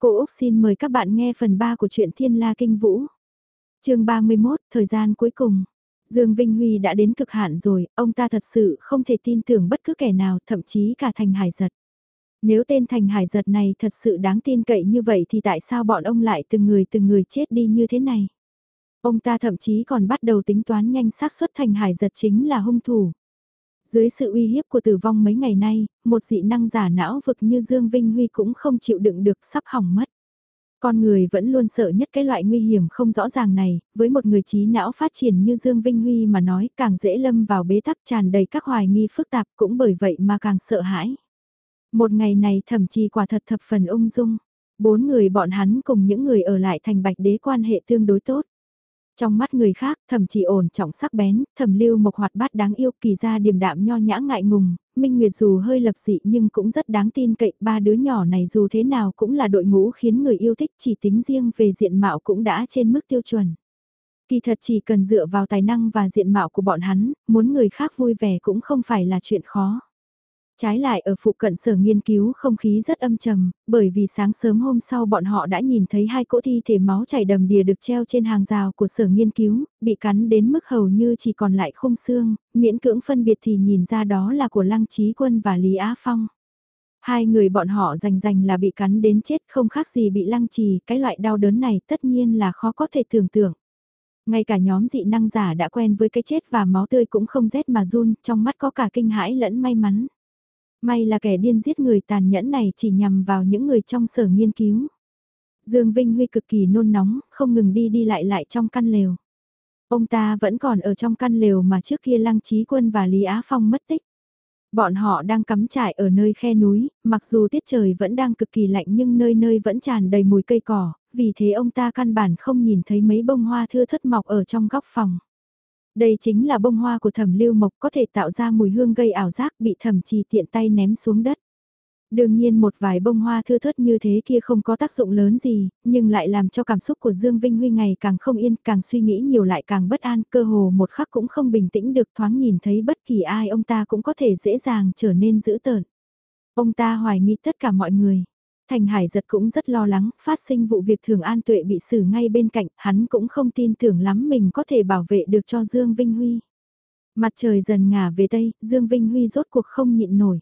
Cô Úc xin mời các bạn nghe phần 3 của truyện Thiên La Kinh Vũ. chương 31, thời gian cuối cùng. Dương Vinh Huy đã đến cực hạn rồi, ông ta thật sự không thể tin tưởng bất cứ kẻ nào, thậm chí cả Thành Hải Giật. Nếu tên Thành Hải Giật này thật sự đáng tin cậy như vậy thì tại sao bọn ông lại từng người từng người chết đi như thế này? Ông ta thậm chí còn bắt đầu tính toán nhanh xác suất Thành Hải Giật chính là hung thủ. Dưới sự uy hiếp của tử vong mấy ngày nay, một dị năng giả não vực như Dương Vinh Huy cũng không chịu đựng được sắp hỏng mất. Con người vẫn luôn sợ nhất cái loại nguy hiểm không rõ ràng này, với một người trí não phát triển như Dương Vinh Huy mà nói càng dễ lâm vào bế tắc tràn đầy các hoài nghi phức tạp cũng bởi vậy mà càng sợ hãi. Một ngày này thậm chí quả thật thập phần ung dung, bốn người bọn hắn cùng những người ở lại thành bạch đế quan hệ tương đối tốt. Trong mắt người khác, thẩm chí ổn trọng sắc bén, thẩm lưu mộc hoạt bát đáng yêu kỳ ra điềm đạm nho nhã ngại ngùng, Minh Nguyệt dù hơi lập dị nhưng cũng rất đáng tin cậy, ba đứa nhỏ này dù thế nào cũng là đội ngũ khiến người yêu thích chỉ tính riêng về diện mạo cũng đã trên mức tiêu chuẩn. Kỳ thật chỉ cần dựa vào tài năng và diện mạo của bọn hắn, muốn người khác vui vẻ cũng không phải là chuyện khó. Trái lại ở phụ cận sở nghiên cứu không khí rất âm trầm, bởi vì sáng sớm hôm sau bọn họ đã nhìn thấy hai cỗ thi thể máu chảy đầm đìa được treo trên hàng rào của sở nghiên cứu, bị cắn đến mức hầu như chỉ còn lại khung xương, miễn cưỡng phân biệt thì nhìn ra đó là của Lăng Trí Quân và Lý Á Phong. Hai người bọn họ rành rành là bị cắn đến chết không khác gì bị lăng trì, cái loại đau đớn này tất nhiên là khó có thể tưởng tượng. Ngay cả nhóm dị năng giả đã quen với cái chết và máu tươi cũng không rét mà run, trong mắt có cả kinh hãi lẫn may mắn. May là kẻ điên giết người tàn nhẫn này chỉ nhằm vào những người trong sở nghiên cứu. Dương Vinh Huy cực kỳ nôn nóng, không ngừng đi đi lại lại trong căn lều. Ông ta vẫn còn ở trong căn lều mà trước kia Lăng Trí Quân và Lý Á Phong mất tích. Bọn họ đang cắm trại ở nơi khe núi, mặc dù tiết trời vẫn đang cực kỳ lạnh nhưng nơi nơi vẫn tràn đầy mùi cây cỏ, vì thế ông ta căn bản không nhìn thấy mấy bông hoa thưa thất mọc ở trong góc phòng. Đây chính là bông hoa của thẩm lưu mộc có thể tạo ra mùi hương gây ảo giác bị thẩm trì tiện tay ném xuống đất. Đương nhiên một vài bông hoa thưa thớt như thế kia không có tác dụng lớn gì, nhưng lại làm cho cảm xúc của Dương Vinh Huy ngày càng không yên, càng suy nghĩ nhiều lại càng bất an, cơ hồ một khắc cũng không bình tĩnh được thoáng nhìn thấy bất kỳ ai ông ta cũng có thể dễ dàng trở nên dữ tợn. Ông ta hoài nghi tất cả mọi người. Thành Hải giật cũng rất lo lắng, phát sinh vụ việc Thường An Tuệ bị xử ngay bên cạnh, hắn cũng không tin tưởng lắm mình có thể bảo vệ được cho Dương Vinh Huy. Mặt trời dần ngả về Tây, Dương Vinh Huy rốt cuộc không nhịn nổi.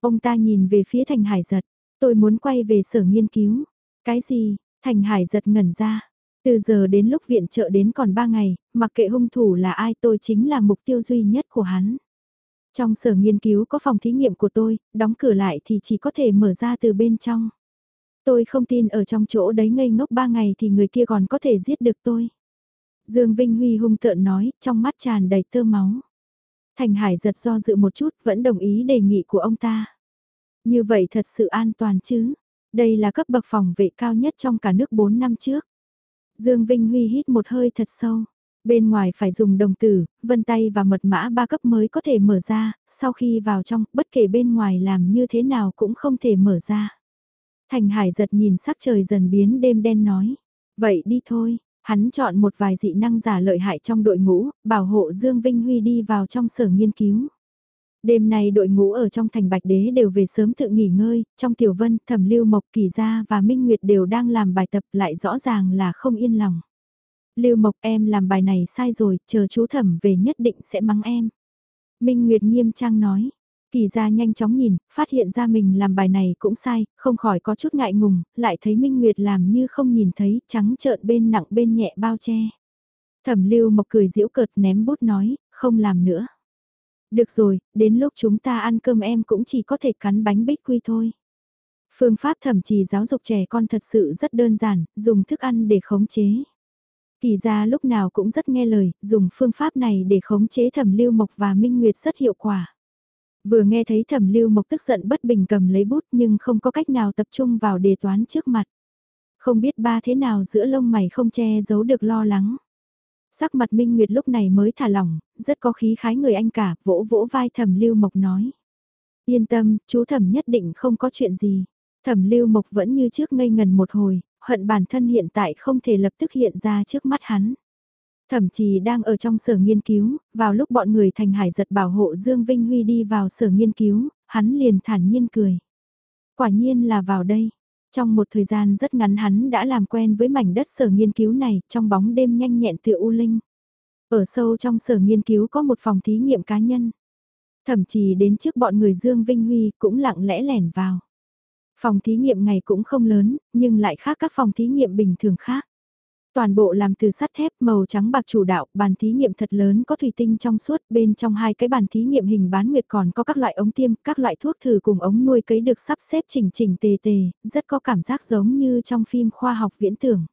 Ông ta nhìn về phía Thành Hải giật, tôi muốn quay về sở nghiên cứu. Cái gì? Thành Hải giật ngẩn ra. Từ giờ đến lúc viện trợ đến còn 3 ngày, mặc kệ hung thủ là ai tôi chính là mục tiêu duy nhất của hắn. Trong sở nghiên cứu có phòng thí nghiệm của tôi, đóng cửa lại thì chỉ có thể mở ra từ bên trong. Tôi không tin ở trong chỗ đấy ngây ngốc ba ngày thì người kia còn có thể giết được tôi. Dương Vinh Huy hung tợn nói, trong mắt tràn đầy tơ máu. Thành Hải giật do dự một chút, vẫn đồng ý đề nghị của ông ta. Như vậy thật sự an toàn chứ? Đây là cấp bậc phòng vệ cao nhất trong cả nước 4 năm trước. Dương Vinh Huy hít một hơi thật sâu. Bên ngoài phải dùng đồng tử, vân tay và mật mã ba cấp mới có thể mở ra, sau khi vào trong, bất kể bên ngoài làm như thế nào cũng không thể mở ra. Thành Hải giật nhìn sắc trời dần biến đêm đen nói. Vậy đi thôi, hắn chọn một vài dị năng giả lợi hại trong đội ngũ, bảo hộ Dương Vinh Huy đi vào trong sở nghiên cứu. Đêm nay đội ngũ ở trong thành Bạch Đế đều về sớm tự nghỉ ngơi, trong Tiểu Vân, Thẩm Lưu Mộc Kỳ Gia và Minh Nguyệt đều đang làm bài tập lại rõ ràng là không yên lòng. Lưu Mộc em làm bài này sai rồi, chờ chú thẩm về nhất định sẽ mắng em. Minh Nguyệt nghiêm trang nói. Kỳ ra nhanh chóng nhìn, phát hiện ra mình làm bài này cũng sai, không khỏi có chút ngại ngùng, lại thấy Minh Nguyệt làm như không nhìn thấy, trắng trợn bên nặng bên nhẹ bao che. Thẩm lưu mộc cười giễu cợt ném bút nói, không làm nữa. Được rồi, đến lúc chúng ta ăn cơm em cũng chỉ có thể cắn bánh bích quy thôi. Phương pháp thẩm trì giáo dục trẻ con thật sự rất đơn giản, dùng thức ăn để khống chế. Kỳ ra lúc nào cũng rất nghe lời, dùng phương pháp này để khống chế thẩm lưu mộc và minh nguyệt rất hiệu quả. Vừa nghe thấy thẩm lưu mộc tức giận bất bình cầm lấy bút nhưng không có cách nào tập trung vào đề toán trước mặt. Không biết ba thế nào giữa lông mày không che giấu được lo lắng. Sắc mặt Minh Nguyệt lúc này mới thả lỏng, rất có khí khái người anh cả, vỗ vỗ vai thẩm lưu mộc nói. Yên tâm, chú thẩm nhất định không có chuyện gì. Thẩm lưu mộc vẫn như trước ngây ngần một hồi, hận bản thân hiện tại không thể lập tức hiện ra trước mắt hắn. Thậm chí đang ở trong sở nghiên cứu, vào lúc bọn người thành hải giật bảo hộ Dương Vinh Huy đi vào sở nghiên cứu, hắn liền thản nhiên cười. Quả nhiên là vào đây. Trong một thời gian rất ngắn hắn đã làm quen với mảnh đất sở nghiên cứu này, trong bóng đêm nhanh nhẹn tựa u linh. Ở sâu trong sở nghiên cứu có một phòng thí nghiệm cá nhân. Thậm chí đến trước bọn người Dương Vinh Huy cũng lặng lẽ lẻn vào. Phòng thí nghiệm ngày cũng không lớn, nhưng lại khác các phòng thí nghiệm bình thường khác. Toàn bộ làm từ sắt thép màu trắng bạc chủ đạo, bàn thí nghiệm thật lớn có thủy tinh trong suốt, bên trong hai cái bàn thí nghiệm hình bán nguyệt còn có các loại ống tiêm, các loại thuốc thử cùng ống nuôi cấy được sắp xếp chỉnh chỉnh tề tề, rất có cảm giác giống như trong phim khoa học viễn tưởng.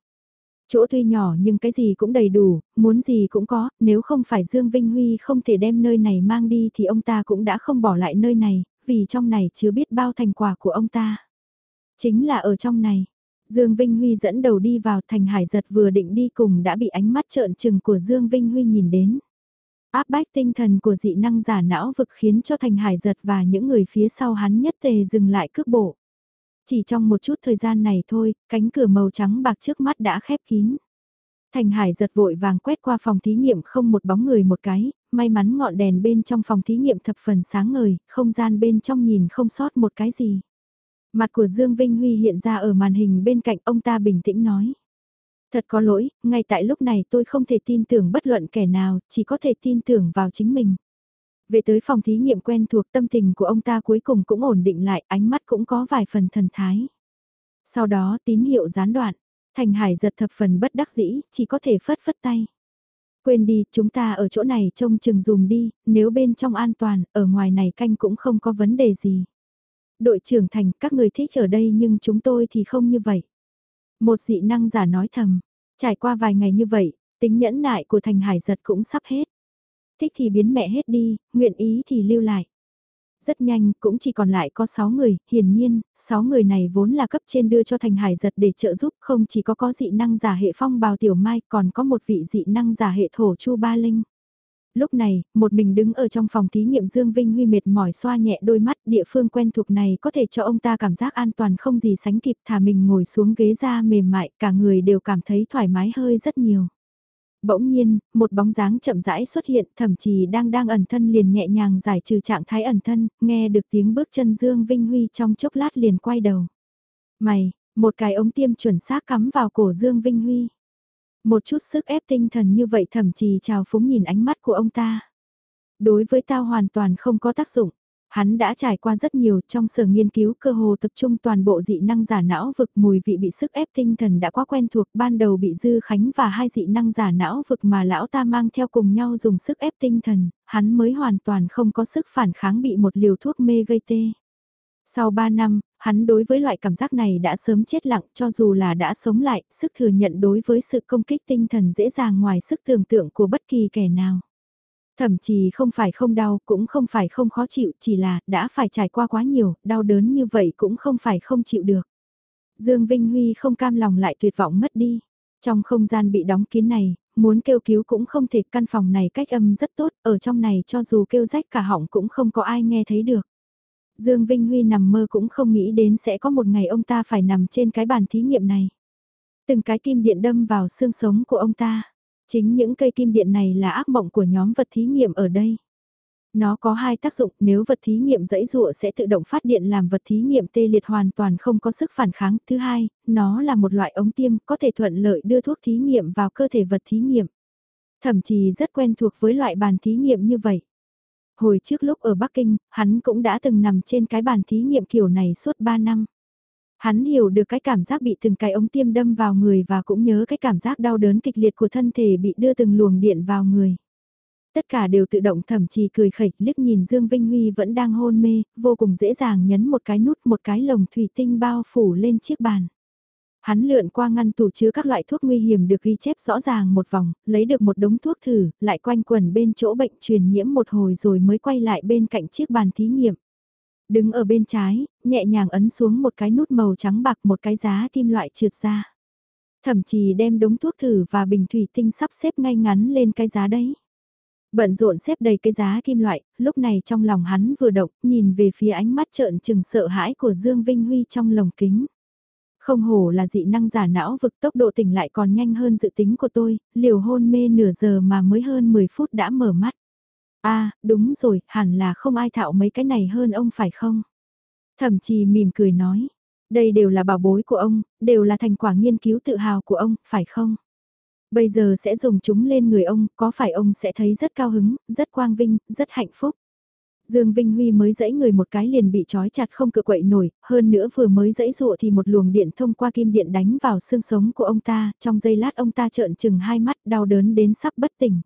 Chỗ tuy nhỏ nhưng cái gì cũng đầy đủ, muốn gì cũng có, nếu không phải Dương Vinh Huy không thể đem nơi này mang đi thì ông ta cũng đã không bỏ lại nơi này, vì trong này chưa biết bao thành quả của ông ta. Chính là ở trong này, Dương Vinh Huy dẫn đầu đi vào thành hải giật vừa định đi cùng đã bị ánh mắt trợn trừng của Dương Vinh Huy nhìn đến. Áp bách tinh thần của dị năng giả não vực khiến cho thành hải giật và những người phía sau hắn nhất tề dừng lại cước bộ. Chỉ trong một chút thời gian này thôi, cánh cửa màu trắng bạc trước mắt đã khép kín. Thành Hải giật vội vàng quét qua phòng thí nghiệm không một bóng người một cái, may mắn ngọn đèn bên trong phòng thí nghiệm thập phần sáng ngời, không gian bên trong nhìn không sót một cái gì. Mặt của Dương Vinh Huy hiện ra ở màn hình bên cạnh ông ta bình tĩnh nói. Thật có lỗi, ngay tại lúc này tôi không thể tin tưởng bất luận kẻ nào, chỉ có thể tin tưởng vào chính mình. Về tới phòng thí nghiệm quen thuộc tâm tình của ông ta cuối cùng cũng ổn định lại, ánh mắt cũng có vài phần thần thái. Sau đó tín hiệu gián đoạn, Thành Hải giật thập phần bất đắc dĩ, chỉ có thể phất phất tay. Quên đi, chúng ta ở chỗ này trông chừng dùm đi, nếu bên trong an toàn, ở ngoài này canh cũng không có vấn đề gì. Đội trưởng Thành, các người thích ở đây nhưng chúng tôi thì không như vậy. Một dị năng giả nói thầm, trải qua vài ngày như vậy, tính nhẫn nại của Thành Hải giật cũng sắp hết thích thì biến mẹ hết đi, nguyện ý thì lưu lại. Rất nhanh, cũng chỉ còn lại có 6 người, hiển nhiên, 6 người này vốn là cấp trên đưa cho Thành Hải giật để trợ giúp, không chỉ có có dị năng giả hệ phong bào tiểu mai, còn có một vị dị năng giả hệ thổ chu ba linh. Lúc này, một mình đứng ở trong phòng thí nghiệm Dương Vinh Huy mệt mỏi xoa nhẹ đôi mắt địa phương quen thuộc này có thể cho ông ta cảm giác an toàn không gì sánh kịp thả mình ngồi xuống ghế da mềm mại cả người đều cảm thấy thoải mái hơi rất nhiều. Bỗng nhiên, một bóng dáng chậm rãi xuất hiện, thậm chí đang đang ẩn thân liền nhẹ nhàng giải trừ trạng thái ẩn thân, nghe được tiếng bước chân Dương Vinh Huy trong chốc lát liền quay đầu. Mày, một cái ống tiêm chuẩn xác cắm vào cổ Dương Vinh Huy. Một chút sức ép tinh thần như vậy thậm chí trào phúng nhìn ánh mắt của ông ta. Đối với tao hoàn toàn không có tác dụng. Hắn đã trải qua rất nhiều trong sở nghiên cứu cơ hồ tập trung toàn bộ dị năng giả não vực mùi vị bị sức ép tinh thần đã quá quen thuộc ban đầu bị Dư Khánh và hai dị năng giả não vực mà lão ta mang theo cùng nhau dùng sức ép tinh thần, hắn mới hoàn toàn không có sức phản kháng bị một liều thuốc mê gây tê. Sau 3 năm, hắn đối với loại cảm giác này đã sớm chết lặng cho dù là đã sống lại, sức thừa nhận đối với sự công kích tinh thần dễ dàng ngoài sức tưởng tượng của bất kỳ kẻ nào. Thậm chí không phải không đau, cũng không phải không khó chịu, chỉ là đã phải trải qua quá nhiều, đau đớn như vậy cũng không phải không chịu được. Dương Vinh Huy không cam lòng lại tuyệt vọng mất đi. Trong không gian bị đóng kín này, muốn kêu cứu cũng không thể căn phòng này cách âm rất tốt, ở trong này cho dù kêu rách cả họng cũng không có ai nghe thấy được. Dương Vinh Huy nằm mơ cũng không nghĩ đến sẽ có một ngày ông ta phải nằm trên cái bàn thí nghiệm này. Từng cái kim điện đâm vào xương sống của ông ta. Chính những cây kim điện này là ác mộng của nhóm vật thí nghiệm ở đây. Nó có hai tác dụng, nếu vật thí nghiệm dãy dụa sẽ tự động phát điện làm vật thí nghiệm tê liệt hoàn toàn không có sức phản kháng. Thứ hai, nó là một loại ống tiêm có thể thuận lợi đưa thuốc thí nghiệm vào cơ thể vật thí nghiệm. Thậm chí rất quen thuộc với loại bàn thí nghiệm như vậy. Hồi trước lúc ở Bắc Kinh, hắn cũng đã từng nằm trên cái bàn thí nghiệm kiểu này suốt 3 năm. Hắn hiểu được cái cảm giác bị từng cái ống tiêm đâm vào người và cũng nhớ cái cảm giác đau đớn kịch liệt của thân thể bị đưa từng luồng điện vào người. Tất cả đều tự động thậm chí cười khẩy, liếc nhìn Dương Vinh Huy vẫn đang hôn mê, vô cùng dễ dàng nhấn một cái nút một cái lồng thủy tinh bao phủ lên chiếc bàn. Hắn lượn qua ngăn tủ chứa các loại thuốc nguy hiểm được ghi chép rõ ràng một vòng, lấy được một đống thuốc thử, lại quanh quần bên chỗ bệnh truyền nhiễm một hồi rồi mới quay lại bên cạnh chiếc bàn thí nghiệm. Đứng ở bên trái, nhẹ nhàng ấn xuống một cái nút màu trắng bạc một cái giá kim loại trượt ra. Thậm chí đem đống thuốc thử và bình thủy tinh sắp xếp ngay ngắn lên cái giá đấy. Bận rộn xếp đầy cái giá kim loại, lúc này trong lòng hắn vừa động, nhìn về phía ánh mắt trợn trừng sợ hãi của Dương Vinh Huy trong lồng kính. Không hổ là dị năng giả não vực tốc độ tỉnh lại còn nhanh hơn dự tính của tôi, liều hôn mê nửa giờ mà mới hơn 10 phút đã mở mắt a à, đúng rồi, hẳn là không ai thạo mấy cái này hơn ông phải không? Thậm chí mỉm cười nói, Đây đều là bảo bối của ông, đều là thành quả nghiên cứu tự hào của ông, phải không? Bây giờ sẽ dùng chúng lên người ông, có phải ông sẽ thấy rất cao hứng, rất quang vinh, rất hạnh phúc? Dương Vinh Huy mới dẫy người một cái liền bị trói chặt không cự quậy nổi, hơn nữa vừa mới dẫy dụa thì một luồng điện thông qua kim điện đánh vào xương sống của ông ta, trong giây lát ông ta trợn trừng hai mắt đau đớn đến sắp bất tỉnh.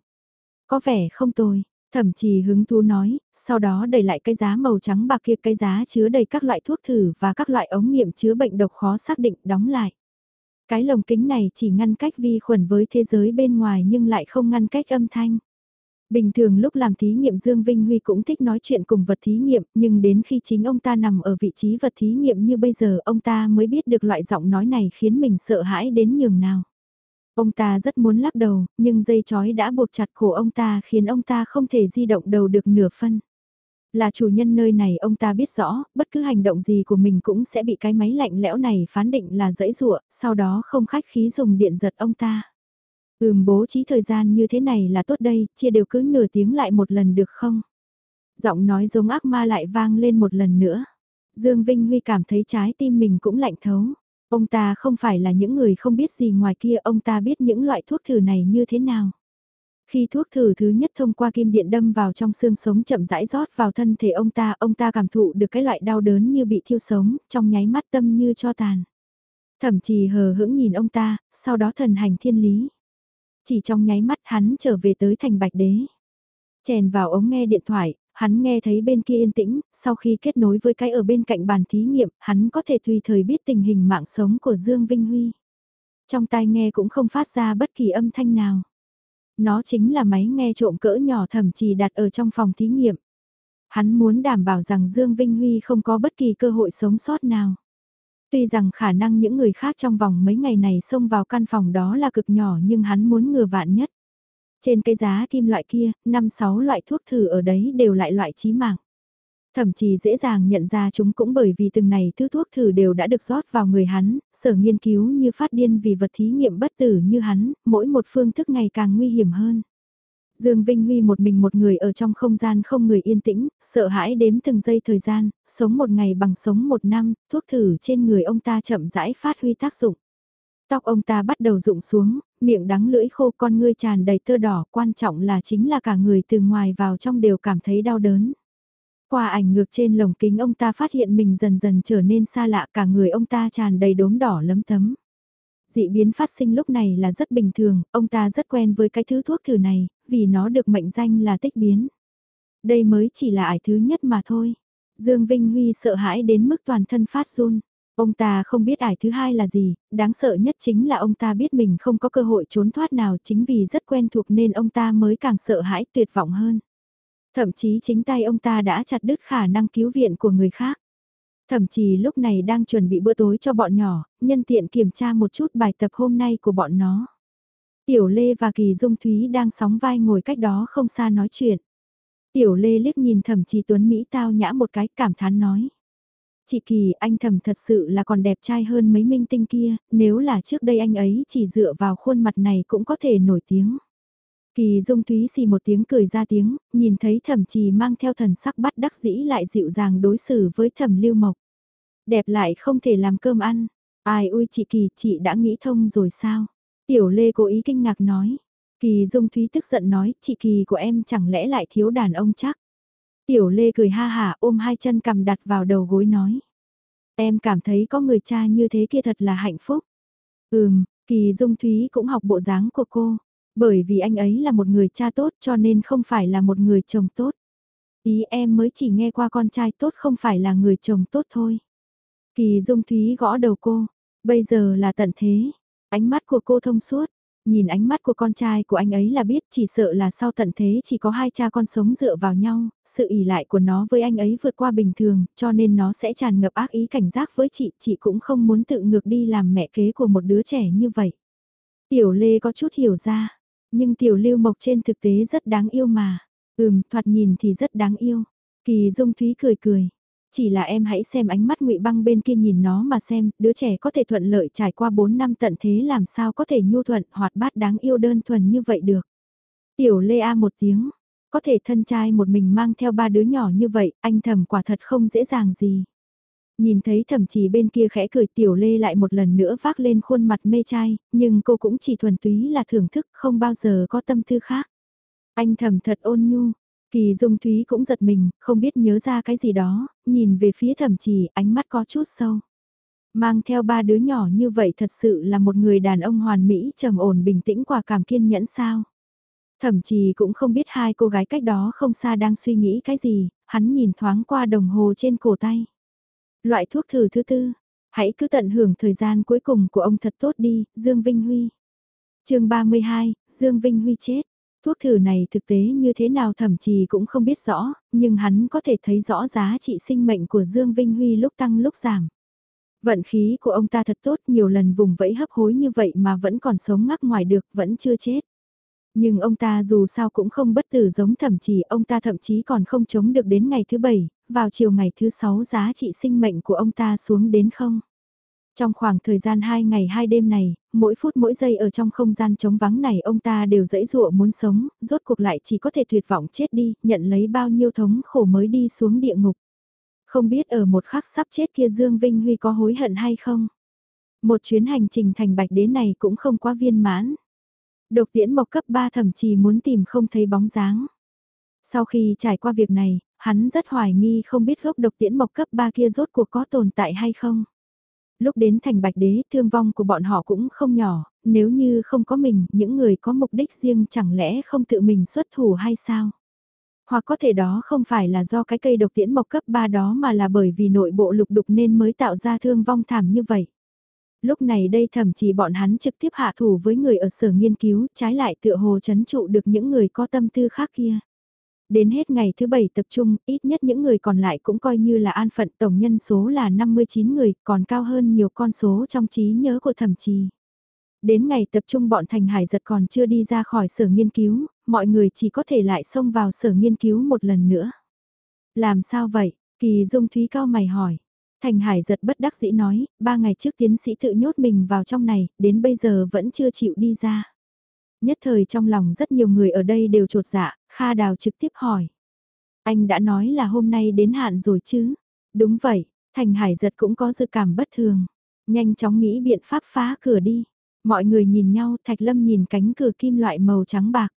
Có vẻ không tồi, thậm chí hứng thú nói, sau đó đẩy lại cái giá màu trắng bạc kia cái giá chứa đầy các loại thuốc thử và các loại ống nghiệm chứa bệnh độc khó xác định đóng lại. Cái lồng kính này chỉ ngăn cách vi khuẩn với thế giới bên ngoài nhưng lại không ngăn cách âm thanh. Bình thường lúc làm thí nghiệm Dương Vinh Huy cũng thích nói chuyện cùng vật thí nghiệm, nhưng đến khi chính ông ta nằm ở vị trí vật thí nghiệm như bây giờ ông ta mới biết được loại giọng nói này khiến mình sợ hãi đến nhường nào. Ông ta rất muốn lắc đầu, nhưng dây chói đã buộc chặt cổ ông ta khiến ông ta không thể di động đầu được nửa phân. Là chủ nhân nơi này ông ta biết rõ, bất cứ hành động gì của mình cũng sẽ bị cái máy lạnh lẽo này phán định là dẫy rụa, sau đó không khách khí dùng điện giật ông ta. Ừm bố trí thời gian như thế này là tốt đây, chia đều cứ nửa tiếng lại một lần được không? Giọng nói giống ác ma lại vang lên một lần nữa. Dương Vinh Huy cảm thấy trái tim mình cũng lạnh thấu. Ông ta không phải là những người không biết gì ngoài kia, ông ta biết những loại thuốc thử này như thế nào. Khi thuốc thử thứ nhất thông qua kim điện đâm vào trong xương sống chậm rãi rót vào thân thể ông ta, ông ta cảm thụ được cái loại đau đớn như bị thiêu sống, trong nháy mắt tâm như cho tàn. Thậm chí hờ hững nhìn ông ta, sau đó thần hành thiên lý. Chỉ trong nháy mắt hắn trở về tới thành bạch đế. Chèn vào ống nghe điện thoại, hắn nghe thấy bên kia yên tĩnh, sau khi kết nối với cái ở bên cạnh bàn thí nghiệm, hắn có thể tùy thời biết tình hình mạng sống của Dương Vinh Huy. Trong tai nghe cũng không phát ra bất kỳ âm thanh nào. Nó chính là máy nghe trộm cỡ nhỏ thậm chí đặt ở trong phòng thí nghiệm. Hắn muốn đảm bảo rằng Dương Vinh Huy không có bất kỳ cơ hội sống sót nào. Tuy rằng khả năng những người khác trong vòng mấy ngày này xông vào căn phòng đó là cực nhỏ nhưng hắn muốn ngừa vạn nhất. Trên cái giá kim loại kia, 5-6 loại thuốc thử ở đấy đều lại loại chí mạng. Thậm chí dễ dàng nhận ra chúng cũng bởi vì từng này thứ thuốc thử đều đã được rót vào người hắn, sở nghiên cứu như phát điên vì vật thí nghiệm bất tử như hắn, mỗi một phương thức ngày càng nguy hiểm hơn. Dương Vinh Huy một mình một người ở trong không gian không người yên tĩnh, sợ hãi đếm từng giây thời gian, sống một ngày bằng sống một năm, thuốc thử trên người ông ta chậm rãi phát huy tác dụng. Tóc ông ta bắt đầu rụng xuống, miệng đắng lưỡi khô con ngươi tràn đầy tơ đỏ, quan trọng là chính là cả người từ ngoài vào trong đều cảm thấy đau đớn. Qua ảnh ngược trên lồng kính ông ta phát hiện mình dần dần trở nên xa lạ cả người ông ta tràn đầy đốm đỏ lấm tấm. Dị biến phát sinh lúc này là rất bình thường, ông ta rất quen với cái thứ thuốc thử này, vì nó được mệnh danh là tích biến. Đây mới chỉ là ải thứ nhất mà thôi. Dương Vinh Huy sợ hãi đến mức toàn thân phát run. Ông ta không biết ải thứ hai là gì, đáng sợ nhất chính là ông ta biết mình không có cơ hội trốn thoát nào chính vì rất quen thuộc nên ông ta mới càng sợ hãi tuyệt vọng hơn. Thậm chí chính tay ông ta đã chặt đứt khả năng cứu viện của người khác. Thậm chí lúc này đang chuẩn bị bữa tối cho bọn nhỏ, nhân tiện kiểm tra một chút bài tập hôm nay của bọn nó. Tiểu Lê và Kỳ Dung Thúy đang sóng vai ngồi cách đó không xa nói chuyện. Tiểu Lê liếc nhìn thẩm trì Tuấn Mỹ tao nhã một cái cảm thán nói. Chị Kỳ, anh thẩm thật sự là còn đẹp trai hơn mấy minh tinh kia, nếu là trước đây anh ấy chỉ dựa vào khuôn mặt này cũng có thể nổi tiếng. Kỳ Dung Thúy xì một tiếng cười ra tiếng, nhìn thấy thẩm trì mang theo thần sắc bắt đắc dĩ lại dịu dàng đối xử với thẩm lưu mộc. Đẹp lại không thể làm cơm ăn. Ai ui chị Kỳ, chị đã nghĩ thông rồi sao? Tiểu Lê cố ý kinh ngạc nói. Kỳ Dung Thúy tức giận nói, chị Kỳ của em chẳng lẽ lại thiếu đàn ông chắc? Tiểu Lê cười ha hả ôm hai chân cầm đặt vào đầu gối nói. Em cảm thấy có người cha như thế kia thật là hạnh phúc. Ừm, Kỳ Dung Thúy cũng học bộ dáng của cô. Bởi vì anh ấy là một người cha tốt cho nên không phải là một người chồng tốt. Ý em mới chỉ nghe qua con trai tốt không phải là người chồng tốt thôi. Kỳ Dung Thúy gõ đầu cô. Bây giờ là tận thế. Ánh mắt của cô thông suốt. Nhìn ánh mắt của con trai của anh ấy là biết chỉ sợ là sau tận thế chỉ có hai cha con sống dựa vào nhau, sự ỉ lại của nó với anh ấy vượt qua bình thường, cho nên nó sẽ tràn ngập ác ý cảnh giác với chị, chị cũng không muốn tự ngược đi làm mẹ kế của một đứa trẻ như vậy. Tiểu Lê có chút hiểu ra, nhưng Tiểu Lưu Mộc trên thực tế rất đáng yêu mà. Ừm, thoạt nhìn thì rất đáng yêu. Kỳ Dung Thúy cười cười. Chỉ là em hãy xem ánh mắt ngụy băng bên kia nhìn nó mà xem, đứa trẻ có thể thuận lợi trải qua 4 năm tận thế làm sao có thể nhu thuận hoạt bát đáng yêu đơn thuần như vậy được. Tiểu Lê A một tiếng, có thể thân trai một mình mang theo ba đứa nhỏ như vậy, anh thầm quả thật không dễ dàng gì. Nhìn thấy thẩm chỉ bên kia khẽ cười tiểu lê lại một lần nữa vác lên khuôn mặt mê trai, nhưng cô cũng chỉ thuần túy là thưởng thức không bao giờ có tâm tư khác. Anh thầm thật ôn nhu, kỳ dung thúy cũng giật mình, không biết nhớ ra cái gì đó, nhìn về phía thẩm trì ánh mắt có chút sâu. Mang theo ba đứa nhỏ như vậy thật sự là một người đàn ông hoàn mỹ trầm ổn bình tĩnh quả cảm kiên nhẫn sao. Thẩm trì cũng không biết hai cô gái cách đó không xa đang suy nghĩ cái gì, hắn nhìn thoáng qua đồng hồ trên cổ tay. Loại thuốc thử thứ tư, hãy cứ tận hưởng thời gian cuối cùng của ông thật tốt đi, Dương Vinh Huy. chương 32, Dương Vinh Huy chết. Thuốc thử này thực tế như thế nào thậm chí cũng không biết rõ, nhưng hắn có thể thấy rõ giá trị sinh mệnh của Dương Vinh Huy lúc tăng lúc giảm. Vận khí của ông ta thật tốt nhiều lần vùng vẫy hấp hối như vậy mà vẫn còn sống ngắc ngoài được, vẫn chưa chết. Nhưng ông ta dù sao cũng không bất tử giống thậm chí ông ta thậm chí còn không chống được đến ngày thứ bảy, vào chiều ngày thứ sáu giá trị sinh mệnh của ông ta xuống đến không. Trong khoảng thời gian 2 ngày 2 đêm này, mỗi phút mỗi giây ở trong không gian trống vắng này ông ta đều dẫy dụa muốn sống, rốt cuộc lại chỉ có thể tuyệt vọng chết đi, nhận lấy bao nhiêu thống khổ mới đi xuống địa ngục. Không biết ở một khắc sắp chết kia Dương Vinh Huy có hối hận hay không? Một chuyến hành trình thành bạch đế này cũng không quá viên mãn. Độc tiễn mộc cấp 3 thậm chí muốn tìm không thấy bóng dáng. Sau khi trải qua việc này, hắn rất hoài nghi không biết gốc độc tiễn mộc cấp 3 kia rốt cuộc có tồn tại hay không. Lúc đến thành bạch đế thương vong của bọn họ cũng không nhỏ, nếu như không có mình, những người có mục đích riêng chẳng lẽ không tự mình xuất thủ hay sao? Hoặc có thể đó không phải là do cái cây độc tiễn mộc cấp 3 đó mà là bởi vì nội bộ lục đục nên mới tạo ra thương vong thảm như vậy. Lúc này đây thậm chí bọn hắn trực tiếp hạ thủ với người ở sở nghiên cứu, trái lại tựa hồ chấn trụ được những người có tâm tư khác kia. Đến hết ngày thứ bảy tập trung, ít nhất những người còn lại cũng coi như là an phận tổng nhân số là 59 người, còn cao hơn nhiều con số trong trí nhớ của thẩm trì. Đến ngày tập trung bọn thành hải giật còn chưa đi ra khỏi sở nghiên cứu, mọi người chỉ có thể lại xông vào sở nghiên cứu một lần nữa. Làm sao vậy? Kỳ Dung Thúy cao mày hỏi. Thành Hải giật bất đắc dĩ nói, ba ngày trước tiến sĩ tự nhốt mình vào trong này, đến bây giờ vẫn chưa chịu đi ra. Nhất thời trong lòng rất nhiều người ở đây đều trột dạ, Kha Đào trực tiếp hỏi. Anh đã nói là hôm nay đến hạn rồi chứ? Đúng vậy, Thành Hải giật cũng có dự cảm bất thường. Nhanh chóng nghĩ biện pháp phá cửa đi. Mọi người nhìn nhau, Thạch Lâm nhìn cánh cửa kim loại màu trắng bạc.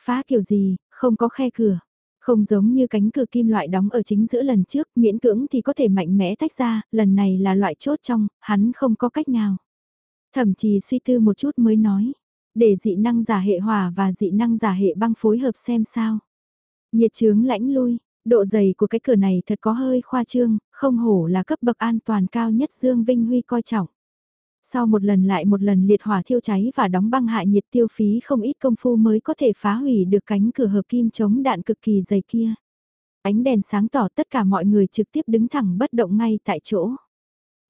Phá kiểu gì, không có khe cửa. Không giống như cánh cửa kim loại đóng ở chính giữa lần trước, miễn cưỡng thì có thể mạnh mẽ tách ra, lần này là loại chốt trong, hắn không có cách nào. Thậm chí suy tư một chút mới nói, để dị năng giả hệ hỏa và dị năng giả hệ băng phối hợp xem sao. Nhiệt chướng lãnh lui, độ dày của cái cửa này thật có hơi khoa trương, không hổ là cấp bậc an toàn cao nhất Dương Vinh Huy coi trọng. Sau một lần lại một lần liệt hỏa thiêu cháy và đóng băng hạ nhiệt tiêu phí không ít công phu mới có thể phá hủy được cánh cửa hợp kim chống đạn cực kỳ dày kia. Ánh đèn sáng tỏ tất cả mọi người trực tiếp đứng thẳng bất động ngay tại chỗ.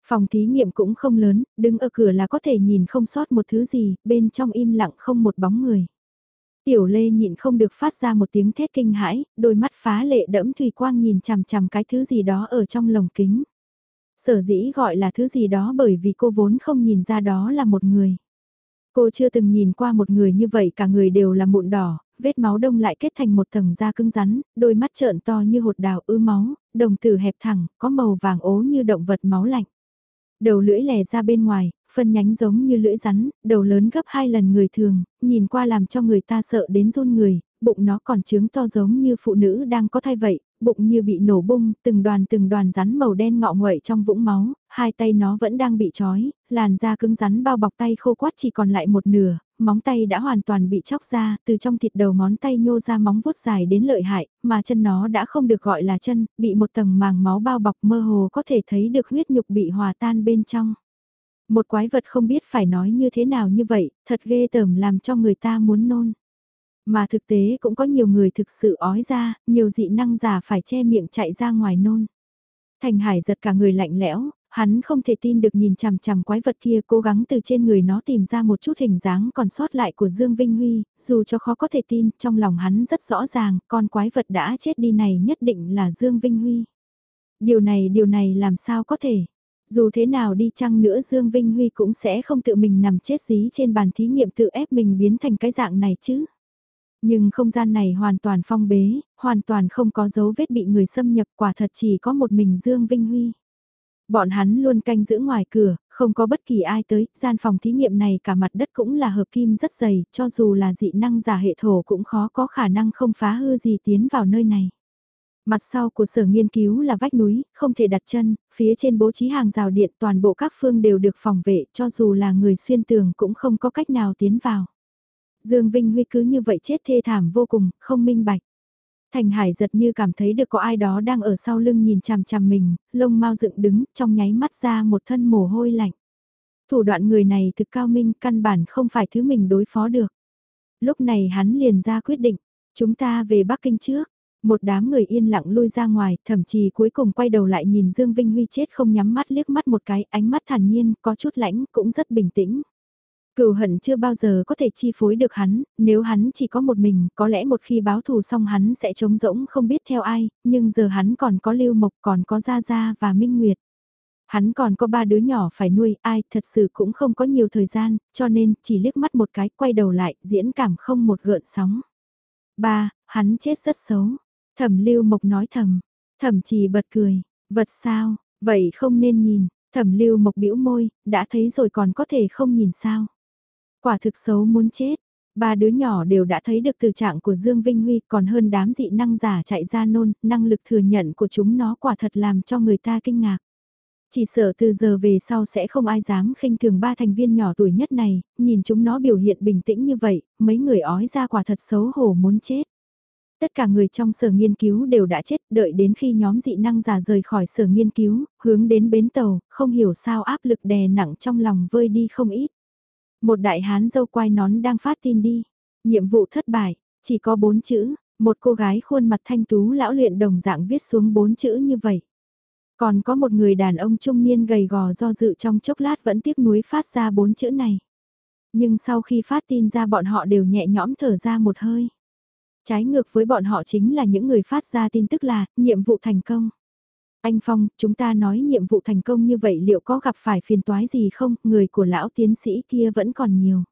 Phòng thí nghiệm cũng không lớn, đứng ở cửa là có thể nhìn không sót một thứ gì, bên trong im lặng không một bóng người. Tiểu lê nhịn không được phát ra một tiếng thét kinh hãi, đôi mắt phá lệ đẫm thủy quang nhìn chằm chằm cái thứ gì đó ở trong lồng kính. Sở dĩ gọi là thứ gì đó bởi vì cô vốn không nhìn ra đó là một người. Cô chưa từng nhìn qua một người như vậy cả người đều là mụn đỏ, vết máu đông lại kết thành một tầng da cứng rắn, đôi mắt trợn to như hột đào ư máu, đồng tử hẹp thẳng, có màu vàng ố như động vật máu lạnh. Đầu lưỡi lè ra bên ngoài, phân nhánh giống như lưỡi rắn, đầu lớn gấp hai lần người thường, nhìn qua làm cho người ta sợ đến run người, bụng nó còn trướng to giống như phụ nữ đang có thai vậy, bụng như bị nổ bung, từng đoàn từng đoàn rắn màu đen ngọ nguậy trong vũng máu, hai tay nó vẫn đang bị trói, làn da cứng rắn bao bọc tay khô quát chỉ còn lại một nửa, móng tay đã hoàn toàn bị chóc ra, từ trong thịt đầu ngón tay nhô ra móng vuốt dài đến lợi hại, mà chân nó đã không được gọi là chân, bị một tầng màng máu bao bọc mơ hồ có thể thấy được huyết nhục bị hòa tan bên trong. Một quái vật không biết phải nói như thế nào như vậy, thật ghê tởm làm cho người ta muốn nôn. Mà thực tế cũng có nhiều người thực sự ói ra, nhiều dị năng giả phải che miệng chạy ra ngoài nôn. Thành Hải giật cả người lạnh lẽo, hắn không thể tin được nhìn chằm chằm quái vật kia cố gắng từ trên người nó tìm ra một chút hình dáng còn sót lại của Dương Vinh Huy, dù cho khó có thể tin, trong lòng hắn rất rõ ràng, con quái vật đã chết đi này nhất định là Dương Vinh Huy. Điều này, điều này làm sao có thể? Dù thế nào đi chăng nữa Dương Vinh Huy cũng sẽ không tự mình nằm chết dí trên bàn thí nghiệm tự ép mình biến thành cái dạng này chứ. Nhưng không gian này hoàn toàn phong bế, hoàn toàn không có dấu vết bị người xâm nhập quả thật chỉ có một mình Dương Vinh Huy. Bọn hắn luôn canh giữ ngoài cửa, không có bất kỳ ai tới, gian phòng thí nghiệm này cả mặt đất cũng là hợp kim rất dày, cho dù là dị năng giả hệ thổ cũng khó có khả năng không phá hư gì tiến vào nơi này. Mặt sau của sở nghiên cứu là vách núi, không thể đặt chân, phía trên bố trí hàng rào điện toàn bộ các phương đều được phòng vệ cho dù là người xuyên tường cũng không có cách nào tiến vào. Dương Vinh Huy cứ như vậy chết thê thảm vô cùng, không minh bạch. Thành Hải giật như cảm thấy được có ai đó đang ở sau lưng nhìn chằm chằm mình, lông mau dựng đứng, trong nháy mắt ra một thân mồ hôi lạnh. Thủ đoạn người này thực cao minh căn bản không phải thứ mình đối phó được. Lúc này hắn liền ra quyết định, chúng ta về Bắc Kinh trước. Một đám người yên lặng lui ra ngoài, thậm chí cuối cùng quay đầu lại nhìn Dương Vinh Huy chết không nhắm mắt liếc mắt một cái, ánh mắt thản nhiên, có chút lãnh, cũng rất bình tĩnh. Cựu hận chưa bao giờ có thể chi phối được hắn, nếu hắn chỉ có một mình, có lẽ một khi báo thù xong hắn sẽ trống rỗng không biết theo ai, nhưng giờ hắn còn có Lưu Mộc, còn có Gia Gia và Minh Nguyệt. Hắn còn có ba đứa nhỏ phải nuôi, ai thật sự cũng không có nhiều thời gian, cho nên chỉ liếc mắt một cái quay đầu lại, diễn cảm không một gợn sóng. Ba, hắn chết rất xấu. Thẩm Lưu Mộc nói thầm, thẩm chỉ bật cười, vật sao, vậy không nên nhìn, thẩm Lưu Mộc bĩu môi, đã thấy rồi còn có thể không nhìn sao. Quả thực xấu muốn chết. Ba đứa nhỏ đều đã thấy được từ trạng của Dương Vinh Huy còn hơn đám dị năng giả chạy ra nôn, năng lực thừa nhận của chúng nó quả thật làm cho người ta kinh ngạc. Chỉ sợ từ giờ về sau sẽ không ai dám khinh thường ba thành viên nhỏ tuổi nhất này, nhìn chúng nó biểu hiện bình tĩnh như vậy, mấy người ói ra quả thật xấu hổ muốn chết. Tất cả người trong sở nghiên cứu đều đã chết, đợi đến khi nhóm dị năng giả rời khỏi sở nghiên cứu, hướng đến bến tàu, không hiểu sao áp lực đè nặng trong lòng vơi đi không ít. Một đại hán dâu quai nón đang phát tin đi. Nhiệm vụ thất bại, chỉ có bốn chữ, một cô gái khuôn mặt thanh tú lão luyện đồng dạng viết xuống bốn chữ như vậy. Còn có một người đàn ông trung niên gầy gò do dự trong chốc lát vẫn tiếc nuối phát ra bốn chữ này. Nhưng sau khi phát tin ra bọn họ đều nhẹ nhõm thở ra một hơi. Trái ngược với bọn họ chính là những người phát ra tin tức là, nhiệm vụ thành công. Anh Phong, chúng ta nói nhiệm vụ thành công như vậy liệu có gặp phải phiền toái gì không, người của lão tiến sĩ kia vẫn còn nhiều.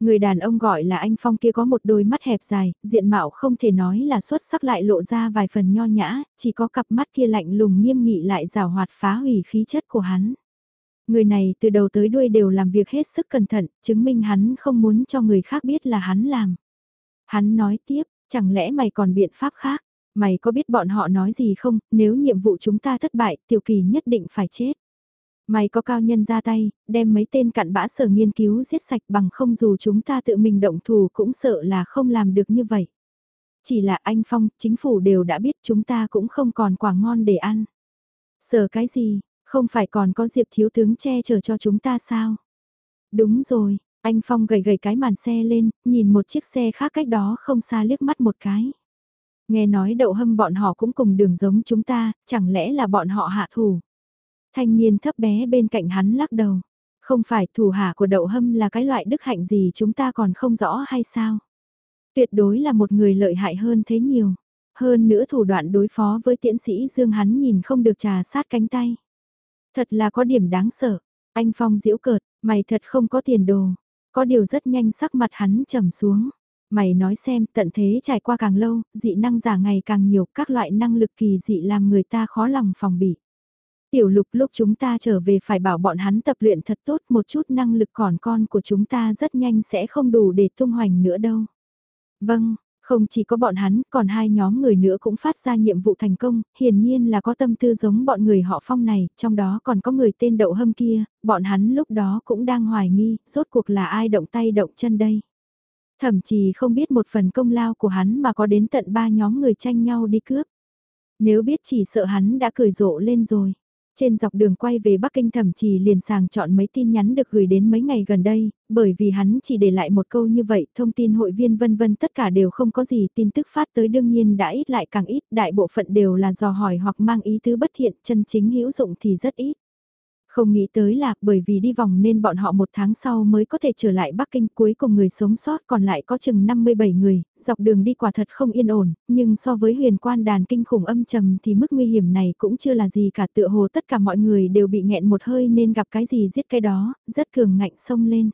Người đàn ông gọi là anh Phong kia có một đôi mắt hẹp dài, diện mạo không thể nói là xuất sắc lại lộ ra vài phần nho nhã, chỉ có cặp mắt kia lạnh lùng nghiêm nghị lại rào hoạt phá hủy khí chất của hắn. Người này từ đầu tới đuôi đều làm việc hết sức cẩn thận, chứng minh hắn không muốn cho người khác biết là hắn làm. Hắn nói tiếp, chẳng lẽ mày còn biện pháp khác? Mày có biết bọn họ nói gì không, nếu nhiệm vụ chúng ta thất bại, tiểu kỳ nhất định phải chết. Mày có cao nhân ra tay, đem mấy tên cặn bã sở nghiên cứu giết sạch bằng không dù chúng ta tự mình động thủ cũng sợ là không làm được như vậy. Chỉ là anh Phong, chính phủ đều đã biết chúng ta cũng không còn quả ngon để ăn. Sợ cái gì, không phải còn có Diệp Thiếu Tướng che chở cho chúng ta sao? Đúng rồi, anh Phong gầy gầy cái màn xe lên, nhìn một chiếc xe khác cách đó không xa liếc mắt một cái. Nghe nói đậu hâm bọn họ cũng cùng đường giống chúng ta, chẳng lẽ là bọn họ hạ thủ. Thanh niên thấp bé bên cạnh hắn lắc đầu. Không phải thủ hạ của đậu hâm là cái loại đức hạnh gì chúng ta còn không rõ hay sao? Tuyệt đối là một người lợi hại hơn thế nhiều. Hơn nữa thủ đoạn đối phó với tiễn sĩ Dương hắn nhìn không được trà sát cánh tay. Thật là có điểm đáng sợ. Anh Phong diễu cợt, mày thật không có tiền đồ. Có điều rất nhanh sắc mặt hắn trầm xuống. Mày nói xem, tận thế trải qua càng lâu, dị năng giả ngày càng nhiều, các loại năng lực kỳ dị làm người ta khó lòng phòng bị. Tiểu lục lúc chúng ta trở về phải bảo bọn hắn tập luyện thật tốt một chút năng lực còn con của chúng ta rất nhanh sẽ không đủ để tung hoành nữa đâu. Vâng, không chỉ có bọn hắn, còn hai nhóm người nữa cũng phát ra nhiệm vụ thành công, hiển nhiên là có tâm tư giống bọn người họ phong này, trong đó còn có người tên đậu hâm kia, bọn hắn lúc đó cũng đang hoài nghi, rốt cuộc là ai động tay động chân đây. Thậm chí không biết một phần công lao của hắn mà có đến tận ba nhóm người tranh nhau đi cướp. Nếu biết chỉ sợ hắn đã cười rộ lên rồi. Trên dọc đường quay về Bắc Kinh thậm chí liền sàng chọn mấy tin nhắn được gửi đến mấy ngày gần đây, bởi vì hắn chỉ để lại một câu như vậy, thông tin hội viên vân vân tất cả đều không có gì, tin tức phát tới đương nhiên đã ít lại càng ít, đại bộ phận đều là dò hỏi hoặc mang ý tứ bất thiện, chân chính hữu dụng thì rất ít. Không nghĩ tới là bởi vì đi vòng nên bọn họ một tháng sau mới có thể trở lại Bắc Kinh cuối cùng người sống sót còn lại có chừng 57 người, dọc đường đi quả thật không yên ổn, nhưng so với huyền quan đàn kinh khủng âm trầm thì mức nguy hiểm này cũng chưa là gì cả tựa hồ tất cả mọi người đều bị nghẹn một hơi nên gặp cái gì giết cái đó, rất cường ngạnh sông lên.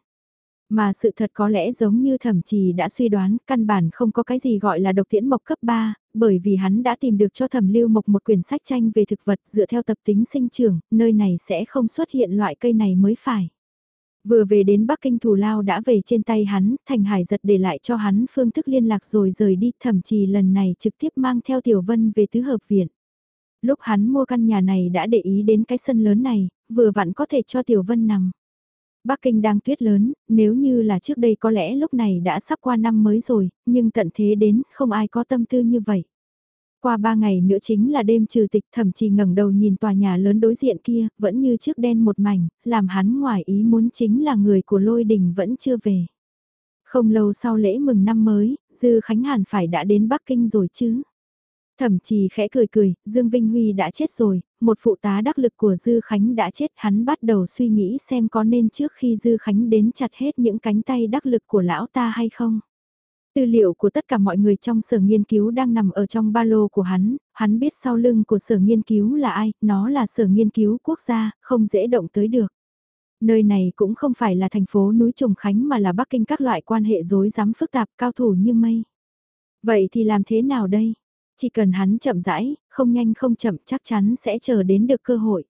Mà sự thật có lẽ giống như thẩm trì đã suy đoán, căn bản không có cái gì gọi là độc tiễn mộc cấp 3, bởi vì hắn đã tìm được cho thẩm lưu mộc một quyển sách tranh về thực vật dựa theo tập tính sinh trưởng, nơi này sẽ không xuất hiện loại cây này mới phải. Vừa về đến Bắc Kinh thù lao đã về trên tay hắn, Thành Hải giật để lại cho hắn phương thức liên lạc rồi rời đi, thậm chí lần này trực tiếp mang theo Tiểu Vân về tứ hợp viện. Lúc hắn mua căn nhà này đã để ý đến cái sân lớn này, vừa vặn có thể cho Tiểu Vân nằm. Bắc Kinh đang tuyết lớn, nếu như là trước đây có lẽ lúc này đã sắp qua năm mới rồi, nhưng tận thế đến, không ai có tâm tư như vậy. Qua ba ngày nữa chính là đêm trừ tịch thậm chí ngẩng đầu nhìn tòa nhà lớn đối diện kia, vẫn như trước đen một mảnh, làm hắn ngoài ý muốn chính là người của lôi đình vẫn chưa về. Không lâu sau lễ mừng năm mới, Dư Khánh Hàn phải đã đến Bắc Kinh rồi chứ. Thậm chí khẽ cười cười, Dương Vinh Huy đã chết rồi, một phụ tá đắc lực của Dư Khánh đã chết hắn bắt đầu suy nghĩ xem có nên trước khi Dư Khánh đến chặt hết những cánh tay đắc lực của lão ta hay không. Tư liệu của tất cả mọi người trong sở nghiên cứu đang nằm ở trong ba lô của hắn, hắn biết sau lưng của sở nghiên cứu là ai, nó là sở nghiên cứu quốc gia, không dễ động tới được. Nơi này cũng không phải là thành phố núi Trùng Khánh mà là Bắc Kinh các loại quan hệ rối rắm phức tạp cao thủ như mây. Vậy thì làm thế nào đây? Chỉ cần hắn chậm rãi, không nhanh không chậm chắc chắn sẽ chờ đến được cơ hội.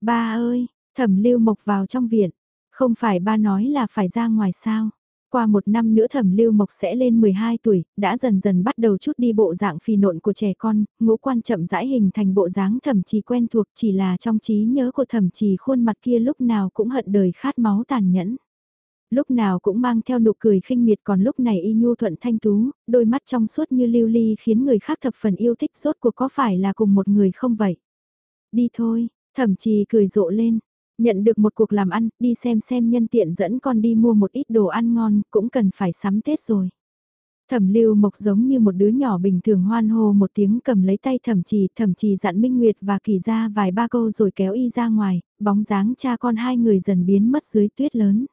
Ba ơi, thẩm lưu mộc vào trong viện, không phải ba nói là phải ra ngoài sao? Qua một năm nữa thẩm lưu mộc sẽ lên 12 tuổi, đã dần dần bắt đầu chút đi bộ dạng phi nộn của trẻ con, ngũ quan chậm rãi hình thành bộ dáng thẩm trì quen thuộc chỉ là trong trí nhớ của thẩm trì khuôn mặt kia lúc nào cũng hận đời khát máu tàn nhẫn. Lúc nào cũng mang theo nụ cười khinh miệt còn lúc này y nhu thuận thanh tú, đôi mắt trong suốt như lưu ly khiến người khác thập phần yêu thích rốt cuộc có phải là cùng một người không vậy? Đi thôi, thẩm trì cười rộ lên, Nhận được một cuộc làm ăn, đi xem xem nhân tiện dẫn con đi mua một ít đồ ăn ngon, cũng cần phải sắm Tết rồi. Thẩm lưu mộc giống như một đứa nhỏ bình thường hoan hô một tiếng cầm lấy tay thẩm trì, thẩm trì dặn Minh Nguyệt và kỳ ra vài ba câu rồi kéo y ra ngoài, bóng dáng cha con hai người dần biến mất dưới tuyết lớn.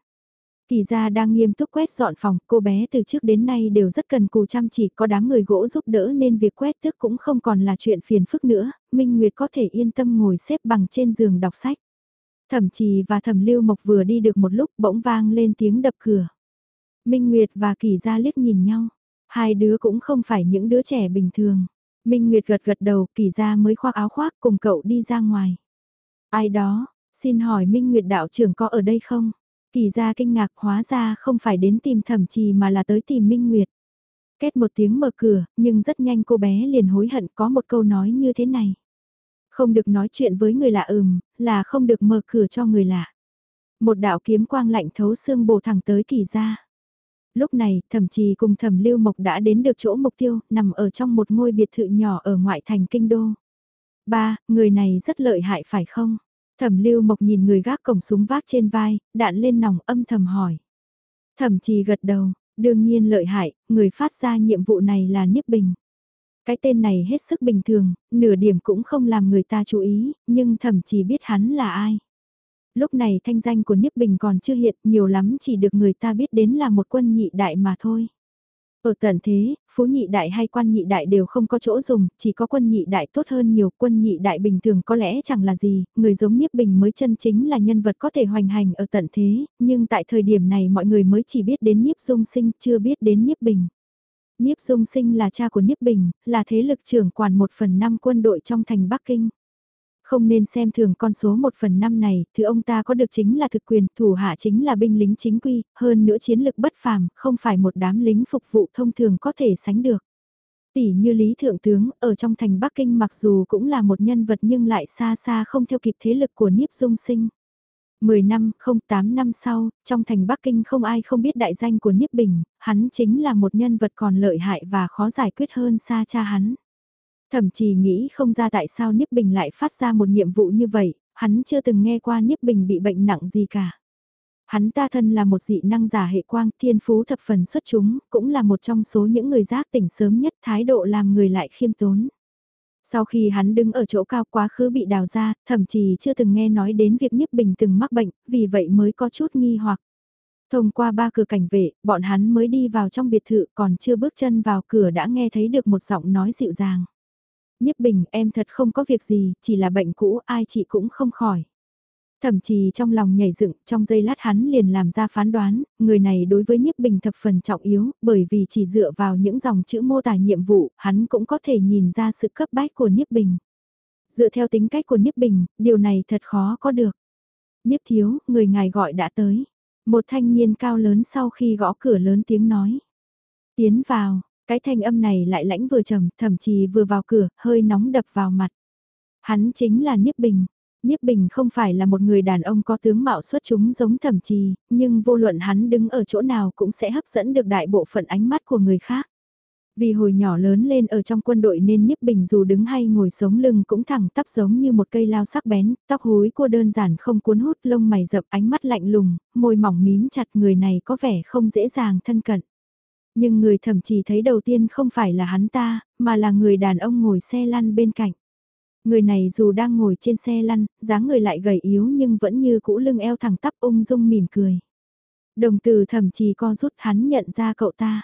Kỳ ra đang nghiêm túc quét dọn phòng, cô bé từ trước đến nay đều rất cần cù chăm chỉ, có đám người gỗ giúp đỡ nên việc quét tước cũng không còn là chuyện phiền phức nữa, Minh Nguyệt có thể yên tâm ngồi xếp bằng trên giường đọc sách. Thẩm trì và thẩm lưu mộc vừa đi được một lúc bỗng vang lên tiếng đập cửa. Minh Nguyệt và Kỳ Gia liếc nhìn nhau. Hai đứa cũng không phải những đứa trẻ bình thường. Minh Nguyệt gật gật đầu, Kỳ Gia mới khoác áo khoác cùng cậu đi ra ngoài. Ai đó, xin hỏi Minh Nguyệt đạo trưởng có ở đây không? Kỳ Gia kinh ngạc hóa ra không phải đến tìm thẩm trì mà là tới tìm Minh Nguyệt. Kết một tiếng mở cửa, nhưng rất nhanh cô bé liền hối hận có một câu nói như thế này. Không được nói chuyện với người lạ ừm, là không được mở cửa cho người lạ. Một đạo kiếm quang lạnh thấu xương bổ thẳng tới kỳ ra. Lúc này, thẩm trì cùng thẩm lưu mộc đã đến được chỗ mục tiêu, nằm ở trong một ngôi biệt thự nhỏ ở ngoại thành kinh đô. Ba, người này rất lợi hại phải không? Thẩm lưu mộc nhìn người gác cổng súng vác trên vai, đạn lên nòng âm thầm hỏi. Thẩm trì gật đầu, đương nhiên lợi hại, người phát ra nhiệm vụ này là Niếp Bình. Cái tên này hết sức bình thường, nửa điểm cũng không làm người ta chú ý, nhưng Thẩm Trì biết hắn là ai. Lúc này thanh danh của Niếp Bình còn chưa hiện, nhiều lắm chỉ được người ta biết đến là một quân nhị đại mà thôi. Ở tận thế, phú nhị đại hay quan nhị đại đều không có chỗ dùng, chỉ có quân nhị đại tốt hơn nhiều. Quân nhị đại bình thường có lẽ chẳng là gì, người giống nhiếp Bình mới chân chính là nhân vật có thể hoành hành ở tận thế, nhưng tại thời điểm này mọi người mới chỉ biết đến nhiếp Dung Sinh, chưa biết đến nhiếp Bình. nhiếp Dung Sinh là cha của nhiếp Bình, là thế lực trưởng quản một phần năm quân đội trong thành Bắc Kinh. Không nên xem thường con số một phần năm này, thứ ông ta có được chính là thực quyền, thủ hạ chính là binh lính chính quy, hơn nữa chiến lực bất phàm, không phải một đám lính phục vụ thông thường có thể sánh được. Tỷ như Lý Thượng Tướng, ở trong thành Bắc Kinh mặc dù cũng là một nhân vật nhưng lại xa xa không theo kịp thế lực của Niếp Dung Sinh. 10 năm, không 8 năm sau, trong thành Bắc Kinh không ai không biết đại danh của Niếp Bình, hắn chính là một nhân vật còn lợi hại và khó giải quyết hơn xa cha hắn. Thậm chí nghĩ không ra tại sao Niếp Bình lại phát ra một nhiệm vụ như vậy, hắn chưa từng nghe qua Niếp Bình bị bệnh nặng gì cả. Hắn ta thân là một dị năng giả hệ quang thiên phú thập phần xuất chúng, cũng là một trong số những người giác tỉnh sớm nhất thái độ làm người lại khiêm tốn. Sau khi hắn đứng ở chỗ cao quá khứ bị đào ra, thậm chí chưa từng nghe nói đến việc Niếp Bình từng mắc bệnh, vì vậy mới có chút nghi hoặc. Thông qua ba cửa cảnh vệ, bọn hắn mới đi vào trong biệt thự còn chưa bước chân vào cửa đã nghe thấy được một giọng nói dịu dàng. Niếp Bình em thật không có việc gì, chỉ là bệnh cũ ai chị cũng không khỏi. Thậm chí trong lòng nhảy dựng, trong giây lát hắn liền làm ra phán đoán, người này đối với Nhiếp Bình thập phần trọng yếu, bởi vì chỉ dựa vào những dòng chữ mô tả nhiệm vụ, hắn cũng có thể nhìn ra sự cấp bách của Nhiếp Bình. Dựa theo tính cách của Nhiếp Bình, điều này thật khó có được. Nhiếp thiếu, người ngài gọi đã tới. Một thanh niên cao lớn sau khi gõ cửa lớn tiếng nói. Tiến vào, cái thanh âm này lại lãnh vừa trầm, thậm chí vừa vào cửa, hơi nóng đập vào mặt. Hắn chính là Niếp Bình. Niếp Bình không phải là một người đàn ông có tướng mạo xuất chúng giống thẩm trì, nhưng vô luận hắn đứng ở chỗ nào cũng sẽ hấp dẫn được đại bộ phận ánh mắt của người khác. Vì hồi nhỏ lớn lên ở trong quân đội nên Niếp Bình dù đứng hay ngồi sống lưng cũng thẳng tắp giống như một cây lao sắc bén, tóc húi cua đơn giản không cuốn hút lông mày rậm ánh mắt lạnh lùng, môi mỏng mím chặt người này có vẻ không dễ dàng thân cận. Nhưng người thậm chí thấy đầu tiên không phải là hắn ta, mà là người đàn ông ngồi xe lăn bên cạnh. Người này dù đang ngồi trên xe lăn, dáng người lại gầy yếu nhưng vẫn như cũ lưng eo thẳng tắp ung dung mỉm cười. Đồng từ thậm chí co rút hắn nhận ra cậu ta.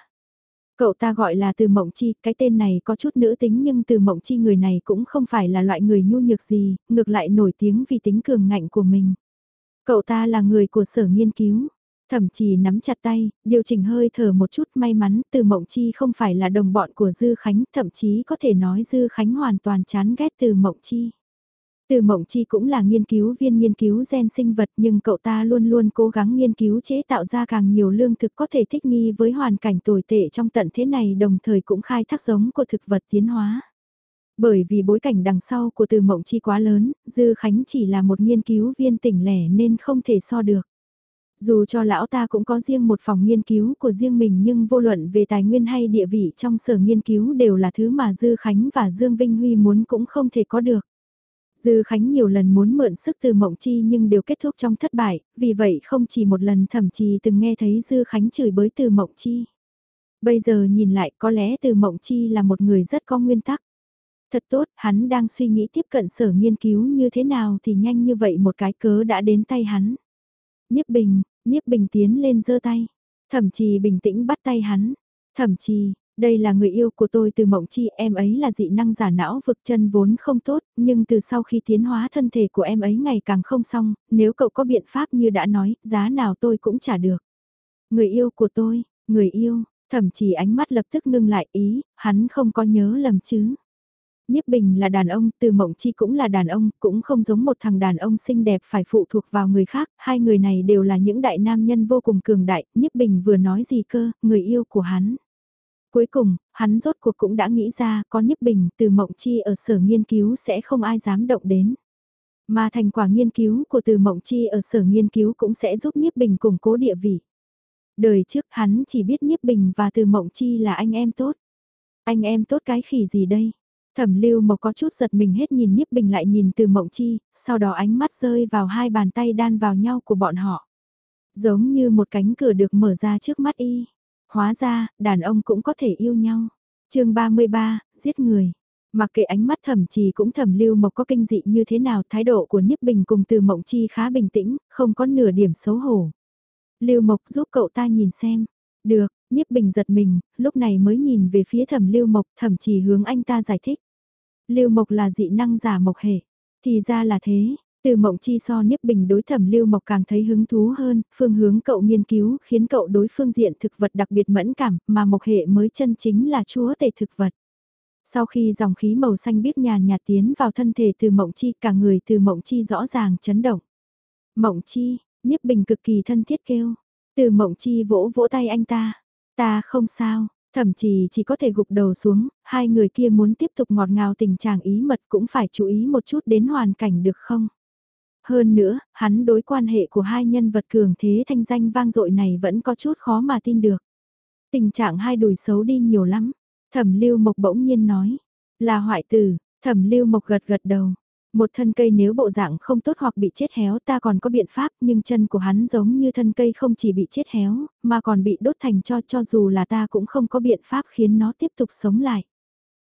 Cậu ta gọi là từ mộng chi, cái tên này có chút nữ tính nhưng từ mộng chi người này cũng không phải là loại người nhu nhược gì, ngược lại nổi tiếng vì tính cường ngạnh của mình. Cậu ta là người của sở nghiên cứu. Thậm chí nắm chặt tay, điều chỉnh hơi thở một chút may mắn từ mộng chi không phải là đồng bọn của Dư Khánh, thậm chí có thể nói Dư Khánh hoàn toàn chán ghét từ mộng chi. Từ Mộng Chi cũng là nghiên cứu viên nghiên cứu gen sinh vật nhưng cậu ta luôn luôn cố gắng nghiên cứu chế tạo ra càng nhiều lương thực có thể thích nghi với hoàn cảnh tồi tệ trong tận thế này đồng thời cũng khai thác giống của thực vật tiến hóa. Bởi vì bối cảnh đằng sau của từ Mộng Chi quá lớn, Dư Khánh chỉ là một nghiên cứu viên tỉnh lẻ nên không thể so được. Dù cho lão ta cũng có riêng một phòng nghiên cứu của riêng mình nhưng vô luận về tài nguyên hay địa vị trong sở nghiên cứu đều là thứ mà Dư Khánh và Dương Vinh Huy muốn cũng không thể có được. Dư Khánh nhiều lần muốn mượn sức từ Mộng Chi nhưng đều kết thúc trong thất bại, vì vậy không chỉ một lần thậm chí từng nghe thấy Dư Khánh chửi bới từ Mộng Chi. Bây giờ nhìn lại có lẽ từ Mộng Chi là một người rất có nguyên tắc. Thật tốt, hắn đang suy nghĩ tiếp cận sở nghiên cứu như thế nào thì nhanh như vậy một cái cớ đã đến tay hắn. Niếp Bình, Niếp Bình tiến lên giơ tay. Thẩm Trì bình tĩnh bắt tay hắn. Thẩm Trì, đây là người yêu của tôi từ mộng chi, em ấy là dị năng giả não vực chân vốn không tốt, nhưng từ sau khi tiến hóa thân thể của em ấy ngày càng không xong, nếu cậu có biện pháp như đã nói, giá nào tôi cũng trả được. Người yêu của tôi, người yêu, thậm chí ánh mắt lập tức ngưng lại ý, hắn không có nhớ lầm chứ. Niếp Bình là đàn ông, Từ Mộng Chi cũng là đàn ông, cũng không giống một thằng đàn ông xinh đẹp phải phụ thuộc vào người khác, hai người này đều là những đại nam nhân vô cùng cường đại, Niếp Bình vừa nói gì cơ, người yêu của hắn. Cuối cùng, hắn rốt cuộc cũng đã nghĩ ra có Niếp Bình từ Mộng Chi ở sở nghiên cứu sẽ không ai dám động đến. Mà thành quả nghiên cứu của từ Mộng Chi ở sở nghiên cứu cũng sẽ giúp Niếp Bình củng cố địa vị. Đời trước hắn chỉ biết Niếp Bình và từ Mộng Chi là anh em tốt. Anh em tốt cái khỉ gì đây? Thẩm lưu mộc có chút giật mình hết nhìn Niếp Bình lại nhìn từ Mộng Chi, sau đó ánh mắt rơi vào hai bàn tay đan vào nhau của bọn họ. Giống như một cánh cửa được mở ra trước mắt y. Hóa ra, đàn ông cũng có thể yêu nhau. chương 33, giết người. Mặc kệ ánh mắt thẩm trì cũng thẩm lưu mộc có kinh dị như thế nào thái độ của Niếp Bình cùng từ mộng chi khá bình tĩnh, không có nửa điểm xấu hổ. Lưu mộc giúp cậu ta nhìn xem. Được, Niếp Bình giật mình, lúc này mới nhìn về phía thẩm lưu mộc thẩm trì hướng anh ta giải thích. Lưu mộc là dị năng giả mộc hệ. Thì ra là thế, từ mộng chi so Niếp Bình đối thẩm lưu mộc càng thấy hứng thú hơn, phương hướng cậu nghiên cứu khiến cậu đối phương diện thực vật đặc biệt mẫn cảm, mà mộc hệ mới chân chính là chúa tể thực vật. Sau khi dòng khí màu xanh biếc nhàn nhạt tiến vào thân thể từ mộng chi, cả người từ mộng chi rõ ràng chấn động. Mộng chi, Niếp Bình cực kỳ thân thiết kêu. Từ mộng chi vỗ vỗ tay anh ta. Ta không sao, Thậm chí chỉ có thể gục đầu xuống, hai người kia muốn tiếp tục ngọt ngào tình trạng ý mật cũng phải chú ý một chút đến hoàn cảnh được không? Hơn nữa, hắn đối quan hệ của hai nhân vật cường thế thanh danh vang dội này vẫn có chút khó mà tin được. Tình trạng hai đùi xấu đi nhiều lắm. Thẩm lưu mộc bỗng nhiên nói. Là hoại tử, thẩm lưu mộc gật gật đầu. Một thân cây nếu bộ dạng không tốt hoặc bị chết héo ta còn có biện pháp nhưng chân của hắn giống như thân cây không chỉ bị chết héo, mà còn bị đốt thành cho cho dù là ta cũng không có biện pháp khiến nó tiếp tục sống lại.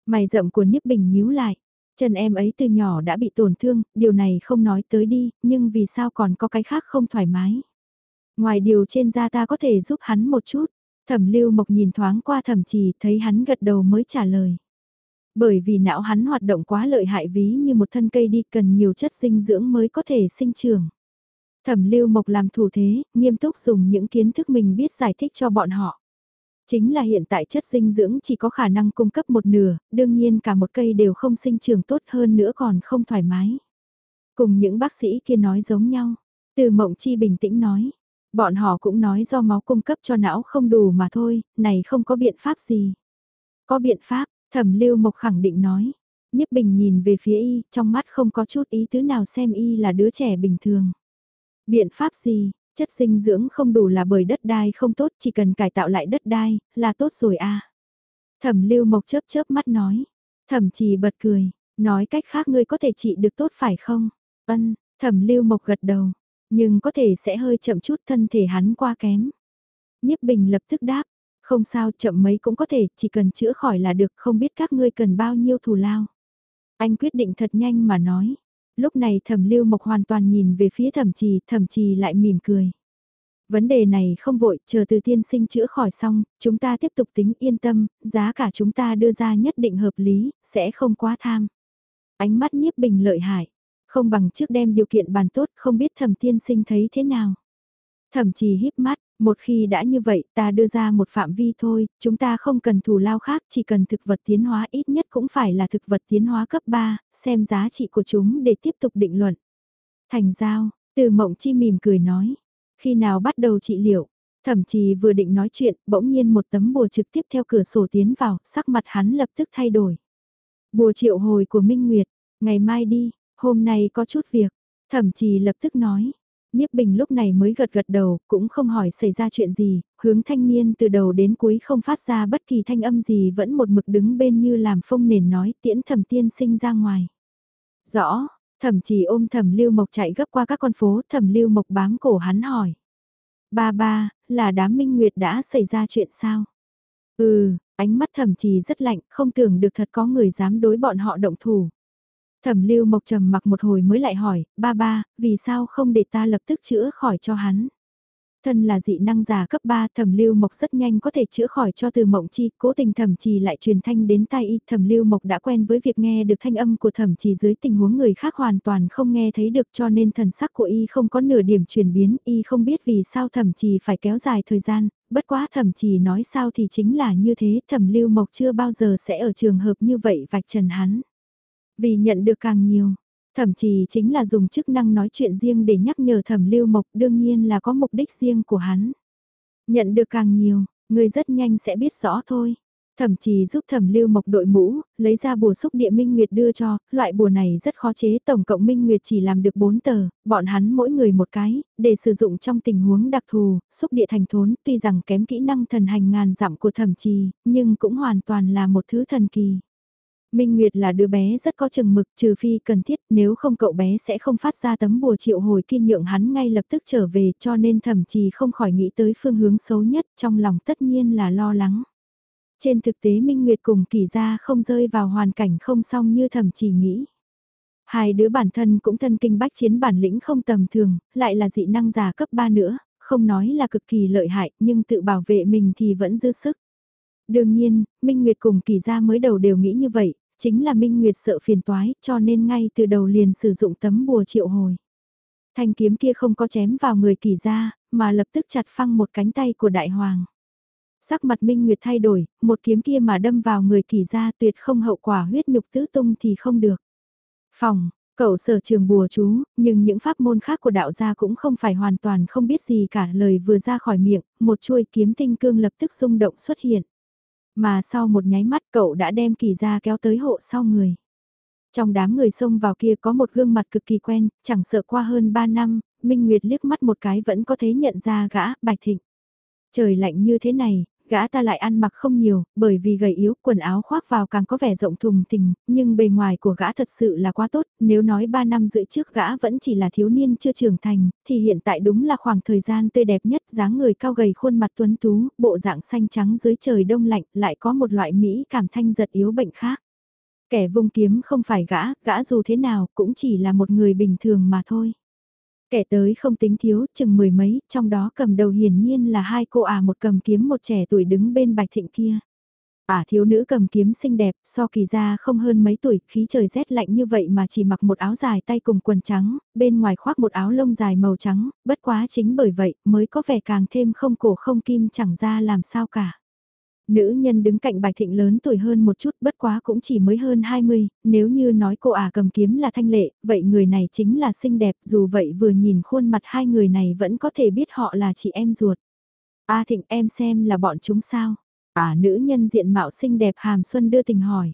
Mày rậm của Niếp Bình nhíu lại. Chân em ấy từ nhỏ đã bị tổn thương, điều này không nói tới đi, nhưng vì sao còn có cái khác không thoải mái. Ngoài điều trên da ta có thể giúp hắn một chút, thẩm lưu mộc nhìn thoáng qua thẩm trì thấy hắn gật đầu mới trả lời. Bởi vì não hắn hoạt động quá lợi hại ví như một thân cây đi cần nhiều chất dinh dưỡng mới có thể sinh trưởng. Thẩm lưu mộc làm thủ thế, nghiêm túc dùng những kiến thức mình biết giải thích cho bọn họ. Chính là hiện tại chất dinh dưỡng chỉ có khả năng cung cấp một nửa, đương nhiên cả một cây đều không sinh trưởng tốt hơn nữa còn không thoải mái. Cùng những bác sĩ kia nói giống nhau, từ mộng chi bình tĩnh nói, bọn họ cũng nói do máu cung cấp cho não không đủ mà thôi, này không có biện pháp gì. Có biện pháp, thẩm lưu mộc khẳng định nói. Niếp bình nhìn về phía y, trong mắt không có chút ý tứ nào xem y là đứa trẻ bình thường. Biện pháp gì, chất dinh dưỡng không đủ là bởi đất đai không tốt, chỉ cần cải tạo lại đất đai, là tốt rồi à. Thẩm lưu mộc chớp chớp mắt nói. Thẩm chỉ bật cười, nói cách khác ngươi có thể trị được tốt phải không? Ân, thẩm lưu mộc gật đầu, nhưng có thể sẽ hơi chậm chút thân thể hắn qua kém. Nhiếp bình lập tức đáp, không sao chậm mấy cũng có thể, chỉ cần chữa khỏi là được, không biết các ngươi cần bao nhiêu thù lao. Anh quyết định thật nhanh mà nói. Lúc này thẩm lưu mộc hoàn toàn nhìn về phía thẩm trì, thẩm trì lại mỉm cười. Vấn đề này không vội, chờ từ tiên sinh chữa khỏi xong, chúng ta tiếp tục tính yên tâm, giá cả chúng ta đưa ra nhất định hợp lý, sẽ không quá tham. Ánh mắt nhiếp bình lợi hại, không bằng trước đem điều kiện bàn tốt, không biết thẩm tiên sinh thấy thế nào. Thẩm trì híp mắt, một khi đã như vậy ta đưa ra một phạm vi thôi, chúng ta không cần thù lao khác, chỉ cần thực vật tiến hóa ít nhất cũng phải là thực vật tiến hóa cấp 3, xem giá trị của chúng để tiếp tục định luận. Thành giao, từ mộng chi mỉm cười nói, khi nào bắt đầu trị liệu, thậm chí vừa định nói chuyện, bỗng nhiên một tấm bùa trực tiếp theo cửa sổ tiến vào, sắc mặt hắn lập tức thay đổi. Bùa triệu hồi của Minh Nguyệt, ngày mai đi, hôm nay có chút việc, thậm chí lập tức nói, Niếp Bình lúc này mới gật gật đầu, cũng không hỏi xảy ra chuyện gì, hướng thanh niên từ đầu đến cuối không phát ra bất kỳ thanh âm gì vẫn một mực đứng bên như làm phông nền nói tiễn thẩm tiên sinh ra ngoài. Rõ, thẩm chỉ ôm thẩm lưu mộc chạy gấp qua các con phố, thẩm lưu mộc bám cổ hắn hỏi. Ba ba, là đám minh nguyệt đã xảy ra chuyện sao? Ừ, ánh mắt thẩm trì rất lạnh, không tưởng được thật có người dám đối bọn họ động thủ. Thẩm lưu mộc trầm mặc một hồi mới lại hỏi, ba ba, vì sao không để ta lập tức chữa khỏi cho hắn? Thân là dị năng giả cấp 3 thẩm lưu mộc rất nhanh có thể chữa khỏi cho từ mộng chi, cố tình thẩm trì lại truyền thanh đến tai y, thẩm lưu mộc đã quen với việc nghe được thanh âm của thẩm trì dưới tình huống người khác hoàn toàn không nghe thấy được cho nên thần sắc của y không có nửa điểm chuyển biến, y không biết vì sao thẩm trì phải kéo dài thời gian, bất quá thẩm trì nói sao thì chính là như thế, thẩm lưu mộc chưa bao giờ sẽ ở trường hợp như vậy vạch trần hắn. Vì nhận được càng nhiều, thậm chí chính là dùng chức năng nói chuyện riêng để nhắc nhở thẩm lưu mộc đương nhiên là có mục đích riêng của hắn. Nhận được càng nhiều, người rất nhanh sẽ biết rõ thôi. Thẩm trì giúp thẩm lưu mộc đội mũ, lấy ra bùa xúc địa minh nguyệt đưa cho, loại bùa này rất khó chế, tổng cộng minh nguyệt chỉ làm được 4 tờ, bọn hắn mỗi người một cái, để sử dụng trong tình huống đặc thù, xúc địa thành thốn, tuy rằng kém kỹ năng thần hành ngàn dặm của thẩm trì, nhưng cũng hoàn toàn là một thứ thần kỳ. Minh Nguyệt là đứa bé rất có chừng mực trừ phi cần thiết nếu không cậu bé sẽ không phát ra tấm bùa triệu hồi kiên nhượng hắn ngay lập tức trở về cho nên thậm chí không khỏi nghĩ tới phương hướng xấu nhất trong lòng tất nhiên là lo lắng. Trên thực tế Minh Nguyệt cùng kỳ gia không rơi vào hoàn cảnh không xong như thậm chỉ nghĩ. Hai đứa bản thân cũng thân kinh bách chiến bản lĩnh không tầm thường, lại là dị năng giả cấp 3 nữa, không nói là cực kỳ lợi hại nhưng tự bảo vệ mình thì vẫn dư sức. Đương nhiên, Minh Nguyệt cùng kỳ gia mới đầu đều nghĩ như vậy, chính là Minh Nguyệt sợ phiền toái cho nên ngay từ đầu liền sử dụng tấm bùa triệu hồi. Thanh kiếm kia không có chém vào người kỳ gia, mà lập tức chặt phăng một cánh tay của đại hoàng. Sắc mặt Minh Nguyệt thay đổi, một kiếm kia mà đâm vào người kỳ gia tuyệt không hậu quả huyết nhục tứ tung thì không được. Phòng, Cậu sở trường bùa chú, nhưng những pháp môn khác của đạo gia cũng không phải hoàn toàn không biết gì cả lời vừa ra khỏi miệng, một chuôi kiếm tinh cương lập tức rung động xuất hiện. Mà sau một nháy mắt cậu đã đem kỳ ra kéo tới hộ sau người. Trong đám người xông vào kia có một gương mặt cực kỳ quen, chẳng sợ qua hơn 3 năm, Minh Nguyệt liếc mắt một cái vẫn có thể nhận ra gã, Bạch Thịnh. Trời lạnh như thế này, gã ta lại ăn mặc không nhiều, bởi vì gầy yếu, quần áo khoác vào càng có vẻ rộng thùng tình, nhưng bề ngoài của gã thật sự là quá tốt, nếu nói 3 năm rưỡi trước gã vẫn chỉ là thiếu niên chưa trưởng thành, thì hiện tại đúng là khoảng thời gian tươi đẹp nhất, dáng người cao gầy khuôn mặt tuấn tú, bộ dạng xanh trắng dưới trời đông lạnh, lại có một loại mỹ cảm thanh giật yếu bệnh khác. Kẻ vung kiếm không phải gã, gã dù thế nào cũng chỉ là một người bình thường mà thôi. Kẻ tới không tính thiếu, chừng mười mấy, trong đó cầm đầu hiển nhiên là hai cô à một cầm kiếm một trẻ tuổi đứng bên bạch thịnh kia. À thiếu nữ cầm kiếm xinh đẹp, so kỳ ra không hơn mấy tuổi, khí trời rét lạnh như vậy mà chỉ mặc một áo dài tay cùng quần trắng, bên ngoài khoác một áo lông dài màu trắng, bất quá chính bởi vậy mới có vẻ càng thêm không cổ không kim chẳng ra làm sao cả. Nữ nhân đứng cạnh Bạch Thịnh lớn tuổi hơn một chút bất quá cũng chỉ mới hơn 20, nếu như nói cô ả cầm kiếm là thanh lệ, vậy người này chính là xinh đẹp, dù vậy vừa nhìn khuôn mặt hai người này vẫn có thể biết họ là chị em ruột. A à, Thịnh em xem là bọn chúng sao? À nữ nhân diện mạo xinh đẹp hàm xuân đưa tình hỏi.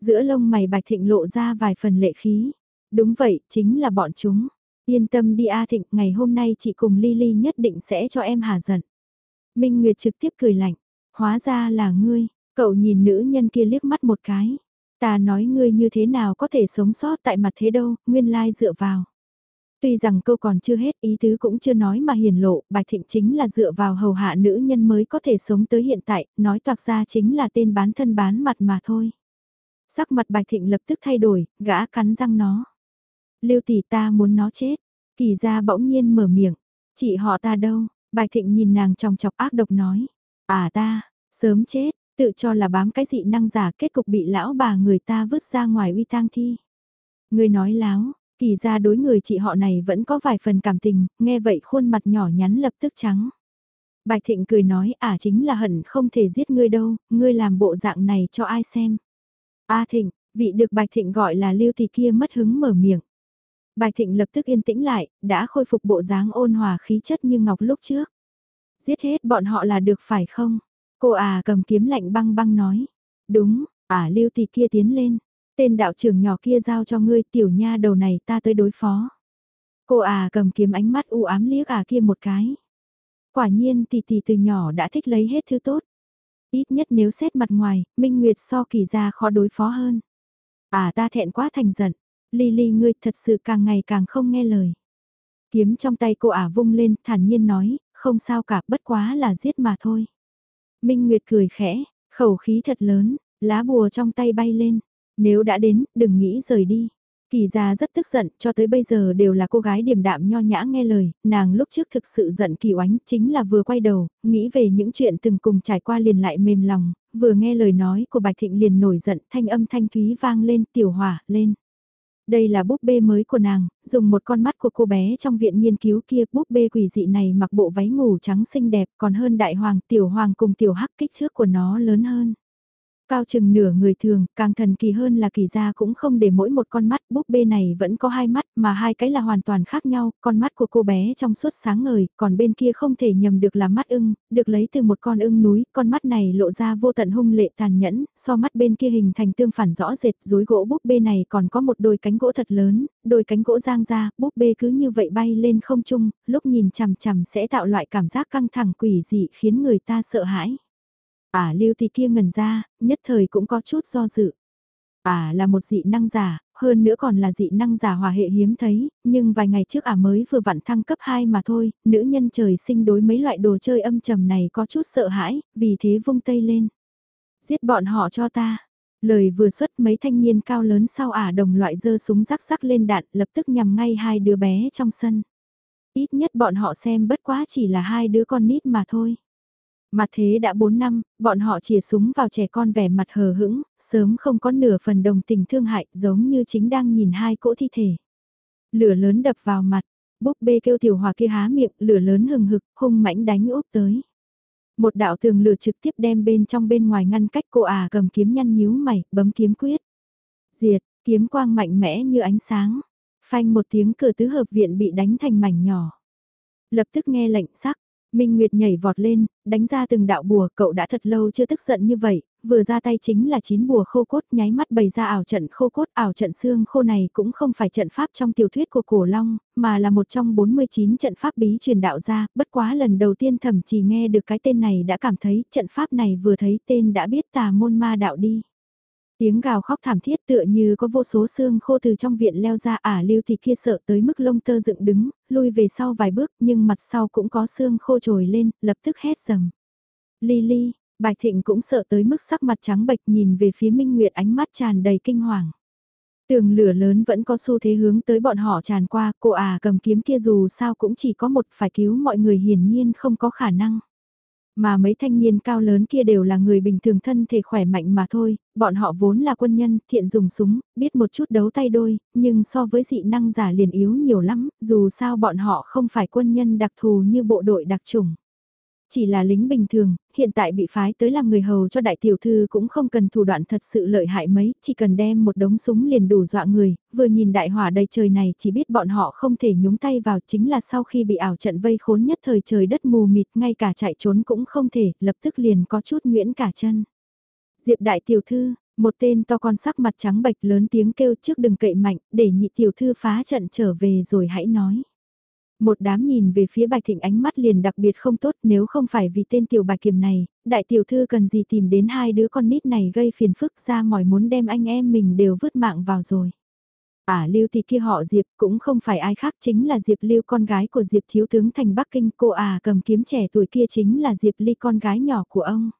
Giữa lông mày Bạch Thịnh lộ ra vài phần lệ khí. Đúng vậy, chính là bọn chúng. Yên tâm đi A à, Thịnh, ngày hôm nay chị cùng Lily nhất định sẽ cho em hà giận. Minh Nguyệt trực tiếp cười lạnh. Hóa ra là ngươi, cậu nhìn nữ nhân kia liếc mắt một cái. Ta nói ngươi như thế nào có thể sống sót tại mặt thế đâu, nguyên lai dựa vào. Tuy rằng câu còn chưa hết ý tứ cũng chưa nói mà hiển lộ, Bạch Thịnh chính là dựa vào hầu hạ nữ nhân mới có thể sống tới hiện tại, nói toạc ra chính là tên bán thân bán mặt mà thôi. Sắc mặt Bạch Thịnh lập tức thay đổi, gã cắn răng nó. Lưu tỷ ta muốn nó chết. Kỳ ra bỗng nhiên mở miệng. Chị họ ta đâu? Bạch Thịnh nhìn nàng trong chọc ác độc nói. À ta, sớm chết, tự cho là bám cái dị năng giả kết cục bị lão bà người ta vứt ra ngoài uy tang thi. Người nói láo, kỳ ra đối người chị họ này vẫn có vài phần cảm tình, nghe vậy khuôn mặt nhỏ nhắn lập tức trắng. Bạch Thịnh cười nói à chính là hận không thể giết ngươi đâu, ngươi làm bộ dạng này cho ai xem. A Thịnh, vị được Bạch Thịnh gọi là lưu thì kia mất hứng mở miệng. Bạch Thịnh lập tức yên tĩnh lại, đã khôi phục bộ dáng ôn hòa khí chất như ngọc lúc trước giết hết bọn họ là được phải không? Cô à cầm kiếm lạnh băng băng nói. Đúng, à lưu tỷ kia tiến lên. Tên đạo trưởng nhỏ kia giao cho ngươi tiểu nha đầu này ta tới đối phó. Cô à cầm kiếm ánh mắt u ám liếc à kia một cái. Quả nhiên tỷ tỷ từ nhỏ đã thích lấy hết thứ tốt. Ít nhất nếu xét mặt ngoài, Minh Nguyệt so kỳ ra khó đối phó hơn. À ta thẹn quá thành giận. Ly ngươi thật sự càng ngày càng không nghe lời. Kiếm trong tay cô ả vung lên, thản nhiên nói, không sao cả, bất quá là giết mà thôi. Minh Nguyệt cười khẽ, khẩu khí thật lớn, lá bùa trong tay bay lên. Nếu đã đến, đừng nghĩ rời đi. Kỳ gia rất tức giận, cho tới bây giờ đều là cô gái điềm đạm nho nhã nghe lời, nàng lúc trước thực sự giận kỳ oánh, chính là vừa quay đầu, nghĩ về những chuyện từng cùng trải qua liền lại mềm lòng, vừa nghe lời nói của Bạch Thịnh liền nổi giận, thanh âm thanh thúy vang lên, tiểu hỏa, lên. Đây là búp bê mới của nàng, dùng một con mắt của cô bé trong viện nghiên cứu kia, búp bê quỷ dị này mặc bộ váy ngủ trắng xinh đẹp còn hơn đại hoàng, tiểu hoàng cùng tiểu hắc kích thước của nó lớn hơn. Cao chừng nửa người thường, càng thần kỳ hơn là kỳ ra cũng không để mỗi một con mắt, búp bê này vẫn có hai mắt mà hai cái là hoàn toàn khác nhau, con mắt của cô bé trong suốt sáng ngời, còn bên kia không thể nhầm được là mắt ưng, được lấy từ một con ưng núi, con mắt này lộ ra vô tận hung lệ tàn nhẫn, so mắt bên kia hình thành tương phản rõ rệt, dối gỗ búp bê này còn có một đôi cánh gỗ thật lớn, đôi cánh gỗ giang ra, búp bê cứ như vậy bay lên không trung, lúc nhìn chằm chằm sẽ tạo loại cảm giác căng thẳng quỷ dị khiến người ta sợ hãi. À lưu thì kia ngần ra, nhất thời cũng có chút do dự. À là một dị năng giả, hơn nữa còn là dị năng giả hòa hệ hiếm thấy, nhưng vài ngày trước ả à mới vừa vặn thăng cấp 2 mà thôi, nữ nhân trời sinh đối mấy loại đồ chơi âm trầm này có chút sợ hãi, vì thế vung tay lên. Giết bọn họ cho ta. Lời vừa xuất mấy thanh niên cao lớn sau ả đồng loại dơ súng rắc rắc lên đạn lập tức nhằm ngay hai đứa bé trong sân. Ít nhất bọn họ xem bất quá chỉ là hai đứa con nít mà thôi. Mà thế đã 4 năm, bọn họ chìa súng vào trẻ con vẻ mặt hờ hững, sớm không có nửa phần đồng tình thương hại giống như chính đang nhìn hai cỗ thi thể. Lửa lớn đập vào mặt, búp bê kêu tiểu hòa kia há miệng, lửa lớn hừng hực, hung mãnh đánh úp tới. Một đạo tường lửa trực tiếp đem bên trong bên ngoài ngăn cách cô à cầm kiếm nhăn nhíu mày, bấm kiếm quyết. Diệt, kiếm quang mạnh mẽ như ánh sáng. Phanh một tiếng cửa tứ hợp viện bị đánh thành mảnh nhỏ. Lập tức nghe lệnh sắc, Minh Nguyệt nhảy vọt lên, đánh ra từng đạo bùa, cậu đã thật lâu chưa tức giận như vậy, vừa ra tay chính là chín bùa khô cốt nháy mắt bày ra ảo trận khô cốt, ảo trận xương khô này cũng không phải trận pháp trong tiểu thuyết của cổ long, mà là một trong 49 trận pháp bí truyền đạo ra, bất quá lần đầu tiên thẩm chỉ nghe được cái tên này đã cảm thấy trận pháp này vừa thấy tên đã biết tà môn ma đạo đi. Tiếng gào khóc thảm thiết tựa như có vô số xương khô từ trong viện leo ra ả à, lưu thì kia sợ tới mức lông tơ dựng đứng, lui về sau vài bước nhưng mặt sau cũng có xương khô trồi lên, lập tức hét rầm. Lily, Bạch Thịnh cũng sợ tới mức sắc mặt trắng bệch nhìn về phía Minh Nguyệt ánh mắt tràn đầy kinh hoàng. Tường lửa lớn vẫn có xu thế hướng tới bọn họ tràn qua, cô à cầm kiếm kia dù sao cũng chỉ có một phải cứu mọi người hiển nhiên không có khả năng. Mà mấy thanh niên cao lớn kia đều là người bình thường thân thể khỏe mạnh mà thôi, bọn họ vốn là quân nhân, thiện dùng súng, biết một chút đấu tay đôi, nhưng so với dị năng giả liền yếu nhiều lắm, dù sao bọn họ không phải quân nhân đặc thù như bộ đội đặc chủng. Chỉ là lính bình thường, hiện tại bị phái tới làm người hầu cho đại tiểu thư cũng không cần thủ đoạn thật sự lợi hại mấy, chỉ cần đem một đống súng liền đủ dọa người, vừa nhìn đại hỏa đầy trời này chỉ biết bọn họ không thể nhúng tay vào chính là sau khi bị ảo trận vây khốn nhất thời trời đất mù mịt ngay cả chạy trốn cũng không thể, lập tức liền có chút nguyễn cả chân. Diệp đại tiểu thư, một tên to con sắc mặt trắng bệch lớn tiếng kêu trước đừng cậy mạnh, để nhị tiểu thư phá trận trở về rồi hãy nói. Một đám nhìn về phía Bạch Thịnh ánh mắt liền đặc biệt không tốt nếu không phải vì tên tiểu bạch kiểm này, đại tiểu thư cần gì tìm đến hai đứa con nít này gây phiền phức ra mỏi muốn đem anh em mình đều vứt mạng vào rồi. À Lưu thì kia họ Diệp cũng không phải ai khác chính là Diệp Lưu con gái của Diệp Thiếu Tướng thành Bắc Kinh cô à cầm kiếm trẻ tuổi kia chính là Diệp Ly con gái nhỏ của ông.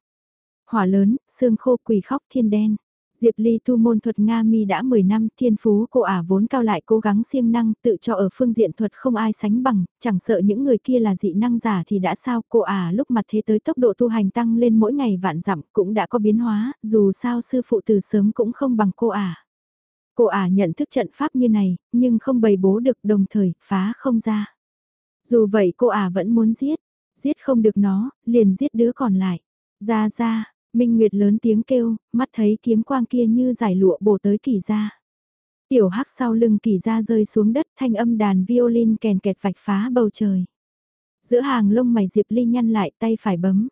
Hỏa lớn, xương khô quỳ khóc thiên đen. Diệp Ly tu môn thuật Nga mi đã 10 năm, thiên phú cô ả vốn cao lại cố gắng siêng năng, tự cho ở phương diện thuật không ai sánh bằng, chẳng sợ những người kia là dị năng giả thì đã sao, cô ả lúc mặt thế tới tốc độ tu hành tăng lên mỗi ngày vạn dặm cũng đã có biến hóa, dù sao sư phụ từ sớm cũng không bằng cô ả. Cô ả nhận thức trận pháp như này, nhưng không bày bố được đồng thời, phá không ra. Dù vậy cô ả vẫn muốn giết, giết không được nó, liền giết đứa còn lại. Ra ra, Minh Nguyệt lớn tiếng kêu, mắt thấy kiếm quang kia như giải lụa bổ tới kỳ ra. Tiểu hắc sau lưng kỳ ra rơi xuống đất thanh âm đàn violin kèn kẹt vạch phá bầu trời. Giữa hàng lông mày Diệp Ly nhăn lại tay phải bấm.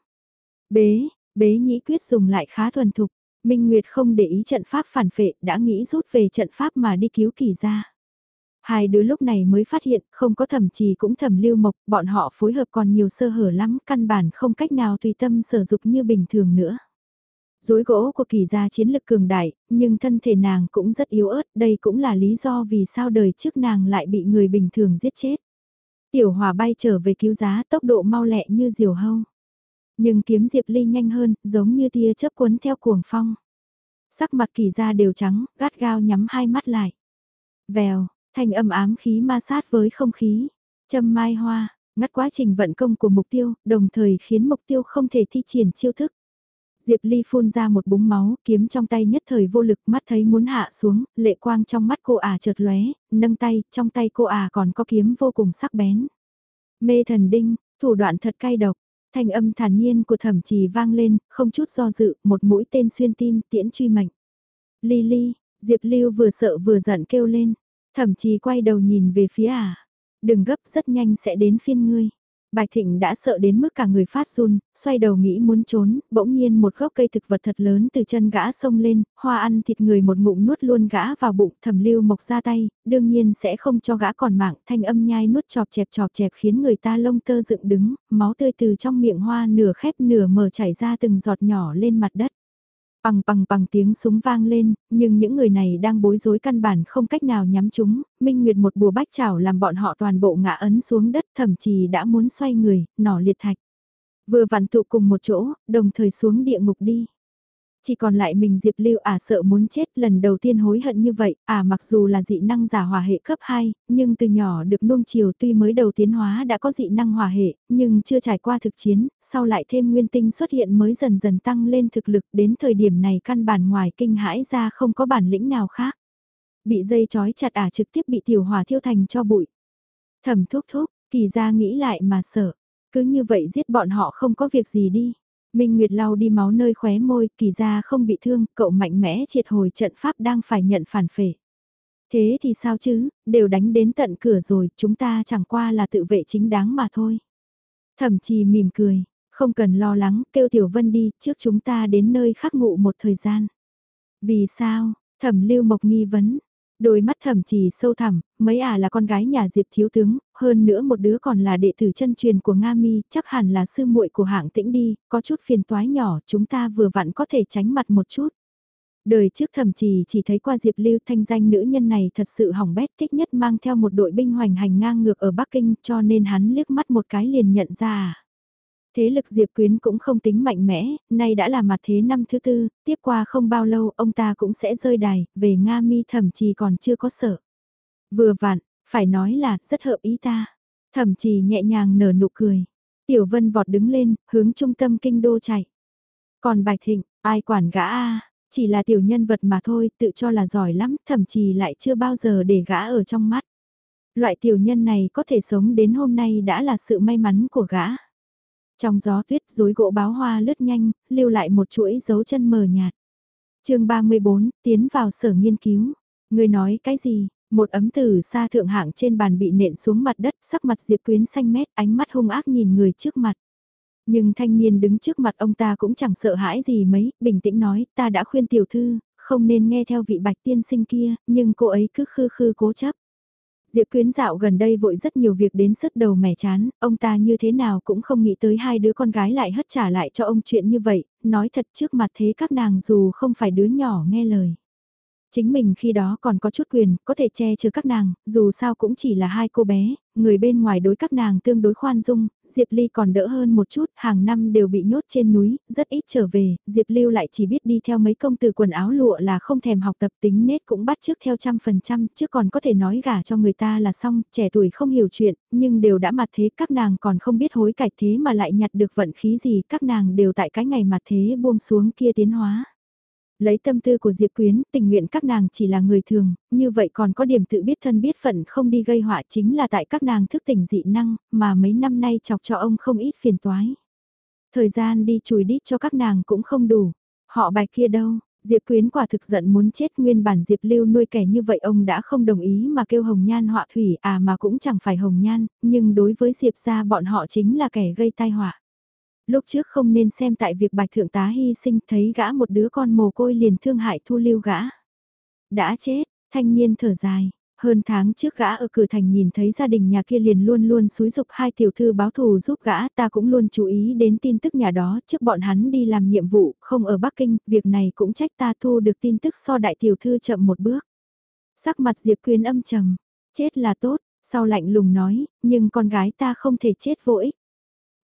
Bế, bế nhĩ quyết dùng lại khá thuần thục. Minh Nguyệt không để ý trận pháp phản phệ đã nghĩ rút về trận pháp mà đi cứu kỳ ra. Hai đứa lúc này mới phát hiện không có thẩm trì cũng thẩm lưu mộc, bọn họ phối hợp còn nhiều sơ hở lắm, căn bản không cách nào tùy tâm sử dụng như bình thường nữa. Dối gỗ của kỳ gia chiến lực cường đại, nhưng thân thể nàng cũng rất yếu ớt, đây cũng là lý do vì sao đời trước nàng lại bị người bình thường giết chết. Tiểu hòa bay trở về cứu giá tốc độ mau lẹ như diều hâu. Nhưng kiếm Diệp Ly nhanh hơn, giống như tia chớp cuốn theo cuồng phong. Sắc mặt kỳ gia đều trắng, gắt gao nhắm hai mắt lại. Vèo, thanh âm ám khí ma sát với không khí. Châm mai hoa, ngắt quá trình vận công của mục tiêu, đồng thời khiến mục tiêu không thể thi triển chiêu thức. Diệp Ly phun ra một búng máu, kiếm trong tay nhất thời vô lực mắt thấy muốn hạ xuống, lệ quang trong mắt cô ả chợt lóe, nâng tay, trong tay cô ả còn có kiếm vô cùng sắc bén. Mê thần đinh, thủ đoạn thật cay độc, thanh âm thản nhiên của thẩm trì vang lên, không chút do dự, một mũi tên xuyên tim, tiễn truy mệnh. Ly ly, Diệp Lưu vừa sợ vừa giận kêu lên, thẩm trì quay đầu nhìn về phía ả. Đừng gấp rất nhanh sẽ đến phiên ngươi. Bạch Thịnh đã sợ đến mức cả người phát run, xoay đầu nghĩ muốn trốn, bỗng nhiên một gốc cây thực vật thật lớn từ chân gã sông lên, hoa ăn thịt người một ngụm nuốt luôn gã vào bụng, thẩm lưu mộc ra tay, đương nhiên sẽ không cho gã còn mạng, thanh âm nhai nuốt chọp chẹp chọp chẹp khiến người ta lông tơ dựng đứng, máu tươi từ trong miệng hoa nửa khép nửa mở chảy ra từng giọt nhỏ lên mặt đất. Bằng bằng bằng tiếng súng vang lên, nhưng những người này đang bối rối căn bản không cách nào nhắm chúng, Minh Nguyệt một bùa bách chảo làm bọn họ toàn bộ ngã ấn xuống đất thậm chí đã muốn xoay người, nỏ liệt thạch. Vừa vặn tụ cùng một chỗ, đồng thời xuống địa ngục đi. Chỉ còn lại mình Diệp Lưu à sợ muốn chết lần đầu tiên hối hận như vậy, à mặc dù là dị năng giả hòa hệ cấp 2, nhưng từ nhỏ được nuông chiều tuy mới đầu tiến hóa đã có dị năng hòa hệ, nhưng chưa trải qua thực chiến, sau lại thêm nguyên tinh xuất hiện mới dần dần tăng lên thực lực đến thời điểm này căn bản ngoài kinh hãi ra không có bản lĩnh nào khác. Bị dây chói chặt à trực tiếp bị tiểu hỏa thiêu thành cho bụi. Thầm thúc thúc, kỳ ra nghĩ lại mà sợ, cứ như vậy giết bọn họ không có việc gì đi. Minh Nguyệt lau đi máu nơi khóe môi, kỳ ra không bị thương, cậu mạnh mẽ triệt hồi trận pháp đang phải nhận phản phệ. Thế thì sao chứ, đều đánh đến tận cửa rồi, chúng ta chẳng qua là tự vệ chính đáng mà thôi. Thẩm trì mỉm cười, không cần lo lắng, kêu Tiểu Vân đi, trước chúng ta đến nơi khắc ngụ một thời gian. Vì sao, thẩm lưu mộc nghi vấn, Đôi mắt thầm trì sâu thẳm, mấy à là con gái nhà Diệp thiếu tướng, hơn nữa một đứa còn là đệ tử chân truyền của Nga Mi, chắc hẳn là sư muội của hạng tĩnh đi, có chút phiền toái nhỏ, chúng ta vừa vặn có thể tránh mặt một chút. Đời trước thầm trì chỉ thấy qua Diệp Lưu thanh danh nữ nhân này thật sự hỏng bét thích nhất mang theo một đội binh hoành hành ngang ngược ở Bắc Kinh cho nên hắn liếc mắt một cái liền nhận ra à. Thế lực Diệp Quyến cũng không tính mạnh mẽ, nay đã là mặt thế năm thứ tư, tiếp qua không bao lâu ông ta cũng sẽ rơi đài, về Nga mi thậm chí còn chưa có sợ. Vừa vặn, phải nói là rất hợp ý ta. Thậm chí nhẹ nhàng nở nụ cười. Tiểu Vân vọt đứng lên, hướng trung tâm kinh đô chạy. Còn Bạch Thịnh, ai quản gã a chỉ là tiểu nhân vật mà thôi, tự cho là giỏi lắm, thậm chí lại chưa bao giờ để gã ở trong mắt. Loại tiểu nhân này có thể sống đến hôm nay đã là sự may mắn của gã. Trong gió tuyết rối gỗ báo hoa lướt nhanh, lưu lại một chuỗi dấu chân mờ nhạt. chương 34, tiến vào sở nghiên cứu. Người nói cái gì? Một ấm từ xa thượng hạng trên bàn bị nện xuống mặt đất, sắc mặt Diệp Quyến xanh mét, ánh mắt hung ác nhìn người trước mặt. Nhưng thanh niên đứng trước mặt ông ta cũng chẳng sợ hãi gì mấy, bình tĩnh nói, ta đã khuyên tiểu thư, không nên nghe theo vị bạch tiên sinh kia, nhưng cô ấy cứ khư khư cố chấp. Diệp Quyến dạo gần đây vội rất nhiều việc đến sức đầu mẻ chán, ông ta như thế nào cũng không nghĩ tới hai đứa con gái lại hất trả lại cho ông chuyện như vậy, nói thật trước mặt thế các nàng dù không phải đứa nhỏ nghe lời. Chính mình khi đó còn có chút quyền, có thể che chở các nàng, dù sao cũng chỉ là hai cô bé, người bên ngoài đối các nàng tương đối khoan dung, Diệp Ly còn đỡ hơn một chút, hàng năm đều bị nhốt trên núi, rất ít trở về, Diệp Lưu lại chỉ biết đi theo mấy công từ quần áo lụa là không thèm học tập tính nết cũng bắt trước theo trăm phần trăm, chứ còn có thể nói gả cho người ta là xong, trẻ tuổi không hiểu chuyện, nhưng đều đã mặt thế các nàng còn không biết hối cải thế mà lại nhặt được vận khí gì, các nàng đều tại cái ngày mặt thế buông xuống kia tiến hóa. Lấy tâm tư của Diệp Quyến, tình nguyện các nàng chỉ là người thường, như vậy còn có điểm tự biết thân biết phận không đi gây họa chính là tại các nàng thức tỉnh dị năng, mà mấy năm nay chọc cho ông không ít phiền toái. Thời gian đi chùi đít cho các nàng cũng không đủ. Họ bài kia đâu, Diệp Quyến quả thực giận muốn chết nguyên bản Diệp Lưu nuôi kẻ như vậy ông đã không đồng ý mà kêu Hồng Nhan họa thủy à mà cũng chẳng phải Hồng Nhan, nhưng đối với Diệp gia bọn họ chính là kẻ gây tai họa. Lúc trước không nên xem tại việc bạch thượng tá hy sinh thấy gã một đứa con mồ côi liền thương hại thu lưu gã. Đã chết, thanh niên thở dài. Hơn tháng trước gã ở cửa thành nhìn thấy gia đình nhà kia liền luôn luôn xúi dục hai tiểu thư báo thù giúp gã ta cũng luôn chú ý đến tin tức nhà đó trước bọn hắn đi làm nhiệm vụ không ở Bắc Kinh, việc này cũng trách ta thu được tin tức so đại tiểu thư chậm một bước. Sắc mặt Diệp Quyên âm trầm, chết là tốt, sau lạnh lùng nói, nhưng con gái ta không thể chết vô ích.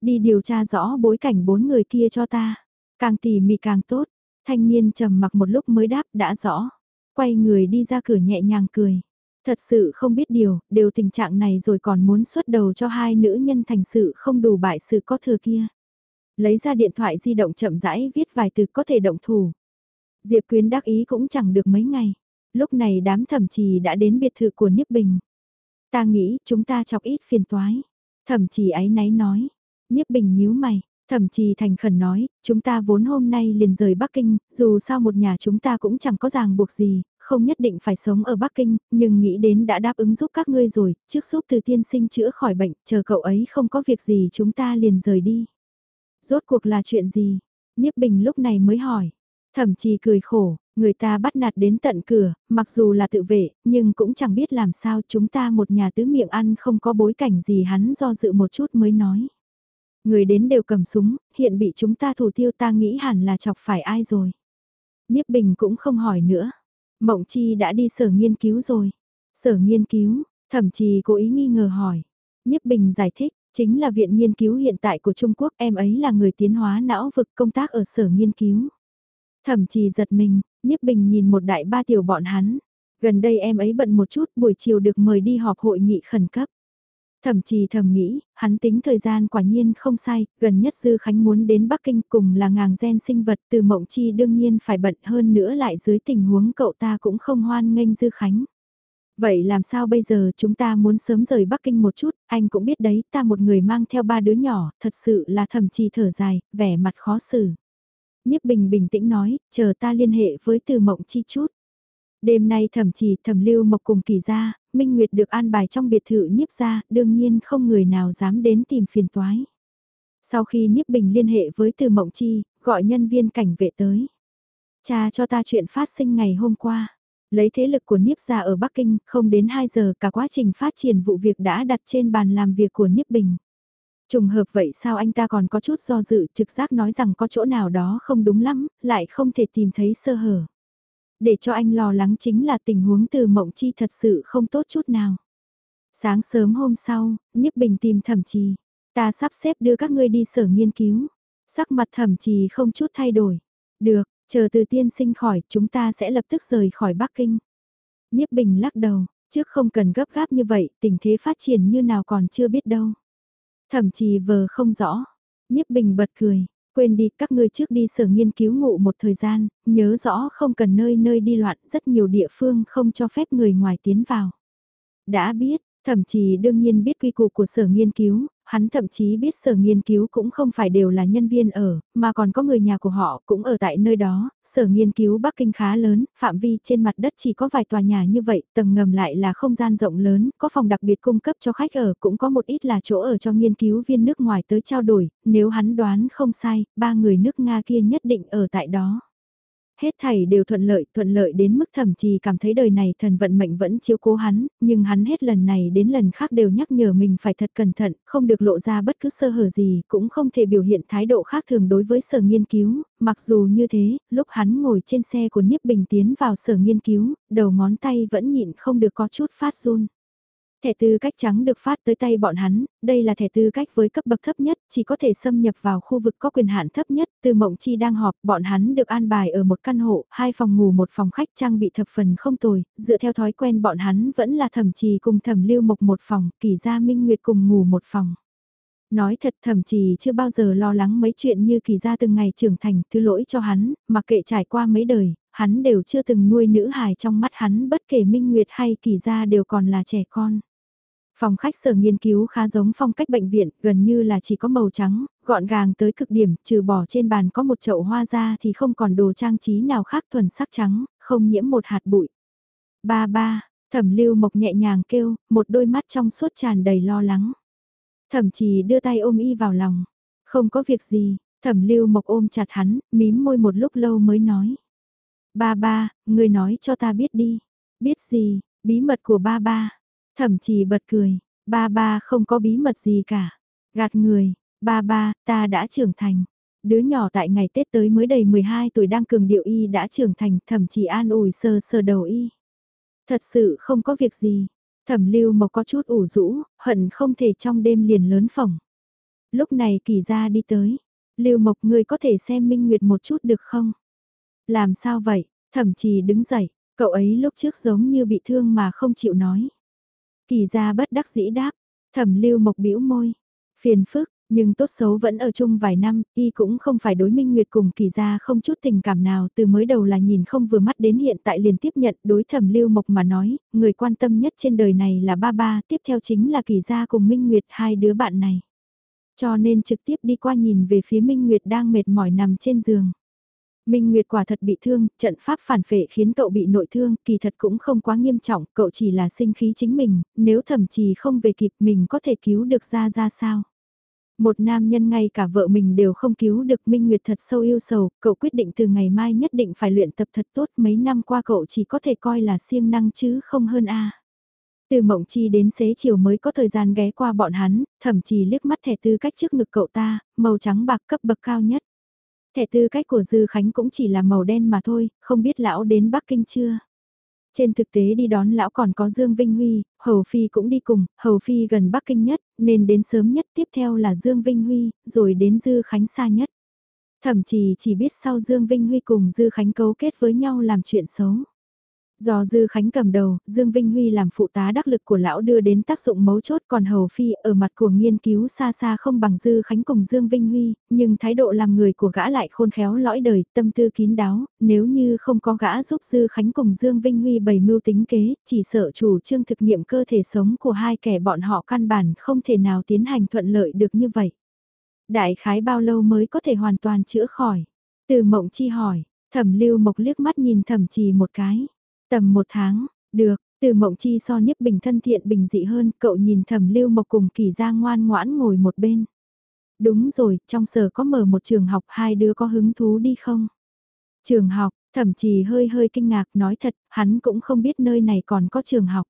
Đi điều tra rõ bối cảnh bốn người kia cho ta. Càng tỉ mỉ càng tốt. Thanh niên trầm mặc một lúc mới đáp đã rõ. Quay người đi ra cửa nhẹ nhàng cười. Thật sự không biết điều, đều tình trạng này rồi còn muốn xuất đầu cho hai nữ nhân thành sự không đủ bại sự có thừa kia. Lấy ra điện thoại di động chậm rãi viết vài từ có thể động thủ. Diệp Quyến đắc ý cũng chẳng được mấy ngày. Lúc này đám thẩm trì đã đến biệt thự của Niếp Bình. Ta nghĩ chúng ta chọc ít phiền toái. Thẩm trì ái náy nói, Niếp Bình nhíu mày, thậm chí thành khẩn nói, chúng ta vốn hôm nay liền rời Bắc Kinh, dù sao một nhà chúng ta cũng chẳng có ràng buộc gì, không nhất định phải sống ở Bắc Kinh, nhưng nghĩ đến đã đáp ứng giúp các ngươi rồi, trước giúp từ tiên sinh chữa khỏi bệnh, chờ cậu ấy không có việc gì chúng ta liền rời đi. Rốt cuộc là chuyện gì? Niếp Bình lúc này mới hỏi. Thậm chí cười khổ, người ta bắt nạt đến tận cửa, mặc dù là tự vệ, nhưng cũng chẳng biết làm sao chúng ta một nhà tứ miệng ăn không có bối cảnh gì hắn do dự một chút mới nói. Người đến đều cầm súng, hiện bị chúng ta thủ tiêu ta nghĩ hẳn là chọc phải ai rồi. Niếp Bình cũng không hỏi nữa. Mộng Chi đã đi sở nghiên cứu rồi. Sở nghiên cứu, thậm chí cố ý nghi ngờ hỏi. Niếp Bình giải thích, chính là viện nghiên cứu hiện tại của Trung Quốc em ấy là người tiến hóa não vực công tác ở sở nghiên cứu. Thậm chí giật mình, Niếp Bình nhìn một đại ba tiểu bọn hắn. Gần đây em ấy bận một chút buổi chiều được mời đi họp hội nghị khẩn cấp. Thậm chí thầm nghĩ, hắn tính thời gian quả nhiên không sai, gần nhất Dư Khánh muốn đến Bắc Kinh cùng là ngàng gen sinh vật từ mộng chi đương nhiên phải bận hơn nữa lại dưới tình huống cậu ta cũng không hoan nghênh Dư Khánh. Vậy làm sao bây giờ chúng ta muốn sớm rời Bắc Kinh một chút, anh cũng biết đấy, ta một người mang theo ba đứa nhỏ, thật sự là thầm trì thở dài, vẻ mặt khó xử. niếp Bình bình tĩnh nói, chờ ta liên hệ với từ mộng chi chút. Đêm nay thẩm chỉ thẩm lưu mộc cùng kỳ ra, Minh Nguyệt được an bài trong biệt thự nhiếp ra, đương nhiên không người nào dám đến tìm phiền toái. Sau khi nhiếp Bình liên hệ với Từ Mộng Chi, gọi nhân viên cảnh vệ tới. Cha cho ta chuyện phát sinh ngày hôm qua. Lấy thế lực của nhiếp ra ở Bắc Kinh, không đến 2 giờ cả quá trình phát triển vụ việc đã đặt trên bàn làm việc của nhiếp Bình. Trùng hợp vậy sao anh ta còn có chút do dự trực giác nói rằng có chỗ nào đó không đúng lắm, lại không thể tìm thấy sơ hở. Để cho anh lo lắng chính là tình huống từ mộng chi thật sự không tốt chút nào. Sáng sớm hôm sau, Niếp Bình tìm thẩm trì. Ta sắp xếp đưa các ngươi đi sở nghiên cứu. Sắc mặt thẩm trì không chút thay đổi. Được, chờ từ tiên sinh khỏi, chúng ta sẽ lập tức rời khỏi Bắc Kinh. Niếp Bình lắc đầu, trước không cần gấp gáp như vậy, tình thế phát triển như nào còn chưa biết đâu. Thậm chí vờ không rõ. Niếp bình bật cười, quên đi các ngươi trước đi sở nghiên cứu ngụ một thời gian, nhớ rõ không cần nơi nơi đi loạn rất nhiều địa phương không cho phép người ngoài tiến vào. Đã biết, thậm chí đương nhiên biết quy củ của sở nghiên cứu, hắn thậm chí biết sở nghiên cứu cũng không phải đều là nhân viên ở, mà còn có người nhà của họ cũng ở tại nơi đó, sở nghiên cứu Bắc Kinh khá lớn, phạm vi trên mặt đất chỉ có vài tòa nhà như vậy, tầng ngầm lại là không gian rộng lớn, có phòng đặc biệt cung cấp cho khách ở, cũng có một ít là chỗ ở cho nghiên cứu viên nước ngoài tới trao đổi, nếu hắn đoán không sai, ba người nước Nga kia nhất định ở tại đó. Hết thảy đều thuận lợi, thuận lợi đến mức thậm chí cảm thấy đời này thần vận mệnh vẫn chiếu cố hắn, nhưng hắn hết lần này đến lần khác đều nhắc nhở mình phải thật cẩn thận, không được lộ ra bất cứ sơ hở gì, cũng không thể biểu hiện thái độ khác thường đối với sở nghiên cứu, mặc dù như thế, lúc hắn ngồi trên xe của Niếp Bình tiến vào sở nghiên cứu, đầu ngón tay vẫn nhịn không được có chút phát run. Thẻ tư cách trắng được phát tới tay bọn hắn, đây là thẻ tư cách với cấp bậc thấp nhất, chỉ có thể xâm nhập vào khu vực có quyền hạn thấp nhất. Từ Mộng Chi đang họp, bọn hắn được an bài ở một căn hộ, hai phòng ngủ một phòng khách trang bị thập phần không tồi, dựa theo thói quen bọn hắn vẫn là thẩm trì cùng thẩm lưu mộc một phòng, kỳ gia minh nguyệt cùng ngủ một phòng. Nói thật thẩm trì chưa bao giờ lo lắng mấy chuyện như kỳ gia từng ngày trưởng thành, thứ lỗi cho hắn, mặc kệ trải qua mấy đời, hắn đều chưa từng nuôi nữ hài trong mắt hắn bất kể minh nguyệt hay kỳ gia đều còn là trẻ con. Phòng khách sở nghiên cứu khá giống phong cách bệnh viện, gần như là chỉ có màu trắng, gọn gàng tới cực điểm, trừ bỏ trên bàn có một chậu hoa ra thì không còn đồ trang trí nào khác thuần sắc trắng, không nhiễm một hạt bụi. Ba ba, thẩm lưu mộc nhẹ nhàng kêu, một đôi mắt trong suốt tràn đầy lo lắng. Thẩm chỉ đưa tay ôm y vào lòng. Không có việc gì, thẩm lưu mộc ôm chặt hắn, mím môi một lúc lâu mới nói. Ba ba, người nói cho ta biết đi. Biết gì, bí mật của ba ba. Thẩm chỉ bật cười, ba ba không có bí mật gì cả. Gạt người, ba ba, ta đã trưởng thành. Đứa nhỏ tại ngày Tết tới mới đầy 12 tuổi đang cường điệu y đã trưởng thành, thẩm chỉ an ủi sờ sờ đầu y. Thật sự không có việc gì. Thẩm lưu mộc có chút ủ rũ, hận không thể trong đêm liền lớn phỏng. Lúc này kỳ ra đi tới. Lưu mộc người có thể xem minh nguyệt một chút được không? Làm sao vậy? Thẩm trì đứng dậy, cậu ấy lúc trước giống như bị thương mà không chịu nói. Kỳ ra bất đắc dĩ đáp, thẩm lưu mộc bĩu môi, phiền phức, nhưng tốt xấu vẫn ở chung vài năm, y cũng không phải đối minh nguyệt cùng kỳ ra không chút tình cảm nào từ mới đầu là nhìn không vừa mắt đến hiện tại liền tiếp nhận đối thẩm lưu mộc mà nói, người quan tâm nhất trên đời này là ba ba, tiếp theo chính là kỳ ra cùng minh nguyệt hai đứa bạn này. Cho nên trực tiếp đi qua nhìn về phía minh nguyệt đang mệt mỏi nằm trên giường. Minh Nguyệt quả thật bị thương, trận pháp phản phệ khiến cậu bị nội thương, kỳ thật cũng không quá nghiêm trọng, cậu chỉ là sinh khí chính mình, nếu thậm chí không về kịp mình có thể cứu được ra ra sao. Một nam nhân ngay cả vợ mình đều không cứu được Minh Nguyệt thật sâu yêu sầu, cậu quyết định từ ngày mai nhất định phải luyện tập thật tốt mấy năm qua cậu chỉ có thể coi là siêng năng chứ không hơn a. Từ mộng chi đến xế chiều mới có thời gian ghé qua bọn hắn, thậm chí liếc mắt thẻ tư cách trước ngực cậu ta, màu trắng bạc cấp bậc cao nhất. Thẻ tư cách của Dư Khánh cũng chỉ là màu đen mà thôi, không biết lão đến Bắc Kinh chưa? Trên thực tế đi đón lão còn có Dương Vinh Huy, Hầu Phi cũng đi cùng, Hầu Phi gần Bắc Kinh nhất, nên đến sớm nhất tiếp theo là Dương Vinh Huy, rồi đến Dư Khánh xa nhất. Thậm chí chỉ biết sau Dương Vinh Huy cùng Dư Khánh cấu kết với nhau làm chuyện xấu. Do Dư Khánh cầm đầu, Dương Vinh Huy làm phụ tá đắc lực của lão đưa đến tác dụng mấu chốt còn Hầu Phi ở mặt của nghiên cứu xa xa không bằng Dư Khánh cùng Dương Vinh Huy, nhưng thái độ làm người của gã lại khôn khéo lõi đời, tâm tư kín đáo, nếu như không có gã giúp Dư Khánh cùng Dương Vinh Huy bày mưu tính kế, chỉ sợ chủ trương thực nghiệm cơ thể sống của hai kẻ bọn họ căn bản không thể nào tiến hành thuận lợi được như vậy. Đại khái bao lâu mới có thể hoàn toàn chữa khỏi? Từ mộng chi hỏi, thẩm lưu mộc liếc mắt nhìn thẩm trì một cái. Tầm một tháng, được, từ mộng chi so nhiếp bình thân thiện bình dị hơn, cậu nhìn thẩm lưu mộc cùng kỳ ra ngoan ngoãn ngồi một bên. Đúng rồi, trong sở có mở một trường học hai đứa có hứng thú đi không? Trường học, thẩm chí hơi hơi kinh ngạc nói thật, hắn cũng không biết nơi này còn có trường học.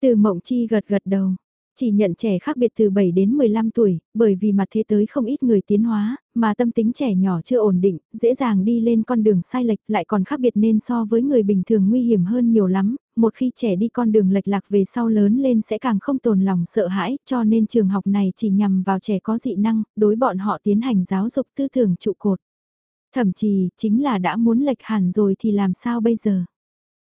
Từ mộng chi gật gật đầu, chỉ nhận trẻ khác biệt từ 7 đến 15 tuổi, bởi vì mặt thế tới không ít người tiến hóa, mà tâm tính trẻ nhỏ chưa ổn định, dễ dàng đi lên con đường sai lệch lại còn khác biệt nên so với người bình thường nguy hiểm hơn nhiều lắm, một khi trẻ đi con đường lệch lạc về sau lớn lên sẽ càng không tồn lòng sợ hãi, cho nên trường học này chỉ nhằm vào trẻ có dị năng, đối bọn họ tiến hành giáo dục tư tưởng trụ cột. Thậm chí, chính là đã muốn lệch hẳn rồi thì làm sao bây giờ?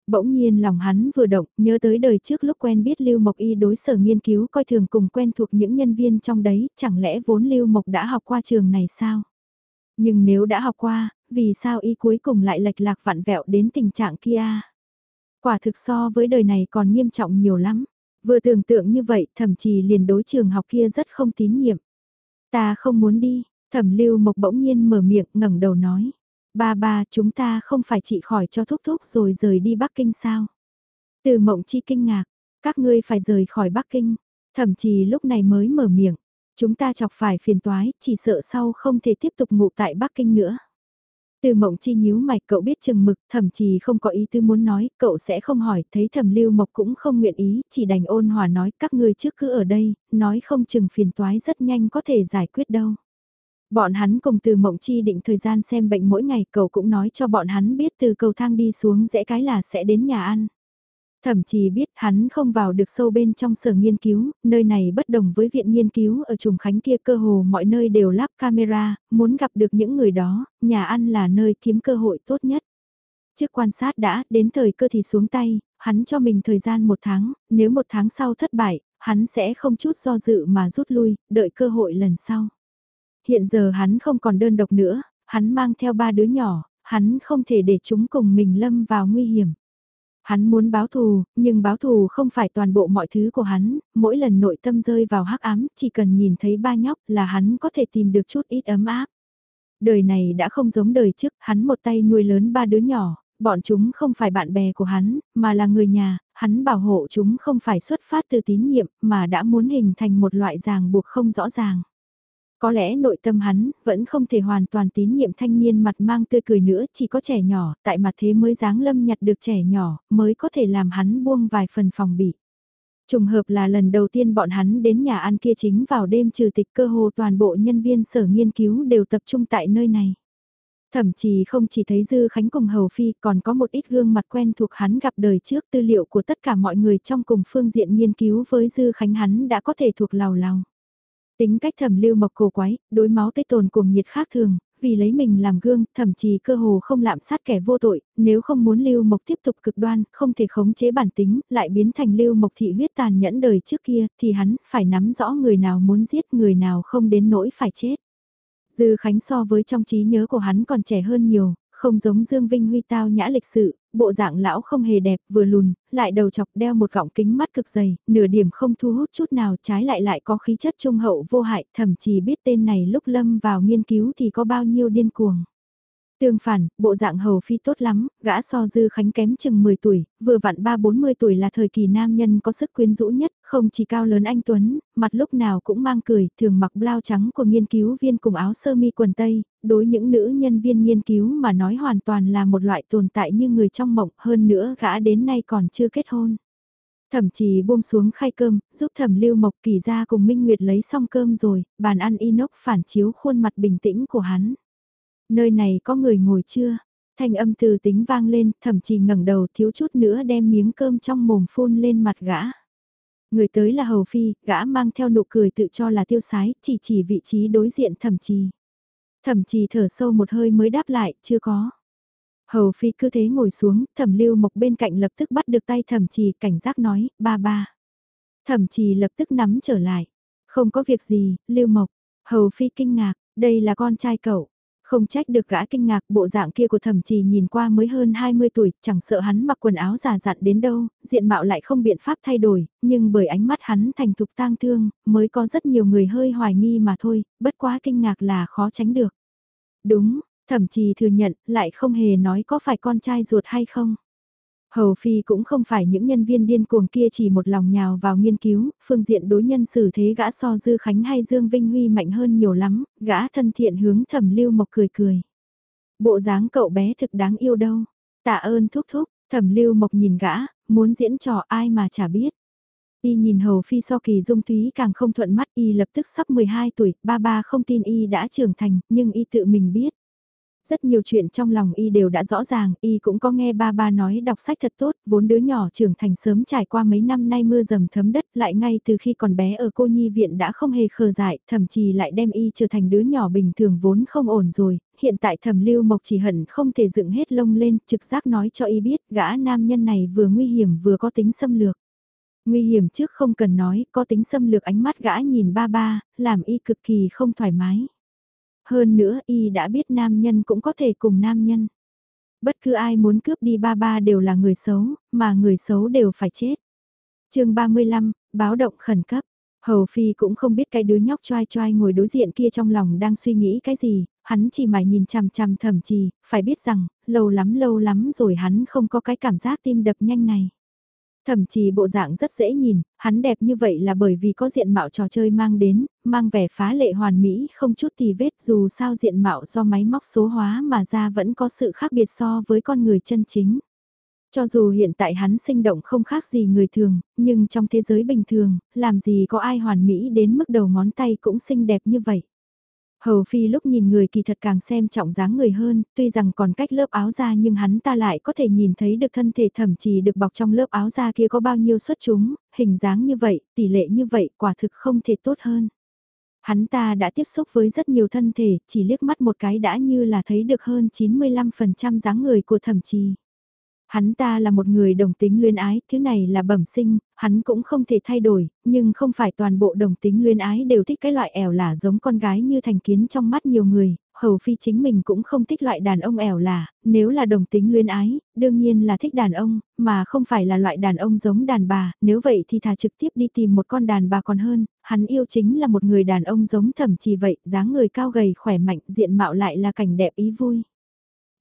Bỗng nhiên lòng hắn vừa động, nhớ tới đời trước lúc quen biết Lưu Mộc Y đối sở nghiên cứu coi thường cùng quen thuộc những nhân viên trong đấy, chẳng lẽ vốn Lưu Mộc đã học qua trường này sao? Nhưng nếu đã học qua, vì sao y cuối cùng lại lệch lạc vặn vẹo đến tình trạng kia? Quả thực so với đời này còn nghiêm trọng nhiều lắm. Vừa tưởng tượng như vậy, thậm chí liền đối trường học kia rất không tín nhiệm. Ta không muốn đi, thẩm lưu mộc bỗng nhiên mở miệng ngẩng đầu nói. Ba ba chúng ta không phải trị khỏi cho thúc thúc rồi rời đi Bắc Kinh sao? Từ mộng chi kinh ngạc, các ngươi phải rời khỏi Bắc Kinh. Thậm chí lúc này mới mở miệng. Chúng ta chọc phải phiền toái, chỉ sợ sau không thể tiếp tục ngủ tại Bắc Kinh nữa. Từ mộng chi nhíu mày cậu biết chừng mực, thậm chí không có ý tư muốn nói, cậu sẽ không hỏi, thấy thẩm lưu mộc cũng không nguyện ý, chỉ đành ôn hòa nói các ngươi trước cứ ở đây, nói không chừng phiền toái rất nhanh có thể giải quyết đâu. Bọn hắn cùng từ mộng chi định thời gian xem bệnh mỗi ngày, cậu cũng nói cho bọn hắn biết từ cầu thang đi xuống rẽ cái là sẽ đến nhà ăn. Thậm chí biết hắn không vào được sâu bên trong sở nghiên cứu, nơi này bất đồng với viện nghiên cứu ở trùng khánh kia cơ hồ mọi nơi đều lắp camera, muốn gặp được những người đó, nhà ăn là nơi kiếm cơ hội tốt nhất. Trước quan sát đã, đến thời cơ thì xuống tay, hắn cho mình thời gian một tháng, nếu một tháng sau thất bại, hắn sẽ không chút do dự mà rút lui, đợi cơ hội lần sau. Hiện giờ hắn không còn đơn độc nữa, hắn mang theo ba đứa nhỏ, hắn không thể để chúng cùng mình lâm vào nguy hiểm. Hắn muốn báo thù, nhưng báo thù không phải toàn bộ mọi thứ của hắn, mỗi lần nội tâm rơi vào hắc ám, chỉ cần nhìn thấy ba nhóc là hắn có thể tìm được chút ít ấm áp. Đời này đã không giống đời trước, hắn một tay nuôi lớn ba đứa nhỏ, bọn chúng không phải bạn bè của hắn, mà là người nhà, hắn bảo hộ chúng không phải xuất phát từ tín nhiệm, mà đã muốn hình thành một loại ràng buộc không rõ ràng. Có lẽ nội tâm hắn vẫn không thể hoàn toàn tín nhiệm thanh niên mặt mang tươi cười nữa, chỉ có trẻ nhỏ, tại mặt thế mới dáng lâm nhặt được trẻ nhỏ, mới có thể làm hắn buông vài phần phòng bị. Trùng hợp là lần đầu tiên bọn hắn đến nhà ăn kia chính vào đêm trừ tịch cơ hồ toàn bộ nhân viên sở nghiên cứu đều tập trung tại nơi này. Thậm chí không chỉ thấy Dư Khánh cùng Hầu Phi còn có một ít gương mặt quen thuộc hắn gặp đời trước tư liệu của tất cả mọi người trong cùng phương diện nghiên cứu với Dư Khánh hắn đã có thể thuộc lào lào. Tính cách thẩm lưu mộc cổ quái, đối máu tây tồn cuồng nhiệt khác thường, vì lấy mình làm gương, thậm chí cơ hồ không lạm sát kẻ vô tội, nếu không muốn lưu mộc tiếp tục cực đoan, không thể khống chế bản tính, lại biến thành lưu mộc thị huyết tàn nhẫn đời trước kia, thì hắn phải nắm rõ người nào muốn giết người nào không đến nỗi phải chết. Dư Khánh so với trong trí nhớ của hắn còn trẻ hơn nhiều, không giống Dương Vinh Huy tao nhã lịch sự, bộ dạng lão không hề đẹp, vừa lùn, lại đầu chọc đeo một gọng kính mắt cực dày, nửa điểm không thu hút chút nào trái lại lại có khí chất trung hậu vô hại, thậm chí biết tên này lúc lâm vào nghiên cứu thì có bao nhiêu điên cuồng. Tương phản, bộ dạng hầu phi tốt lắm, gã so dư khánh kém chừng 10 tuổi, vừa vặn 3-40 tuổi là thời kỳ nam nhân có sức quyến rũ nhất, không chỉ cao lớn anh Tuấn, mặt lúc nào cũng mang cười, thường mặc blau trắng của nghiên cứu viên cùng áo sơ mi quần tây, đối những nữ nhân viên nghiên cứu mà nói hoàn toàn là một loại tồn tại như người trong mộng, hơn nữa gã đến nay còn chưa kết hôn. Thẩm chỉ buông xuống khay cơm, giúp thẩm lưu mộc kỳ ra cùng Minh Nguyệt lấy xong cơm rồi, bàn ăn inox phản chiếu khuôn mặt bình tĩnh của hắn. Nơi này có người ngồi chưa? Thanh âm từ tính vang lên, thậm chí ngẩng đầu thiếu chút nữa đem miếng cơm trong mồm phun lên mặt gã. Người tới là Hầu Phi, gã mang theo nụ cười tự cho là tiêu sái, chỉ chỉ vị trí đối diện thẩm trì. Thẩm trì thở sâu một hơi mới đáp lại, chưa có. Hầu Phi cứ thế ngồi xuống, thẩm lưu mộc bên cạnh lập tức bắt được tay thẩm trì cảnh giác nói, ba ba. Thẩm trì lập tức nắm trở lại. Không có việc gì, lưu mộc. Hầu Phi kinh ngạc, đây là con trai cậu. Không trách được gã kinh ngạc bộ dạng kia của thẩm trì nhìn qua mới hơn 20 tuổi, chẳng sợ hắn mặc quần áo già dặn đến đâu, diện mạo lại không biện pháp thay đổi, nhưng bởi ánh mắt hắn thành thục tang thương, mới có rất nhiều người hơi hoài nghi mà thôi, bất quá kinh ngạc là khó tránh được. Đúng, thẩm trì thừa nhận, lại không hề nói có phải con trai ruột hay không. Hầu Phi cũng không phải những nhân viên điên cuồng kia chỉ một lòng nhào vào nghiên cứu, phương diện đối nhân xử thế gã so Dư Khánh hay Dương Vinh Huy mạnh hơn nhiều lắm, gã thân thiện hướng thẩm lưu mộc cười cười. Bộ dáng cậu bé thực đáng yêu đâu, tạ ơn thúc thúc, thẩm lưu mộc nhìn gã, muốn diễn trò ai mà chả biết. Y nhìn Hầu Phi so kỳ dung thúy càng không thuận mắt Y lập tức sắp 12 tuổi, ba ba không tin Y đã trưởng thành, nhưng Y tự mình biết. Rất nhiều chuyện trong lòng y đều đã rõ ràng, y cũng có nghe ba ba nói đọc sách thật tốt, vốn đứa nhỏ trưởng thành sớm trải qua mấy năm nay mưa dầm thấm đất lại ngay từ khi còn bé ở cô nhi viện đã không hề khờ dại, thậm chí lại đem y trở thành đứa nhỏ bình thường vốn không ổn rồi, hiện tại thẩm lưu mộc chỉ hận không thể dựng hết lông lên, trực giác nói cho y biết gã nam nhân này vừa nguy hiểm vừa có tính xâm lược. Nguy hiểm trước không cần nói, có tính xâm lược ánh mắt gã nhìn ba ba, làm y cực kỳ không thoải mái. Hơn nữa y đã biết nam nhân cũng có thể cùng nam nhân. Bất cứ ai muốn cướp đi ba ba đều là người xấu, mà người xấu đều phải chết. chương 35, báo động khẩn cấp. Hầu Phi cũng không biết cái đứa nhóc choai choai ngồi đối diện kia trong lòng đang suy nghĩ cái gì, hắn chỉ mải nhìn chằm chằm thầm trì, phải biết rằng, lâu lắm lâu lắm rồi hắn không có cái cảm giác tim đập nhanh này. Thậm chí bộ dạng rất dễ nhìn, hắn đẹp như vậy là bởi vì có diện mạo trò chơi mang đến, mang vẻ phá lệ hoàn mỹ không chút tì vết dù sao diện mạo do máy móc số hóa mà ra vẫn có sự khác biệt so với con người chân chính. Cho dù hiện tại hắn sinh động không khác gì người thường, nhưng trong thế giới bình thường, làm gì có ai hoàn mỹ đến mức đầu ngón tay cũng xinh đẹp như vậy. Hầu Phi lúc nhìn người kỳ thật càng xem trọng dáng người hơn, tuy rằng còn cách lớp áo da nhưng hắn ta lại có thể nhìn thấy được thân thể thậm chí được bọc trong lớp áo da kia có bao nhiêu xuất chúng, hình dáng như vậy, tỷ lệ như vậy quả thực không thể tốt hơn. Hắn ta đã tiếp xúc với rất nhiều thân thể, chỉ liếc mắt một cái đã như là thấy được hơn 95% dáng người của thẩm trì. Hắn ta là một người đồng tính luyến ái, thứ này là bẩm sinh, hắn cũng không thể thay đổi, nhưng không phải toàn bộ đồng tính luyến ái đều thích cái loại ẻo lả giống con gái như thành kiến trong mắt nhiều người, hầu phi chính mình cũng không thích loại đàn ông ẻo lả, nếu là đồng tính luyến ái, đương nhiên là thích đàn ông, mà không phải là loại đàn ông giống đàn bà, nếu vậy thì thà trực tiếp đi tìm một con đàn bà còn hơn, hắn yêu chính là một người đàn ông giống thẩm chỉ vậy, dáng người cao gầy khỏe mạnh, diện mạo lại là cảnh đẹp ý vui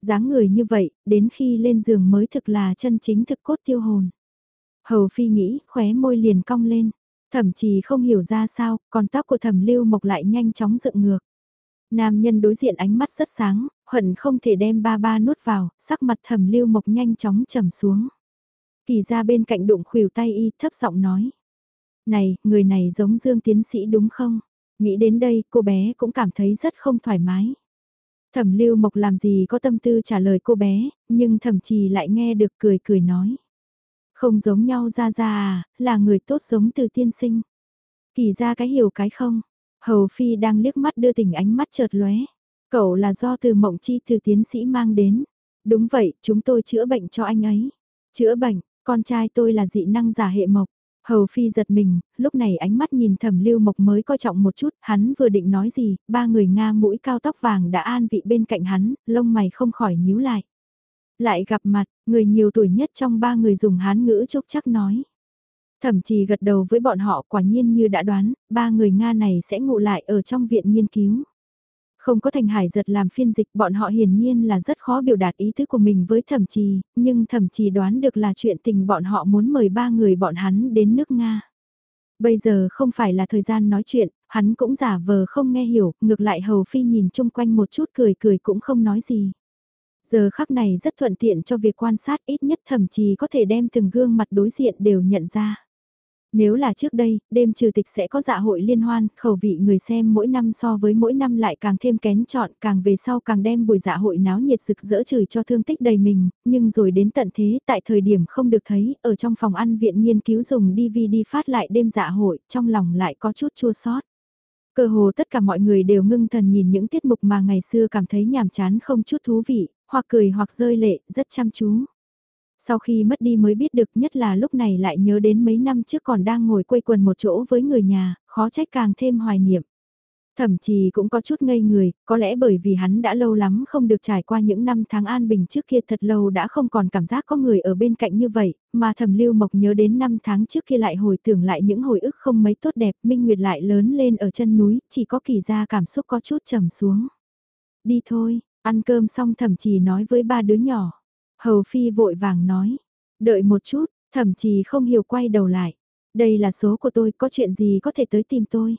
dáng người như vậy, đến khi lên giường mới thực là chân chính thực cốt tiêu hồn. Hầu Phi nghĩ, khóe môi liền cong lên, thậm chí không hiểu ra sao, còn tóc của thẩm lưu mộc lại nhanh chóng dựng ngược. Nam nhân đối diện ánh mắt rất sáng, hận không thể đem ba ba nuốt vào, sắc mặt thẩm lưu mộc nhanh chóng trầm xuống. Kỳ ra bên cạnh đụng khuỷu tay y thấp giọng nói. Này, người này giống Dương tiến sĩ đúng không? Nghĩ đến đây, cô bé cũng cảm thấy rất không thoải mái. Thẩm lưu mộc làm gì có tâm tư trả lời cô bé, nhưng thẩm trì lại nghe được cười cười nói. Không giống nhau ra ra à, là người tốt giống từ tiên sinh. Kỳ ra cái hiểu cái không. Hầu Phi đang liếc mắt đưa tình ánh mắt chợt lóe. Cậu là do từ mộng chi từ tiến sĩ mang đến. Đúng vậy, chúng tôi chữa bệnh cho anh ấy. Chữa bệnh, con trai tôi là dị năng giả hệ mộc. Hầu Phi giật mình, lúc này ánh mắt nhìn thẩm lưu mộc mới coi trọng một chút, hắn vừa định nói gì, ba người Nga mũi cao tóc vàng đã an vị bên cạnh hắn, lông mày không khỏi nhíu lại. Lại gặp mặt, người nhiều tuổi nhất trong ba người dùng hán ngữ chốc chắc nói. Thẩm trì gật đầu với bọn họ quả nhiên như đã đoán, ba người Nga này sẽ ngụ lại ở trong viện nghiên cứu. Không có thành hải giật làm phiên dịch bọn họ hiển nhiên là rất khó biểu đạt ý thức của mình với thẩm trì, nhưng thẩm trì đoán được là chuyện tình bọn họ muốn mời ba người bọn hắn đến nước Nga. Bây giờ không phải là thời gian nói chuyện, hắn cũng giả vờ không nghe hiểu, ngược lại hầu phi nhìn chung quanh một chút cười cười cũng không nói gì. Giờ khắc này rất thuận tiện cho việc quan sát ít nhất thậm chí có thể đem từng gương mặt đối diện đều nhận ra. Nếu là trước đây, đêm trừ tịch sẽ có dạ hội liên hoan, khẩu vị người xem mỗi năm so với mỗi năm lại càng thêm kén chọn, càng về sau càng đem buổi dạ hội náo nhiệt rực rỡ chửi cho thương tích đầy mình, nhưng rồi đến tận thế, tại thời điểm không được thấy, ở trong phòng ăn viện nghiên cứu dùng DVD phát lại đêm dạ hội, trong lòng lại có chút chua sót. Cơ hồ tất cả mọi người đều ngưng thần nhìn những tiết mục mà ngày xưa cảm thấy nhàm chán không chút thú vị, hoặc cười hoặc rơi lệ, rất chăm chú. Sau khi mất đi mới biết được nhất là lúc này lại nhớ đến mấy năm trước còn đang ngồi quây quần một chỗ với người nhà, khó trách càng thêm hoài niệm. Thậm chí cũng có chút ngây người, có lẽ bởi vì hắn đã lâu lắm không được trải qua những năm tháng an bình trước kia thật lâu đã không còn cảm giác có người ở bên cạnh như vậy, mà thầm lưu mộc nhớ đến năm tháng trước kia lại hồi tưởng lại những hồi ức không mấy tốt đẹp, minh nguyệt lại lớn lên ở chân núi, chỉ có kỳ ra cảm xúc có chút trầm xuống. Đi thôi, ăn cơm xong thậm chí nói với ba đứa nhỏ. Hầu Phi vội vàng nói, đợi một chút, thậm chí không hiểu quay đầu lại. Đây là số của tôi, có chuyện gì có thể tới tìm tôi.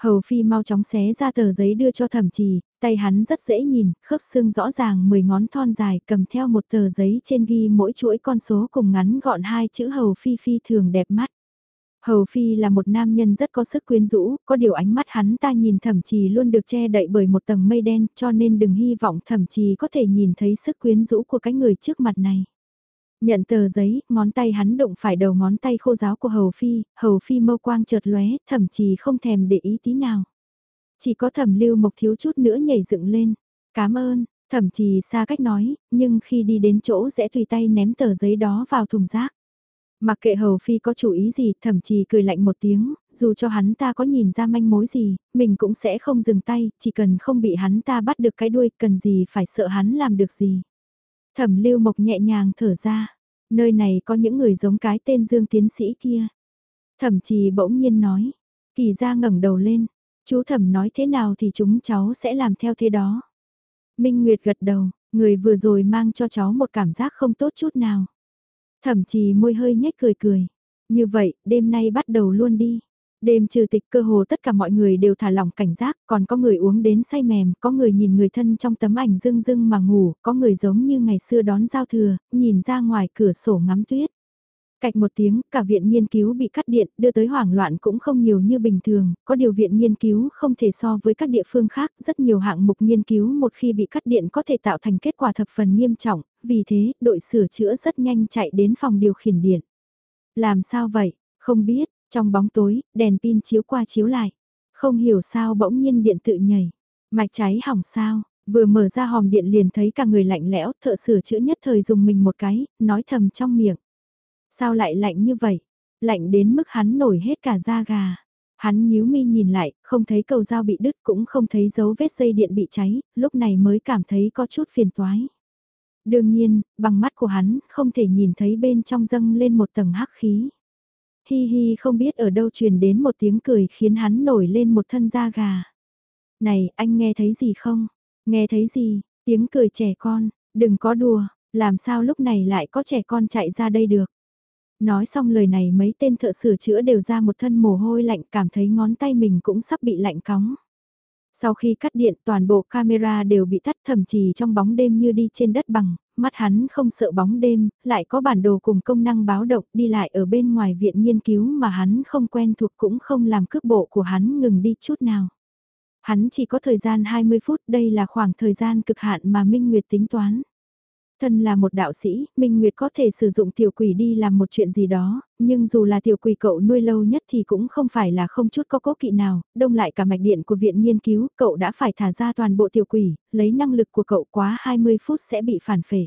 Hầu Phi mau chóng xé ra tờ giấy đưa cho thẩm trì, tay hắn rất dễ nhìn, khớp xương rõ ràng 10 ngón thon dài cầm theo một tờ giấy trên ghi mỗi chuỗi con số cùng ngắn gọn hai chữ Hầu Phi Phi thường đẹp mắt. Hầu Phi là một nam nhân rất có sức quyến rũ, có điều ánh mắt hắn ta nhìn thẩm trì luôn được che đậy bởi một tầng mây đen cho nên đừng hy vọng thẩm trì có thể nhìn thấy sức quyến rũ của cái người trước mặt này. Nhận tờ giấy, ngón tay hắn đụng phải đầu ngón tay khô giáo của Hầu Phi, Hầu Phi mâu quang chợt lóe, thậm trì không thèm để ý tí nào. Chỉ có thẩm lưu mộc thiếu chút nữa nhảy dựng lên. Cảm ơn, thậm chí xa cách nói, nhưng khi đi đến chỗ sẽ tùy tay ném tờ giấy đó vào thùng rác. Mặc kệ Hầu Phi có chủ ý gì, thậm chí cười lạnh một tiếng, dù cho hắn ta có nhìn ra manh mối gì, mình cũng sẽ không dừng tay, chỉ cần không bị hắn ta bắt được cái đuôi, cần gì phải sợ hắn làm được gì. Thẩm lưu mộc nhẹ nhàng thở ra, nơi này có những người giống cái tên Dương tiến sĩ kia. Thẩm trì bỗng nhiên nói, kỳ ra ngẩng đầu lên, chú thẩm nói thế nào thì chúng cháu sẽ làm theo thế đó. Minh Nguyệt gật đầu, người vừa rồi mang cho cháu một cảm giác không tốt chút nào. Thẩm trì môi hơi nhếch cười cười. Như vậy, đêm nay bắt đầu luôn đi. Đêm trừ tịch cơ hồ tất cả mọi người đều thả lỏng cảnh giác, còn có người uống đến say mềm, có người nhìn người thân trong tấm ảnh rưng rưng mà ngủ, có người giống như ngày xưa đón giao thừa, nhìn ra ngoài cửa sổ ngắm tuyết. Cạch một tiếng, cả viện nghiên cứu bị cắt điện, đưa tới hoảng loạn cũng không nhiều như bình thường, có điều viện nghiên cứu không thể so với các địa phương khác, rất nhiều hạng mục nghiên cứu một khi bị cắt điện có thể tạo thành kết quả thập phần nghiêm trọng, vì thế, đội sửa chữa rất nhanh chạy đến phòng điều khiển điện. Làm sao vậy? Không biết, trong bóng tối, đèn pin chiếu qua chiếu lại. Không hiểu sao bỗng nhiên điện tự nhảy. Mạch cháy hỏng sao, vừa mở ra hòm điện liền thấy cả người lạnh lẽo, thợ sửa chữa nhất thời dùng mình một cái, nói thầm trong miệng. Sao lại lạnh như vậy? Lạnh đến mức hắn nổi hết cả da gà. Hắn nhíu mi nhìn lại, không thấy cầu dao bị đứt cũng không thấy dấu vết dây điện bị cháy, lúc này mới cảm thấy có chút phiền toái. Đương nhiên, bằng mắt của hắn, không thể nhìn thấy bên trong dâng lên một tầng hắc khí. Hi hi không biết ở đâu truyền đến một tiếng cười khiến hắn nổi lên một thân da gà. Này, anh nghe thấy gì không? Nghe thấy gì? Tiếng cười trẻ con, đừng có đùa, làm sao lúc này lại có trẻ con chạy ra đây được? Nói xong lời này mấy tên thợ sửa chữa đều ra một thân mồ hôi lạnh cảm thấy ngón tay mình cũng sắp bị lạnh cóng. Sau khi cắt điện toàn bộ camera đều bị tắt thậm chí trong bóng đêm như đi trên đất bằng, mắt hắn không sợ bóng đêm, lại có bản đồ cùng công năng báo động đi lại ở bên ngoài viện nghiên cứu mà hắn không quen thuộc cũng không làm cước bộ của hắn ngừng đi chút nào. Hắn chỉ có thời gian 20 phút, đây là khoảng thời gian cực hạn mà Minh Nguyệt tính toán. Thân là một đạo sĩ, Minh Nguyệt có thể sử dụng tiểu quỷ đi làm một chuyện gì đó, nhưng dù là tiểu quỷ cậu nuôi lâu nhất thì cũng không phải là không chút có cố kỵ nào, đông lại cả mạch điện của viện nghiên cứu, cậu đã phải thả ra toàn bộ tiểu quỷ, lấy năng lực của cậu quá 20 phút sẽ bị phản phệ.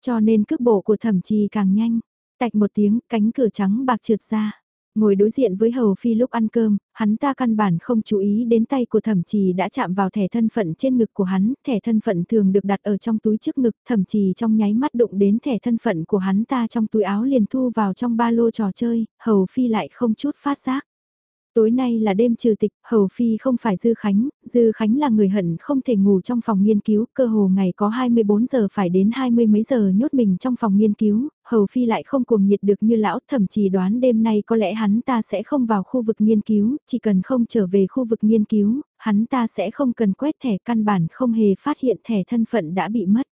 Cho nên cước bộ của thẩm trì càng nhanh, tạch một tiếng, cánh cửa trắng bạc trượt ra. Ngồi đối diện với Hầu Phi lúc ăn cơm, hắn ta căn bản không chú ý đến tay của thẩm trì đã chạm vào thẻ thân phận trên ngực của hắn, thẻ thân phận thường được đặt ở trong túi trước ngực, thẩm trì trong nháy mắt đụng đến thẻ thân phận của hắn ta trong túi áo liền thu vào trong ba lô trò chơi, Hầu Phi lại không chút phát giác. Tối nay là đêm trừ tịch, Hầu Phi không phải Dư Khánh, Dư Khánh là người hận không thể ngủ trong phòng nghiên cứu, cơ hồ ngày có 24 giờ phải đến 20 mấy giờ nhốt mình trong phòng nghiên cứu, Hầu Phi lại không cuồng nhiệt được như lão, thậm chí đoán đêm nay có lẽ hắn ta sẽ không vào khu vực nghiên cứu, chỉ cần không trở về khu vực nghiên cứu, hắn ta sẽ không cần quét thẻ căn bản không hề phát hiện thẻ thân phận đã bị mất.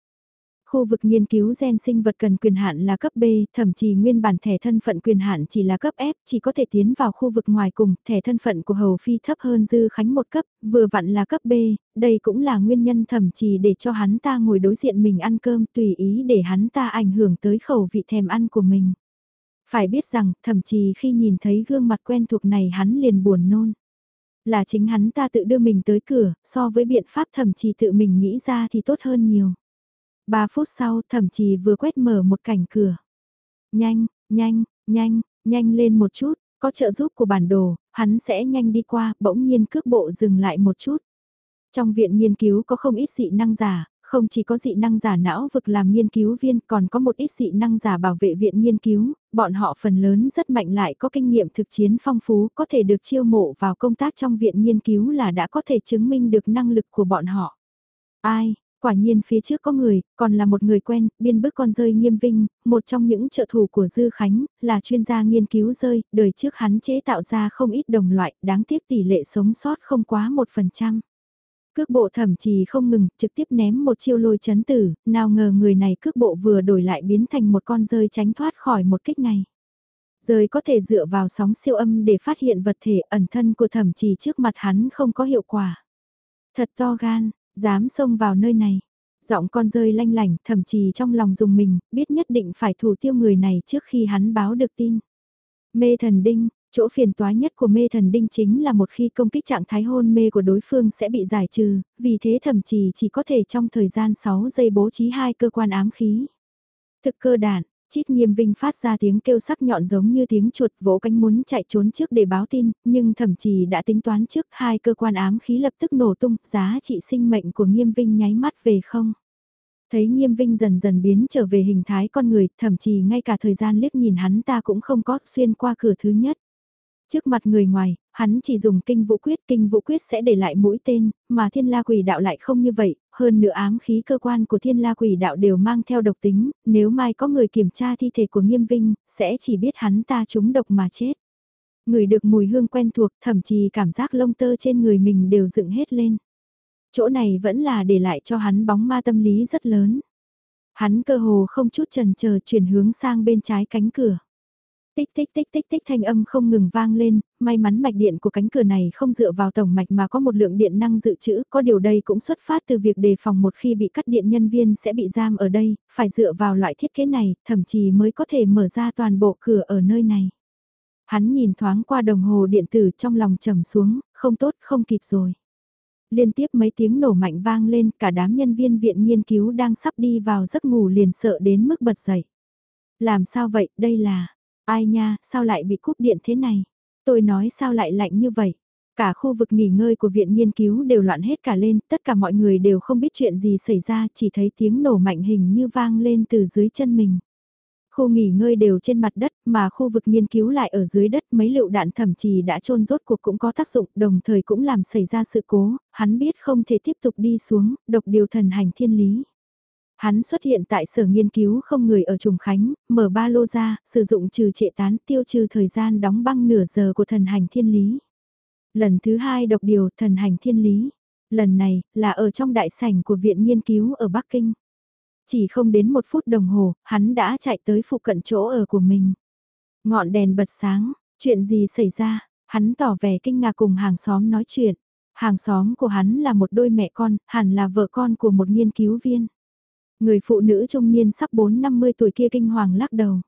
Khu vực nghiên cứu gen sinh vật cần quyền hạn là cấp B, thậm chí nguyên bản thẻ thân phận quyền hạn chỉ là cấp F, chỉ có thể tiến vào khu vực ngoài cùng, thẻ thân phận của Hầu Phi thấp hơn Dư Khánh một cấp, vừa vặn là cấp B, đây cũng là nguyên nhân thậm chí để cho hắn ta ngồi đối diện mình ăn cơm tùy ý để hắn ta ảnh hưởng tới khẩu vị thèm ăn của mình. Phải biết rằng, thậm chí khi nhìn thấy gương mặt quen thuộc này hắn liền buồn nôn. Là chính hắn ta tự đưa mình tới cửa, so với biện pháp thậm chí tự mình nghĩ ra thì tốt hơn nhiều. Ba phút sau thậm chí vừa quét mở một cảnh cửa. Nhanh, nhanh, nhanh, nhanh lên một chút, có trợ giúp của bản đồ, hắn sẽ nhanh đi qua, bỗng nhiên cước bộ dừng lại một chút. Trong viện nghiên cứu có không ít dị năng giả, không chỉ có dị năng giả não vực làm nghiên cứu viên còn có một ít dị năng giả bảo vệ viện nghiên cứu, bọn họ phần lớn rất mạnh lại có kinh nghiệm thực chiến phong phú có thể được chiêu mộ vào công tác trong viện nghiên cứu là đã có thể chứng minh được năng lực của bọn họ. Ai, Quả nhiên phía trước có người, còn là một người quen, biên bức con rơi nghiêm vinh, một trong những trợ thủ của Dư Khánh, là chuyên gia nghiên cứu rơi, đời trước hắn chế tạo ra không ít đồng loại, đáng tiếc tỷ lệ sống sót không quá một phần trăm. Cước bộ thẩm trì không ngừng, trực tiếp ném một chiêu lôi chấn tử, nào ngờ người này cước bộ vừa đổi lại biến thành một con rơi tránh thoát khỏi một kích này. Rơi có thể dựa vào sóng siêu âm để phát hiện vật thể ẩn thân của thẩm trì trước mặt hắn không có hiệu quả. Thật to gan, Dám xông vào nơi này. Giọng con rơi lanh lảnh, thậm chí trong lòng dùng mình, biết nhất định phải thủ tiêu người này trước khi hắn báo được tin. Mê thần đinh, Chỗ phiền toái nhất của mê thần đinh chính là một khi công kích trạng thái hôn mê của đối phương sẽ bị giải trừ, vì thế thậm chí chỉ có thể trong thời gian 6 giây bố trí hai cơ quan ám khí. Thực cơ đạn, Chít nghiêm vinh phát ra tiếng kêu sắc nhọn giống như tiếng chuột vỗ cánh muốn chạy trốn trước để báo tin, nhưng thậm chí đã tính toán trước hai cơ quan ám khí lập tức nổ tung, giá trị sinh mệnh của nghiêm vinh nháy mắt về không. Thấy nghiêm vinh dần dần biến trở về hình thái con người, thậm chí ngay cả thời gian liếc nhìn hắn ta cũng không có xuyên qua cửa thứ nhất. Trước mặt người ngoài, hắn chỉ dùng kinh vũ quyết, kinh vũ quyết sẽ để lại mũi tên, mà thiên la quỷ đạo lại không như vậy, hơn nữa ám khí cơ quan của thiên la quỷ đạo đều mang theo độc tính, nếu mai có người kiểm tra thi thể của nghiêm vinh, sẽ chỉ biết hắn ta trúng độc mà chết. Người được mùi hương quen thuộc, thậm chí cảm giác lông tơ trên người mình đều dựng hết lên. Chỗ này vẫn là để lại cho hắn bóng ma tâm lý rất lớn. Hắn cơ hồ không chút chần chờ chuyển hướng sang bên trái cánh cửa. Tích tích tích tích tích thanh âm không ngừng vang lên, may mắn mạch điện của cánh cửa này không dựa vào tổng mạch mà có một lượng điện năng dự trữ, có điều đây cũng xuất phát từ việc đề phòng một khi bị cắt điện nhân viên sẽ bị giam ở đây, phải dựa vào loại thiết kế này, thậm chí mới có thể mở ra toàn bộ cửa ở nơi này. Hắn nhìn thoáng qua đồng hồ điện tử trong lòng trầm xuống, không tốt không kịp rồi. Liên tiếp mấy tiếng nổ mạnh vang lên, cả đám nhân viên viện nghiên cứu đang sắp đi vào giấc ngủ liền sợ đến mức bật dậy. Làm sao vậy, đây là Ai nha, sao lại bị cúp điện thế này? Tôi nói sao lại lạnh như vậy? Cả khu vực nghỉ ngơi của viện nghiên cứu đều loạn hết cả lên, tất cả mọi người đều không biết chuyện gì xảy ra, chỉ thấy tiếng nổ mạnh hình như vang lên từ dưới chân mình. Khu nghỉ ngơi đều trên mặt đất, mà khu vực nghiên cứu lại ở dưới đất, mấy lựu đạn thậm chí đã trôn rốt cuộc cũng có tác dụng, đồng thời cũng làm xảy ra sự cố, hắn biết không thể tiếp tục đi xuống, độc điều thần hành thiên lý. Hắn xuất hiện tại sở nghiên cứu không người ở Trùng Khánh, mở ba lô ra, sử dụng trừ trệ tán tiêu trừ thời gian đóng băng nửa giờ của thần hành thiên lý. Lần thứ hai độc điều thần hành thiên lý. Lần này là ở trong đại sảnh của viện nghiên cứu ở Bắc Kinh. Chỉ không đến một phút đồng hồ, hắn đã chạy tới phụ cận chỗ ở của mình. Ngọn đèn bật sáng, chuyện gì xảy ra, hắn tỏ vẻ kinh ngạc cùng hàng xóm nói chuyện. Hàng xóm của hắn là một đôi mẹ con, hẳn là vợ con của một nghiên cứu viên. Người phụ nữ trung niên sắp 4-50 tuổi kia kinh hoàng lắc đầu.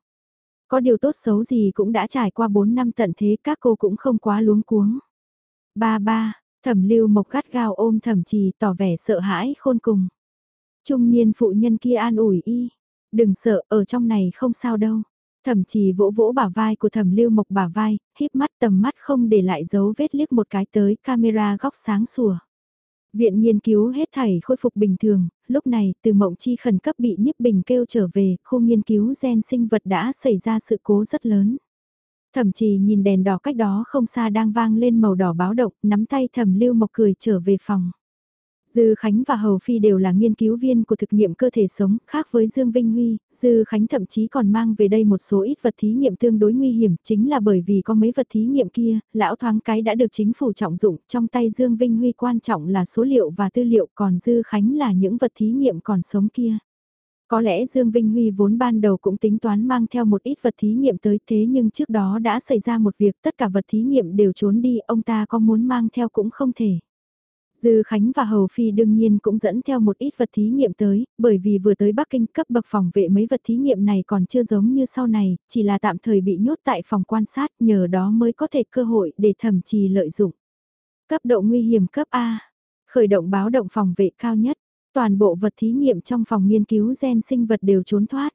Có điều tốt xấu gì cũng đã trải qua 4 năm tận thế các cô cũng không quá luống cuống. Ba ba, thẩm lưu mộc gắt gao ôm thẩm trì tỏ vẻ sợ hãi khôn cùng. Trung niên phụ nhân kia an ủi y. Đừng sợ, ở trong này không sao đâu. Thẩm trì vỗ vỗ bả vai của thẩm lưu mộc bả vai, híp mắt tầm mắt không để lại dấu vết liếc một cái tới camera góc sáng sủa. Viện nghiên cứu hết thảy khôi phục bình thường, lúc này từ mộng chi khẩn cấp bị Niếp Bình kêu trở về, khu nghiên cứu gen sinh vật đã xảy ra sự cố rất lớn. Thẩm trì nhìn đèn đỏ cách đó không xa đang vang lên màu đỏ báo động, nắm tay thẩm lưu mộc cười trở về phòng. Dư Khánh và Hầu Phi đều là nghiên cứu viên của thực nghiệm cơ thể sống, khác với Dương Vinh Huy, Dư Khánh thậm chí còn mang về đây một số ít vật thí nghiệm tương đối nguy hiểm, chính là bởi vì có mấy vật thí nghiệm kia, lão thoáng cái đã được chính phủ trọng dụng, trong tay Dương Vinh Huy quan trọng là số liệu và tư liệu, còn Dư Khánh là những vật thí nghiệm còn sống kia. Có lẽ Dương Vinh Huy vốn ban đầu cũng tính toán mang theo một ít vật thí nghiệm tới thế nhưng trước đó đã xảy ra một việc tất cả vật thí nghiệm đều trốn đi, ông ta có muốn mang theo cũng không thể. Dư Khánh và Hầu Phi đương nhiên cũng dẫn theo một ít vật thí nghiệm tới, bởi vì vừa tới Bắc Kinh cấp bậc phòng vệ mấy vật thí nghiệm này còn chưa giống như sau này, chỉ là tạm thời bị nhốt tại phòng quan sát nhờ đó mới có thể cơ hội để thẩm trì lợi dụng. Cấp độ nguy hiểm cấp A, khởi động báo động phòng vệ cao nhất, toàn bộ vật thí nghiệm trong phòng nghiên cứu gen sinh vật đều trốn thoát.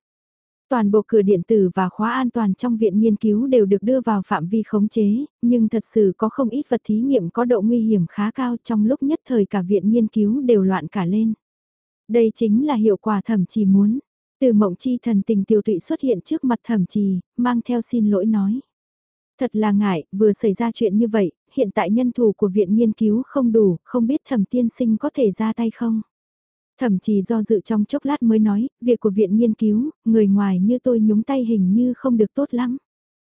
Toàn bộ cửa điện tử và khóa an toàn trong viện nghiên cứu đều được đưa vào phạm vi khống chế, nhưng thật sự có không ít vật thí nghiệm có độ nguy hiểm khá cao trong lúc nhất thời cả viện nghiên cứu đều loạn cả lên. Đây chính là hiệu quả thẩm trì muốn. Từ mộng chi thần tình tiêu tụy xuất hiện trước mặt thẩm trì, mang theo xin lỗi nói. Thật là ngại, vừa xảy ra chuyện như vậy, hiện tại nhân thủ của viện nghiên cứu không đủ, không biết thẩm tiên sinh có thể ra tay không? Thậm chí do dự trong chốc lát mới nói, việc của viện nghiên cứu, người ngoài như tôi nhúng tay hình như không được tốt lắm.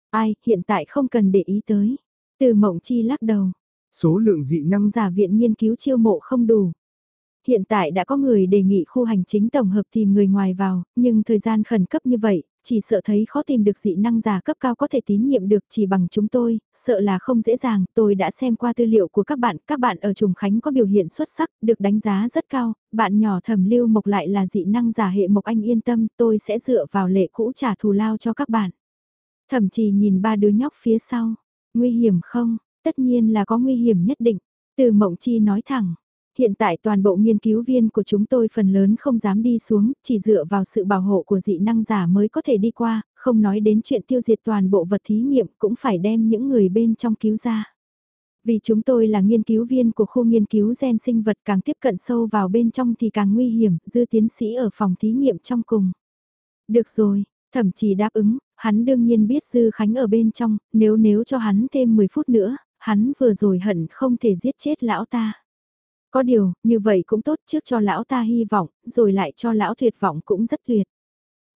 Ai, hiện tại không cần để ý tới. Từ mộng chi lắc đầu. Số lượng dị năng giả viện nghiên cứu chiêu mộ không đủ. Hiện tại đã có người đề nghị khu hành chính tổng hợp tìm người ngoài vào, nhưng thời gian khẩn cấp như vậy, chỉ sợ thấy khó tìm được dị năng giả cấp cao có thể tín nhiệm được chỉ bằng chúng tôi, sợ là không dễ dàng, tôi đã xem qua tư liệu của các bạn, các bạn ở Trùng Khánh có biểu hiện xuất sắc, được đánh giá rất cao, bạn nhỏ thẩm lưu mộc lại là dị năng giả hệ mộc anh yên tâm, tôi sẽ dựa vào lệ cũ trả thù lao cho các bạn. Thậm chí nhìn ba đứa nhóc phía sau, Nguy hiểm không? Tất nhiên là có nguy hiểm nhất định. Từ Mộng Chi nói thẳng. Hiện tại toàn bộ nghiên cứu viên của chúng tôi phần lớn không dám đi xuống, chỉ dựa vào sự bảo hộ của dị năng giả mới có thể đi qua, không nói đến chuyện tiêu diệt toàn bộ vật thí nghiệm cũng phải đem những người bên trong cứu ra. Vì chúng tôi là nghiên cứu viên của khu nghiên cứu gen sinh vật càng tiếp cận sâu vào bên trong thì càng nguy hiểm, dư tiến sĩ ở phòng thí nghiệm trong cùng. Được rồi, thậm chí đáp ứng, hắn đương nhiên biết Dư Khánh ở bên trong, nếu nếu cho hắn thêm 10 phút nữa, hắn vừa rồi hận không thể giết chết lão ta. Có điều, như vậy cũng tốt trước cho lão ta hy vọng, rồi lại cho lão tuyệt vọng cũng rất tuyệt.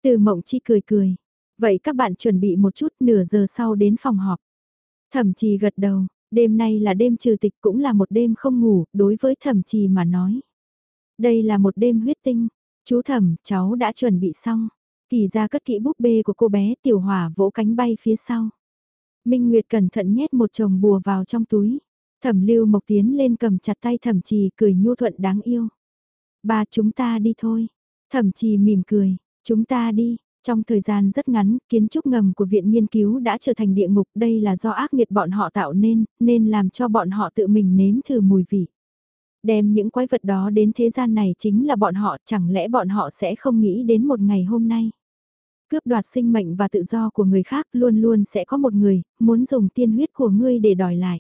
Từ mộng chi cười cười. Vậy các bạn chuẩn bị một chút nửa giờ sau đến phòng họp. Thẩm trì gật đầu, đêm nay là đêm trừ tịch cũng là một đêm không ngủ, đối với thẩm trì mà nói. Đây là một đêm huyết tinh, chú thẩm, cháu đã chuẩn bị xong. Kỳ ra cất kỹ búp bê của cô bé tiểu hỏa vỗ cánh bay phía sau. Minh Nguyệt cẩn thận nhét một chồng bùa vào trong túi. Thẩm lưu mộc tiến lên cầm chặt tay thẩm trì cười nhu thuận đáng yêu. Ba chúng ta đi thôi. Thẩm trì mỉm cười, chúng ta đi. Trong thời gian rất ngắn, kiến trúc ngầm của viện nghiên cứu đã trở thành địa ngục. Đây là do ác nghiệt bọn họ tạo nên, nên làm cho bọn họ tự mình nếm thử mùi vị. Đem những quái vật đó đến thế gian này chính là bọn họ, chẳng lẽ bọn họ sẽ không nghĩ đến một ngày hôm nay. Cướp đoạt sinh mệnh và tự do của người khác luôn luôn sẽ có một người, muốn dùng tiên huyết của ngươi để đòi lại.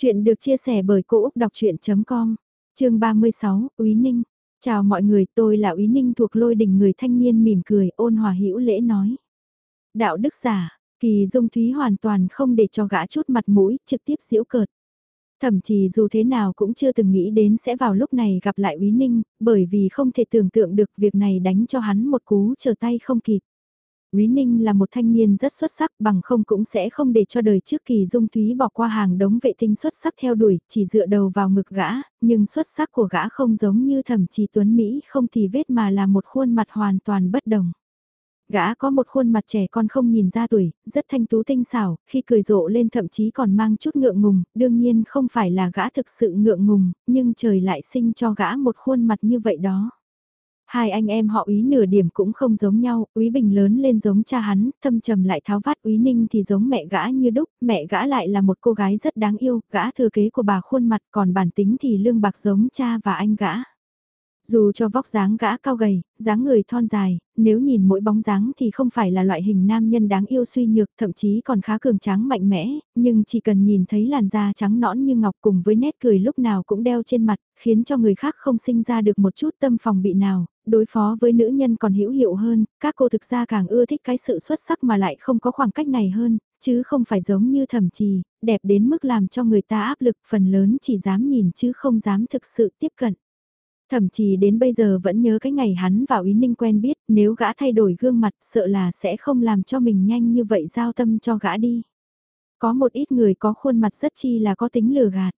Chuyện được chia sẻ bởi Cô Úc Đọc Chuyện.com, chương 36, Úy Ninh. Chào mọi người, tôi là Úy Ninh thuộc lôi đình người thanh niên mỉm cười, ôn hòa hữu lễ nói. Đạo đức giả, kỳ dung thúy hoàn toàn không để cho gã chút mặt mũi, trực tiếp diễu cợt. Thậm chí dù thế nào cũng chưa từng nghĩ đến sẽ vào lúc này gặp lại Úy Ninh, bởi vì không thể tưởng tượng được việc này đánh cho hắn một cú trở tay không kịp. Quý Ninh là một thanh niên rất xuất sắc bằng không cũng sẽ không để cho đời trước kỳ dung thúy bỏ qua hàng đống vệ tinh xuất sắc theo đuổi, chỉ dựa đầu vào ngực gã, nhưng xuất sắc của gã không giống như thẩm trì tuấn Mỹ không thì vết mà là một khuôn mặt hoàn toàn bất đồng. Gã có một khuôn mặt trẻ con không nhìn ra tuổi, rất thanh tú tinh xảo, khi cười rộ lên thậm chí còn mang chút ngượng ngùng, đương nhiên không phải là gã thực sự ngượng ngùng, nhưng trời lại sinh cho gã một khuôn mặt như vậy đó. Hai anh em họ úy nửa điểm cũng không giống nhau, úy bình lớn lên giống cha hắn, thâm trầm lại tháo vát úy ninh thì giống mẹ gã như đúc, mẹ gã lại là một cô gái rất đáng yêu, gã thừa kế của bà khuôn mặt còn bản tính thì lương bạc giống cha và anh gã. Dù cho vóc dáng gã cao gầy, dáng người thon dài, nếu nhìn mỗi bóng dáng thì không phải là loại hình nam nhân đáng yêu suy nhược, thậm chí còn khá cường tráng mạnh mẽ, nhưng chỉ cần nhìn thấy làn da trắng nõn như ngọc cùng với nét cười lúc nào cũng đeo trên mặt, khiến cho người khác không sinh ra được một chút tâm phòng bị nào, đối phó với nữ nhân còn hữu hiệu hơn, các cô thực ra càng ưa thích cái sự xuất sắc mà lại không có khoảng cách này hơn, chứ không phải giống như thẩm trì, đẹp đến mức làm cho người ta áp lực phần lớn chỉ dám nhìn chứ không dám thực sự tiếp cận. Thậm chí đến bây giờ vẫn nhớ cái ngày hắn vào Ý Ninh quen biết, nếu gã thay đổi gương mặt sợ là sẽ không làm cho mình nhanh như vậy giao tâm cho gã đi. Có một ít người có khuôn mặt rất chi là có tính lừa gạt.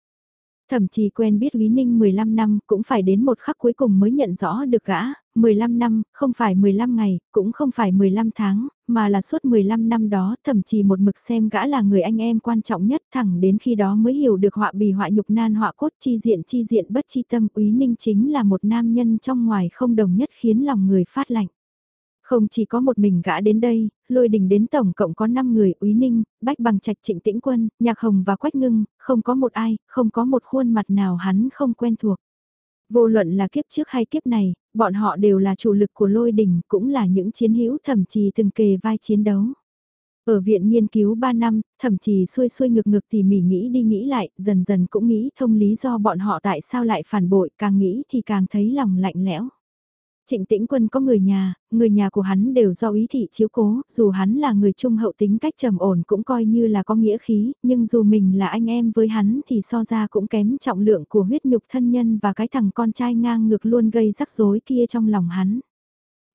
Thậm chí quen biết Lý Ninh 15 năm cũng phải đến một khắc cuối cùng mới nhận rõ được gã, 15 năm, không phải 15 ngày, cũng không phải 15 tháng, mà là suốt 15 năm đó thậm chí một mực xem gã là người anh em quan trọng nhất thẳng đến khi đó mới hiểu được họa bì họa nhục nan họa cốt chi diện chi diện bất chi tâm Úy Ninh chính là một nam nhân trong ngoài không đồng nhất khiến lòng người phát lạnh. Không chỉ có một mình gã đến đây, lôi đình đến tổng cộng có 5 người úy ninh, bách bằng trạch trịnh tĩnh quân, nhạc hồng và quách ngưng, không có một ai, không có một khuôn mặt nào hắn không quen thuộc. Vô luận là kiếp trước hay kiếp này, bọn họ đều là chủ lực của lôi đình, cũng là những chiến hữu thậm chí từng kề vai chiến đấu. Ở viện nghiên cứu 3 năm, thậm chí xuôi xuôi ngược ngược thì mỉ nghĩ đi nghĩ lại, dần dần cũng nghĩ thông lý do bọn họ tại sao lại phản bội, càng nghĩ thì càng thấy lòng lạnh lẽo. Trịnh Tĩnh Quân có người nhà, người nhà của hắn đều do ý thị chiếu cố, dù hắn là người trung hậu tính cách trầm ổn cũng coi như là có nghĩa khí, nhưng dù mình là anh em với hắn thì so ra cũng kém trọng lượng của huyết nhục thân nhân và cái thằng con trai ngang ngược luôn gây rắc rối kia trong lòng hắn.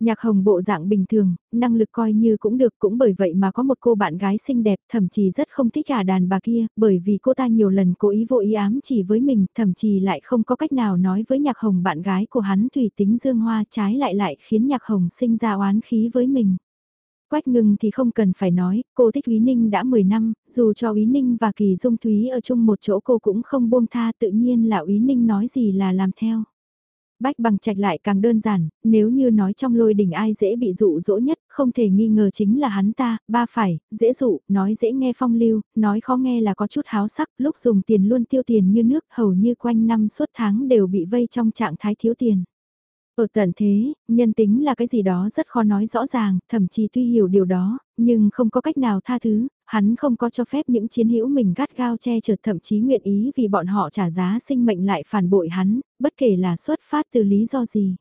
Nhạc hồng bộ dạng bình thường, năng lực coi như cũng được cũng bởi vậy mà có một cô bạn gái xinh đẹp thậm chí rất không thích cả đàn bà kia, bởi vì cô ta nhiều lần cố ý vô ý ám chỉ với mình, thậm chí lại không có cách nào nói với nhạc hồng bạn gái của hắn tùy tính dương hoa trái lại lại khiến nhạc hồng sinh ra oán khí với mình. Quách ngừng thì không cần phải nói, cô thích Úy Ninh đã 10 năm, dù cho Úy Ninh và Kỳ Dung Thúy ở chung một chỗ cô cũng không buông tha tự nhiên là Úy Ninh nói gì là làm theo. Bách bằng trạch lại càng đơn giản, nếu như nói trong lôi đình ai dễ bị dụ dỗ nhất, không thể nghi ngờ chính là hắn ta, ba phải, dễ dụ, nói dễ nghe phong lưu, nói khó nghe là có chút háo sắc, lúc dùng tiền luôn tiêu tiền như nước, hầu như quanh năm suốt tháng đều bị vây trong trạng thái thiếu tiền. Ở tận thế, nhân tính là cái gì đó rất khó nói rõ ràng, thậm chí tuy hiểu điều đó, nhưng không có cách nào tha thứ, hắn không có cho phép những chiến hữu mình gắt gao che chở thậm chí nguyện ý vì bọn họ trả giá sinh mệnh lại phản bội hắn, bất kể là xuất phát từ lý do gì.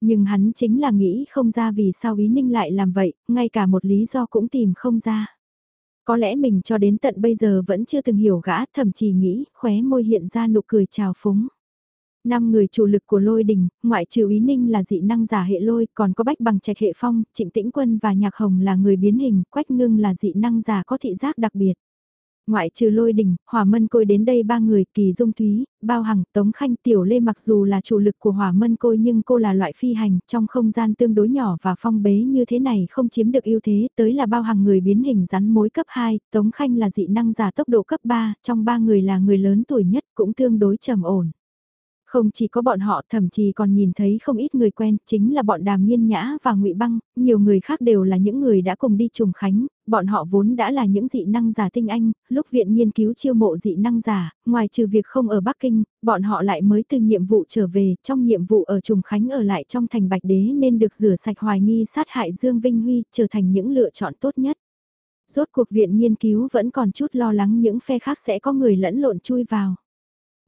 Nhưng hắn chính là nghĩ không ra vì sao ý ninh lại làm vậy, ngay cả một lý do cũng tìm không ra. Có lẽ mình cho đến tận bây giờ vẫn chưa từng hiểu gã, thậm chí nghĩ, khóe môi hiện ra nụ cười trào phúng. Năm người chủ lực của lôi đình, ngoại trừ ý ninh là dị năng giả hệ lôi, còn có bách bằng trạch hệ phong, trịnh tĩnh quân và nhạc hồng là người biến hình, quách ngưng là dị năng giả có thị giác đặc biệt. Ngoại trừ lôi đình, hỏa mân côi đến đây ba người, kỳ dung thúy, bao hằng, tống khanh tiểu lê mặc dù là chủ lực của hỏa mân côi nhưng cô là loại phi hành, trong không gian tương đối nhỏ và phong bế như thế này không chiếm được ưu thế, tới là bao hằng người biến hình rắn mối cấp 2, tống khanh là dị năng giả tốc độ cấp 3, trong ba người là người lớn tuổi nhất cũng tương đối trầm ổn. Không chỉ có bọn họ thậm chí còn nhìn thấy không ít người quen, chính là bọn đàm nghiên nhã và ngụy băng, nhiều người khác đều là những người đã cùng đi trùng khánh, bọn họ vốn đã là những dị năng giả tinh anh, lúc viện nghiên cứu chiêu mộ dị năng giả, ngoài trừ việc không ở Bắc Kinh, bọn họ lại mới từ nhiệm vụ trở về, trong nhiệm vụ ở trùng khánh ở lại trong thành Bạch Đế nên được rửa sạch hoài nghi sát hại Dương Vinh Huy, trở thành những lựa chọn tốt nhất. Rốt cuộc viện nghiên cứu vẫn còn chút lo lắng những phe khác sẽ có người lẫn lộn chui vào.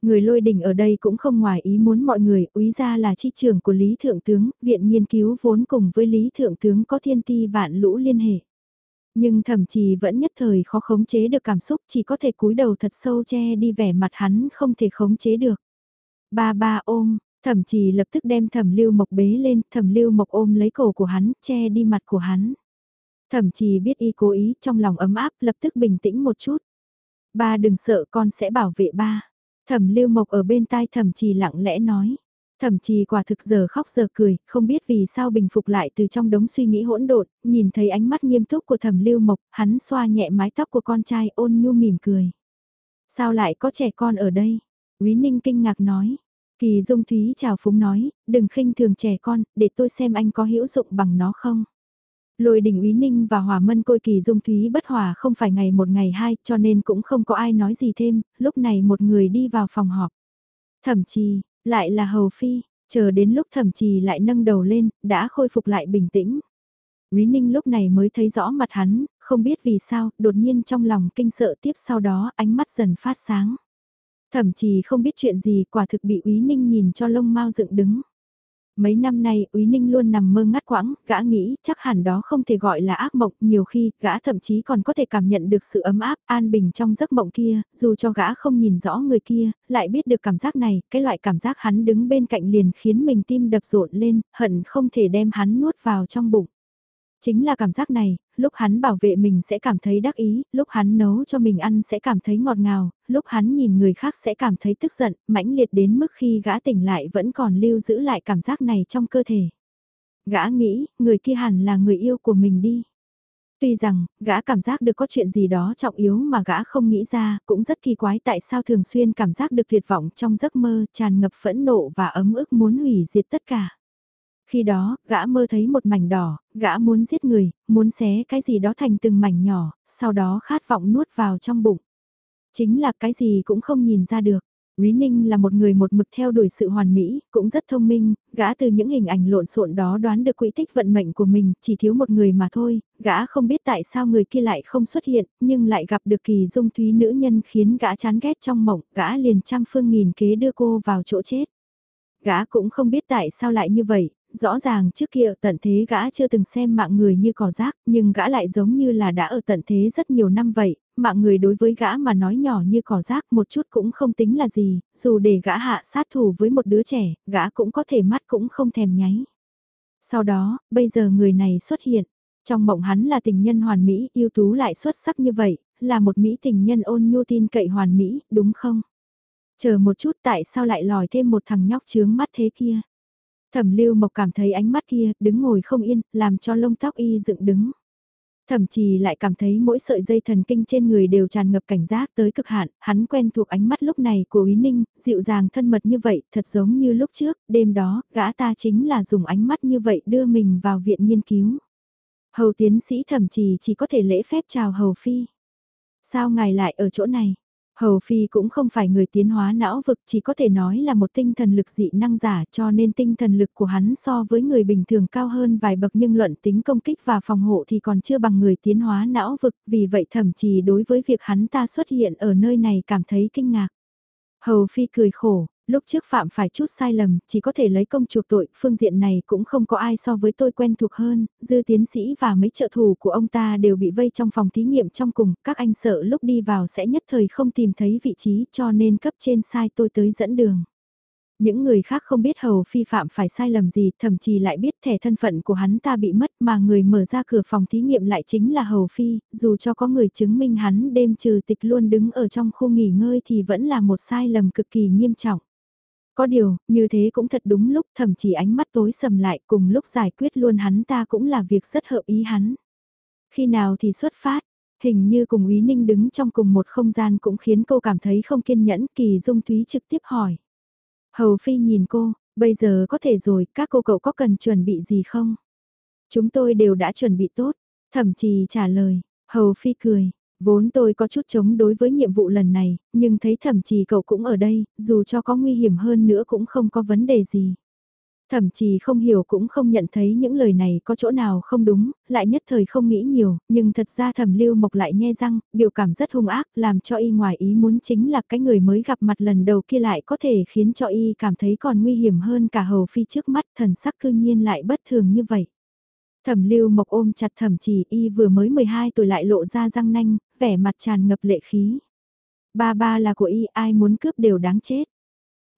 Người lôi đình ở đây cũng không ngoài ý muốn mọi người, úy ra là chi trưởng của Lý Thượng Tướng, viện nghiên cứu vốn cùng với Lý Thượng Tướng có thiên ti vạn lũ liên hệ. Nhưng thậm chí vẫn nhất thời khó khống chế được cảm xúc chỉ có thể cúi đầu thật sâu che đi vẻ mặt hắn không thể khống chế được. Ba ba ôm, thậm chí lập tức đem thẩm lưu mộc bế lên, thẩm lưu mộc ôm lấy cổ của hắn, che đi mặt của hắn. Thậm chí biết y cố ý trong lòng ấm áp lập tức bình tĩnh một chút. Ba đừng sợ con sẽ bảo vệ ba. Thẩm lưu mộc ở bên tai thẩm trì lặng lẽ nói. Thẩm trì quả thực giờ khóc giờ cười, không biết vì sao bình phục lại từ trong đống suy nghĩ hỗn độn, nhìn thấy ánh mắt nghiêm túc của thẩm lưu mộc, hắn xoa nhẹ mái tóc của con trai ôn nhu mỉm cười. Sao lại có trẻ con ở đây? Quý Ninh kinh ngạc nói. Kỳ Dung Thúy chào phúng nói, đừng khinh thường trẻ con, để tôi xem anh có hữu dụng bằng nó không. Lôi đình úy ninh và hòa mân côi kỳ dung thúy bất hòa không phải ngày một ngày hai cho nên cũng không có ai nói gì thêm, lúc này một người đi vào phòng họp. Thẩm trì, lại là hầu phi, chờ đến lúc thẩm trì lại nâng đầu lên, đã khôi phục lại bình tĩnh. Quý Ninh lúc này mới thấy rõ mặt hắn, không biết vì sao, đột nhiên trong lòng kinh sợ tiếp sau đó ánh mắt dần phát sáng. thẩm trì không biết chuyện gì quả thực bị Quý Ninh nhìn cho lông mau dựng đứng. Mấy năm nay Úy Ninh luôn nằm mơ ngắt quãng, gã nghĩ chắc hẳn đó không thể gọi là ác mộng, nhiều khi gã thậm chí còn có thể cảm nhận được sự ấm áp, an bình trong giấc mộng kia, dù cho gã không nhìn rõ người kia, lại biết được cảm giác này, cái loại cảm giác hắn đứng bên cạnh liền khiến mình tim đập rộn lên, hận không thể đem hắn nuốt vào trong bụng. Chính là cảm giác này, lúc hắn bảo vệ mình sẽ cảm thấy đắc ý, lúc hắn nấu cho mình ăn sẽ cảm thấy ngọt ngào, lúc hắn nhìn người khác sẽ cảm thấy tức giận, mãnh liệt đến mức khi gã tỉnh lại vẫn còn lưu giữ lại cảm giác này trong cơ thể. Gã nghĩ, người kia hẳn là người yêu của mình đi. Tuy rằng, gã cảm giác được có chuyện gì đó trọng yếu mà gã không nghĩ ra, cũng rất kỳ quái tại sao thường xuyên cảm giác được tuyệt vọng trong giấc mơ, tràn ngập phẫn nộ và ấm ức muốn hủy diệt tất cả. Khi đó, gã mơ thấy một mảnh đỏ, gã muốn giết người, muốn xé cái gì đó thành từng mảnh nhỏ, sau đó khát vọng nuốt vào trong bụng. Chính là cái gì cũng không nhìn ra được. Quý Ninh là một người một mực theo đuổi sự hoàn mỹ, cũng rất thông minh, gã từ những hình ảnh lộn xộn đó đoán được quỹ tích vận mệnh của mình, chỉ thiếu một người mà thôi, gã không biết tại sao người kia lại không xuất hiện, nhưng lại gặp được kỳ dung thúy nữ nhân khiến gã chán ghét trong mộng, gã liền trăm phương nghìn kế đưa cô vào chỗ chết. Gã cũng không biết tại sao lại như vậy, rõ ràng trước kia tận thế gã chưa từng xem mạng người như cỏ rác, nhưng gã lại giống như là đã ở tận thế rất nhiều năm vậy, mạng người đối với gã mà nói nhỏ như cỏ rác một chút cũng không tính là gì, dù để gã hạ sát thủ với một đứa trẻ, gã cũng có thể mắt cũng không thèm nháy. Sau đó, bây giờ người này xuất hiện, trong mộng hắn là tình nhân hoàn mỹ, yêu tú lại xuất sắc như vậy, là một mỹ tình nhân ôn nhu tin cậy hoàn mỹ, đúng không? Chờ một chút tại sao lại lòi thêm một thằng nhóc chướng mắt thế kia? Thẩm lưu mộc cảm thấy ánh mắt kia, đứng ngồi không yên, làm cho lông tóc y dựng đứng. Thậm chí lại cảm thấy mỗi sợi dây thần kinh trên người đều tràn ngập cảnh giác tới cực hạn, hắn quen thuộc ánh mắt lúc này của Úy Ninh, dịu dàng thân mật như vậy, thật giống như lúc trước, đêm đó, gã ta chính là dùng ánh mắt như vậy đưa mình vào viện nghiên cứu. Hầu tiến sĩ thậm chí chỉ có thể lễ phép chào Hầu Phi. Sao ngài lại ở chỗ này? Hầu Phi cũng không phải người tiến hóa não vực chỉ có thể nói là một tinh thần lực dị năng giả cho nên tinh thần lực của hắn so với người bình thường cao hơn vài bậc nhưng luận tính công kích và phòng hộ thì còn chưa bằng người tiến hóa não vực vì vậy thậm chí đối với việc hắn ta xuất hiện ở nơi này cảm thấy kinh ngạc. Hầu Phi cười khổ, Lúc trước phạm phải chút sai lầm, chỉ có thể lấy công chuộc tội, phương diện này cũng không có ai so với tôi quen thuộc hơn, dư tiến sĩ và mấy trợ thủ của ông ta đều bị vây trong phòng thí nghiệm trong cùng, các anh sợ lúc đi vào sẽ nhất thời không tìm thấy vị trí cho nên cấp trên sai tôi tới dẫn đường. Những người khác không biết Hầu Phi phạm phải sai lầm gì, thậm chí lại biết thẻ thân phận của hắn ta bị mất mà người mở ra cửa phòng thí nghiệm lại chính là Hầu Phi, dù cho có người chứng minh hắn đêm trừ tịch luôn đứng ở trong khu nghỉ ngơi thì vẫn là một sai lầm cực kỳ nghiêm trọng. Có điều, như thế cũng thật đúng lúc thậm chí ánh mắt tối sầm lại cùng lúc giải quyết luôn hắn ta cũng là việc rất hợp ý hắn. Khi nào thì xuất phát, hình như cùng Ý Ninh đứng trong cùng một không gian cũng khiến cô cảm thấy không kiên nhẫn kỳ dung thúy trực tiếp hỏi. Hầu Phi nhìn cô, bây giờ có thể rồi, các cô cậu có cần chuẩn bị gì không? Chúng tôi đều đã chuẩn bị tốt, thậm chí trả lời, Hầu Phi cười, Vốn tôi có chút chống đối với nhiệm vụ lần này, nhưng thấy thẩm trì cậu cũng ở đây, dù cho có nguy hiểm hơn nữa cũng không có vấn đề gì. Thẩm trì không hiểu cũng không nhận thấy những lời này có chỗ nào không đúng, lại nhất thời không nghĩ nhiều, nhưng thật ra thẩm lưu mộc lại nhe răng, biểu cảm rất hung ác, làm cho y ngoài ý muốn chính là cái người mới gặp mặt lần đầu kia lại có thể khiến cho y cảm thấy còn nguy hiểm hơn cả hầu phi trước mắt thần sắc cư nhiên lại bất thường như vậy. Thẩm lưu mộc ôm chặt thẩm chỉ y vừa mới 12 tuổi lại lộ ra răng nanh, vẻ mặt tràn ngập lệ khí. Ba ba là của y ai muốn cướp đều đáng chết.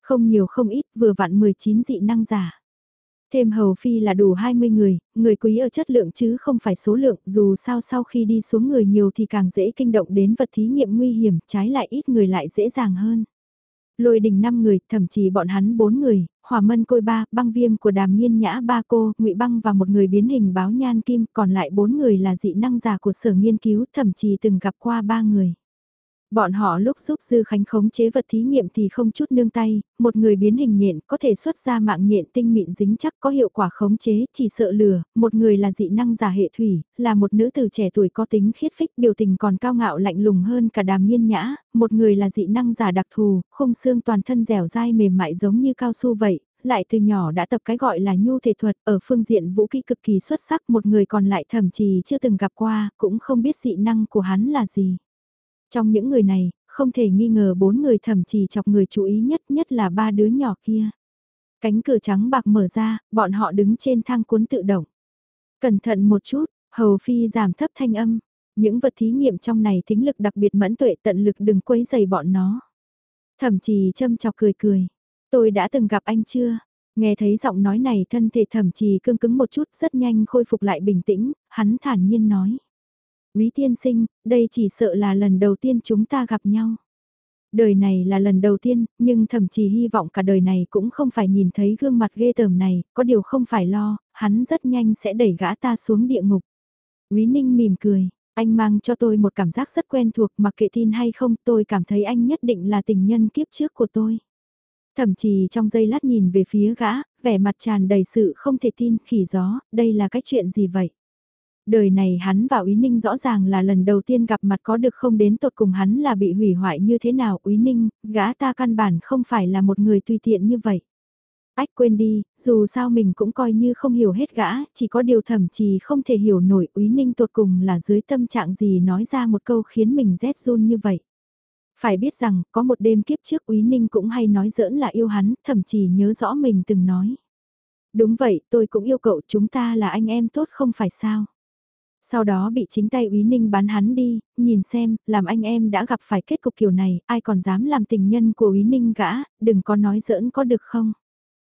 Không nhiều không ít vừa vặn 19 dị năng giả. Thêm hầu phi là đủ 20 người, người quý ở chất lượng chứ không phải số lượng, dù sao sau khi đi xuống người nhiều thì càng dễ kinh động đến vật thí nghiệm nguy hiểm, trái lại ít người lại dễ dàng hơn. Lôi đình 5 người, thậm chí bọn hắn 4 người, hỏa mân côi ba, băng viêm của đàm nghiên nhã ba cô, ngụy băng và một người biến hình báo nhan kim, còn lại 4 người là dị năng giả của sở nghiên cứu, thậm chí từng gặp qua ba người. Bọn họ lúc giúp Dư Khánh khống chế vật thí nghiệm thì không chút nương tay, một người biến hình nhện có thể xuất ra mạng nhện tinh mịn dính chắc có hiệu quả khống chế chỉ sợ lừa, một người là dị năng giả hệ thủy, là một nữ tử trẻ tuổi có tính khiết phích biểu tình còn cao ngạo lạnh lùng hơn cả đàm nhiên nhã, một người là dị năng giả đặc thù, khung xương toàn thân dẻo dai mềm mại giống như cao su vậy, lại từ nhỏ đã tập cái gọi là nhu thể thuật ở phương diện vũ kỹ cực kỳ xuất sắc một người còn lại thậm chí chưa từng gặp qua, cũng không biết dị năng của hắn là gì. Trong những người này, không thể nghi ngờ bốn người thậm chí chọc người chú ý nhất nhất là ba đứa nhỏ kia. Cánh cửa trắng bạc mở ra, bọn họ đứng trên thang cuốn tự động. Cẩn thận một chút, hầu phi giảm thấp thanh âm. Những vật thí nghiệm trong này tính lực đặc biệt mẫn tuệ tận lực đừng quấy dày bọn nó. Thậm chí châm chọc cười cười. Tôi đã từng gặp anh chưa? Nghe thấy giọng nói này thân thể thẩm trì cương cứng một chút rất nhanh khôi phục lại bình tĩnh, hắn thản nhiên nói. Quý tiên sinh, đây chỉ sợ là lần đầu tiên chúng ta gặp nhau. Đời này là lần đầu tiên, nhưng thậm chí hy vọng cả đời này cũng không phải nhìn thấy gương mặt ghê tởm này, có điều không phải lo, hắn rất nhanh sẽ đẩy gã ta xuống địa ngục. Quý ninh mỉm cười, anh mang cho tôi một cảm giác rất quen thuộc mặc kệ tin hay không tôi cảm thấy anh nhất định là tình nhân kiếp trước của tôi. Thậm chí trong giây lát nhìn về phía gã, vẻ mặt tràn đầy sự không thể tin khỉ gió, đây là cái chuyện gì vậy? Đời này hắn và Úy Ninh rõ ràng là lần đầu tiên gặp mặt có được không đến tột cùng hắn là bị hủy hoại như thế nào Úy Ninh, gã ta căn bản không phải là một người tùy tiện như vậy. Ách quên đi, dù sao mình cũng coi như không hiểu hết gã, chỉ có điều thậm chí không thể hiểu nổi Úy Ninh tột cùng là dưới tâm trạng gì nói ra một câu khiến mình rét run như vậy. Phải biết rằng, có một đêm kiếp trước Úy Ninh cũng hay nói giỡn là yêu hắn, thậm chí nhớ rõ mình từng nói. Đúng vậy, tôi cũng yêu cậu chúng ta là anh em tốt không phải sao? Sau đó bị chính tay úy ninh bán hắn đi, nhìn xem, làm anh em đã gặp phải kết cục kiểu này, ai còn dám làm tình nhân của úy ninh gã, đừng có nói giỡn có được không?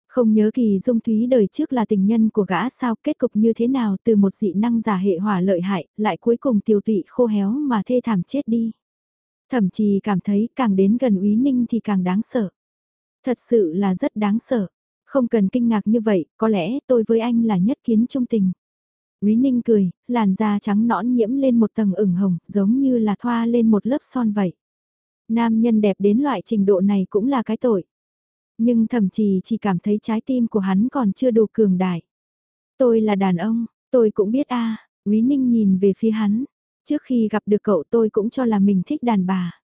Không nhớ kỳ dung thúy đời trước là tình nhân của gã sao kết cục như thế nào từ một dị năng giả hệ hỏa lợi hại, lại cuối cùng tiêu tụy khô héo mà thê thảm chết đi. Thậm chí cảm thấy càng đến gần úy ninh thì càng đáng sợ. Thật sự là rất đáng sợ. Không cần kinh ngạc như vậy, có lẽ tôi với anh là nhất kiến trung tình. Quý Ninh cười, làn da trắng nõn nhiễm lên một tầng ửng hồng, giống như là thoa lên một lớp son vậy. Nam nhân đẹp đến loại trình độ này cũng là cái tội. Nhưng thậm chí chỉ cảm thấy trái tim của hắn còn chưa đủ cường đại. Tôi là đàn ông, tôi cũng biết a Quý Ninh nhìn về phía hắn. Trước khi gặp được cậu tôi cũng cho là mình thích đàn bà.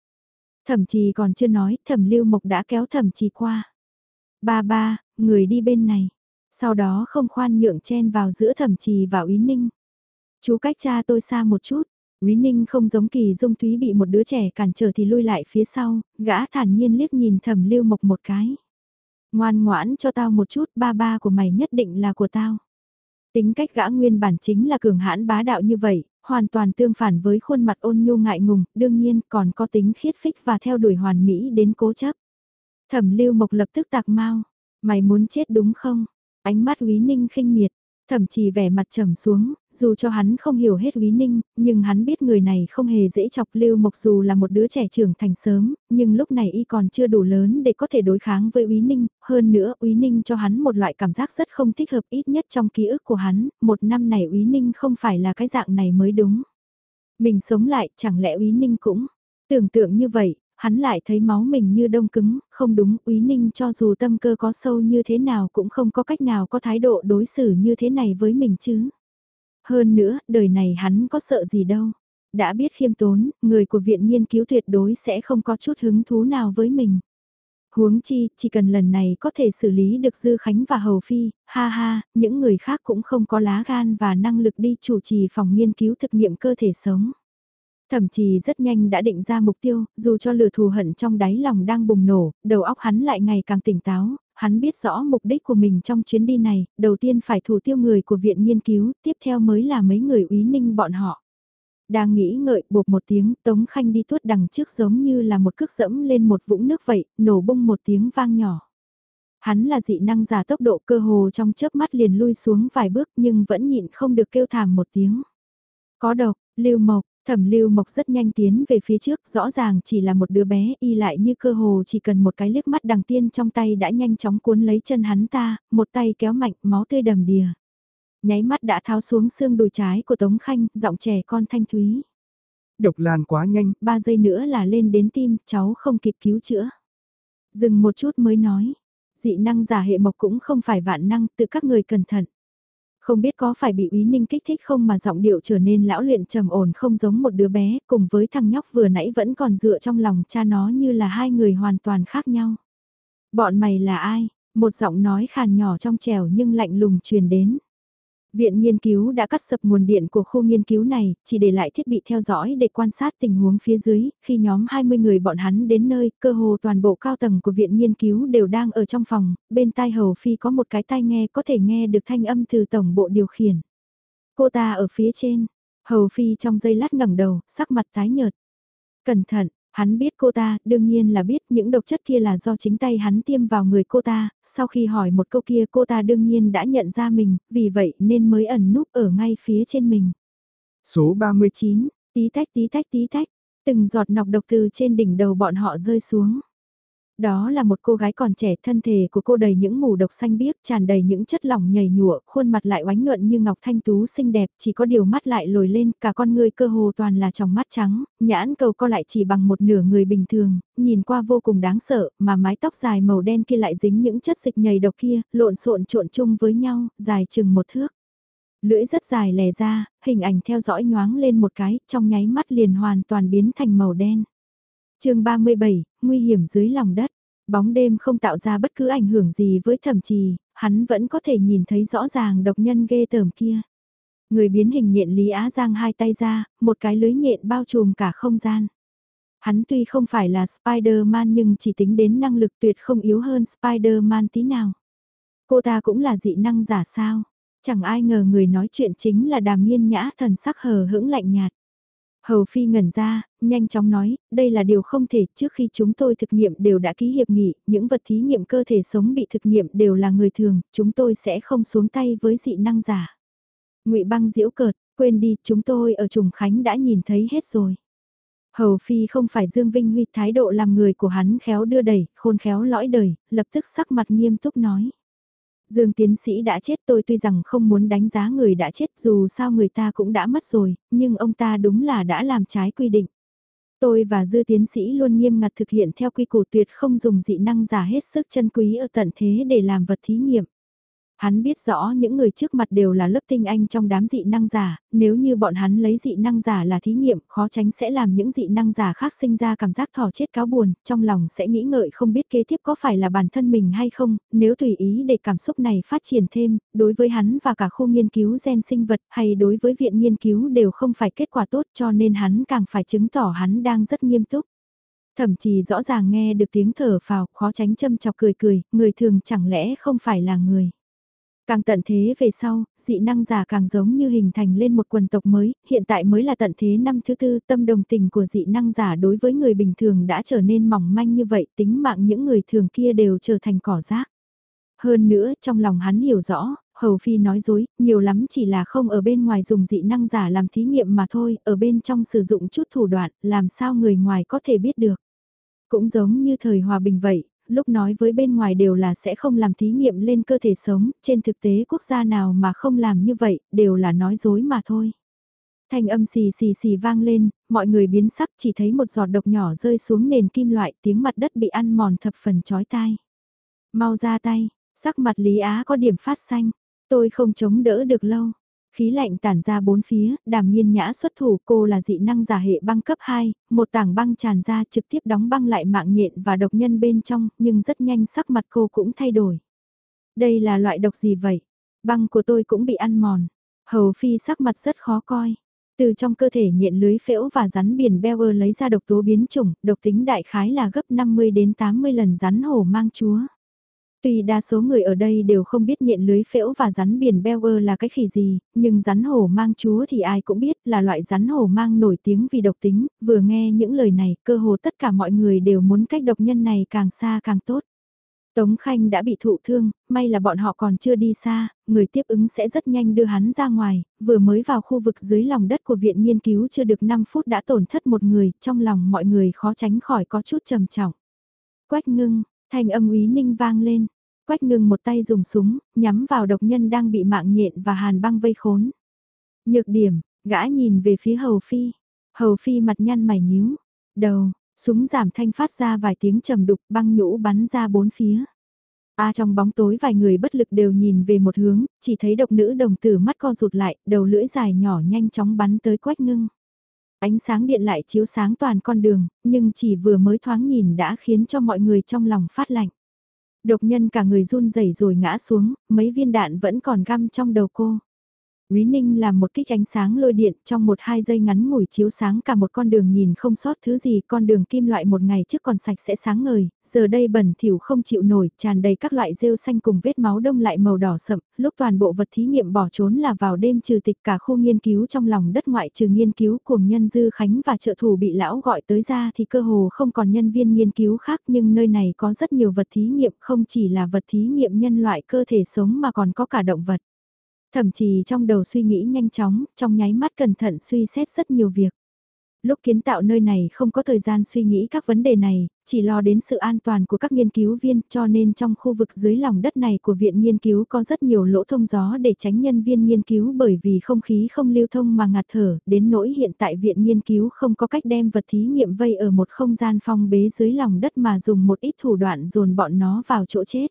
Thẩm trì còn chưa nói, thẩm lưu mộc đã kéo thẩm trì qua. Ba ba, người đi bên này. Sau đó không khoan nhượng chen vào giữa thẩm trì và úy ninh. Chú cách cha tôi xa một chút. Úy Ninh không giống kỳ dung thúy bị một đứa trẻ cản trở thì lui lại phía sau, gã thản nhiên liếc nhìn thẩm lưu mộc một cái. Ngoan ngoãn cho tao một chút, ba ba của mày nhất định là của tao. Tính cách gã nguyên bản chính là cường hãn bá đạo như vậy, hoàn toàn tương phản với khuôn mặt ôn nhu ngại ngùng, đương nhiên còn có tính khiết phích và theo đuổi hoàn mỹ đến cố chấp. Thẩm lưu mộc lập tức tạc mau, mày muốn chết đúng không? Ánh mắt Quý Ninh khinh miệt, thậm chí vẻ mặt trầm xuống, dù cho hắn không hiểu hết Quý Ninh, nhưng hắn biết người này không hề dễ chọc Lưu Mộc dù là một đứa trẻ trưởng thành sớm, nhưng lúc này y còn chưa đủ lớn để có thể đối kháng với Quý Ninh, hơn nữa Quý Ninh cho hắn một loại cảm giác rất không thích hợp ít nhất trong ký ức của hắn, một năm này Quý Ninh không phải là cái dạng này mới đúng. Mình sống lại chẳng lẽ Quý Ninh cũng tưởng tượng như vậy, hắn lại thấy máu mình như đông cứng, không đúng, Úy Ninh cho dù tâm cơ có sâu như thế nào cũng không có cách nào có thái độ đối xử như thế này với mình chứ. Hơn nữa, đời này hắn có sợ gì đâu. Đã biết khiêm tốn, người của viện nghiên cứu tuyệt đối sẽ không có chút hứng thú nào với mình. Huống chi, chỉ cần lần này có thể xử lý được Dư Khánh và Hầu Phi, ha ha, những người khác cũng không có lá gan và năng lực đi chủ trì phòng nghiên cứu thực nghiệm cơ thể sống. Thậm chí rất nhanh đã định ra mục tiêu, dù cho lửa thù hận trong đáy lòng đang bùng nổ, đầu óc hắn lại ngày càng tỉnh táo, hắn biết rõ mục đích của mình trong chuyến đi này, đầu tiên phải thủ tiêu người của viện nghiên cứu, tiếp theo mới là mấy người úy ninh bọn họ. Đang nghĩ ngợi bột một tiếng, Tống Khanh đi tuốt đằng trước giống như là một cước dẫm lên một vũng nước vậy, nổ bung một tiếng vang nhỏ. Hắn là dị năng giả tốc độ cơ hồ trong chớp mắt liền lui xuống vài bước nhưng vẫn nhịn không được kêu thảm một tiếng. Có độc, lưu mộc, Thẩm lưu mộc rất nhanh tiến về phía trước, rõ ràng chỉ là một đứa bé y lại như cơ hồ chỉ cần một cái liếc mắt đằng tiên trong tay đã nhanh chóng cuốn lấy chân hắn ta, một tay kéo mạnh, máu tươi đầm đìa. Nháy mắt đã tháo xuống xương đùi trái của Tống Khanh, giọng trẻ con thanh thúy. Độc lan quá nhanh. Ba giây nữa là lên đến tim, cháu không kịp cứu chữa. Dừng một chút mới nói. Dị năng giả hệ mộc cũng không phải vạn năng, tự các người cẩn thận. Không biết có phải bị Úy Ninh kích thích không mà giọng điệu trở nên lão luyện trầm ổn không giống một đứa bé, cùng với thằng nhóc vừa nãy vẫn còn dựa trong lòng cha nó như là hai người hoàn toàn khác nhau. Bọn mày là ai? Một giọng nói khàn nhỏ trong trèo nhưng lạnh lùng truyền đến. Viện nghiên cứu đã cắt sập nguồn điện của khu nghiên cứu này, chỉ để lại thiết bị theo dõi để quan sát tình huống phía dưới, khi nhóm 20 người bọn hắn đến nơi, cơ hồ toàn bộ cao tầng của viện nghiên cứu đều đang ở trong phòng, bên tai Hầu Phi có một cái tai nghe có thể nghe được thanh âm từ tổng bộ điều khiển. Cô ta ở phía trên, Hầu Phi trong giây lát ngẩng đầu, sắc mặt tái nhợt. Cẩn thận, Hắn biết cô ta, đương nhiên là biết những độc chất kia là do chính tay hắn tiêm vào người cô ta, sau khi hỏi một câu kia cô ta đương nhiên đã nhận ra mình, vì vậy nên mới ẩn núp ở ngay phía trên mình. Số 39, tí tách tí tách tí tách, từng giọt nọc độc từ trên đỉnh đầu bọn họ rơi xuống. Đó là một cô gái còn trẻ thân thể của cô đầy những mủ độc xanh biếc tràn đầy những chất lỏng nhầy nhụa, khuôn mặt lại oánh nhuận như ngọc thanh tú xinh đẹp, chỉ có điều mắt lại lồi lên, cả con người cơ hồ toàn là tròng mắt trắng, nhãn cầu co lại chỉ bằng một nửa người bình thường, nhìn qua vô cùng đáng sợ, mà mái tóc dài màu đen kia lại dính những chất dịch nhầy độc kia, lộn xộn trộn chung với nhau, dài chừng một thước. Lưỡi rất dài lè ra, hình ảnh theo dõi nhoáng lên một cái, trong nháy mắt liền hoàn toàn biến thành màu đen chương 37, nguy hiểm dưới lòng đất. Bóng đêm không tạo ra bất cứ ảnh hưởng gì với thẩm trì, hắn vẫn có thể nhìn thấy rõ ràng độc nhân ghê tởm kia. Người biến hình nhện Lý Á Giang hai tay ra, một cái lưới nhện bao trùm cả không gian. Hắn tuy không phải là Spider-Man nhưng chỉ tính đến năng lực tuyệt không yếu hơn Spider-Man tí nào. Cô ta cũng là dị năng giả sao? Chẳng ai ngờ người nói chuyện chính là đàm nghiên nhã thần sắc hờ hững lạnh nhạt. Hầu Phi ngẩn ra, nhanh chóng nói, đây là điều không thể, trước khi chúng tôi thực nghiệm đều đã ký hiệp nghị, những vật thí nghiệm cơ thể sống bị thực nghiệm đều là người thường, chúng tôi sẽ không xuống tay với dị năng giả. ngụy băng diễu cợt, quên đi, chúng tôi ở Trùng Khánh đã nhìn thấy hết rồi. Hầu Phi không phải Dương Vinh Huy thái độ làm người của hắn khéo đưa đẩy, khôn khéo lõi đời, lập tức sắc mặt nghiêm túc nói. Dương tiến sĩ đã chết tôi tuy rằng không muốn đánh giá người đã chết dù sao người ta cũng đã mất rồi, nhưng ông ta đúng là đã làm trái quy định. Tôi và dư tiến sĩ luôn nghiêm ngặt thực hiện theo quy củ tuyệt không dùng dị năng giả hết sức chân quý ở tận thế để làm vật thí nghiệm. Hắn biết rõ những người trước mặt đều là lớp tinh anh trong đám dị năng giả, nếu như bọn hắn lấy dị năng giả là thí nghiệm, khó tránh sẽ làm những dị năng giả khác sinh ra cảm giác thỏ chết cáo buồn, trong lòng sẽ nghĩ ngợi không biết kế tiếp có phải là bản thân mình hay không, nếu tùy ý để cảm xúc này phát triển thêm, đối với hắn và cả khu nghiên cứu gen sinh vật hay đối với viện nghiên cứu đều không phải kết quả tốt cho nên hắn càng phải chứng tỏ hắn đang rất nghiêm túc. Thậm chí rõ ràng nghe được tiếng thở phào, khó tránh châm chọc cười cười, người thường chẳng lẽ không phải là người. Càng tận thế về sau, dị năng giả càng giống như hình thành lên một quần tộc mới, hiện tại mới là tận thế năm thứ tư tâm đồng tình của dị năng giả đối với người bình thường đã trở nên mỏng manh như vậy, tính mạng những người thường kia đều trở thành cỏ rác. Hơn nữa, trong lòng hắn hiểu rõ, Hầu Phi nói dối, nhiều lắm chỉ là không ở bên ngoài dùng dị năng giả làm thí nghiệm mà thôi, ở bên trong sử dụng chút thủ đoạn, làm sao người ngoài có thể biết được. Cũng giống như thời hòa bình vậy, lúc nói với bên ngoài đều là sẽ không làm thí nghiệm lên cơ thể sống, trên thực tế quốc gia nào mà không làm như vậy, đều là nói dối mà thôi. Thanh âm xì xì xì vang lên, mọi người biến sắc chỉ thấy một giọt độc nhỏ rơi xuống nền kim loại tiếng mặt đất bị ăn mòn thập phần chói tai. Mau ra tay, sắc mặt Lý Á có điểm phát xanh, tôi không chống đỡ được lâu. Khí lạnh tản ra bốn phía, đàm nhiên nhã xuất thủ cô là dị năng giả hệ băng cấp 2, một tảng băng tràn ra trực tiếp đóng băng lại mạng nhện và độc nhân bên trong, nhưng rất nhanh sắc mặt cô cũng thay đổi. Đây là loại độc gì vậy? Băng của tôi cũng bị ăn mòn. Hầu phi sắc mặt rất khó coi. Từ trong cơ thể nhện lưới phễu và rắn biển beo lấy ra độc tố biến chủng, độc tính đại khái là gấp 50 đến 80 lần rắn hổ mang chúa. Tuy đa số người ở đây đều không biết nhện lưới phễu và rắn biển Bewer là cái khỉ gì, nhưng rắn hổ mang chúa thì ai cũng biết là loại rắn hổ mang nổi tiếng vì độc tính, vừa nghe những lời này cơ hồ tất cả mọi người đều muốn cách độc nhân này càng xa càng tốt. Tống Khanh đã bị thụ thương, may là bọn họ còn chưa đi xa, người tiếp ứng sẽ rất nhanh đưa hắn ra ngoài, vừa mới vào khu vực dưới lòng đất của viện nghiên cứu chưa được 5 phút đã tổn thất một người, trong lòng mọi người khó tránh khỏi có chút trầm trọng. Quách ngưng, Thanh âm úy ninh vang lên, quách ngừng một tay dùng súng, nhắm vào độc nhân đang bị mạng nhện và hàn băng vây khốn. Nhược điểm, gã nhìn về phía hầu phi. Hầu phi mặt nhăn mày nhíu. Đầu, súng giảm thanh phát ra vài tiếng trầm đục băng nhũ bắn ra bốn phía. A trong bóng tối vài người bất lực đều nhìn về một hướng, chỉ thấy độc nữ đồng tử mắt co rụt lại, đầu lưỡi dài nhỏ nhanh chóng bắn tới quách ngưng. Ánh sáng điện lại chiếu sáng toàn con đường, nhưng chỉ vừa mới thoáng nhìn đã khiến cho mọi người trong lòng phát lạnh. Độc nhân cả người run rẩy rồi ngã xuống, mấy viên đạn vẫn còn găm trong đầu cô. Quý Ninh làm một kích ánh sáng lôi điện trong một hai giây ngắn ngủi chiếu sáng cả một con đường nhìn không sót thứ gì, con đường kim loại một ngày trước còn sạch sẽ sáng ngời, giờ đây bẩn thỉu không chịu nổi, tràn đầy các loại rêu xanh cùng vết máu đông lại màu đỏ sậm, lúc toàn bộ vật thí nghiệm bỏ trốn là vào đêm trừ tịch cả khu nghiên cứu trong lòng đất ngoại trừ nghiên cứu của nhân dư khánh và trợ thủ bị lão gọi tới ra thì cơ hồ không còn nhân viên nghiên cứu khác nhưng nơi này có rất nhiều vật thí nghiệm không chỉ là vật thí nghiệm nhân loại cơ thể sống mà còn có cả động vật. Thậm chí trong đầu suy nghĩ nhanh chóng, trong nháy mắt cẩn thận suy xét rất nhiều việc. Lúc kiến tạo nơi này không có thời gian suy nghĩ các vấn đề này, chỉ lo đến sự an toàn của các nghiên cứu viên cho nên trong khu vực dưới lòng đất này của viện nghiên cứu có rất nhiều lỗ thông gió để tránh nhân viên nghiên cứu bởi vì không khí không lưu thông mà ngạt thở, đến nỗi hiện tại viện nghiên cứu không có cách đem vật thí nghiệm vây ở một không gian phong bế dưới lòng đất mà dùng một ít thủ đoạn dồn bọn nó vào chỗ chết.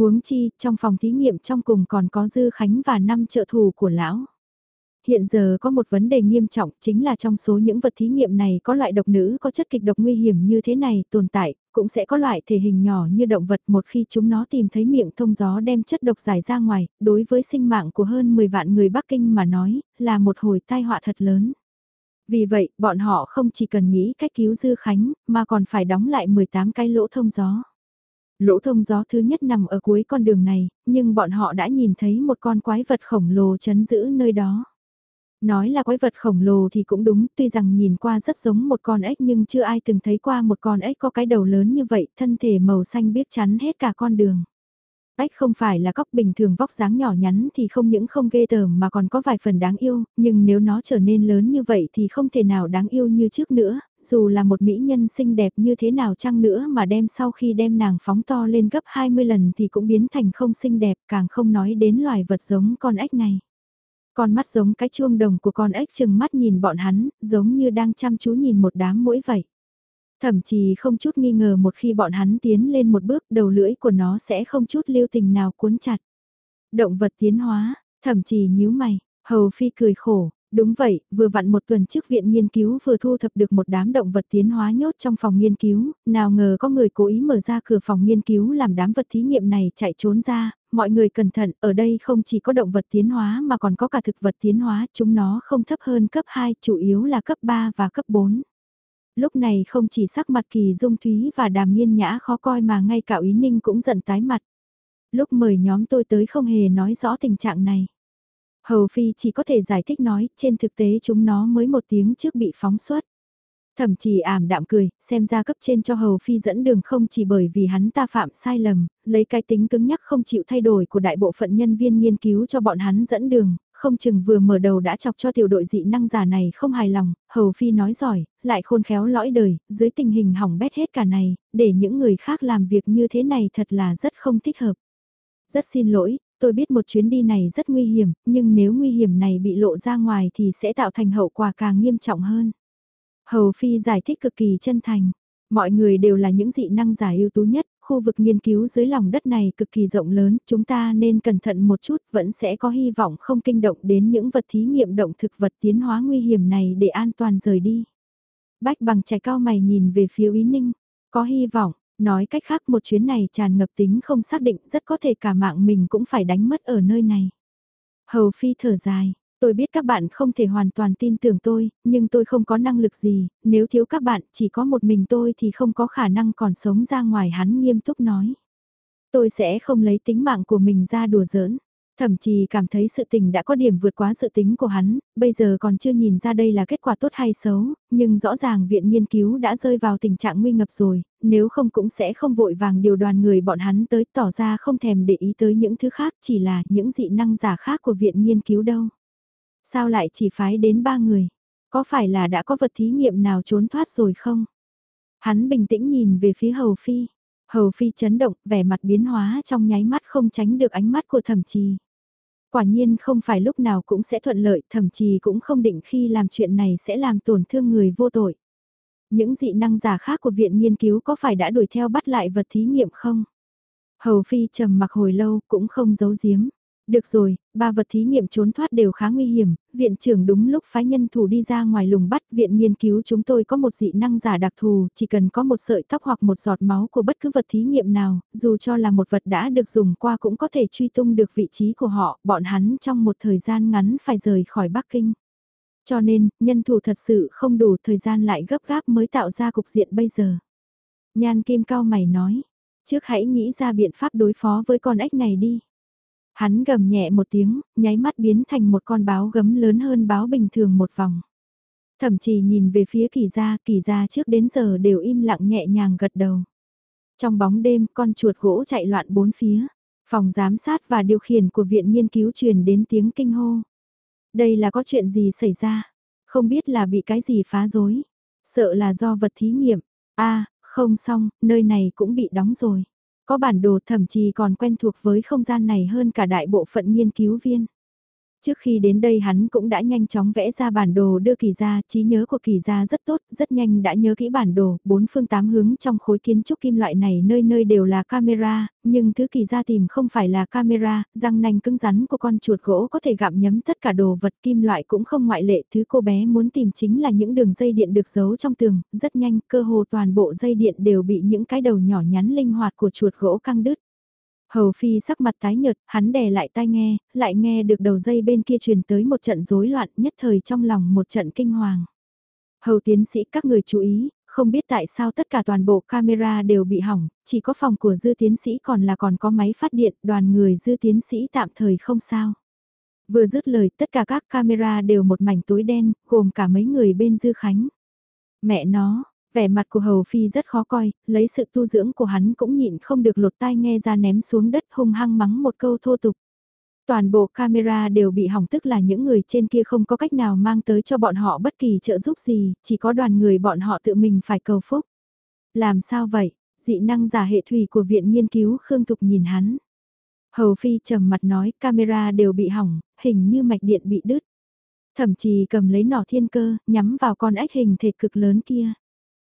Huống chi, trong phòng thí nghiệm trong cùng còn có Dư Khánh và năm trợ thủ của lão. Hiện giờ có một vấn đề nghiêm trọng chính là trong số những vật thí nghiệm này có loại độc nữ có chất kịch độc nguy hiểm như thế này tồn tại, cũng sẽ có loại thể hình nhỏ như động vật một khi chúng nó tìm thấy miệng thông gió đem chất độc giải ra ngoài, đối với sinh mạng của hơn 10 vạn người Bắc Kinh mà nói, là một hồi tai họa thật lớn. Vì vậy, bọn họ không chỉ cần nghĩ cách cứu Dư Khánh, mà còn phải đóng lại 18 cái lỗ thông gió. Lỗ thông gió thứ nhất nằm ở cuối con đường này, nhưng bọn họ đã nhìn thấy một con quái vật khổng lồ chấn giữ nơi đó. Nói là quái vật khổng lồ thì cũng đúng, tuy rằng nhìn qua rất giống một con ếch nhưng chưa ai từng thấy qua một con ếch có cái đầu lớn như vậy, thân thể màu xanh biếc chắn hết cả con đường. Ách không phải là cóc bình thường vóc dáng nhỏ nhắn thì không những không ghê tởm mà còn có vài phần đáng yêu, nhưng nếu nó trở nên lớn như vậy thì không thể nào đáng yêu như trước nữa, dù là một mỹ nhân xinh đẹp như thế nào chăng nữa mà đem sau khi đem nàng phóng to lên gấp 20 lần thì cũng biến thành không xinh đẹp càng không nói đến loài vật giống con ếch này. Con mắt giống cái chuông đồng của con ếch chừng mắt nhìn bọn hắn, giống như đang chăm chú nhìn một đám mũi vậy. Thậm chí không chút nghi ngờ một khi bọn hắn tiến lên một bước đầu lưỡi của nó sẽ không chút lưu tình nào cuốn chặt. Động vật tiến hóa, thậm chí nhíu mày, hầu phi cười khổ, Đúng vậy, vừa vặn một tuần trước viện nghiên cứu vừa thu thập được một đám động vật tiến hóa nhốt trong phòng nghiên cứu, nào ngờ có người cố ý mở ra cửa phòng nghiên cứu làm đám vật thí nghiệm này chạy trốn ra, mọi người cẩn thận, ở đây không chỉ có động vật tiến hóa mà còn có cả thực vật tiến hóa, chúng nó không thấp hơn cấp 2, chủ yếu là cấp 3 và cấp 4. Lúc này không chỉ sắc mặt kỳ dung thúy và đàm nghiên nhã khó coi mà ngay cả Ý Ninh cũng giận tái mặt. Lúc mời nhóm tôi tới không hề nói rõ tình trạng này. Hầu Phi chỉ có thể giải thích nói, trên thực tế chúng nó mới một tiếng trước bị phóng xuất. Thậm chí ảm đạm cười, xem ra cấp trên cho Hầu Phi dẫn đường không chỉ bởi vì hắn ta phạm sai lầm, lấy cái tính cứng nhắc không chịu thay đổi của đại bộ phận nhân viên nghiên cứu cho bọn hắn dẫn đường, không chừng vừa mở đầu đã chọc cho tiểu đội dị năng giả này không hài lòng, Hầu Phi nói giỏi, lại khôn khéo lõi đời, dưới tình hình hỏng bét hết cả này, để những người khác làm việc như thế này thật là rất không thích hợp. Rất xin lỗi, tôi biết một chuyến đi này rất nguy hiểm, nhưng nếu nguy hiểm này bị lộ ra ngoài thì sẽ tạo thành hậu quả càng nghiêm trọng hơn. Hầu Phi giải thích cực kỳ chân thành. Mọi người đều là những dị năng giả ưu tú nhất, khu vực nghiên cứu dưới lòng đất này cực kỳ rộng lớn, chúng ta nên cẩn thận một chút, vẫn sẽ có hy vọng không kinh động đến những vật thí nghiệm động thực vật tiến hóa nguy hiểm này để an toàn rời đi. Bách bằng trẻ cao mày nhìn về phía Ý Ninh, có hy vọng, Nói cách khác một chuyến này tràn ngập tính không xác định rất có thể cả mạng mình cũng phải đánh mất ở nơi này. Hầu Phi thở dài, tôi biết các bạn không thể hoàn toàn tin tưởng tôi, nhưng tôi không có năng lực gì, nếu thiếu các bạn chỉ có một mình tôi thì không có khả năng còn sống ra ngoài hắn nghiêm túc nói. Tôi sẽ không lấy tính mạng của mình ra đùa giỡn. Thậm chí cảm thấy sự tình đã có điểm vượt quá dự tính của hắn, bây giờ còn chưa nhìn ra đây là kết quả tốt hay xấu, nhưng rõ ràng viện nghiên cứu đã rơi vào tình trạng nguy ngập rồi, nếu không cũng sẽ không vội vàng điều đoàn người bọn hắn tới tỏ ra không thèm để ý tới những thứ khác chỉ là những dị năng giả khác của viện nghiên cứu đâu. Sao lại chỉ phái đến ba người? Có phải là đã có vật thí nghiệm nào trốn thoát rồi không? Hắn bình tĩnh nhìn về phía Hầu Phi. Hầu Phi chấn động, vẻ mặt biến hóa trong nháy mắt không tránh được ánh mắt của thẩm trì. Quả nhiên không phải lúc nào cũng sẽ thuận lợi, thậm chí cũng không định khi làm chuyện này sẽ làm tổn thương người vô tội. Những dị năng giả khác của viện nghiên cứu có phải đã đuổi theo bắt lại vật thí nghiệm không? Hầu Phi trầm mặc hồi lâu cũng không giấu giếm. Được rồi, ba vật thí nghiệm trốn thoát đều khá nguy hiểm, viện trưởng đúng lúc phái nhân thủ đi ra ngoài lùng bắt viện nghiên cứu chúng tôi có một dị năng giả đặc thù, chỉ cần có một sợi tóc hoặc một giọt máu của bất cứ vật thí nghiệm nào, dù cho là một vật đã được dùng qua cũng có thể truy tung được vị trí của họ, bọn hắn trong một thời gian ngắn phải rời khỏi Bắc Kinh. Cho nên, nhân thủ thật sự không đủ thời gian lại gấp gáp mới tạo ra cục diện bây giờ. Nhan Kim Cao mày nói, trước hãy nghĩ ra biện pháp đối phó với con ếch này đi. Hắn gầm nhẹ một tiếng, nháy mắt biến thành một con báo gấm lớn hơn báo bình thường một vòng. Thậm chí nhìn về phía kỳ gia, kỳ gia trước đến giờ đều im lặng nhẹ nhàng gật đầu. Trong bóng đêm, con chuột gỗ chạy loạn bốn phía. Phòng giám sát và điều khiển của viện nghiên cứu truyền đến tiếng kinh hô. Đây là có chuyện gì xảy ra? Không biết là bị cái gì phá rối. Sợ là do vật thí nghiệm. a không xong, nơi này cũng bị đóng rồi. Có bản đồ thậm chí còn quen thuộc với không gian này hơn cả đại bộ phận nghiên cứu viên. Trước khi đến đây hắn cũng đã nhanh chóng vẽ ra bản đồ đưa kỳ ra, trí nhớ của kỳ ra rất tốt, rất nhanh đã nhớ kỹ bản đồ, bốn phương tám hướng trong khối kiến trúc kim loại này nơi nơi đều là camera, nhưng thứ kỳ ra tìm không phải là camera, răng nanh cứng rắn của con chuột gỗ có thể gặm nhấm tất cả đồ vật kim loại cũng không ngoại lệ, thứ cô bé muốn tìm chính là những đường dây điện được giấu trong tường, rất nhanh, cơ hồ toàn bộ dây điện đều bị những cái đầu nhỏ nhắn linh hoạt của chuột gỗ căng đứt. Hầu Phi sắc mặt tái nhợt, hắn đè lại tai nghe, lại nghe được đầu dây bên kia truyền tới một trận rối loạn nhất thời trong lòng một trận kinh hoàng. Hầu tiến sĩ các người chú ý, không biết tại sao tất cả toàn bộ camera đều bị hỏng, chỉ có phòng của dư tiến sĩ còn là còn có máy phát điện, đoàn người dư tiến sĩ tạm thời không sao. Vừa dứt lời tất cả các camera đều một mảnh tối đen, gồm cả mấy người bên dư khánh. Mẹ nó, Vẻ mặt của Hầu Phi rất khó coi, lấy sự tu dưỡng của hắn cũng nhịn không được lột tai nghe ra ném xuống đất hung hăng mắng một câu thô tục. Toàn bộ camera đều bị hỏng tức là những người trên kia không có cách nào mang tới cho bọn họ bất kỳ trợ giúp gì, chỉ có đoàn người bọn họ tự mình phải cầu phúc. Làm sao vậy? Dị năng giả hệ thủy của viện nghiên cứu Khương Thục nhìn hắn. Hầu Phi trầm mặt nói camera đều bị hỏng, hình như mạch điện bị đứt. Thậm chí cầm lấy nỏ thiên cơ, nhắm vào con ếch hình thể cực lớn kia.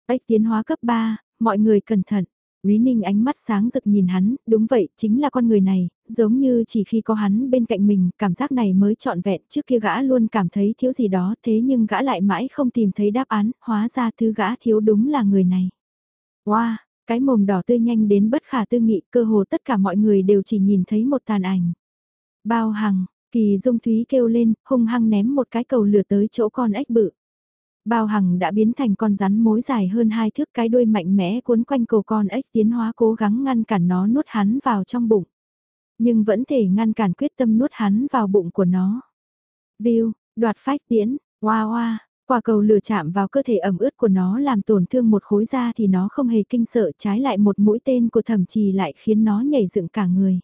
Ếch tiến hóa cấp 3, mọi người cẩn thận. Quý Ninh ánh mắt sáng rực nhìn hắn, đúng vậy, chính là con người này, giống như chỉ khi có hắn bên cạnh mình, cảm giác này mới trọn vẹn, trước kia gã luôn cảm thấy thiếu gì đó, thế nhưng gã lại mãi không tìm thấy đáp án, hóa ra thứ gã thiếu đúng là người này. Wow, cái mồm đỏ tươi nhanh đến bất khả tư nghị, cơ hồ tất cả mọi người đều chỉ nhìn thấy một tàn ảnh. Bao hằng, kỳ dung thúy kêu lên, hung hăng ném một cái cầu lửa tới chỗ con ếch bự. Bao hằng đã biến thành con rắn mối dài hơn hai thước cái đuôi mạnh mẽ cuốn quanh cổ con ếch tiến hóa cố gắng ngăn cản nó nuốt hắn vào trong bụng. Nhưng vẫn thể ngăn cản quyết tâm nuốt hắn vào bụng của nó. View, đoạt phách tiến, hoa hoa, quả cầu lửa chạm vào cơ thể ẩm ướt của nó làm tổn thương một khối da thì nó không hề kinh sợ trái lại một mũi tên của thẩm trì lại khiến nó nhảy dựng cả người.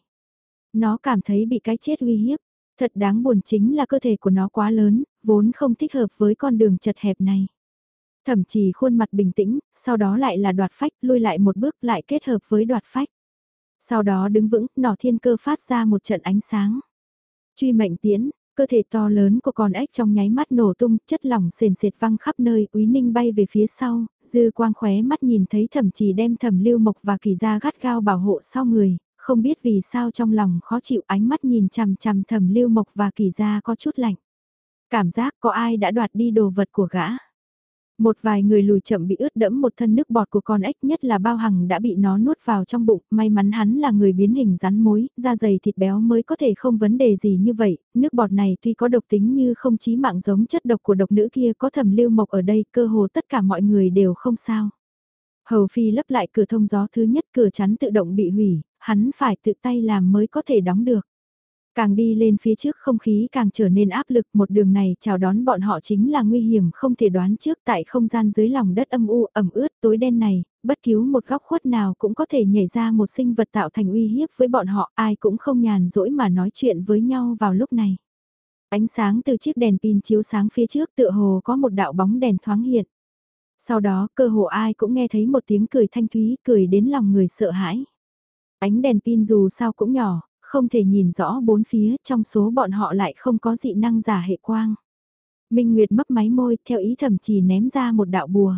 Nó cảm thấy bị cái chết uy hiếp, Thật đáng buồn chính là cơ thể của nó quá lớn, vốn không thích hợp với con đường chật hẹp này. Thậm chí khuôn mặt bình tĩnh, sau đó lại là đoạt phách, lui lại một bước lại kết hợp với đoạt phách. Sau đó đứng vững, nỏ thiên cơ phát ra một trận ánh sáng. Truy mệnh tiễn, cơ thể to lớn của con ếch trong nháy mắt nổ tung, chất lỏng sền sệt văng khắp nơi, úy ninh bay về phía sau, dư quang khóe mắt nhìn thấy thẩm chỉ đem thẩm lưu mộc và kỳ gia gắt gao bảo hộ sau người, không biết vì sao trong lòng khó chịu ánh mắt nhìn chằm chằm thầm lưu mộc và kỳ ra có chút lạnh. Cảm giác có ai đã đoạt đi đồ vật của gã. Một vài người lùi chậm bị ướt đẫm một thân nước bọt của con ếch nhất là bao hằng đã bị nó nuốt vào trong bụng, may mắn hắn là người biến hình rắn mối, da dày thịt béo mới có thể không vấn đề gì như vậy, nước bọt này tuy có độc tính như không chí mạng giống chất độc của độc nữ kia có thầm lưu mộc ở đây cơ hồ tất cả mọi người đều không sao. Hầu Phi lấp lại cửa thông gió thứ nhất cửa chắn tự động bị hủy, hắn phải tự tay làm mới có thể đóng được. Càng đi lên phía trước không khí càng trở nên áp lực một đường này chào đón bọn họ chính là nguy hiểm không thể đoán trước tại không gian dưới lòng đất âm u ẩm ướt tối đen này, bất cứu một góc khuất nào cũng có thể nhảy ra một sinh vật tạo thành uy hiếp với bọn họ ai cũng không nhàn rỗi mà nói chuyện với nhau vào lúc này. Ánh sáng từ chiếc đèn pin chiếu sáng phía trước tựa hồ có một đạo bóng đèn thoáng hiện. Sau đó cơ hồ ai cũng nghe thấy một tiếng cười thanh thúy cười đến lòng người sợ hãi. Ánh đèn pin dù sao cũng nhỏ, không thể nhìn rõ bốn phía trong số bọn họ lại không có dị năng giả hệ quang. Minh Nguyệt mấp máy môi theo ý thẩm chỉ ném ra một đạo bùa.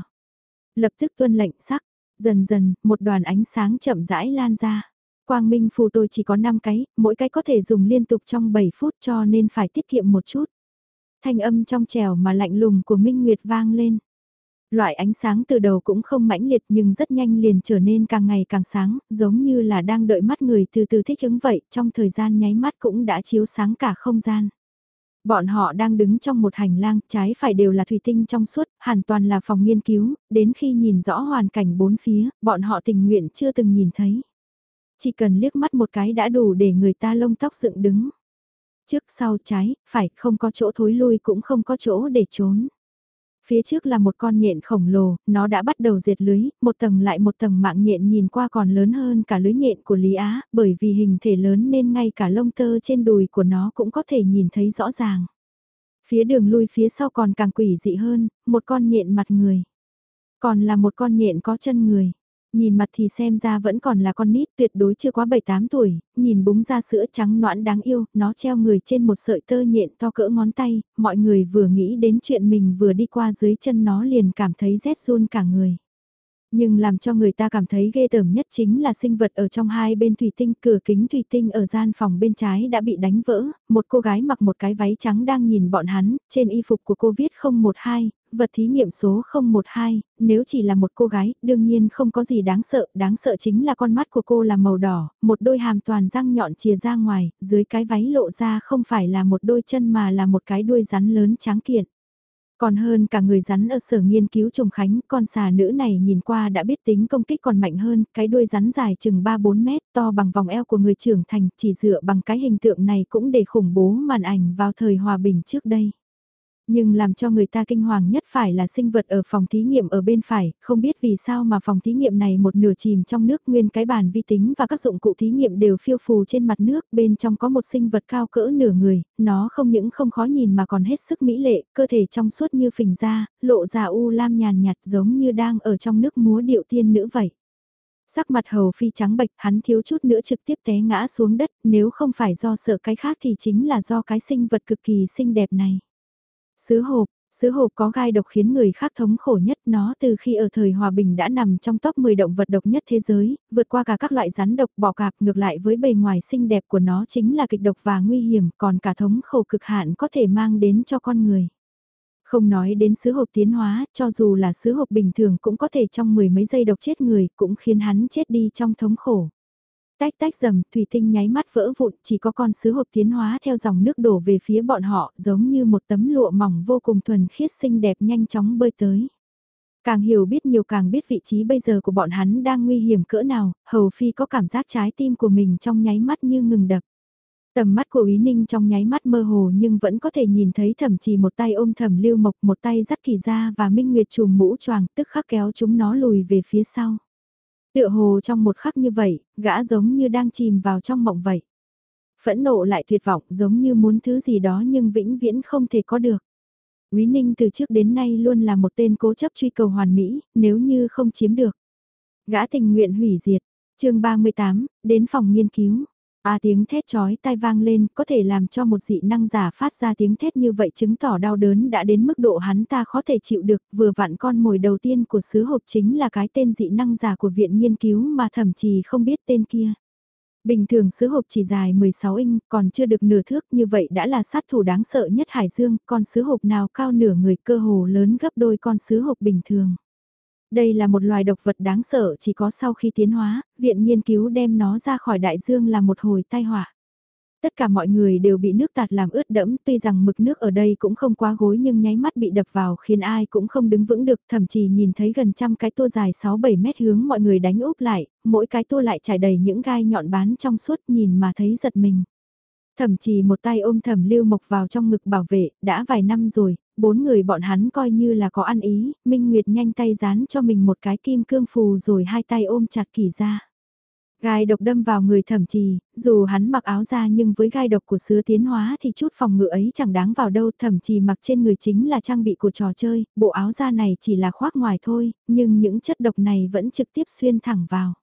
Lập tức tuân lệnh sắc, dần dần một đoàn ánh sáng chậm rãi lan ra. Quang Minh phù tôi chỉ có 5 cái, mỗi cái có thể dùng liên tục trong 7 phút cho nên phải tiết kiệm một chút. Thanh âm trong trèo mà lạnh lùng của Minh Nguyệt vang lên. Loại ánh sáng từ đầu cũng không mãnh liệt nhưng rất nhanh liền trở nên càng ngày càng sáng, giống như là đang đợi mắt người từ từ thích ứng vậy, trong thời gian nháy mắt cũng đã chiếu sáng cả không gian. Bọn họ đang đứng trong một hành lang, trái phải đều là thủy tinh trong suốt, hoàn toàn là phòng nghiên cứu, đến khi nhìn rõ hoàn cảnh bốn phía, bọn họ tình nguyện chưa từng nhìn thấy. Chỉ cần liếc mắt một cái đã đủ để người ta lông tóc dựng đứng. Trước sau trái, phải, không có chỗ thối lui cũng không có chỗ để trốn. Phía trước là một con nhện khổng lồ, nó đã bắt đầu diệt lưới, một tầng lại một tầng mạng nhện nhìn qua còn lớn hơn cả lưới nhện của Lý Á, bởi vì hình thể lớn nên ngay cả lông tơ trên đùi của nó cũng có thể nhìn thấy rõ ràng. Phía đường lui phía sau còn càng quỷ dị hơn, một con nhện mặt người. Còn là một con nhện có chân người. Nhìn mặt thì xem ra vẫn còn là con nít tuyệt đối chưa quá 7-8 tuổi, nhìn búng ra sữa trắng noãn đáng yêu, nó treo người trên một sợi tơ nhện to cỡ ngón tay, mọi người vừa nghĩ đến chuyện mình vừa đi qua dưới chân nó liền cảm thấy rét run cả người. Nhưng làm cho người ta cảm thấy ghê tởm nhất chính là sinh vật ở trong hai bên thủy tinh, cửa kính thủy tinh ở gian phòng bên trái đã bị đánh vỡ, một cô gái mặc một cái váy trắng đang nhìn bọn hắn, trên y phục của cô viết 012, vật thí nghiệm số 012, nếu chỉ là một cô gái, đương nhiên không có gì đáng sợ, đáng sợ chính là con mắt của cô là màu đỏ, một đôi hàm toàn răng nhọn chìa ra ngoài, dưới cái váy lộ ra không phải là một đôi chân mà là một cái đuôi rắn lớn tráng kiện. Còn hơn cả người rắn ở sở nghiên cứu trùng khánh, con xà nữ này nhìn qua đã biết tính công kích còn mạnh hơn, cái đuôi rắn dài chừng 3-4 mét to bằng vòng eo của người trưởng thành, chỉ dựa bằng cái hình tượng này cũng để khủng bố màn ảnh vào thời hòa bình trước đây. Nhưng làm cho người ta kinh hoàng nhất phải là sinh vật ở phòng thí nghiệm ở bên phải, không biết vì sao mà phòng thí nghiệm này một nửa chìm trong nước nguyên cái bàn vi tính và các dụng cụ thí nghiệm đều phiêu phù trên mặt nước, bên trong có một sinh vật cao cỡ nửa người, nó không những không khó nhìn mà còn hết sức mỹ lệ, cơ thể trong suốt như phình ra, lộ ra u lam nhàn nhạt giống như đang ở trong nước múa điệu tiên nữ vậy. Sắc mặt hầu phi trắng bệch, hắn thiếu chút nữa trực tiếp té ngã xuống đất, nếu không phải do sợ cái khác thì chính là do cái sinh vật cực kỳ xinh đẹp này. Sứ hộp, sứ hộp có gai độc khiến người khác thống khổ nhất nó từ khi ở thời hòa bình đã nằm trong top 10 động vật độc nhất thế giới, vượt qua cả các loại rắn độc bọ cạp ngược lại với bề ngoài xinh đẹp của nó chính là kịch độc và nguy hiểm còn cả thống khổ cực hạn có thể mang đến cho con người. Không nói đến sứ hộp tiến hóa, cho dù là sứ hộp bình thường cũng có thể trong mười mấy giây độc chết người, cũng khiến hắn chết đi trong thống khổ. Tách tách dầm, thủy tinh nháy mắt vỡ vụn, chỉ có con sứ hộp tiến hóa theo dòng nước đổ về phía bọn họ, giống như một tấm lụa mỏng vô cùng thuần khiết xinh đẹp nhanh chóng bơi tới. Càng hiểu biết nhiều càng biết vị trí bây giờ của bọn hắn đang nguy hiểm cỡ nào, hầu phi có cảm giác trái tim của mình trong nháy mắt như ngừng đập. Tầm mắt của Ý Ninh trong nháy mắt mơ hồ nhưng vẫn có thể nhìn thấy thẩm chỉ một tay ôm thẩm lưu mộc một tay dắt kỳ ra và minh nguyệt trùm mũ choàng tức khắc kéo chúng nó lùi về phía sau. Tựa hồ trong một khắc như vậy, gã giống như đang chìm vào trong mộng vậy. Phẫn nộ lại tuyệt vọng giống như muốn thứ gì đó nhưng vĩnh viễn không thể có được. Quý Ninh từ trước đến nay luôn là một tên cố chấp truy cầu hoàn mỹ, nếu như không chiếm được. Gã tình nguyện hủy diệt. chương 38, đến phòng nghiên cứu. A tiếng thét chói tai vang lên, có thể làm cho một dị năng giả phát ra tiếng thét như vậy chứng tỏ đau đớn đã đến mức độ hắn ta khó thể chịu được, vừa vặn con mồi đầu tiên của sứ hộp chính là cái tên dị năng giả của viện nghiên cứu mà thậm chí không biết tên kia. Bình thường sứ hộp chỉ dài 16 inch, còn chưa được nửa thước như vậy đã là sát thủ đáng sợ nhất Hải Dương, con sứ hộp nào cao nửa người cơ hồ lớn gấp đôi con sứ hộp bình thường. Đây là một loài độc vật đáng sợ chỉ có sau khi tiến hóa, viện nghiên cứu đem nó ra khỏi đại dương là một hồi tai họa. Tất cả mọi người đều bị nước tạt làm ướt đẫm, tuy rằng mực nước ở đây cũng không quá gối nhưng nháy mắt bị đập vào khiến ai cũng không đứng vững được, thậm chí nhìn thấy gần trăm cái tua dài 6-7 mét hướng mọi người đánh úp lại, mỗi cái tua lại trải đầy những gai nhọn bán trong suốt nhìn mà thấy giật mình. Thậm chí một tay ôm thẩm lưu mộc vào trong ngực bảo vệ, đã vài năm rồi, bốn người bọn hắn coi như là có ăn ý, Minh Nguyệt nhanh tay dán cho mình một cái kim cương phù rồi hai tay ôm chặt kỳ ra. Gai độc đâm vào người thẩm trì, dù hắn mặc áo ra nhưng với gai độc của sứa tiến hóa thì chút phòng ngự ấy chẳng đáng vào đâu thẩm trì mặc trên người chính là trang bị của trò chơi, bộ áo da này chỉ là khoác ngoài thôi, nhưng những chất độc này vẫn trực tiếp xuyên thẳng vào.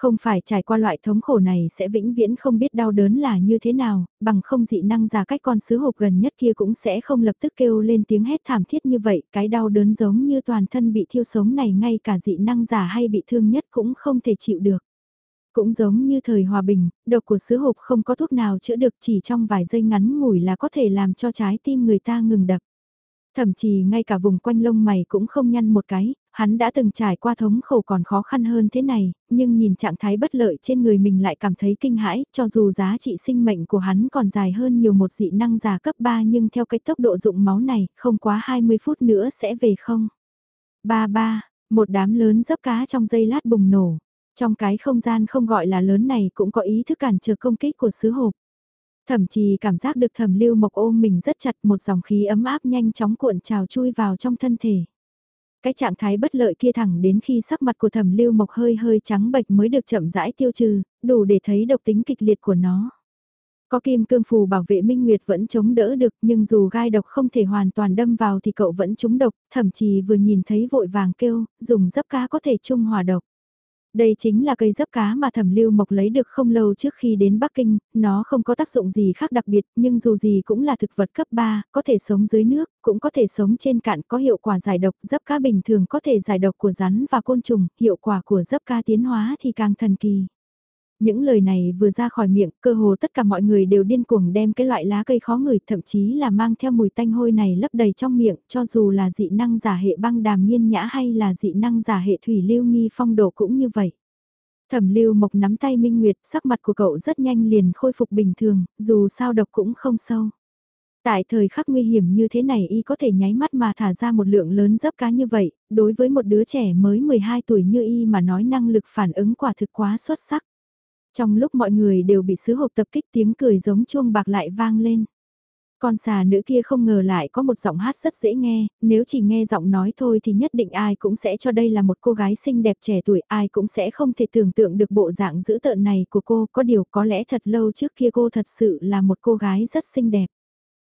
Không phải trải qua loại thống khổ này sẽ vĩnh viễn không biết đau đớn là như thế nào, bằng không dị năng giả cách con sứ hộp gần nhất kia cũng sẽ không lập tức kêu lên tiếng hét thảm thiết như vậy, cái đau đớn giống như toàn thân bị thiêu sống này ngay cả dị năng giả hay bị thương nhất cũng không thể chịu được. Cũng giống như thời hòa bình, độc của sứ hộp không có thuốc nào chữa được chỉ trong vài giây ngắn ngủi là có thể làm cho trái tim người ta ngừng đập. Thậm chí ngay cả vùng quanh lông mày cũng không nhăn một cái, hắn đã từng trải qua thống khổ còn khó khăn hơn thế này, nhưng nhìn trạng thái bất lợi trên người mình lại cảm thấy kinh hãi, cho dù giá trị sinh mệnh của hắn còn dài hơn nhiều một dị năng giả cấp 3 nhưng theo cái tốc độ dụng máu này, không quá 20 phút nữa sẽ về không. Ba ba, một đám lớn dấp cá trong dây lát bùng nổ. Trong cái không gian không gọi là lớn này cũng có ý thức cản trở công kích của sứ hộp. Thậm chí cảm giác được thẩm lưu mộc ôm mình rất chặt một dòng khí ấm áp nhanh chóng cuộn trào chui vào trong thân thể. Cái trạng thái bất lợi kia thẳng đến khi sắc mặt của thẩm lưu mộc hơi hơi trắng bệch mới được chậm rãi tiêu trừ, đủ để thấy độc tính kịch liệt của nó. Có kim cương phù bảo vệ Minh Nguyệt vẫn chống đỡ được nhưng dù gai độc không thể hoàn toàn đâm vào thì cậu vẫn trúng độc, thậm chí vừa nhìn thấy vội vàng kêu, dùng dấp cá có thể trung hòa độc. Đây chính là cây dấp cá mà thẩm lưu mộc lấy được không lâu trước khi đến Bắc Kinh, nó không có tác dụng gì khác đặc biệt, nhưng dù gì cũng là thực vật cấp 3, có thể sống dưới nước, cũng có thể sống trên cạn có hiệu quả giải độc, dấp cá bình thường có thể giải độc của rắn và côn trùng, hiệu quả của dấp cá tiến hóa thì càng thần kỳ. Những lời này vừa ra khỏi miệng, cơ hồ tất cả mọi người đều điên cuồng đem cái loại lá cây khó ngửi, thậm chí là mang theo mùi tanh hôi này lấp đầy trong miệng, cho dù là dị năng giả hệ băng đàm nghiên nhã hay là dị năng giả hệ thủy lưu nghi phong độ cũng như vậy. Thẩm lưu mộc nắm tay Minh Nguyệt, sắc mặt của cậu rất nhanh liền khôi phục bình thường, dù sao độc cũng không sâu. Tại thời khắc nguy hiểm như thế này y có thể nháy mắt mà thả ra một lượng lớn dấp cá như vậy, đối với một đứa trẻ mới 12 tuổi như y mà nói năng lực phản ứng quả thực quá xuất sắc. Trong lúc mọi người đều bị sứ hộp tập kích tiếng cười giống chuông bạc lại vang lên. Con xà nữ kia không ngờ lại có một giọng hát rất dễ nghe, nếu chỉ nghe giọng nói thôi thì nhất định ai cũng sẽ cho đây là một cô gái xinh đẹp trẻ tuổi, ai cũng sẽ không thể tưởng tượng được bộ dạng dữ tợn này của cô, có điều có lẽ thật lâu trước kia cô thật sự là một cô gái rất xinh đẹp.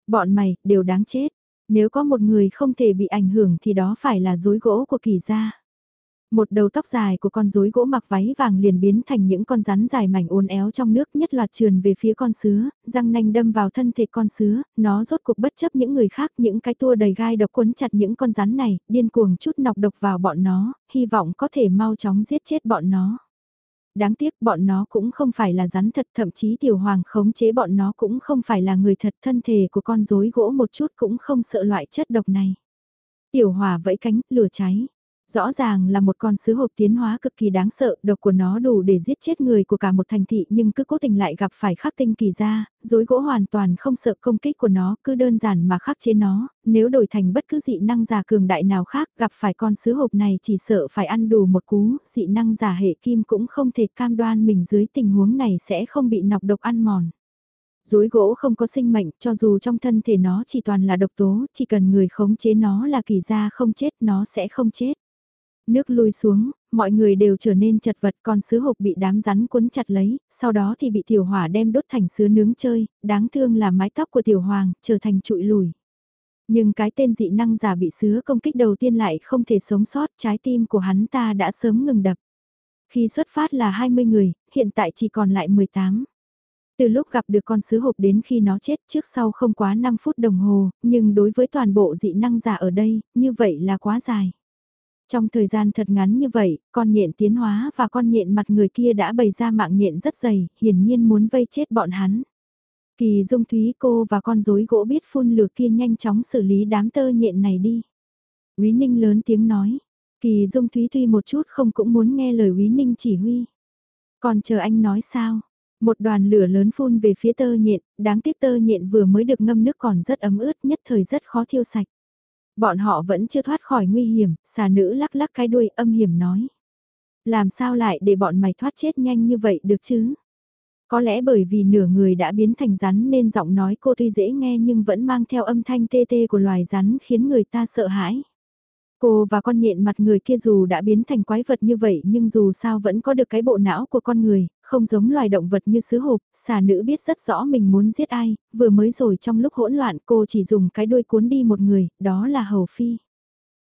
Bọn mày, đều đáng chết, nếu có một người không thể bị ảnh hưởng thì đó phải là dối gỗ của kỳ gia. Một đầu tóc dài của con rối gỗ mặc váy vàng liền biến thành những con rắn dài mảnh uốn éo trong nước nhất loạt trườn về phía con sứa, răng nanh đâm vào thân thể con sứa, nó rốt cuộc bất chấp những người khác những cái tua đầy gai độc quấn chặt những con rắn này, điên cuồng chút nọc độc vào bọn nó, hy vọng có thể mau chóng giết chết bọn nó. Đáng tiếc bọn nó cũng không phải là rắn thật thậm chí tiểu hoàng khống chế bọn nó cũng không phải là người thật thân thể của con rối gỗ một chút cũng không sợ loại chất độc này. Tiểu hòa vẫy cánh, lửa cháy Rõ ràng là một con sứ hộp tiến hóa cực kỳ đáng sợ, độc của nó đủ để giết chết người của cả một thành thị nhưng cứ cố tình lại gặp phải khắc tinh kỳ ra, dối gỗ hoàn toàn không sợ công kích của nó, cứ đơn giản mà khắc chế nó, nếu đổi thành bất cứ dị năng giả cường đại nào khác gặp phải con sứ hộp này chỉ sợ phải ăn đủ một cú, dị năng giả hệ kim cũng không thể cam đoan mình dưới tình huống này sẽ không bị nọc độc ăn mòn dối gỗ không có sinh mệnh, cho dù trong thân thể nó chỉ toàn là độc tố, chỉ cần người khống chế nó là kỳ ra không chết nó sẽ không chết. Nước lui xuống, mọi người đều trở nên chật vật còn sứ hộp bị đám rắn cuốn chặt lấy, sau đó thì bị tiểu hỏa đem đốt thành sứ nướng chơi, đáng thương là mái tóc của tiểu hoàng, trở thành trụi lùi. Nhưng cái tên dị năng giả bị sứa công kích đầu tiên lại không thể sống sót, trái tim của hắn ta đã sớm ngừng đập. Khi xuất phát là 20 người, hiện tại chỉ còn lại 18. Từ lúc gặp được con sứ hộp đến khi nó chết trước sau không quá 5 phút đồng hồ, nhưng đối với toàn bộ dị năng giả ở đây, như vậy là quá dài. Trong thời gian thật ngắn như vậy, con nhện tiến hóa và con nhện mặt người kia đã bày ra mạng nhện rất dày, hiển nhiên muốn vây chết bọn hắn. Kỳ dung thúy cô và con rối gỗ biết phun lửa kia nhanh chóng xử lý đám tơ nhện này đi. Quý Ninh lớn tiếng nói, kỳ dung thúy tuy một chút không cũng muốn nghe lời Quý Ninh chỉ huy. Còn chờ anh nói sao? Một đoàn lửa lớn phun về phía tơ nhện, đáng tiếc tơ nhện vừa mới được ngâm nước còn rất ấm ướt nhất thời rất khó thiêu sạch. Bọn họ vẫn chưa thoát khỏi nguy hiểm, xà nữ lắc lắc cái đuôi âm hiểm nói. Làm sao lại để bọn mày thoát chết nhanh như vậy được chứ? Có lẽ bởi vì nửa người đã biến thành rắn nên giọng nói cô tuy dễ nghe nhưng vẫn mang theo âm thanh tê tê của loài rắn khiến người ta sợ hãi. Cô và con nhện mặt người kia dù đã biến thành quái vật như vậy nhưng dù sao vẫn có được cái bộ não của con người, không giống loài động vật như sứ hộp, xà nữ biết rất rõ mình muốn giết ai, vừa mới rồi trong lúc hỗn loạn cô chỉ dùng cái đuôi cuốn đi một người, đó là Hầu Phi.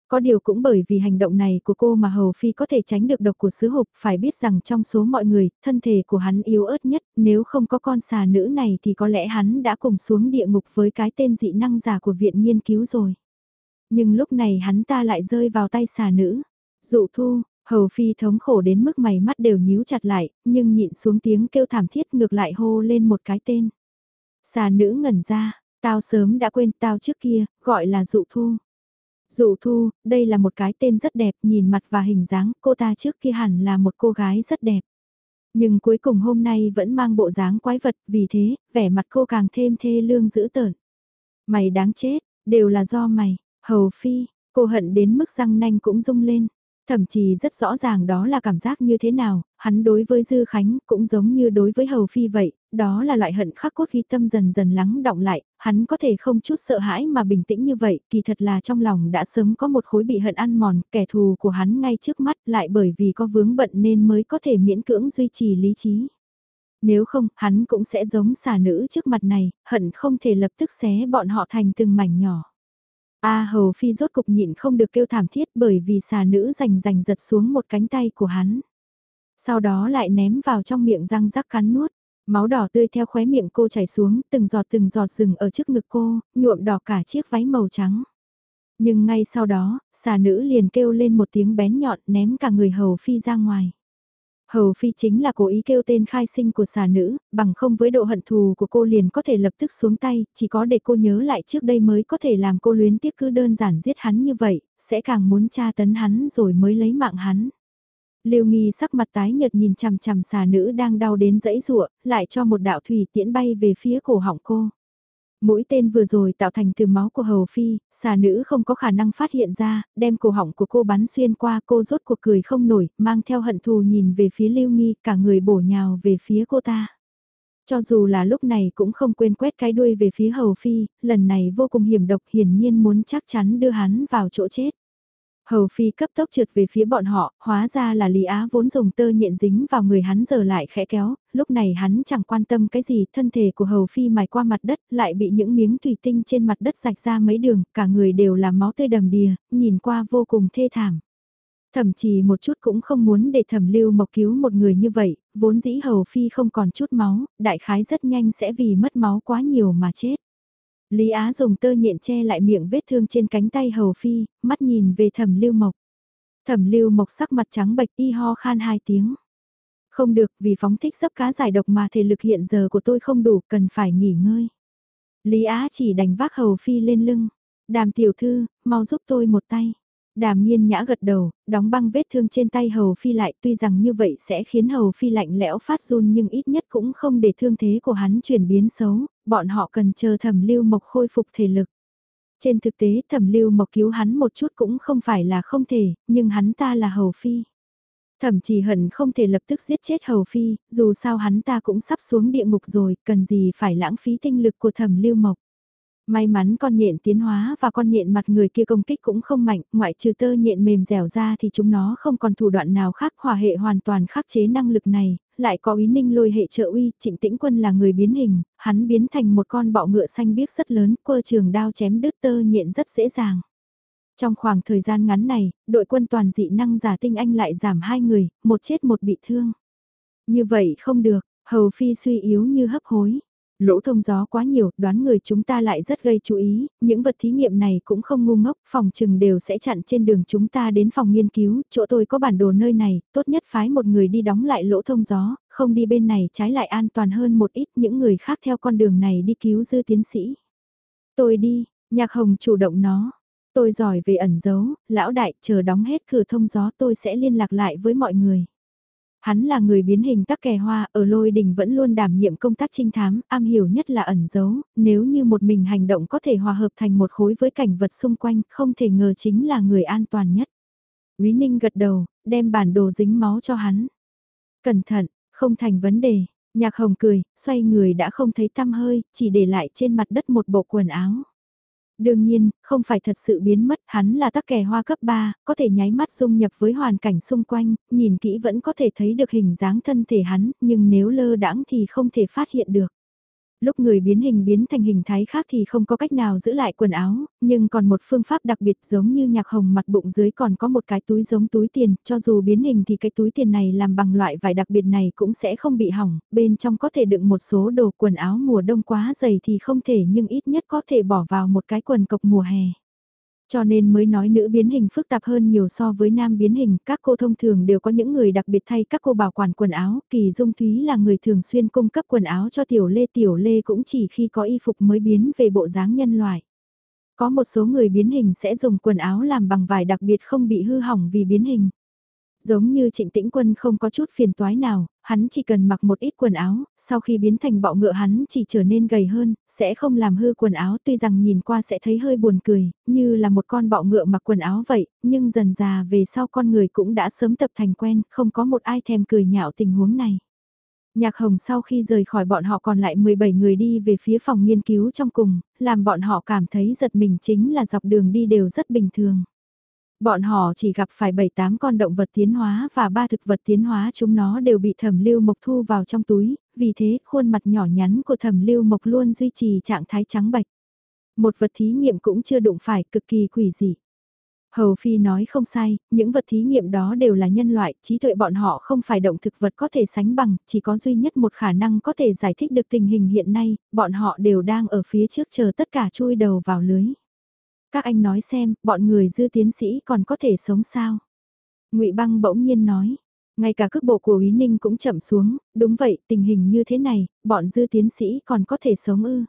Có điều cũng bởi vì hành động này của cô mà Hầu Phi có thể tránh được độc của sứ hộp, phải biết rằng trong số mọi người, thân thể của hắn yếu ớt nhất, nếu không có con xà nữ này thì có lẽ hắn đã cùng xuống địa ngục với cái tên dị năng giả của viện nghiên cứu rồi. Nhưng lúc này hắn ta lại rơi vào tay xà nữ. Dụ thu, hầu phi thống khổ đến mức mày mắt đều nhíu chặt lại, nhưng nhịn xuống tiếng kêu thảm thiết ngược lại hô lên một cái tên. Xà nữ ngẩn ra, tao sớm đã quên tao trước kia, gọi là dụ thu. Dụ thu, đây là một cái tên rất đẹp, nhìn mặt và hình dáng, cô ta trước kia hẳn là một cô gái rất đẹp. Nhưng cuối cùng hôm nay vẫn mang bộ dáng quái vật, vì thế, vẻ mặt cô càng thêm thê lương dữ tợn. Mày đáng chết, đều là do mày, Hầu Phi, cô hận đến mức răng nanh cũng rung lên. Thậm chí rất rõ ràng đó là cảm giác như thế nào, hắn đối với Dư Khánh cũng giống như đối với Hầu Phi vậy, đó là loại hận khắc cốt ghi tâm dần dần lắng động lại, hắn có thể không chút sợ hãi mà bình tĩnh như vậy, kỳ thật là trong lòng đã sớm có một khối bị hận ăn mòn, kẻ thù của hắn ngay trước mắt lại bởi vì có vướng bận nên mới có thể miễn cưỡng duy trì lý trí. Nếu không, hắn cũng sẽ giống xà nữ trước mặt này, hận không thể lập tức xé bọn họ thành từng mảnh nhỏ. A hầu phi rốt cục nhịn không được kêu thảm thiết bởi vì xà nữ rành rành giật xuống một cánh tay của hắn. Sau đó lại ném vào trong miệng răng rắc cắn nuốt. Máu đỏ tươi theo khóe miệng cô chảy xuống, từng giọt từng giọt rừng ở trước ngực cô, nhuộm đỏ cả chiếc váy màu trắng. Nhưng ngay sau đó, xà nữ liền kêu lên một tiếng bén nhọn ném cả người hầu phi ra ngoài. Hầu Phi chính là cố ý kêu tên khai sinh của xà nữ, bằng không với độ hận thù của cô liền có thể lập tức xuống tay, chỉ có để cô nhớ lại trước đây mới có thể làm cô luyến tiếc cứ đơn giản giết hắn như vậy, sẽ càng muốn tra tấn hắn rồi mới lấy mạng hắn. Lưu Nghi sắc mặt tái nhợt nhìn chằm chằm xà nữ đang đau đến dãy rụa, lại cho một đạo thủy tiễn bay về phía cổ họng cô. Mũi tên vừa rồi tạo thành từ máu của hầu phi, xà nữ không có khả năng phát hiện ra, đem cổ họng của cô bắn xuyên qua cô rốt cuộc cười không nổi, mang theo hận thù nhìn về phía lưu nghi, cả người bổ nhào về phía cô ta. Cho dù là lúc này cũng không quên quét cái đuôi về phía Hầu Phi, lần này vô cùng hiểm độc hiển nhiên muốn chắc chắn đưa hắn vào chỗ chết. Hầu Phi cấp tốc trượt về phía bọn họ, hóa ra là Lý Á vốn dùng tơ nhện dính vào người hắn giờ lại khẽ kéo, lúc này hắn chẳng quan tâm cái gì, thân thể của Hầu Phi mài qua mặt đất, lại bị những miếng thủy tinh trên mặt đất rạch ra mấy đường, cả người đều là máu tươi đầm đìa, nhìn qua vô cùng thê thảm. Thậm chí một chút cũng không muốn để thẩm lưu mộc cứu một người như vậy, vốn dĩ Hầu Phi không còn chút máu, đại khái rất nhanh sẽ vì mất máu quá nhiều mà chết. Lý Á dùng tơ nhện che lại miệng vết thương trên cánh tay Hầu Phi, mắt nhìn về thẩm lưu mộc. Thẩm lưu mộc sắc mặt trắng bệch y ho khan hai tiếng. Không được vì phóng thích sấp cá giải độc mà thể lực hiện giờ của tôi không đủ cần phải nghỉ ngơi. Lý Á chỉ đành vác Hầu Phi lên lưng. Đàm tiểu thư, mau giúp tôi một tay. Đàm nghiên nhã gật đầu, đóng băng vết thương trên tay Hầu Phi lại tuy rằng như vậy sẽ khiến Hầu Phi lạnh lẽo phát run nhưng ít nhất cũng không để thương thế của hắn chuyển biến xấu, bọn họ cần chờ thẩm lưu mộc khôi phục thể lực. Trên thực tế thẩm lưu mộc cứu hắn một chút cũng không phải là không thể, nhưng hắn ta là Hầu Phi. Thẩm chỉ hận không thể lập tức giết chết Hầu Phi, dù sao hắn ta cũng sắp xuống địa ngục rồi, cần gì phải lãng phí tinh lực của thẩm lưu mộc. May mắn con nhện tiến hóa và con nhện mặt người kia công kích cũng không mạnh, ngoại trừ tơ nhện mềm dẻo ra thì chúng nó không còn thủ đoạn nào khác hòa hệ hoàn toàn khắc chế năng lực này, lại có ý ninh lôi hệ trợ uy, trịnh tĩnh quân là người biến hình, hắn biến thành một con bọ ngựa xanh biếc rất lớn, quơ trường đao chém đứt tơ nhện rất dễ dàng. Trong khoảng thời gian ngắn này, đội quân toàn dị năng giả tinh anh lại giảm hai người, một chết một bị thương. Như vậy không được, hầu phi suy yếu như hấp hối. Lỗ thông gió quá nhiều, đoán người chúng ta lại rất gây chú ý, những vật thí nghiệm này cũng không ngu ngốc, phòng trừng đều sẽ chặn trên đường chúng ta đến phòng nghiên cứu, chỗ tôi có bản đồ nơi này, tốt nhất phái một người đi đóng lại lỗ thông gió, không đi bên này trái lại an toàn hơn một ít những người khác theo con đường này đi cứu dư tiến sĩ. Tôi đi, nhạc hồng chủ động nó. Tôi giỏi về ẩn giấu, lão đại chờ đóng hết cửa thông gió tôi sẽ liên lạc lại với mọi người. Hắn là người biến hình tắc kè hoa, ở lôi đình vẫn luôn đảm nhiệm công tác trinh thám, am hiểu nhất là ẩn giấu, nếu như một mình hành động có thể hòa hợp thành một khối với cảnh vật xung quanh, không thể ngờ chính là người an toàn nhất. Quý Ninh gật đầu, đem bản đồ dính máu cho hắn. Cẩn thận, không thành vấn đề. Nhạc hồng cười, xoay người đã không thấy tăm hơi, chỉ để lại trên mặt đất một bộ quần áo. Đương nhiên, không phải thật sự biến mất, hắn là tắc kè hoa cấp 3, có thể nháy mắt dung nhập với hoàn cảnh xung quanh, nhìn kỹ vẫn có thể thấy được hình dáng thân thể hắn, nhưng nếu lơ đãng thì không thể phát hiện được lúc người biến hình biến thành hình thái khác thì không có cách nào giữ lại quần áo, nhưng còn một phương pháp đặc biệt giống như nhạc hồng mặt bụng dưới còn có một cái túi giống túi tiền, cho dù biến hình thì cái túi tiền này làm bằng loại vải đặc biệt này cũng sẽ không bị hỏng, bên trong có thể đựng một số đồ quần áo mùa đông quá dày thì không thể nhưng ít nhất có thể bỏ vào một cái quần cộc mùa hè. Cho nên mới nói nữ biến hình phức tạp hơn nhiều so với nam biến hình, các cô thông thường đều có những người đặc biệt thay các cô bảo quản quần áo, Kỳ Dung Thúy là người thường xuyên cung cấp quần áo cho Tiểu Lê, Tiểu Lê cũng chỉ khi có y phục mới biến về bộ dáng nhân loại. Có một số người biến hình sẽ dùng quần áo làm bằng vải đặc biệt không bị hư hỏng vì biến hình. Giống như trịnh tĩnh quân không có chút phiền toái nào, hắn chỉ cần mặc một ít quần áo, sau khi biến thành bọ ngựa hắn chỉ trở nên gầy hơn, sẽ không làm hư quần áo tuy rằng nhìn qua sẽ thấy hơi buồn cười, như là một con bọ ngựa mặc quần áo vậy, nhưng dần già về sau con người cũng đã sớm tập thành quen, không có một ai thèm cười nhạo tình huống này. Nhạc Hồng sau khi rời khỏi bọn họ còn lại 17 người đi về phía phòng nghiên cứu trong cùng, làm bọn họ cảm thấy giật mình chính là dọc đường đi đều rất bình thường. Bọn họ chỉ gặp phải 7-8 con động vật tiến hóa và ba thực vật tiến hóa chúng nó đều bị thẩm lưu mộc thu vào trong túi, vì thế khuôn mặt nhỏ nhắn của thẩm lưu mộc luôn duy trì trạng thái trắng bạch. Một vật thí nghiệm cũng chưa đụng phải cực kỳ quỷ dị. Hầu Phi nói không sai, những vật thí nghiệm đó đều là nhân loại, trí tuệ bọn họ không phải động thực vật có thể sánh bằng, chỉ có duy nhất một khả năng có thể giải thích được tình hình hiện nay, bọn họ đều đang ở phía trước chờ tất cả chui đầu vào lưới. Các anh nói xem, bọn người dư tiến sĩ còn có thể sống sao? ngụy Băng bỗng nhiên nói, ngay cả cước bộ của Ý Ninh cũng chậm xuống, đúng vậy, tình hình như thế này, bọn dư tiến sĩ còn có thể sống ư.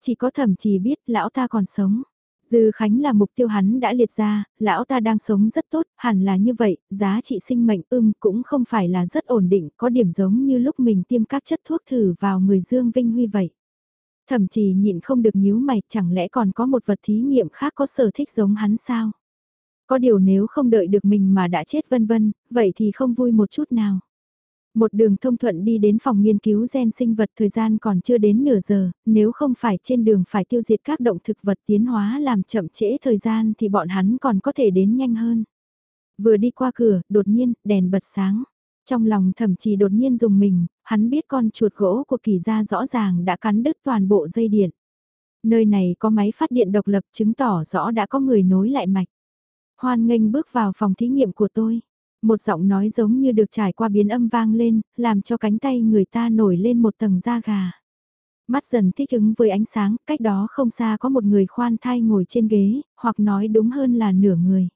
Chỉ có thẩm chỉ biết lão ta còn sống. Dư Khánh là mục tiêu hắn đã liệt ra, lão ta đang sống rất tốt, hẳn là như vậy, giá trị sinh mệnh ưm cũng không phải là rất ổn định, có điểm giống như lúc mình tiêm các chất thuốc thử vào người Dương Vinh Huy vậy. Thậm chí nhịn không được nhíu mày, chẳng lẽ còn có một vật thí nghiệm khác có sở thích giống hắn sao? Có điều nếu không đợi được mình mà đã chết vân vân, vậy thì không vui một chút nào. Một đường thông thuận đi đến phòng nghiên cứu gen sinh vật thời gian còn chưa đến nửa giờ, nếu không phải trên đường phải tiêu diệt các động thực vật tiến hóa làm chậm trễ thời gian thì bọn hắn còn có thể đến nhanh hơn. Vừa đi qua cửa, đột nhiên, đèn bật sáng. Trong lòng thậm chí đột nhiên dùng mình, hắn biết con chuột gỗ của kỳ gia rõ ràng đã cắn đứt toàn bộ dây điện. Nơi này có máy phát điện độc lập chứng tỏ rõ đã có người nối lại mạch. Hoan nghênh bước vào phòng thí nghiệm của tôi. Một giọng nói giống như được trải qua biến âm vang lên, làm cho cánh tay người ta nổi lên một tầng da gà. Mắt dần thích ứng với ánh sáng, cách đó không xa có một người khoan thai ngồi trên ghế, hoặc nói đúng hơn là nửa người.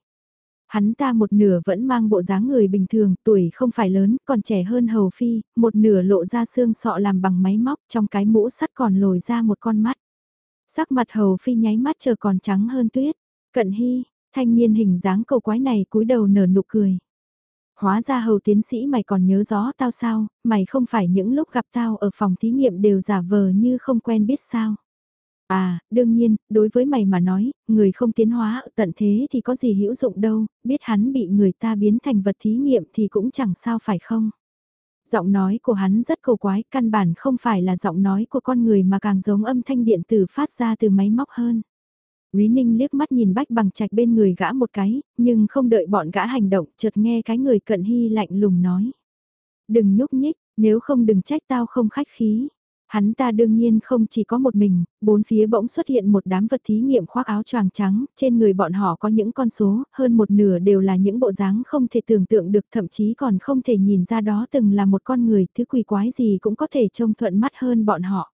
Hắn ta một nửa vẫn mang bộ dáng người bình thường, tuổi không phải lớn, còn trẻ hơn hầu phi, một nửa lộ ra xương sọ làm bằng máy móc, trong cái mũ sắt còn lồi ra một con mắt. Sắc mặt hầu phi nháy mắt chờ còn trắng hơn tuyết. Cận hy, thanh niên hình dáng cầu quái này cúi đầu nở nụ cười. Hóa ra hầu tiến sĩ mày còn nhớ rõ tao sao, mày không phải những lúc gặp tao ở phòng thí nghiệm đều giả vờ như không quen biết sao. À, đương nhiên, đối với mày mà nói, người không tiến hóa tận thế thì có gì hữu dụng đâu, biết hắn bị người ta biến thành vật thí nghiệm thì cũng chẳng sao phải không. Giọng nói của hắn rất cầu quái, căn bản không phải là giọng nói của con người mà càng giống âm thanh điện tử phát ra từ máy móc hơn. Quý Ninh liếc mắt nhìn bách bằng trạch bên người gã một cái, nhưng không đợi bọn gã hành động, chợt nghe cái người cận hy lạnh lùng nói. Đừng nhúc nhích, nếu không đừng trách tao không khách khí. Hắn ta đương nhiên không chỉ có một mình, bốn phía bỗng xuất hiện một đám vật thí nghiệm khoác áo choàng trắng, trên người bọn họ có những con số, hơn một nửa đều là những bộ dáng không thể tưởng tượng được thậm chí còn không thể nhìn ra đó từng là một con người, thứ quỷ quái gì cũng có thể trông thuận mắt hơn bọn họ.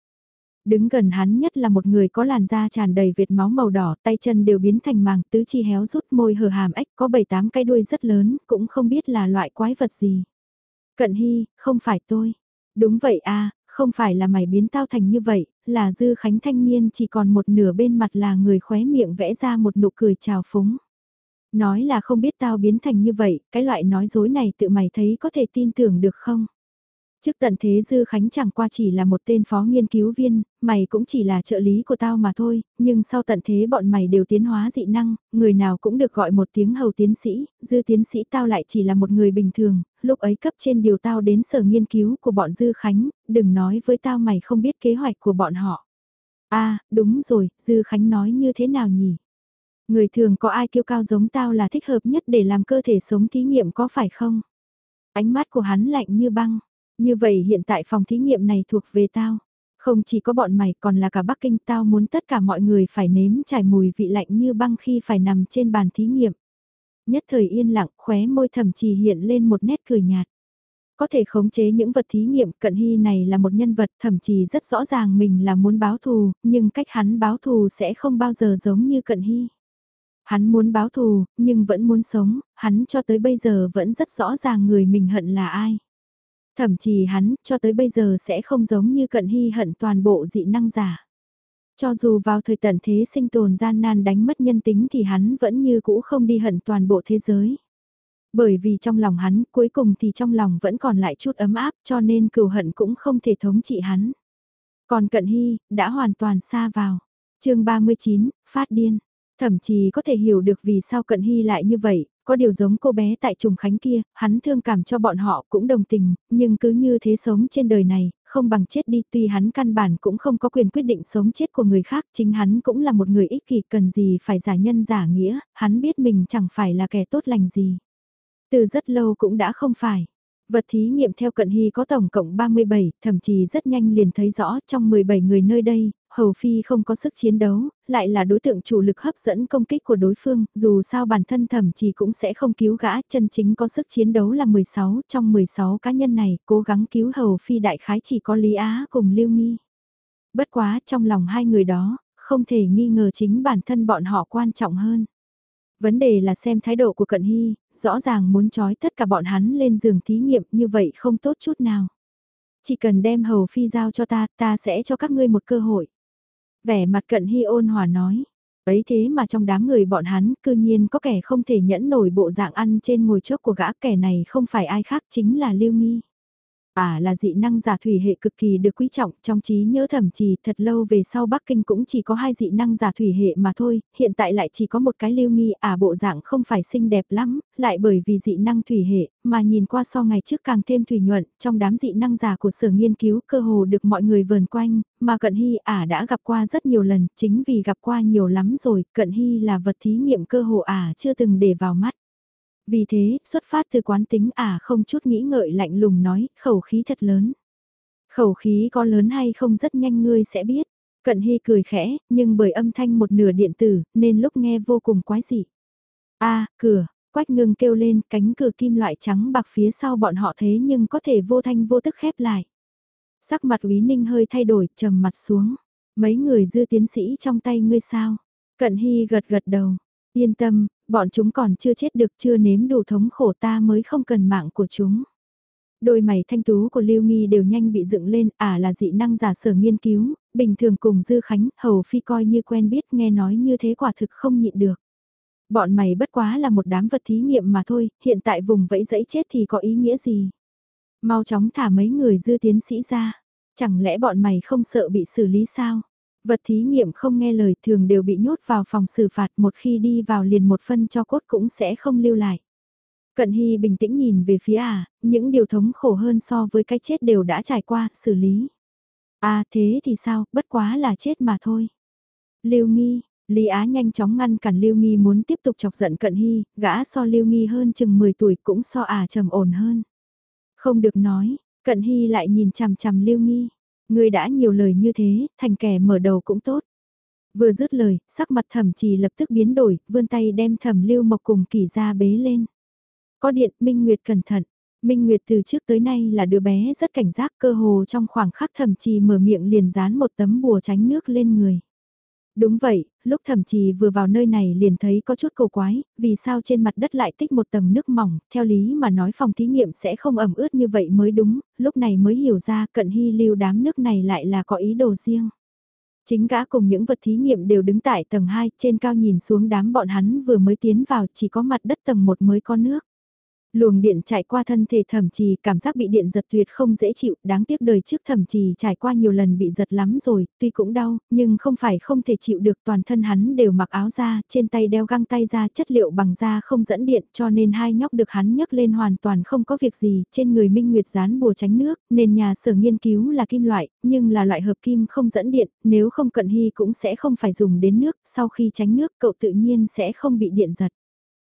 Đứng gần hắn nhất là một người có làn da tràn đầy vệt máu màu đỏ, tay chân đều biến thành màng, tứ chi héo rút môi hở hàm ếch có bảy tám cái đuôi rất lớn, cũng không biết là loại quái vật gì. Cận Hy, không phải tôi. Đúng vậy a không phải là mày biến tao thành như vậy, là Dư Khánh thanh niên chỉ còn một nửa bên mặt là người khóe miệng vẽ ra một nụ cười trào phúng. Nói là không biết tao biến thành như vậy, cái loại nói dối này tự mày thấy có thể tin tưởng được không? Trước tận thế Dư Khánh chẳng qua chỉ là một tên phó nghiên cứu viên, mày cũng chỉ là trợ lý của tao mà thôi, nhưng sau tận thế bọn mày đều tiến hóa dị năng, người nào cũng được gọi một tiếng hầu tiến sĩ, Dư tiến sĩ tao lại chỉ là một người bình thường, lúc ấy cấp trên điều tao đến sở nghiên cứu của bọn Dư Khánh, đừng nói với tao mày không biết kế hoạch của bọn họ. a à, đúng rồi, Dư Khánh nói như thế nào nhỉ? Người thường có ai kiêu cao giống tao là thích hợp nhất để làm cơ thể sống thí nghiệm có phải không? Ánh mắt của hắn lạnh như băng. Như vậy hiện tại phòng thí nghiệm này thuộc về tao. Không chỉ có bọn mày còn là cả Bắc Kinh tao muốn tất cả mọi người phải nếm trải mùi vị lạnh như băng khi phải nằm trên bàn thí nghiệm. Nhất thời yên lặng khóe môi thầm chỉ hiện lên một nét cười nhạt. Có thể khống chế những vật thí nghiệm cận hy này là một nhân vật thậm chí rất rõ ràng mình là muốn báo thù, nhưng cách hắn báo thù sẽ không bao giờ giống như cận hy. Hắn muốn báo thù, nhưng vẫn muốn sống, hắn cho tới bây giờ vẫn rất rõ ràng người mình hận là ai. Thậm chí hắn, cho tới bây giờ sẽ không giống như cận hy hận toàn bộ dị năng giả. Cho dù vào thời tận thế sinh tồn gian nan đánh mất nhân tính thì hắn vẫn như cũ không đi hận toàn bộ thế giới. Bởi vì trong lòng hắn, cuối cùng thì trong lòng vẫn còn lại chút ấm áp cho nên cừu hận cũng không thể thống trị hắn. Còn cận hy, đã hoàn toàn xa vào. chương 39, phát điên. Thậm chí có thể hiểu được vì sao cận hy lại như vậy, có điều giống cô bé tại trùng khánh kia, hắn thương cảm cho bọn họ cũng đồng tình, nhưng cứ như thế sống trên đời này, không bằng chết đi tuy hắn căn bản cũng không có quyền quyết định sống chết của người khác, chính hắn cũng là một người ích kỷ cần gì phải giả nhân giả nghĩa, hắn biết mình chẳng phải là kẻ tốt lành gì. Từ rất lâu cũng đã không phải. Vật thí nghiệm theo cận hy có tổng cộng 37, thậm chí rất nhanh liền thấy rõ trong 17 người nơi đây, Hầu Phi không có sức chiến đấu, lại là đối tượng chủ lực hấp dẫn công kích của đối phương, dù sao bản thân thẩm chỉ cũng sẽ không cứu gã, chân chính có sức chiến đấu là 16, trong 16 cá nhân này, cố gắng cứu Hầu Phi đại khái chỉ có Lý Á cùng Lưu Nghi. Bất quá, trong lòng hai người đó, không thể nghi ngờ chính bản thân bọn họ quan trọng hơn. Vấn đề là xem thái độ của Cận Hy, rõ ràng muốn trói tất cả bọn hắn lên giường thí nghiệm như vậy không tốt chút nào. Chỉ cần đem Hầu Phi giao cho ta, ta sẽ cho các ngươi một cơ hội. Vẻ mặt cận hy ôn hòa nói. Ấy thế mà trong đám người bọn hắn, cư nhiên có kẻ không thể nhẫn nổi bộ dạng ăn trên ngồi chốc của gã, kẻ này không phải ai khác chính là Lưu Nghi. À là dị năng giả thủy hệ cực kỳ được quý trọng trong trí nhớ thẩm trì thật lâu về sau Bắc Kinh cũng chỉ có hai dị năng giả thủy hệ mà thôi, hiện tại lại chỉ có một cái lưu nghi à bộ dạng không phải xinh đẹp lắm, lại bởi vì dị năng thủy hệ mà nhìn qua so ngày trước càng thêm thủy nhuận, trong đám dị năng giả của sở nghiên cứu cơ hồ được mọi người vờn quanh, mà Cận Hy à đã gặp qua rất nhiều lần, chính vì gặp qua nhiều lắm rồi, Cận Hy là vật thí nghiệm cơ hồ ả chưa từng để vào mắt. Vì thế, xuất phát từ quán tính à không chút nghĩ ngợi lạnh lùng nói, khẩu khí thật lớn. Khẩu khí có lớn hay không rất nhanh ngươi sẽ biết. Cận Hy cười khẽ, nhưng bởi âm thanh một nửa điện tử, nên lúc nghe vô cùng quái dị. a cửa, quách ngưng kêu lên, cánh cửa kim loại trắng bạc phía sau bọn họ thế nhưng có thể vô thanh vô tức khép lại. Sắc mặt Úy Ninh hơi thay đổi, trầm mặt xuống. Mấy người dư tiến sĩ trong tay ngươi sao? Cận Hy gật gật đầu. Yên tâm, bọn chúng còn chưa chết được chưa nếm đủ thống khổ ta mới không cần mạng của chúng. Đôi mày thanh tú của Lưu Nghi đều nhanh bị dựng lên, à là dị năng giả sở nghiên cứu, bình thường cùng Dư Khánh, Hầu Phi coi như quen biết nghe nói như thế quả thực không nhịn được. Bọn mày bất quá là một đám vật thí nghiệm mà thôi, hiện tại vùng vẫy dẫy chết thì có ý nghĩa gì? Mau chóng thả mấy người dư tiến sĩ ra, chẳng lẽ bọn mày không sợ bị xử lý sao? Vật thí nghiệm không nghe lời thường đều bị nhốt vào phòng xử phạt một khi đi vào liền một phân cho cốt cũng sẽ không lưu lại. Cận Hy bình tĩnh nhìn về phía à, những điều thống khổ hơn so với cái chết đều đã trải qua, xử lý. À thế thì sao, bất quá là chết mà thôi. Lưu Nghi, Lý Á nhanh chóng ngăn cản Lưu Nghi muốn tiếp tục chọc giận Cận Hy, gã so Lưu Nghi hơn chừng 10 tuổi cũng so à trầm ổn hơn. Không được nói, Cận Hy lại nhìn chằm chằm Lưu Nghi. Người đã nhiều lời như thế, thành kẻ mở đầu cũng tốt. Vừa dứt lời, sắc mặt thẩm trì lập tức biến đổi, vươn tay đem thẩm lưu mộc cùng kỳ ra bế lên. Có điện, Minh Nguyệt cẩn thận. Minh Nguyệt từ trước tới nay là đứa bé rất cảnh giác cơ hồ trong khoảng khắc thẩm trì mở miệng liền dán một tấm bùa tránh nước lên người. Đúng vậy, lúc thẩm trì vừa vào nơi này liền thấy có chút cầu quái, vì sao trên mặt đất lại tích một tầng nước mỏng, theo lý mà nói phòng thí nghiệm sẽ không ẩm ướt như vậy mới đúng, lúc này mới hiểu ra cận hy lưu đám nước này lại là có ý đồ riêng. Chính gã cùng những vật thí nghiệm đều đứng tại tầng 2, trên cao nhìn xuống đám bọn hắn vừa mới tiến vào chỉ có mặt đất tầng 1 mới có nước. Luồng điện chạy qua thân thể thẩm trì cảm giác bị điện giật tuyệt không dễ chịu, đáng tiếc đời trước thẩm trì trải qua nhiều lần bị giật lắm rồi, tuy cũng đau, nhưng không phải không thể chịu được toàn thân hắn đều mặc áo da, trên tay đeo găng tay da chất liệu bằng da không dẫn điện cho nên hai nhóc được hắn nhấc lên hoàn toàn không có việc gì, trên người Minh Nguyệt dán bùa tránh nước, nên nhà sở nghiên cứu là kim loại, nhưng là loại hợp kim không dẫn điện, nếu không cận hy cũng sẽ không phải dùng đến nước, sau khi tránh nước cậu tự nhiên sẽ không bị điện giật.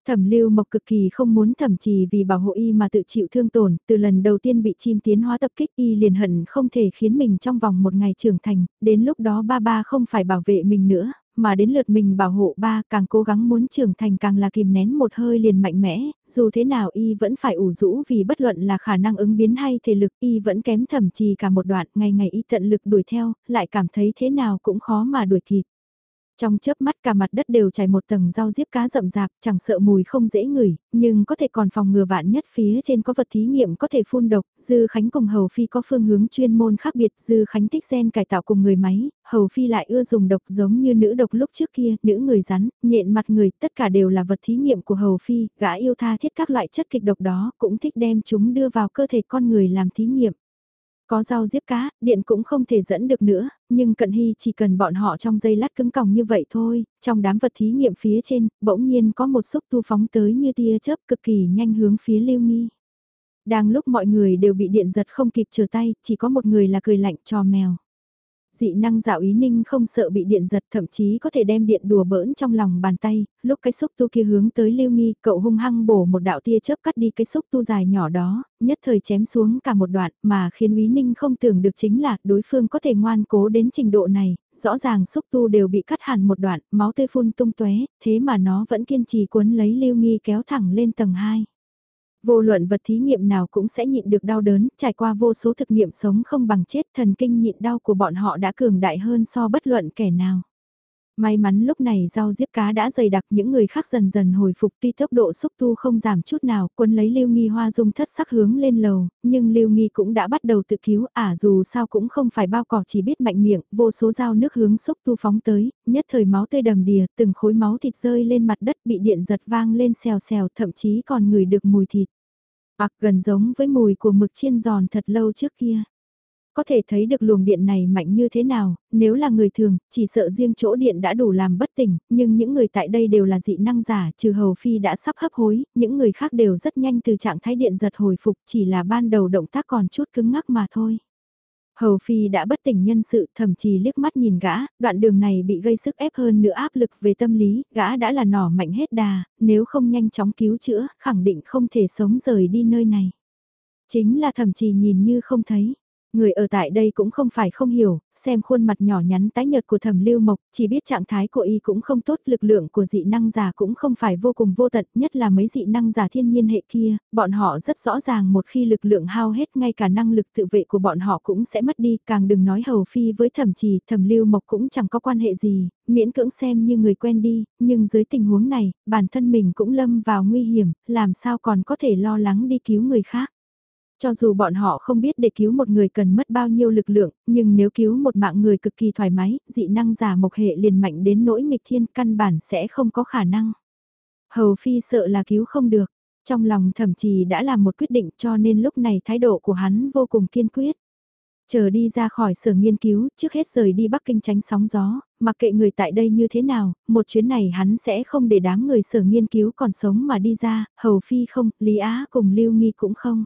Thẩm lưu mộc cực kỳ không muốn thẩm trì vì bảo hộ y mà tự chịu thương tổn, từ lần đầu tiên bị chim tiến hóa tập kích y liền hận không thể khiến mình trong vòng một ngày trưởng thành, đến lúc đó ba ba không phải bảo vệ mình nữa, mà đến lượt mình bảo hộ ba càng cố gắng muốn trưởng thành càng là kìm nén một hơi liền mạnh mẽ, dù thế nào y vẫn phải ủ rũ vì bất luận là khả năng ứng biến hay thể lực y vẫn kém thẩm trì cả một đoạn ngày ngày y tận lực đuổi theo, lại cảm thấy thế nào cũng khó mà đuổi kịp. Trong chớp mắt cả mặt đất đều trải một tầng rau diếp cá rậm rạp, chẳng sợ mùi không dễ ngửi, nhưng có thể còn phòng ngừa vạn nhất phía trên có vật thí nghiệm có thể phun độc, Dư Khánh cùng Hầu Phi có phương hướng chuyên môn khác biệt, Dư Khánh thích gen cải tạo cùng người máy, Hầu Phi lại ưa dùng độc giống như nữ độc lúc trước kia, nữ người rắn, nhện mặt người, tất cả đều là vật thí nghiệm của Hầu Phi, gã yêu tha thiết các loại chất kịch độc đó, cũng thích đem chúng đưa vào cơ thể con người làm thí nghiệm. Có rau diếp cá, điện cũng không thể dẫn được nữa, nhưng Cận Hy chỉ cần bọn họ trong dây lát cứng còng như vậy thôi, trong đám vật thí nghiệm phía trên, bỗng nhiên có một xúc tu phóng tới như tia chớp cực kỳ nhanh hướng phía Lưu Nghi. Đang lúc mọi người đều bị điện giật không kịp trở tay, chỉ có một người là cười lạnh cho mèo dị năng dạo ý ninh không sợ bị điện giật thậm chí có thể đem điện đùa bỡn trong lòng bàn tay, lúc cái xúc tu kia hướng tới lưu nghi cậu hung hăng bổ một đạo tia chớp cắt đi cái xúc tu dài nhỏ đó, nhất thời chém xuống cả một đoạn mà khiến ý ninh không tưởng được chính là đối phương có thể ngoan cố đến trình độ này, rõ ràng xúc tu đều bị cắt hẳn một đoạn, máu tươi phun tung tóe thế mà nó vẫn kiên trì cuốn lấy lưu nghi kéo thẳng lên tầng 2. Vô luận vật thí nghiệm nào cũng sẽ nhịn được đau đớn, trải qua vô số thực nghiệm sống không bằng chết thần kinh nhịn đau của bọn họ đã cường đại hơn so bất luận kẻ nào. May mắn lúc này rau diếp cá đã dày đặc những người khác dần dần hồi phục tuy tốc độ xúc tu không giảm chút nào quân lấy lưu nghi hoa dung thất sắc hướng lên lầu, nhưng lưu nghi cũng đã bắt đầu tự cứu ả à, dù sao cũng không phải bao cỏ chỉ biết mạnh miệng, vô số dao nước hướng xúc tu phóng tới, nhất thời máu tươi đầm đìa, từng khối máu thịt rơi lên mặt đất bị điện giật vang lên xèo xèo thậm chí còn ngửi được mùi thịt. Ặc gần giống với mùi của mực chiên giòn thật lâu trước kia. Có thể thấy được luồng điện này mạnh như thế nào, nếu là người thường, chỉ sợ riêng chỗ điện đã đủ làm bất tỉnh, nhưng những người tại đây đều là dị năng giả, trừ hầu phi đã sắp hấp hối, những người khác đều rất nhanh từ trạng thái điện giật hồi phục, chỉ là ban đầu động tác còn chút cứng ngắc mà thôi. Hầu Phi đã bất tỉnh nhân sự, thậm chí liếc mắt nhìn gã, đoạn đường này bị gây sức ép hơn nữa áp lực về tâm lý, gã đã là nỏ mạnh hết đà, nếu không nhanh chóng cứu chữa, khẳng định không thể sống rời đi nơi này. Chính là thậm chí nhìn như không thấy. Người ở tại đây cũng không phải không hiểu, xem khuôn mặt nhỏ nhắn tái nhợt của thẩm lưu mộc, chỉ biết trạng thái của y cũng không tốt, lực lượng của dị năng giả cũng không phải vô cùng vô tận, nhất là mấy dị năng giả thiên nhiên hệ kia, bọn họ rất rõ ràng một khi lực lượng hao hết ngay cả năng lực tự vệ của bọn họ cũng sẽ mất đi, càng đừng nói hầu phi với thẩm trì, thẩm lưu mộc cũng chẳng có quan hệ gì, miễn cưỡng xem như người quen đi, nhưng dưới tình huống này, bản thân mình cũng lâm vào nguy hiểm, làm sao còn có thể lo lắng đi cứu người khác. Cho dù bọn họ không biết để cứu một người cần mất bao nhiêu lực lượng, nhưng nếu cứu một mạng người cực kỳ thoải mái, dị năng giả mộc hệ liền mạnh đến nỗi nghịch thiên căn bản sẽ không có khả năng. Hầu Phi sợ là cứu không được, trong lòng thậm chí đã làm một quyết định cho nên lúc này thái độ của hắn vô cùng kiên quyết. Chờ đi ra khỏi sở nghiên cứu, trước hết rời đi Bắc Kinh tránh sóng gió, mặc kệ người tại đây như thế nào, một chuyến này hắn sẽ không để đám người sở nghiên cứu còn sống mà đi ra, Hầu Phi không, Lý Á cùng Lưu Nghi cũng không.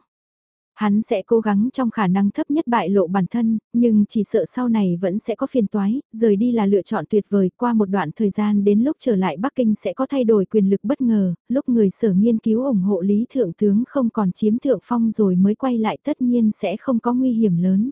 Hắn sẽ cố gắng trong khả năng thấp nhất bại lộ bản thân, nhưng chỉ sợ sau này vẫn sẽ có phiền toái, rời đi là lựa chọn tuyệt vời qua một đoạn thời gian đến lúc trở lại Bắc Kinh sẽ có thay đổi quyền lực bất ngờ, lúc người sở nghiên cứu ủng hộ Lý Thượng Tướng không còn chiếm thượng phong rồi mới quay lại tất nhiên sẽ không có nguy hiểm lớn.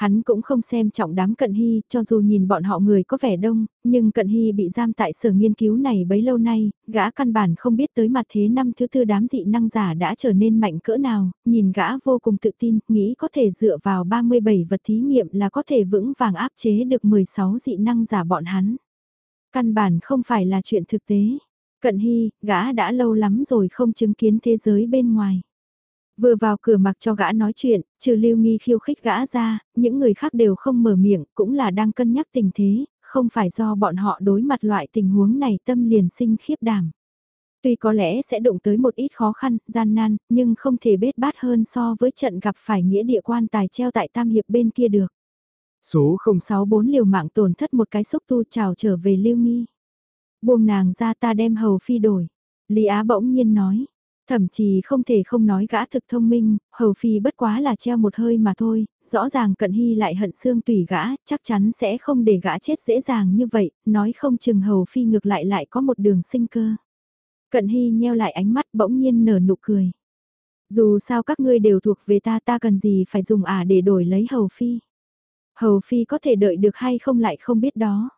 Hắn cũng không xem trọng đám cận hy, cho dù nhìn bọn họ người có vẻ đông, nhưng cận hy bị giam tại sở nghiên cứu này bấy lâu nay, gã căn bản không biết tới mặt thế năm thứ tư đám dị năng giả đã trở nên mạnh cỡ nào, nhìn gã vô cùng tự tin, nghĩ có thể dựa vào 37 vật thí nghiệm là có thể vững vàng áp chế được 16 dị năng giả bọn hắn. Căn bản không phải là chuyện thực tế. Cận hy, gã đã lâu lắm rồi không chứng kiến thế giới bên ngoài. Vừa vào cửa mặc cho gã nói chuyện, trừ lưu nghi khiêu khích gã ra, những người khác đều không mở miệng, cũng là đang cân nhắc tình thế, không phải do bọn họ đối mặt loại tình huống này tâm liền sinh khiếp đảm. Tuy có lẽ sẽ đụng tới một ít khó khăn, gian nan, nhưng không thể bết bát hơn so với trận gặp phải nghĩa địa quan tài treo tại Tam Hiệp bên kia được. Số 064 liều mạng tổn thất một cái xúc tu trào trở về lưu nghi. Buông nàng ra ta đem hầu phi đổi. Lý Á bỗng nhiên nói, Thậm chí không thể không nói gã thực thông minh, hầu phi bất quá là treo một hơi mà thôi, rõ ràng cận hy lại hận xương tùy gã, chắc chắn sẽ không để gã chết dễ dàng như vậy, nói không chừng hầu phi ngược lại lại có một đường sinh cơ. Cận hy nheo lại ánh mắt bỗng nhiên nở nụ cười. Dù sao các ngươi đều thuộc về ta ta cần gì phải dùng ả để đổi lấy hầu phi. Hầu phi có thể đợi được hay không lại không biết đó.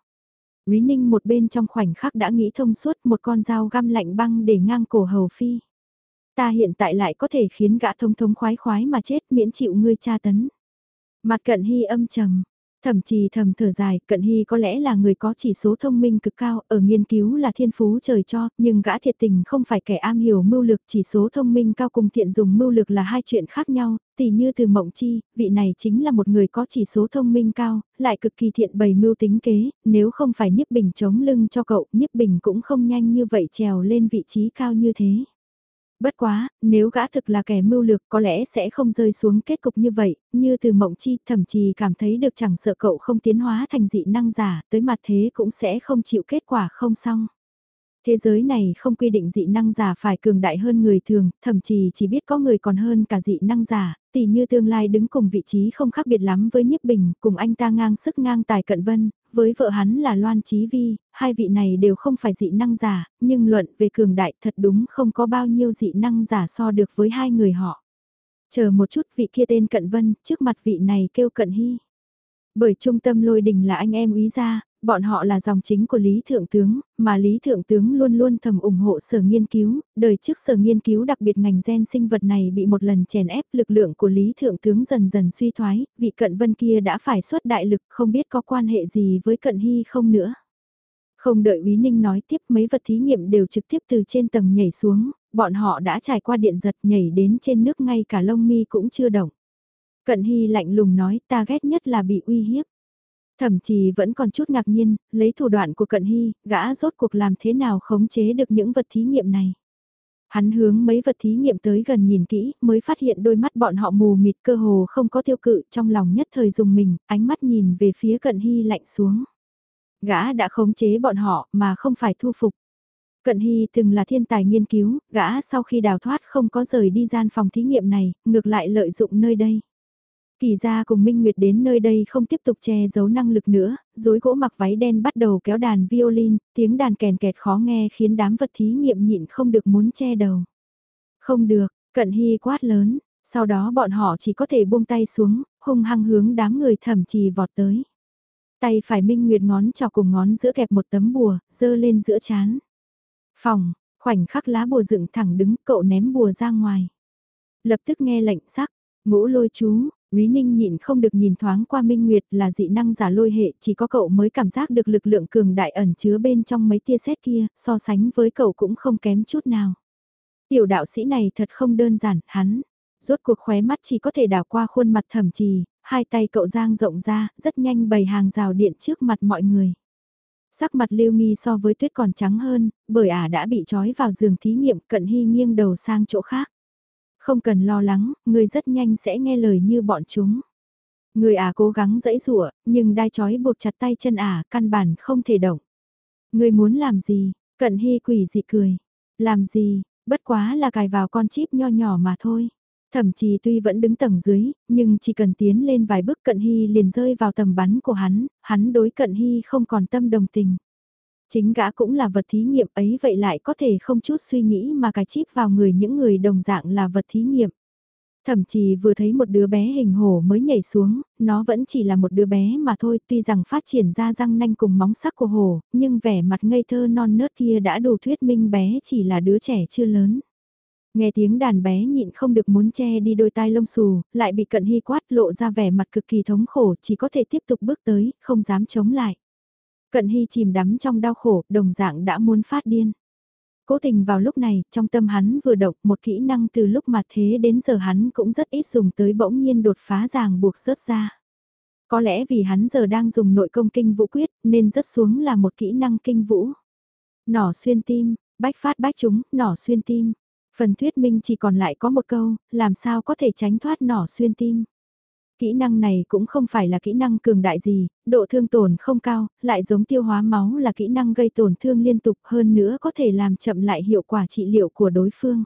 Quý Ninh một bên trong khoảnh khắc đã nghĩ thông suốt một con dao găm lạnh băng để ngang cổ hầu phi. Ta hiện tại lại có thể khiến gã thông thống khoái khoái mà chết miễn chịu ngươi tra tấn. Mặt cận hy âm trầm, Thậm chí thầm thở dài, Cận Hy có lẽ là người có chỉ số thông minh cực cao, ở nghiên cứu là thiên phú trời cho, nhưng gã thiệt tình không phải kẻ am hiểu mưu lược, chỉ số thông minh cao cùng thiện dùng mưu lược là hai chuyện khác nhau, tỉ như từ mộng chi, vị này chính là một người có chỉ số thông minh cao, lại cực kỳ thiện bày mưu tính kế, nếu không phải Niếp Bình chống lưng cho cậu, Niếp Bình cũng không nhanh như vậy trèo lên vị trí cao như thế. Bất quá, nếu gã thực là kẻ mưu lược có lẽ sẽ không rơi xuống kết cục như vậy, như từ mộng chi thậm chí cảm thấy được chẳng sợ cậu không tiến hóa thành dị năng giả, tới mặt thế cũng sẽ không chịu kết quả không xong. Thế giới này không quy định dị năng giả phải cường đại hơn người thường, thậm chí chỉ biết có người còn hơn cả dị năng giả, tỷ như tương lai đứng cùng vị trí không khác biệt lắm với Nhiếp Bình, cùng anh ta ngang sức ngang tài cận vân, với vợ hắn là Loan Chí Vi, hai vị này đều không phải dị năng giả, nhưng luận về cường đại thật đúng không có bao nhiêu dị năng giả so được với hai người họ. Chờ một chút vị kia tên cận vân, trước mặt vị này kêu cận hy. Bởi trung tâm lôi đình là anh em úy gia, bọn họ là dòng chính của Lý Thượng Tướng, mà Lý Thượng Tướng luôn luôn thầm ủng hộ sở nghiên cứu, đời trước sở nghiên cứu đặc biệt ngành gen sinh vật này bị một lần chèn ép lực lượng của Lý Thượng Tướng dần dần suy thoái, vị cận vân kia đã phải xuất đại lực không biết có quan hệ gì với cận hy không nữa. Không đợi Úy Ninh nói tiếp mấy vật thí nghiệm đều trực tiếp từ trên tầng nhảy xuống, bọn họ đã trải qua điện giật nhảy đến trên nước ngay cả lông mi cũng chưa động. Cận Hy lạnh lùng nói ta ghét nhất là bị uy hiếp. Thậm chí vẫn còn chút ngạc nhiên, lấy thủ đoạn của Cận Hy, gã rốt cuộc làm thế nào khống chế được những vật thí nghiệm này. Hắn hướng mấy vật thí nghiệm tới gần nhìn kỹ, mới phát hiện đôi mắt bọn họ mù mịt cơ hồ không có tiêu cự, trong lòng nhất thời dùng mình, ánh mắt nhìn về phía cận hy lạnh xuống. Gã đã khống chế bọn họ mà không phải thu phục. Cận Hy từng là thiên tài nghiên cứu, gã sau khi đào thoát không có rời đi gian phòng thí nghiệm này, ngược lại lợi dụng nơi đây. Kỳ gia cùng Minh Nguyệt đến nơi đây không tiếp tục che giấu năng lực nữa, dối gỗ mặc váy đen bắt đầu kéo đàn violin, tiếng đàn kèn kẹt khó nghe khiến đám vật thí nghiệm nhịn không được muốn che đầu. Không được, cận hy quát lớn, sau đó bọn họ chỉ có thể buông tay xuống, hung hăng hướng đám người thẩm trì vọt tới. Tay phải Minh Nguyệt ngón trò cùng ngón giữa kẹp một tấm bùa, dơ lên giữa chán. Phòng, khoảnh khắc lá bùa dựng thẳng đứng cậu ném bùa ra ngoài. Lập tức nghe lệnh sắc, ngũ lôi chú, Quý Ninh nhịn không được nhìn thoáng qua Minh Nguyệt là dị năng giả lôi hệ, chỉ có cậu mới cảm giác được lực lượng cường đại ẩn chứa bên trong mấy tia sét kia, so sánh với cậu cũng không kém chút nào. Tiểu đạo sĩ này thật không đơn giản, hắn, rốt cuộc khóe mắt chỉ có thể đảo qua khuôn mặt thẩm trì, hai tay cậu giang rộng ra, rất nhanh bày hàng rào điện trước mặt mọi người. Sắc mặt lưu nghi so với tuyết còn trắng hơn, bởi ả đã bị trói vào giường thí nghiệm cận hy nghiêng đầu sang chỗ khác. Không cần lo lắng, người rất nhanh sẽ nghe lời như bọn chúng. Người ả à, cố gắng dẫy rụa, nhưng đai chói buộc chặt tay chân ả, căn bản không thể động. Người muốn làm gì? Cận hy quỷ dị cười. Làm gì? Bất quá là cài vào con chip nho nhỏ mà thôi. Thậm chí tuy vẫn đứng tầng dưới, nhưng chỉ cần tiến lên vài bước cận hy liền rơi vào tầm bắn của hắn, hắn đối cận hy không còn tâm đồng tình. Chính gã cũng là vật thí nghiệm ấy vậy lại có thể không chút suy nghĩ mà cài chip vào người những người đồng dạng là vật thí nghiệm. Thậm chí vừa thấy một đứa bé hình hổ mới nhảy xuống, nó vẫn chỉ là một đứa bé mà thôi, tuy rằng phát triển ra răng nanh cùng móng sắc của hổ, nhưng vẻ mặt ngây thơ non nớt kia đã đủ thuyết minh bé chỉ là đứa trẻ chưa lớn. Nghe tiếng đàn bé nhịn không được muốn che đi đôi tai lông xù, lại bị cận hy quát lộ ra vẻ mặt cực kỳ thống khổ, chỉ có thể tiếp tục bước tới, không dám chống lại. Cận hy chìm đắm trong đau khổ, đồng dạng đã muốn phát điên. Cố tình vào lúc này, trong tâm hắn vừa động một kỹ năng từ lúc mà thế đến giờ hắn cũng rất ít dùng tới bỗng nhiên đột phá ràng buộc rớt ra. Có lẽ vì hắn giờ đang dùng nội công kinh vũ quyết nên rớt xuống là một kỹ năng kinh vũ. Nỏ xuyên tim, bách phát bách chúng, nỏ xuyên tim. Phần thuyết minh chỉ còn lại có một câu, làm sao có thể tránh thoát nỏ xuyên tim. Kỹ năng này cũng không phải là kỹ năng cường đại gì, độ thương tổn không cao, lại giống tiêu hóa máu là kỹ năng gây tổn thương liên tục hơn nữa có thể làm chậm lại hiệu quả trị liệu của đối phương.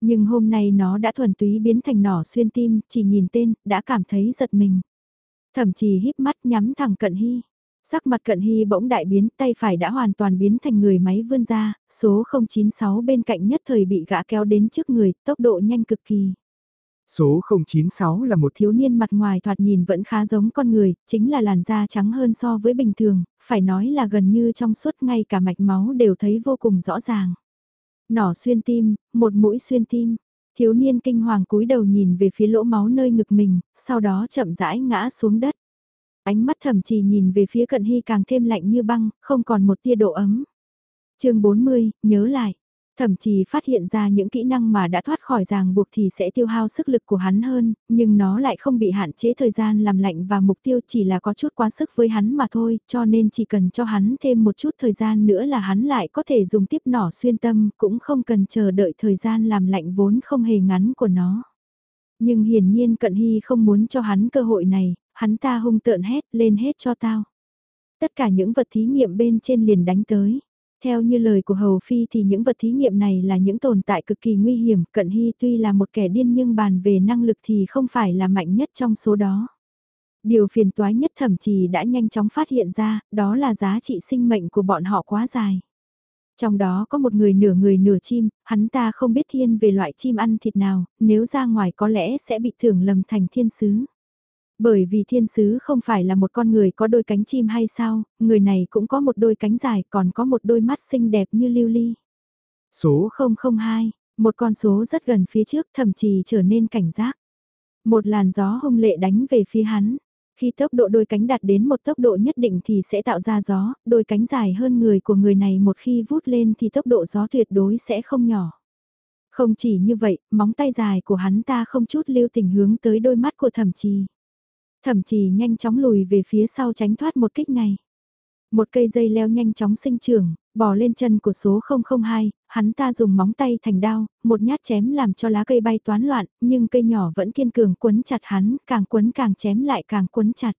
Nhưng hôm nay nó đã thuần túy biến thành nỏ xuyên tim, chỉ nhìn tên, đã cảm thấy giật mình. Thậm chí híp mắt nhắm thẳng cận hy. Sắc mặt cận hy bỗng đại biến, tay phải đã hoàn toàn biến thành người máy vươn ra, số 096 bên cạnh nhất thời bị gã kéo đến trước người, tốc độ nhanh cực kỳ. Số 096 là một thiếu niên mặt ngoài thoạt nhìn vẫn khá giống con người, chính là làn da trắng hơn so với bình thường, phải nói là gần như trong suốt ngay cả mạch máu đều thấy vô cùng rõ ràng. Nỏ xuyên tim, một mũi xuyên tim, thiếu niên kinh hoàng cúi đầu nhìn về phía lỗ máu nơi ngực mình, sau đó chậm rãi ngã xuống đất. Ánh mắt thầm chỉ nhìn về phía cận hy càng thêm lạnh như băng, không còn một tia độ ấm. chương 40, nhớ lại. Thậm chí phát hiện ra những kỹ năng mà đã thoát khỏi ràng buộc thì sẽ tiêu hao sức lực của hắn hơn, nhưng nó lại không bị hạn chế thời gian làm lạnh và mục tiêu chỉ là có chút quá sức với hắn mà thôi, cho nên chỉ cần cho hắn thêm một chút thời gian nữa là hắn lại có thể dùng tiếp nỏ xuyên tâm, cũng không cần chờ đợi thời gian làm lạnh vốn không hề ngắn của nó. Nhưng hiển nhiên Cận Hy không muốn cho hắn cơ hội này, hắn ta hung tợn hét lên hết cho tao. Tất cả những vật thí nghiệm bên trên liền đánh tới. Theo như lời của Hầu Phi thì những vật thí nghiệm này là những tồn tại cực kỳ nguy hiểm, Cận Hy tuy là một kẻ điên nhưng bàn về năng lực thì không phải là mạnh nhất trong số đó. Điều phiền toái nhất thậm chí đã nhanh chóng phát hiện ra, đó là giá trị sinh mệnh của bọn họ quá dài. Trong đó có một người nửa người nửa chim, hắn ta không biết thiên về loại chim ăn thịt nào, nếu ra ngoài có lẽ sẽ bị thưởng lầm thành thiên sứ. Bởi vì thiên sứ không phải là một con người có đôi cánh chim hay sao, người này cũng có một đôi cánh dài còn có một đôi mắt xinh đẹp như lưu ly. Số 002, một con số rất gần phía trước thậm chí trở nên cảnh giác. Một làn gió hung lệ đánh về phía hắn. Khi tốc độ đôi cánh đạt đến một tốc độ nhất định thì sẽ tạo ra gió, đôi cánh dài hơn người của người này một khi vút lên thì tốc độ gió tuyệt đối sẽ không nhỏ. Không chỉ như vậy, móng tay dài của hắn ta không chút lưu tình hướng tới đôi mắt của thẩm trì thậm chí nhanh chóng lùi về phía sau tránh thoát một kích này. Một cây dây leo nhanh chóng sinh trưởng, bò lên chân của số 002, hắn ta dùng móng tay thành đao, một nhát chém làm cho lá cây bay toán loạn, nhưng cây nhỏ vẫn kiên cường quấn chặt hắn, càng quấn càng chém lại càng quấn chặt.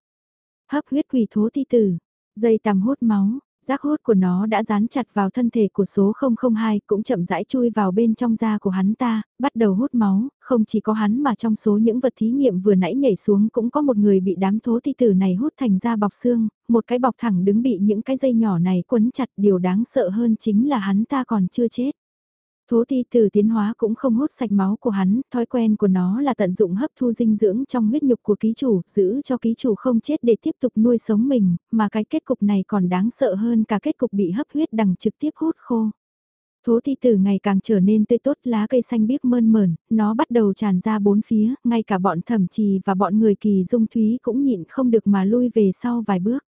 Hấp huyết quỷ thố thi tử, dây tằm hút máu, Giác hút của nó đã dán chặt vào thân thể của số 002 cũng chậm rãi chui vào bên trong da của hắn ta, bắt đầu hút máu, không chỉ có hắn mà trong số những vật thí nghiệm vừa nãy nhảy xuống cũng có một người bị đám thố thi tử này hút thành da bọc xương, một cái bọc thẳng đứng bị những cái dây nhỏ này quấn chặt điều đáng sợ hơn chính là hắn ta còn chưa chết. Thố ti từ tiến hóa cũng không hút sạch máu của hắn, thói quen của nó là tận dụng hấp thu dinh dưỡng trong huyết nhục của ký chủ, giữ cho ký chủ không chết để tiếp tục nuôi sống mình, mà cái kết cục này còn đáng sợ hơn cả kết cục bị hấp huyết đằng trực tiếp hút khô. Thố thi từ ngày càng trở nên tươi tốt lá cây xanh biếc mơn mởn, nó bắt đầu tràn ra bốn phía, ngay cả bọn thẩm trì và bọn người kỳ dung thúy cũng nhịn không được mà lui về sau vài bước.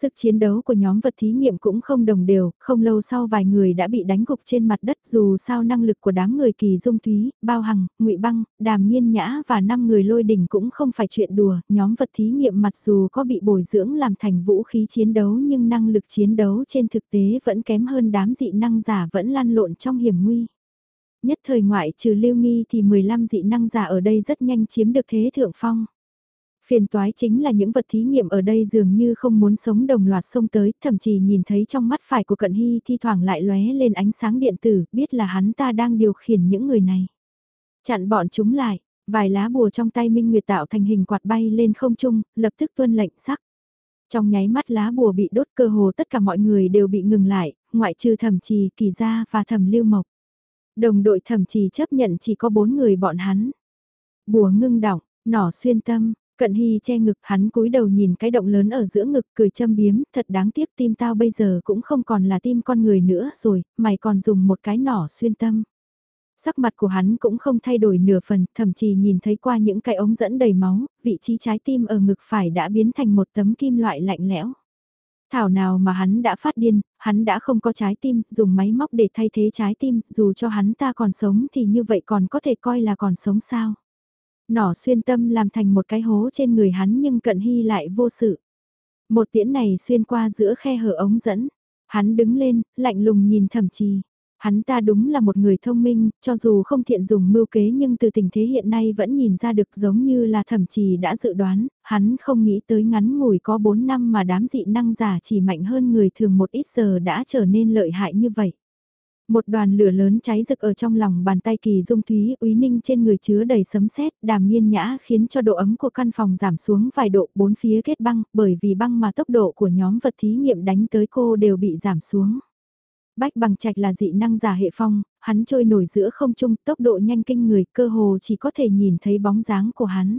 Sức chiến đấu của nhóm vật thí nghiệm cũng không đồng đều, không lâu sau vài người đã bị đánh gục trên mặt đất dù sao năng lực của đám người kỳ dung thúy, bao hằng, ngụy băng, đàm nhiên nhã và năm người lôi đỉnh cũng không phải chuyện đùa, nhóm vật thí nghiệm mặc dù có bị bồi dưỡng làm thành vũ khí chiến đấu nhưng năng lực chiến đấu trên thực tế vẫn kém hơn đám dị năng giả vẫn lan lộn trong hiểm nguy. Nhất thời ngoại trừ lưu nghi thì 15 dị năng giả ở đây rất nhanh chiếm được thế thượng phong. Phiền toái chính là những vật thí nghiệm ở đây dường như không muốn sống đồng loạt xông tới, thậm chí nhìn thấy trong mắt phải của cận hy thi thoảng lại lóe lên ánh sáng điện tử, biết là hắn ta đang điều khiển những người này. Chặn bọn chúng lại, vài lá bùa trong tay Minh Nguyệt tạo thành hình quạt bay lên không trung, lập tức tuân lệnh sắc. Trong nháy mắt lá bùa bị đốt cơ hồ tất cả mọi người đều bị ngừng lại, ngoại trừ thẩm trì, kỳ gia và thẩm lưu mộc. Đồng đội thẩm trì chấp nhận chỉ có bốn người bọn hắn. Bùa ngưng đọng, nỏ xuyên tâm, Cận Hy che ngực hắn cúi đầu nhìn cái động lớn ở giữa ngực cười châm biếm, thật đáng tiếc tim tao bây giờ cũng không còn là tim con người nữa rồi, mày còn dùng một cái nỏ xuyên tâm. Sắc mặt của hắn cũng không thay đổi nửa phần, thậm chí nhìn thấy qua những cái ống dẫn đầy máu, vị trí trái tim ở ngực phải đã biến thành một tấm kim loại lạnh lẽo. Thảo nào mà hắn đã phát điên, hắn đã không có trái tim, dùng máy móc để thay thế trái tim, dù cho hắn ta còn sống thì như vậy còn có thể coi là còn sống sao. Nỏ xuyên tâm làm thành một cái hố trên người hắn nhưng cận hy lại vô sự. Một tiễn này xuyên qua giữa khe hở ống dẫn. Hắn đứng lên, lạnh lùng nhìn thẩm trì. Hắn ta đúng là một người thông minh, cho dù không thiện dùng mưu kế nhưng từ tình thế hiện nay vẫn nhìn ra được giống như là thẩm trì đã dự đoán, hắn không nghĩ tới ngắn ngủi có 4 năm mà đám dị năng giả chỉ mạnh hơn người thường một ít giờ đã trở nên lợi hại như vậy. Một đoàn lửa lớn cháy rực ở trong lòng bàn tay kỳ dung thúy úy ninh trên người chứa đầy sấm sét đàm nghiên nhã khiến cho độ ấm của căn phòng giảm xuống vài độ bốn phía kết băng bởi vì băng mà tốc độ của nhóm vật thí nghiệm đánh tới cô đều bị giảm xuống. Bách bằng trạch là dị năng giả hệ phong, hắn trôi nổi giữa không trung tốc độ nhanh kinh người cơ hồ chỉ có thể nhìn thấy bóng dáng của hắn.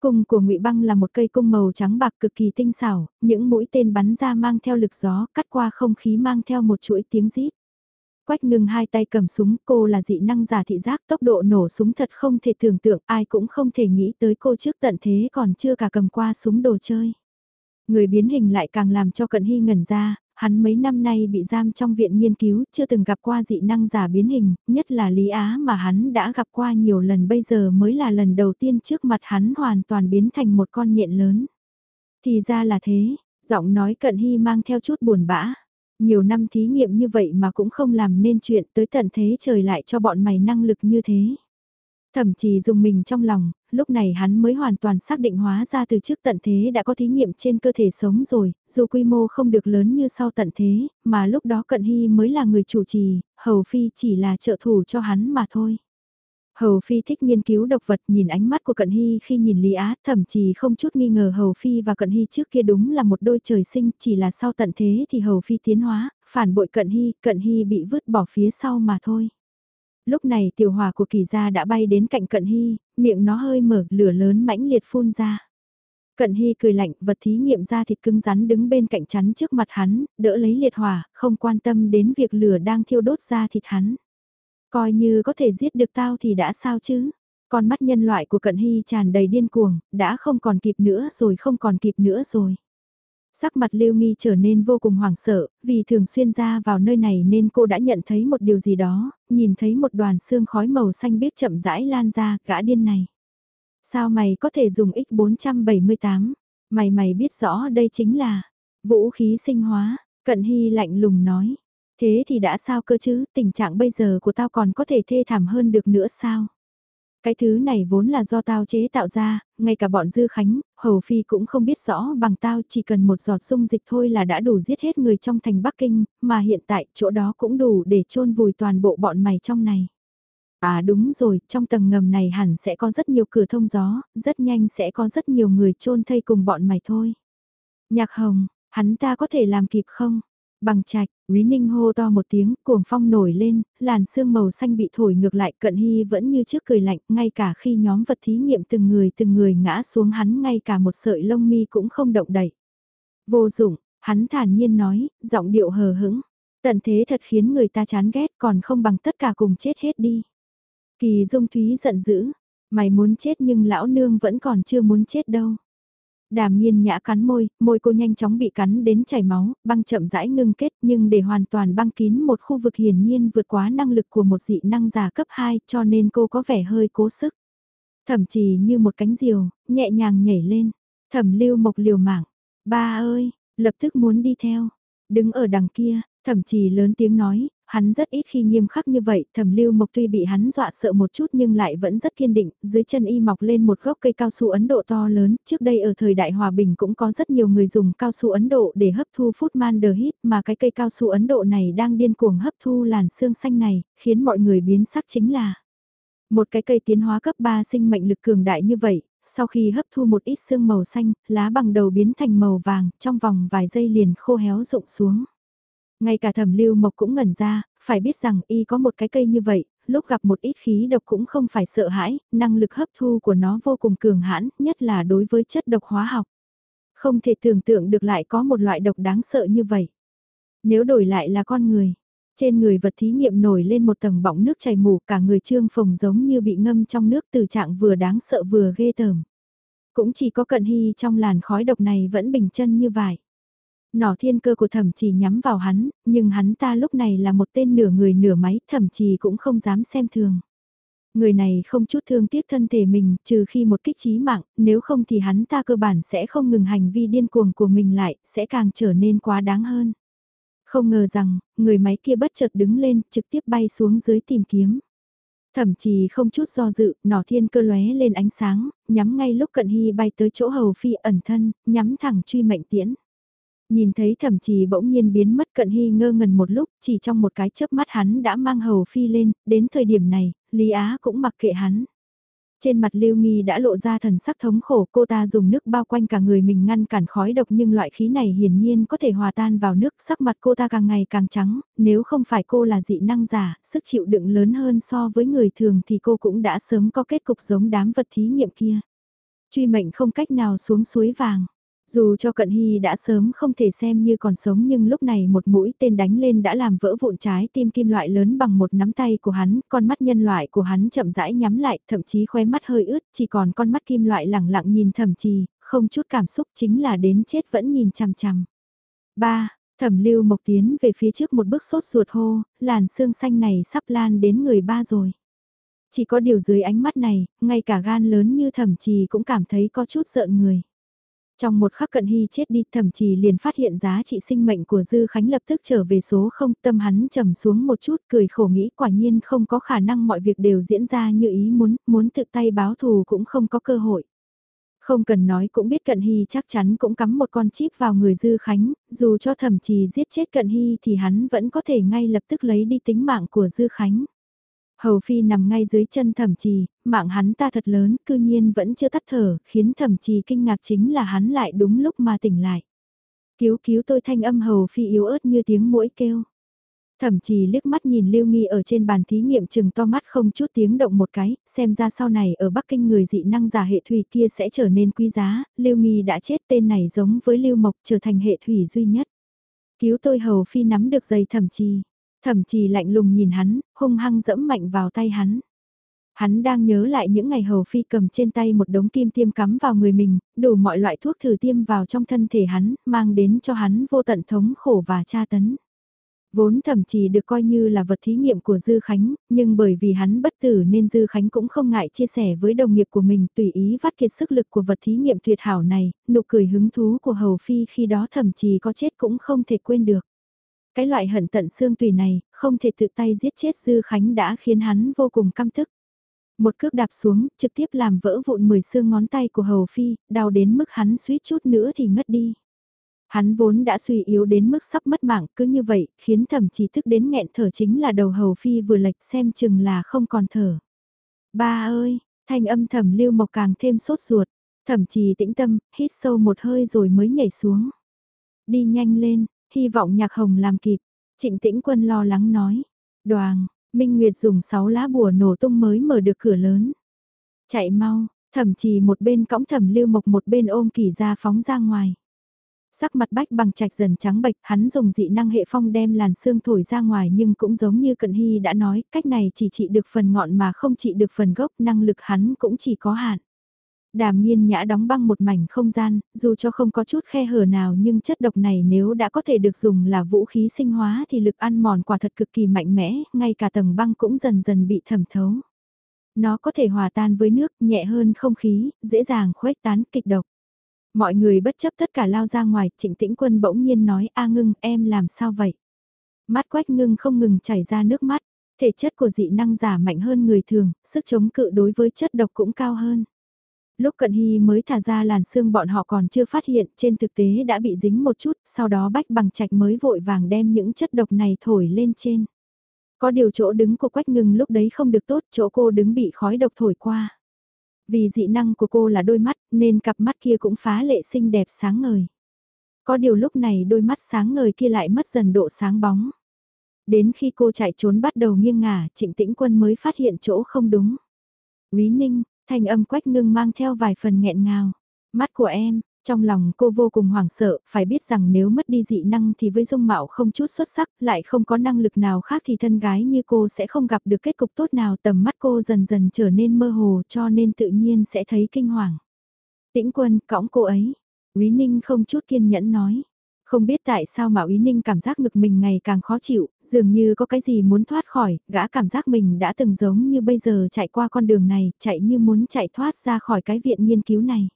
Cung của ngụy Băng là một cây cung màu trắng bạc cực kỳ tinh xảo, những mũi tên bắn ra mang theo lực gió, cắt qua không khí mang theo một chuỗi tiếng rít. Quách ngừng hai tay cầm súng, cô là dị năng giả thị giác tốc độ nổ súng thật không thể tưởng tượng, ai cũng không thể nghĩ tới cô trước tận thế còn chưa cả cầm qua súng đồ chơi. Người biến hình lại càng làm cho cận hy ngẩn ra, hắn mấy năm nay bị giam trong viện nghiên cứu, chưa từng gặp qua dị năng giả biến hình, nhất là Lý Á mà hắn đã gặp qua nhiều lần bây giờ mới là lần đầu tiên trước mặt hắn hoàn toàn biến thành một con nhện lớn. Thì ra là thế, giọng nói cận hy mang theo chút buồn bã. Nhiều năm thí nghiệm như vậy mà cũng không làm nên chuyện tới tận thế trời lại cho bọn mày năng lực như thế. Thậm chí dùng mình trong lòng, lúc này hắn mới hoàn toàn xác định hóa ra từ trước tận thế đã có thí nghiệm trên cơ thể sống rồi, dù quy mô không được lớn như sau tận thế, mà lúc đó Cận Hy mới là người chủ trì, Hầu Phi chỉ là trợ thủ cho hắn mà thôi. Hầu Phi thích nghiên cứu độc vật nhìn ánh mắt của Cận Hy khi nhìn Lý Á thậm chí không chút nghi ngờ Hầu Phi và Cận Hy trước kia đúng là một đôi trời sinh chỉ là sau tận thế thì Hầu Phi tiến hóa, phản bội Cận Hy, Cận Hy bị vứt bỏ phía sau mà thôi. Lúc này tiểu hòa của kỳ gia đã bay đến cạnh Cận Hy, miệng nó hơi mở lửa lớn mãnh liệt phun ra. Cận Hy cười lạnh vật thí nghiệm ra thịt cứng rắn đứng bên cạnh chắn trước mặt hắn, đỡ lấy liệt hỏa, không quan tâm đến việc lửa đang thiêu đốt ra thịt hắn. Coi như có thể giết được tao thì đã sao chứ? Con mắt nhân loại của Cận Hy tràn đầy điên cuồng, đã không còn kịp nữa rồi không còn kịp nữa rồi. Sắc mặt Lưu Nghi trở nên vô cùng hoảng sợ, vì thường xuyên ra vào nơi này nên cô đã nhận thấy một điều gì đó, nhìn thấy một đoàn xương khói màu xanh biếc chậm rãi lan ra, gã điên này. Sao mày có thể dùng X478? Mày mày biết rõ đây chính là vũ khí sinh hóa, Cận Hy lạnh lùng nói. Thế thì đã sao cơ chứ, tình trạng bây giờ của tao còn có thể thê thảm hơn được nữa sao? Cái thứ này vốn là do tao chế tạo ra, ngay cả bọn Dư Khánh, Hầu Phi cũng không biết rõ bằng tao chỉ cần một giọt dung dịch thôi là đã đủ giết hết người trong thành Bắc Kinh, mà hiện tại chỗ đó cũng đủ để chôn vùi toàn bộ bọn mày trong này. À đúng rồi, trong tầng ngầm này hẳn sẽ có rất nhiều cửa thông gió, rất nhanh sẽ có rất nhiều người chôn thây cùng bọn mày thôi. Nhạc hồng, hắn ta có thể làm kịp không? Bằng trạch, Quý Ninh hô to một tiếng, cuồng phong nổi lên, làn sương màu xanh bị thổi ngược lại, cận hy vẫn như trước cười lạnh, ngay cả khi nhóm vật thí nghiệm từng người từng người ngã xuống hắn ngay cả một sợi lông mi cũng không động đậy. Vô dụng, hắn thản nhiên nói, giọng điệu hờ hững, tận thế thật khiến người ta chán ghét còn không bằng tất cả cùng chết hết đi. Kỳ Dung Thúy giận dữ, mày muốn chết nhưng lão nương vẫn còn chưa muốn chết đâu. Đàm nhiên nhã cắn môi, môi cô nhanh chóng bị cắn đến chảy máu, băng chậm rãi ngưng kết nhưng để hoàn toàn băng kín một khu vực hiển nhiên vượt quá năng lực của một dị năng giả cấp 2 cho nên cô có vẻ hơi cố sức. Thậm chí như một cánh diều, nhẹ nhàng nhảy lên. Thẩm lưu mộc liều mạng. Ba ơi, lập tức muốn đi theo. Đứng ở đằng kia, thậm chí lớn tiếng nói, hắn rất ít khi nghiêm khắc như vậy, thẩm lưu mộc tuy bị hắn dọa sợ một chút nhưng lại vẫn rất kiên định, dưới chân y mọc lên một gốc cây cao su Ấn Độ to lớn, trước đây ở thời đại hòa bình cũng có rất nhiều người dùng cao su Ấn Độ để hấp thu phút man đờ hít, mà cái cây cao su Ấn Độ này đang điên cuồng hấp thu làn xương xanh này, khiến mọi người biến sắc chính là một cái cây tiến hóa cấp 3 sinh mệnh lực cường đại như vậy, sau khi hấp thu một ít xương màu xanh, lá bằng đầu biến thành màu vàng, trong vòng vài giây liền khô héo rụng xuống. Ngay cả thẩm lưu mộc cũng ngẩn ra, phải biết rằng y có một cái cây như vậy, lúc gặp một ít khí độc cũng không phải sợ hãi, năng lực hấp thu của nó vô cùng cường hãn, nhất là đối với chất độc hóa học. Không thể tưởng tượng được lại có một loại độc đáng sợ như vậy. Nếu đổi lại là con người, trên người vật thí nghiệm nổi lên một tầng bọng nước chảy mù cả người trương phồng giống như bị ngâm trong nước từ trạng vừa đáng sợ vừa ghê tởm. Cũng chỉ có cận hy trong làn khói độc này vẫn bình chân như vải Nỏ thiên cơ của thẩm chỉ nhắm vào hắn, nhưng hắn ta lúc này là một tên nửa người nửa máy, thẩm chỉ cũng không dám xem thường. Người này không chút thương tiếc thân thể mình, trừ khi một kích trí mạng, nếu không thì hắn ta cơ bản sẽ không ngừng hành vi điên cuồng của mình lại, sẽ càng trở nên quá đáng hơn. Không ngờ rằng, người máy kia bất chợt đứng lên, trực tiếp bay xuống dưới tìm kiếm. Thậm chí không chút do dự, nỏ thiên cơ lóe lên ánh sáng, nhắm ngay lúc cận hy bay tới chỗ hầu phi ẩn thân, nhắm thẳng truy mệnh tiễn. Nhìn thấy thẩm trì bỗng nhiên biến mất cận hy ngơ ngần một lúc, chỉ trong một cái chớp mắt hắn đã mang hầu phi lên, đến thời điểm này, Lý Á cũng mặc kệ hắn. Trên mặt Lưu Nghi đã lộ ra thần sắc thống khổ cô ta dùng nước bao quanh cả người mình ngăn cản khói độc nhưng loại khí này hiển nhiên có thể hòa tan vào nước sắc mặt cô ta càng ngày càng trắng, nếu không phải cô là dị năng giả, sức chịu đựng lớn hơn so với người thường thì cô cũng đã sớm có kết cục giống đám vật thí nghiệm kia. Truy mệnh không cách nào xuống suối vàng. Dù cho Cận Hy đã sớm không thể xem như còn sống nhưng lúc này một mũi tên đánh lên đã làm vỡ vụn trái tim kim loại lớn bằng một nắm tay của hắn, con mắt nhân loại của hắn chậm rãi nhắm lại, thậm chí khóe mắt hơi ướt, chỉ còn con mắt kim loại lẳng lặng nhìn thầm trì, không chút cảm xúc chính là đến chết vẫn nhìn chằm chằm. 3. Thẩm lưu mộc tiến về phía trước một bước sốt ruột hô, làn xương xanh này sắp lan đến người ba rồi. Chỉ có điều dưới ánh mắt này, ngay cả gan lớn như thẩm trì cũng cảm thấy có chút sợ người. Trong một khắc cận hy chết đi thậm chí liền phát hiện giá trị sinh mệnh của Dư Khánh lập tức trở về số không tâm hắn trầm xuống một chút cười khổ nghĩ quả nhiên không có khả năng mọi việc đều diễn ra như ý muốn, muốn tự tay báo thù cũng không có cơ hội. Không cần nói cũng biết Cận Hy chắc chắn cũng cắm một con chip vào người Dư Khánh, dù cho thậm chí giết chết Cận Hy thì hắn vẫn có thể ngay lập tức lấy đi tính mạng của Dư Khánh. Hầu Phi nằm ngay dưới chân thẩm trì, mạng hắn ta thật lớn, cư nhiên vẫn chưa tắt thở, khiến thẩm trì kinh ngạc chính là hắn lại đúng lúc mà tỉnh lại. Cứu cứu tôi thanh âm Hầu Phi yếu ớt như tiếng mũi kêu. Thẩm trì liếc mắt nhìn Lưu Nghi ở trên bàn thí nghiệm chừng to mắt không chút tiếng động một cái, xem ra sau này ở Bắc Kinh người dị năng giả hệ thủy kia sẽ trở nên quý giá, Lưu Nghi đã chết tên này giống với Lưu Mộc trở thành hệ thủy duy nhất. Cứu tôi Hầu Phi nắm được giày thẩm trì. Thẩm chí lạnh lùng nhìn hắn, hung hăng dẫm mạnh vào tay hắn. Hắn đang nhớ lại những ngày hầu phi cầm trên tay một đống kim tiêm cắm vào người mình, đủ mọi loại thuốc thử tiêm vào trong thân thể hắn, mang đến cho hắn vô tận thống khổ và tra tấn. Vốn thậm chí được coi như là vật thí nghiệm của Dư Khánh, nhưng bởi vì hắn bất tử nên Dư Khánh cũng không ngại chia sẻ với đồng nghiệp của mình tùy ý vắt kiệt sức lực của vật thí nghiệm tuyệt hảo này, nụ cười hứng thú của Hầu Phi khi đó thậm chí có chết cũng không thể quên được. Cái loại hận tận xương tùy này, không thể tự tay giết chết Dư Khánh đã khiến hắn vô cùng căm tức. Một cước đạp xuống, trực tiếp làm vỡ vụn 10 xương ngón tay của Hầu Phi, đau đến mức hắn suýt chút nữa thì ngất đi. Hắn vốn đã suy yếu đến mức sắp mất mạng, cứ như vậy, khiến thẩm chỉ thức đến nghẹn thở chính là đầu Hầu Phi vừa lệch xem chừng là không còn thở. Ba ơi, thanh âm thẩm lưu mộc càng thêm sốt ruột, thẩm trì tĩnh tâm, hít sâu một hơi rồi mới nhảy xuống. Đi nhanh lên, hy vọng nhạc hồng làm kịp, trịnh tĩnh quân lo lắng nói. Đoàn, Minh Nguyệt dùng 6 lá bùa nổ tung mới mở được cửa lớn. Chạy mau, thậm trì một bên cõng thẩm lưu mộc một bên ôm kỳ ra phóng ra ngoài. Sắc mặt bách bằng trạch dần trắng bệch, hắn dùng dị năng hệ phong đem làn xương thổi ra ngoài nhưng cũng giống như Cận Hy đã nói, cách này chỉ trị được phần ngọn mà không trị được phần gốc, năng lực hắn cũng chỉ có hạn. Đàm nghiên nhã đóng băng một mảnh không gian, dù cho không có chút khe hở nào nhưng chất độc này nếu đã có thể được dùng là vũ khí sinh hóa thì lực ăn mòn quả thật cực kỳ mạnh mẽ, ngay cả tầng băng cũng dần dần bị thẩm thấu. Nó có thể hòa tan với nước, nhẹ hơn không khí, dễ dàng khuếch tán kịch độc. Mọi người bất chấp tất cả lao ra ngoài, trịnh tĩnh quân bỗng nhiên nói A ngưng em làm sao vậy? Mắt quách ngưng không ngừng chảy ra nước mắt, thể chất của dị năng giả mạnh hơn người thường, sức chống cự đối với chất độc cũng cao hơn. Lúc Cận Hy mới thả ra làn xương bọn họ còn chưa phát hiện, trên thực tế đã bị dính một chút, sau đó bách bằng trạch mới vội vàng đem những chất độc này thổi lên trên. Có điều chỗ đứng của Quách Ngưng lúc đấy không được tốt, chỗ cô đứng bị khói độc thổi qua. Vì dị năng của cô là đôi mắt, nên cặp mắt kia cũng phá lệ xinh đẹp sáng ngời. Có điều lúc này đôi mắt sáng ngời kia lại mất dần độ sáng bóng. Đến khi cô chạy trốn bắt đầu nghiêng ngả, trịnh tĩnh quân mới phát hiện chỗ không đúng. Quý ninh, thanh âm quách ngưng mang theo vài phần nghẹn ngào. Mắt của em, trong lòng cô vô cùng hoảng sợ, phải biết rằng nếu mất đi dị năng thì với dung mạo không chút xuất sắc, lại không có năng lực nào khác thì thân gái như cô sẽ không gặp được kết cục tốt nào tầm mắt cô dần dần trở nên mơ hồ cho nên tự nhiên sẽ thấy kinh hoàng. Tĩnh quân, cõng cô ấy. Quý Ninh không chút kiên nhẫn nói. Không biết tại sao Mạo Ý Ninh cảm giác ngực mình ngày càng khó chịu, dường như có cái gì muốn thoát khỏi, gã cảm giác mình đã từng giống như bây giờ chạy qua con đường này, chạy như muốn chạy thoát ra khỏi cái viện nghiên cứu này.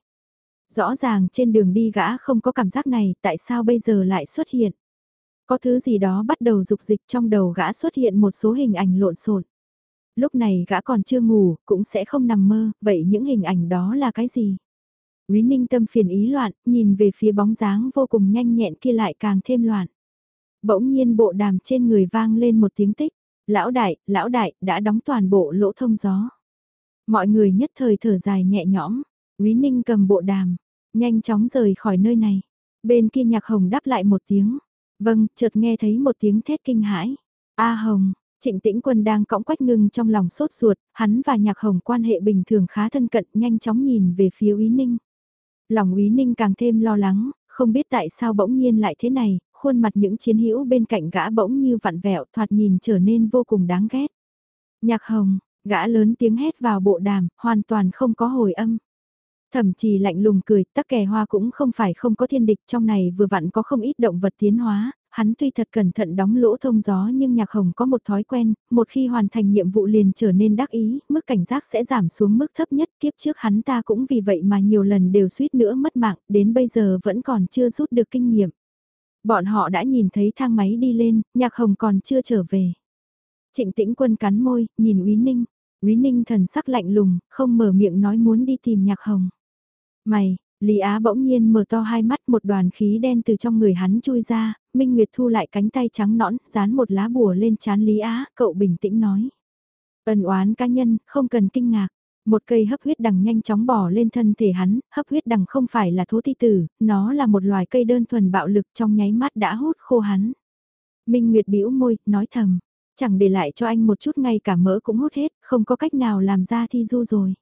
Rõ ràng trên đường đi gã không có cảm giác này, tại sao bây giờ lại xuất hiện? Có thứ gì đó bắt đầu dục dịch trong đầu gã xuất hiện một số hình ảnh lộn xộn. Lúc này gã còn chưa ngủ, cũng sẽ không nằm mơ, vậy những hình ảnh đó là cái gì? Quý ninh tâm phiền ý loạn, nhìn về phía bóng dáng vô cùng nhanh nhẹn kia lại càng thêm loạn. Bỗng nhiên bộ đàm trên người vang lên một tiếng tích. Lão đại, lão đại, đã đóng toàn bộ lỗ thông gió. Mọi người nhất thời thở dài nhẹ nhõm. Quý ninh cầm bộ đàm, nhanh chóng rời khỏi nơi này. Bên kia nhạc hồng đáp lại một tiếng. Vâng, chợt nghe thấy một tiếng thét kinh hãi. A Hồng, Trịnh Tĩnh Quân đang cõng Quách Ngưng trong lòng sốt ruột, hắn và Nhạc Hồng quan hệ bình thường khá thân cận, nhanh chóng nhìn về phía Úy Ninh. Lòng Úy Ninh càng thêm lo lắng, không biết tại sao bỗng nhiên lại thế này, khuôn mặt những chiến hữu bên cạnh gã bỗng như vặn vẹo thoạt nhìn trở nên vô cùng đáng ghét. Nhạc Hồng, gã lớn tiếng hét vào bộ đàm, hoàn toàn không có hồi âm. Thậm chí lạnh lùng cười, tắc kè hoa cũng không phải không có thiên địch, trong này vừa vặn có không ít động vật tiến hóa, hắn tuy thật cẩn thận đóng lỗ thông gió nhưng nhạc hồng có một thói quen, một khi hoàn thành nhiệm vụ liền trở nên đắc ý, mức cảnh giác sẽ giảm xuống mức thấp nhất kiếp trước hắn ta cũng vì vậy mà nhiều lần đều suýt nữa mất mạng, đến bây giờ vẫn còn chưa rút được kinh nghiệm. Bọn họ đã nhìn thấy thang máy đi lên, nhạc hồng còn chưa trở về. Trịnh tĩnh quân cắn môi, nhìn Úy Ninh. Úy Ninh thần sắc lạnh lùng, không mở miệng nói muốn đi tìm nhạc hồng. Mày, Lý Á bỗng nhiên mở to hai mắt một đoàn khí đen từ trong người hắn chui ra, Minh Nguyệt thu lại cánh tay trắng nõn, dán một lá bùa lên chán Lý Á, cậu bình tĩnh nói. Ân oán cá nhân, không cần kinh ngạc. Một cây hấp huyết đằng nhanh chóng bỏ lên thân thể hắn, hấp huyết đằng không phải là thố thi tử, nó là một loài cây đơn thuần bạo lực trong nháy mắt đã hút khô hắn. Minh Nguyệt bĩu môi, nói thầm, chẳng để lại cho anh một chút ngay cả mỡ cũng hút hết, không có cách nào làm ra thi du rồi.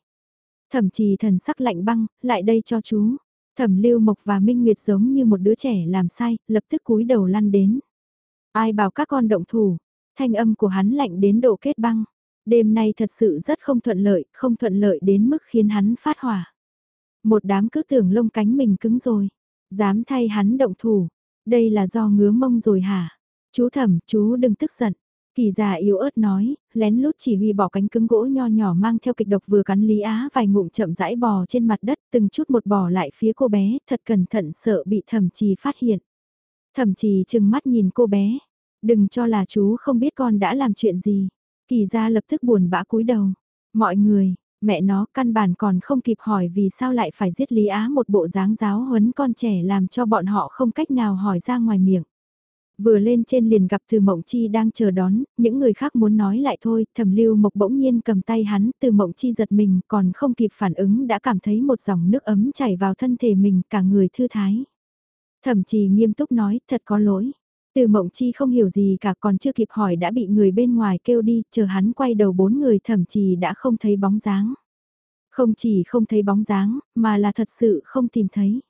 Thẩm trì thần sắc lạnh băng, lại đây cho chú. Thẩm lưu mộc và Minh Nguyệt giống như một đứa trẻ làm sai, lập tức cúi đầu lăn đến. Ai bảo các con động thủ, thanh âm của hắn lạnh đến độ kết băng. Đêm nay thật sự rất không thuận lợi, không thuận lợi đến mức khiến hắn phát hỏa. Một đám cứ tưởng lông cánh mình cứng rồi, dám thay hắn động thủ, đây là do ngứa mông rồi hả? Chú thẩm, chú đừng tức giận. Kỳ già yếu ớt nói, lén lút chỉ huy bỏ cánh cứng gỗ nho nhỏ mang theo kịch độc vừa cắn Lý Á vài ngụm chậm rãi bò trên mặt đất từng chút một bò lại phía cô bé, thật cẩn thận sợ bị thẩm trì phát hiện. Thẩm trì chừng mắt nhìn cô bé, Đừng cho là chú không biết con đã làm chuyện gì. Kỳ ra lập tức buồn bã cúi đầu. Mọi người, mẹ nó căn bản còn không kịp hỏi vì sao lại phải giết Lý Á một bộ dáng giáo huấn con trẻ làm cho bọn họ không cách nào hỏi ra ngoài miệng. Vừa lên trên liền gặp Từ Mộng Chi đang chờ đón, những người khác muốn nói lại thôi, thẩm lưu mộc bỗng nhiên cầm tay hắn, Từ Mộng Chi giật mình còn không kịp phản ứng đã cảm thấy một dòng nước ấm chảy vào thân thể mình, cả người thư thái. Thẩm trì nghiêm túc nói, thật có lỗi. Từ Mộng Chi không hiểu gì cả còn chưa kịp hỏi đã bị người bên ngoài kêu đi, chờ hắn quay đầu bốn người thẩm trì đã không thấy bóng dáng. Không chỉ không thấy bóng dáng, mà là thật sự không tìm thấy.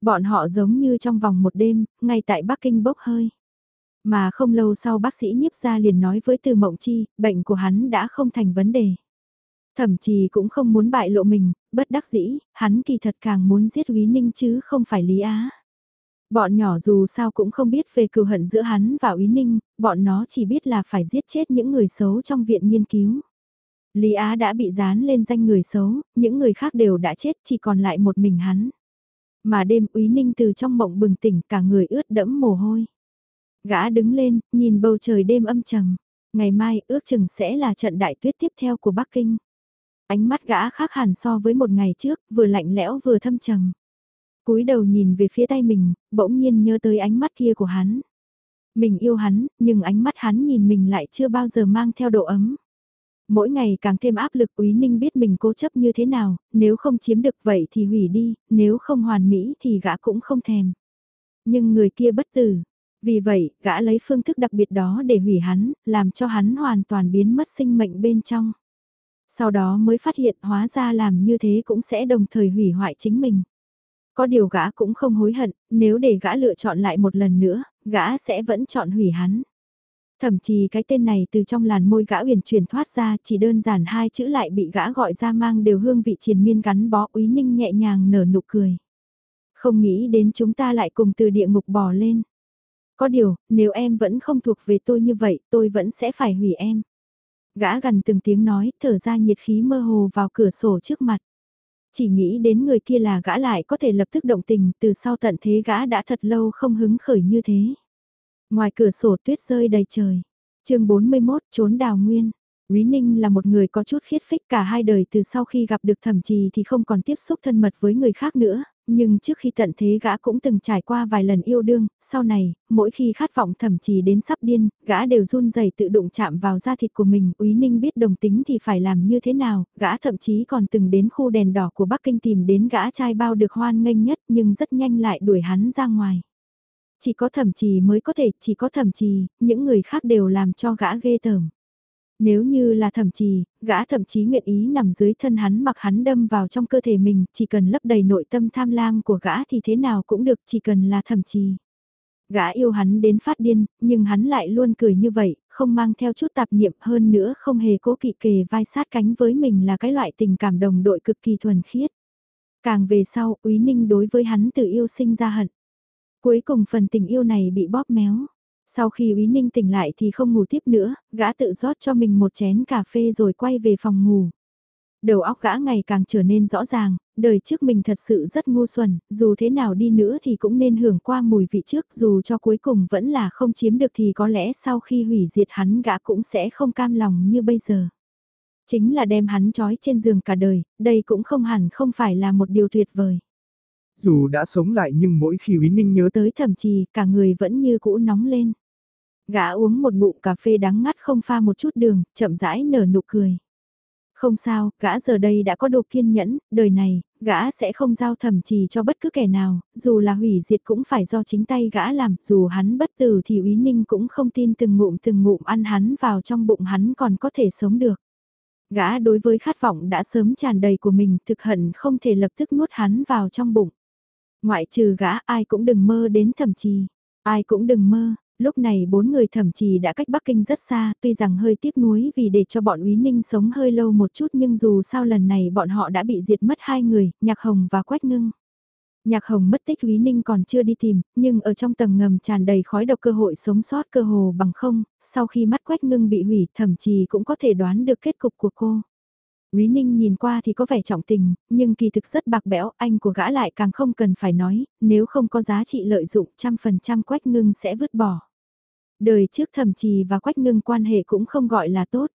Bọn họ giống như trong vòng một đêm, ngay tại Bắc Kinh bốc hơi. Mà không lâu sau bác sĩ nhiếp ra liền nói với Từ Mộng Chi, bệnh của hắn đã không thành vấn đề. Thậm chí cũng không muốn bại lộ mình, bất đắc dĩ, hắn kỳ thật càng muốn giết Quý Ninh chứ không phải Lý Á. Bọn nhỏ dù sao cũng không biết về cừu hận giữa hắn và Úy Ninh, bọn nó chỉ biết là phải giết chết những người xấu trong viện nghiên cứu. Lý Á đã bị dán lên danh người xấu, những người khác đều đã chết chỉ còn lại một mình hắn. Mà đêm Úy Ninh từ trong mộng bừng tỉnh cả người ướt đẫm mồ hôi. Gã đứng lên, nhìn bầu trời đêm âm trầm. Ngày mai ước chừng sẽ là trận đại tuyết tiếp theo của Bắc Kinh. Ánh mắt gã khác hẳn so với một ngày trước, vừa lạnh lẽo vừa thâm trầm cúi đầu nhìn về phía tay mình, bỗng nhiên nhớ tới ánh mắt kia của hắn. Mình yêu hắn, nhưng ánh mắt hắn nhìn mình lại chưa bao giờ mang theo độ ấm. Mỗi ngày càng thêm áp lực Úy Ninh biết mình cố chấp như thế nào, nếu không chiếm được vậy thì hủy đi, nếu không hoàn mỹ thì gã cũng không thèm. Nhưng người kia bất tử. Vì vậy, gã lấy phương thức đặc biệt đó để hủy hắn, làm cho hắn hoàn toàn biến mất sinh mệnh bên trong. Sau đó mới phát hiện hóa ra làm như thế cũng sẽ đồng thời hủy hoại chính mình. Có điều gã cũng không hối hận, nếu để gã lựa chọn lại một lần nữa, gã sẽ vẫn chọn hủy hắn. Thậm chí cái tên này từ trong làn môi gã huyền chuyển thoát ra chỉ đơn giản hai chữ lại bị gã gọi ra mang đều hương vị triền miên gắn bó úy ninh nhẹ nhàng nở nụ cười. Không nghĩ đến chúng ta lại cùng từ địa ngục bò lên. Có điều, nếu em vẫn không thuộc về tôi như vậy, tôi vẫn sẽ phải hủy em. Gã gần từng tiếng nói, thở ra nhiệt khí mơ hồ vào cửa sổ trước mặt. Chỉ nghĩ đến người kia là gã lại có thể lập tức động tình, từ sau tận thế gã đã thật lâu không hứng khởi như thế. Ngoài cửa sổ tuyết rơi đầy trời. chương 41 trốn đào nguyên. Quý Ninh là một người có chút khiết phích cả hai đời từ sau khi gặp được thẩm trì thì không còn tiếp xúc thân mật với người khác nữa, nhưng trước khi tận thế gã cũng từng trải qua vài lần yêu đương, sau này, mỗi khi khát vọng thẩm trì đến sắp điên, gã đều run rẩy tự đụng chạm vào da thịt của mình, Úy Ninh biết đồng tính thì phải làm như thế nào, gã thậm chí còn từng đến khu đèn đỏ của Bắc Kinh tìm đến gã trai bao được hoan nghênh nhất nhưng rất nhanh lại đuổi hắn ra ngoài. Chỉ có thẩm trì mới có thể, chỉ có thẩm trì, những người khác đều làm cho gã ghê tởm. Nếu như là thẩm trì, gã thậm chí nguyện ý nằm dưới thân hắn mặc hắn đâm vào trong cơ thể mình, chỉ cần lấp đầy nội tâm tham lam của gã thì thế nào cũng được, chỉ cần là thẩm trì. Gã yêu hắn đến phát điên, nhưng hắn lại luôn cười như vậy, không mang theo chút tạp niệm hơn nữa không hề cố kỵ kề vai sát cánh với mình là cái loại tình cảm đồng đội cực kỳ thuần khiết. Càng về sau, Úy Ninh đối với hắn tự yêu sinh ra hận. Cuối cùng phần tình yêu này bị bóp méo. Sau khi Úy Ninh tỉnh lại thì không ngủ tiếp nữa, gã tự rót cho mình một chén cà phê rồi quay về phòng ngủ. Đầu óc gã ngày càng trở nên rõ ràng, đời trước mình thật sự rất ngu xuẩn, dù thế nào đi nữa thì cũng nên hưởng qua mùi vị trước dù cho cuối cùng vẫn là không chiếm được thì có lẽ sau khi hủy diệt hắn gã cũng sẽ không cam lòng như bây giờ. Chính là đem hắn trói trên giường cả đời, đây cũng không hẳn không phải là một điều tuyệt vời. Dù đã sống lại nhưng mỗi khi Úy Ninh nhớ tới thẩm trì cả người vẫn như cũ nóng lên. Gã uống một ngụm cà phê đắng ngắt không pha một chút đường, chậm rãi nở nụ cười. Không sao, gã giờ đây đã có độ kiên nhẫn, đời này, gã sẽ không giao thẩm trì cho bất cứ kẻ nào, dù là hủy diệt cũng phải do chính tay gã làm, dù hắn bất tử thì Úy Ninh cũng không tin từng ngụm từng ngụm ăn hắn vào trong bụng hắn còn có thể sống được. Gã đối với khát vọng đã sớm tràn đầy của mình thực hận không thể lập tức nuốt hắn vào trong bụng. Ngoại trừ gã ai cũng đừng mơ đến thẩm trì, ai cũng đừng mơ, lúc này bốn người thẩm trì đã cách Bắc Kinh rất xa, tuy rằng hơi tiếc nuối vì để cho bọn Úy Ninh sống hơi lâu một chút nhưng dù sao lần này bọn họ đã bị diệt mất hai người, Nhạc Hồng và Quách Ngưng. Nhạc Hồng mất tích Úy Ninh còn chưa đi tìm, nhưng ở trong tầng ngầm tràn đầy khói độc cơ hội sống sót cơ hồ bằng không, sau khi mắt Quách Ngưng bị hủy thậm chí cũng có thể đoán được kết cục của cô. Quý Ninh nhìn qua thì có vẻ trọng tình, nhưng kỳ thực rất bạc bẽo, anh của gã lại càng không cần phải nói, nếu không có giá trị lợi dụng trăm phần trăm quách ngưng sẽ vứt bỏ. Đời trước thậm chí và quách ngưng quan hệ cũng không gọi là tốt.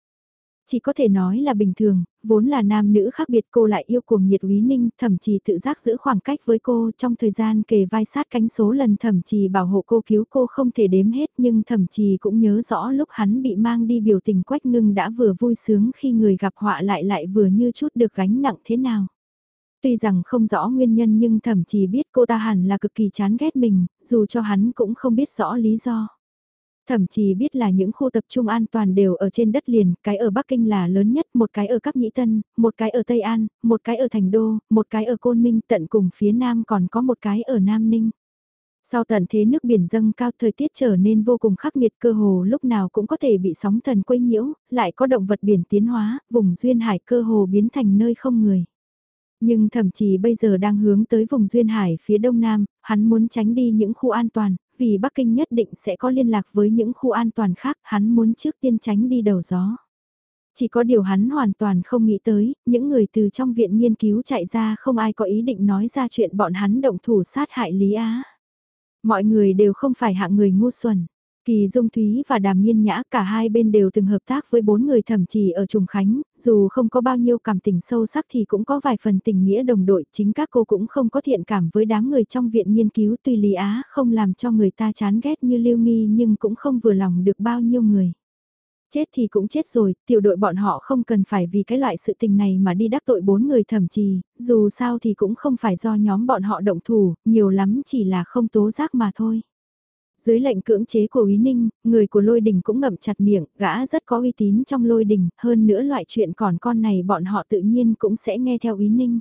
Chỉ có thể nói là bình thường, vốn là nam nữ khác biệt cô lại yêu cuồng nhiệt úy ninh, thậm chí tự giác giữ khoảng cách với cô trong thời gian kề vai sát cánh số lần thậm chí bảo hộ cô cứu cô không thể đếm hết nhưng thậm chí cũng nhớ rõ lúc hắn bị mang đi biểu tình quách ngưng đã vừa vui sướng khi người gặp họa lại lại vừa như chút được gánh nặng thế nào. Tuy rằng không rõ nguyên nhân nhưng thậm chí biết cô ta hẳn là cực kỳ chán ghét mình, dù cho hắn cũng không biết rõ lý do. Thậm chí biết là những khu tập trung an toàn đều ở trên đất liền, cái ở Bắc Kinh là lớn nhất, một cái ở Cáp Nhĩ Tân, một cái ở Tây An, một cái ở Thành Đô, một cái ở Côn Minh, tận cùng phía Nam còn có một cái ở Nam Ninh. Sau tận thế nước biển dâng cao thời tiết trở nên vô cùng khắc nghiệt cơ hồ lúc nào cũng có thể bị sóng thần quấy nhiễu, lại có động vật biển tiến hóa, vùng duyên hải cơ hồ biến thành nơi không người. Nhưng thậm chí bây giờ đang hướng tới vùng duyên hải phía đông nam, hắn muốn tránh đi những khu an toàn, vì Bắc Kinh nhất định sẽ có liên lạc với những khu an toàn khác, hắn muốn trước tiên tránh đi đầu gió. Chỉ có điều hắn hoàn toàn không nghĩ tới, những người từ trong viện nghiên cứu chạy ra không ai có ý định nói ra chuyện bọn hắn động thủ sát hại Lý Á. Mọi người đều không phải hạng người ngu xuẩn. Kỳ Dung Thúy và Đàm Nhiên Nhã cả hai bên đều từng hợp tác với bốn người thậm trì ở Trùng Khánh, dù không có bao nhiêu cảm tình sâu sắc thì cũng có vài phần tình nghĩa đồng đội, chính các cô cũng không có thiện cảm với đám người trong viện nghiên cứu tuy Lý Á không làm cho người ta chán ghét như Lưu Nghi nhưng cũng không vừa lòng được bao nhiêu người. Chết thì cũng chết rồi, tiểu đội bọn họ không cần phải vì cái loại sự tình này mà đi đắc tội bốn người thẩm trì, dù sao thì cũng không phải do nhóm bọn họ động thủ, nhiều lắm chỉ là không tố giác mà thôi. Dưới lệnh cưỡng chế của Úy Ninh, người của lôi đình cũng ngậm chặt miệng, gã rất có uy tín trong lôi đình, hơn nữa loại chuyện còn con này bọn họ tự nhiên cũng sẽ nghe theo Úy Ninh.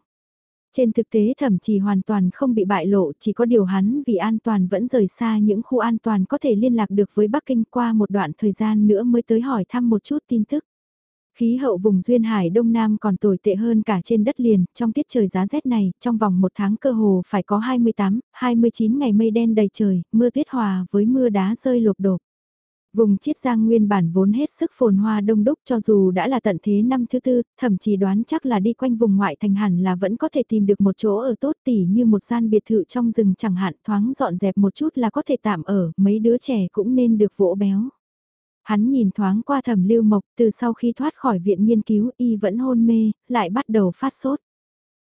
Trên thực tế thậm chí hoàn toàn không bị bại lộ, chỉ có điều hắn vì an toàn vẫn rời xa những khu an toàn có thể liên lạc được với Bắc Kinh qua một đoạn thời gian nữa mới tới hỏi thăm một chút tin tức. Khí hậu vùng duyên hải đông nam còn tồi tệ hơn cả trên đất liền, trong tiết trời giá rét này, trong vòng một tháng cơ hồ phải có 28, 29 ngày mây đen đầy trời, mưa tuyết hòa với mưa đá rơi lộp đột. Vùng Chiết Giang nguyên bản vốn hết sức phồn hoa đông đúc cho dù đã là tận thế năm thứ tư, thậm chí đoán chắc là đi quanh vùng ngoại thành hẳn là vẫn có thể tìm được một chỗ ở tốt tỉ như một gian biệt thự trong rừng chẳng hạn thoáng dọn dẹp một chút là có thể tạm ở, mấy đứa trẻ cũng nên được vỗ béo. Hắn nhìn thoáng qua thẩm lưu mộc từ sau khi thoát khỏi viện nghiên cứu y vẫn hôn mê, lại bắt đầu phát sốt.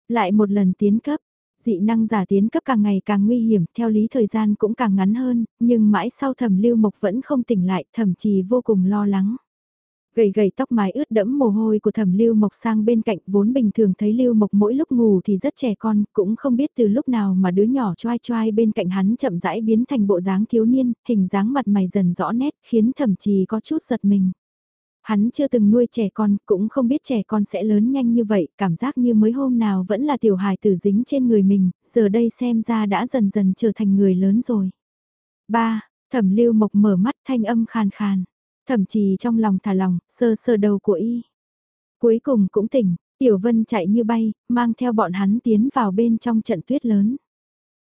Lại một lần tiến cấp, dị năng giả tiến cấp càng ngày càng nguy hiểm, theo lý thời gian cũng càng ngắn hơn, nhưng mãi sau thẩm lưu mộc vẫn không tỉnh lại, thậm chí vô cùng lo lắng. Gầy gầy tóc mái ướt đẫm mồ hôi của thẩm lưu mộc sang bên cạnh vốn bình thường thấy lưu mộc mỗi lúc ngủ thì rất trẻ con, cũng không biết từ lúc nào mà đứa nhỏ choai choai bên cạnh hắn chậm rãi biến thành bộ dáng thiếu niên, hình dáng mặt mày dần rõ nét khiến thẩm trì có chút giật mình. Hắn chưa từng nuôi trẻ con, cũng không biết trẻ con sẽ lớn nhanh như vậy, cảm giác như mới hôm nào vẫn là tiểu hài tử dính trên người mình, giờ đây xem ra đã dần dần trở thành người lớn rồi. ba Thẩm lưu mộc mở mắt thanh âm khàn khàn thậm chí trong lòng thả lòng, sơ sơ đầu của y. Cuối cùng cũng tỉnh, Tiểu Vân chạy như bay, mang theo bọn hắn tiến vào bên trong trận tuyết lớn.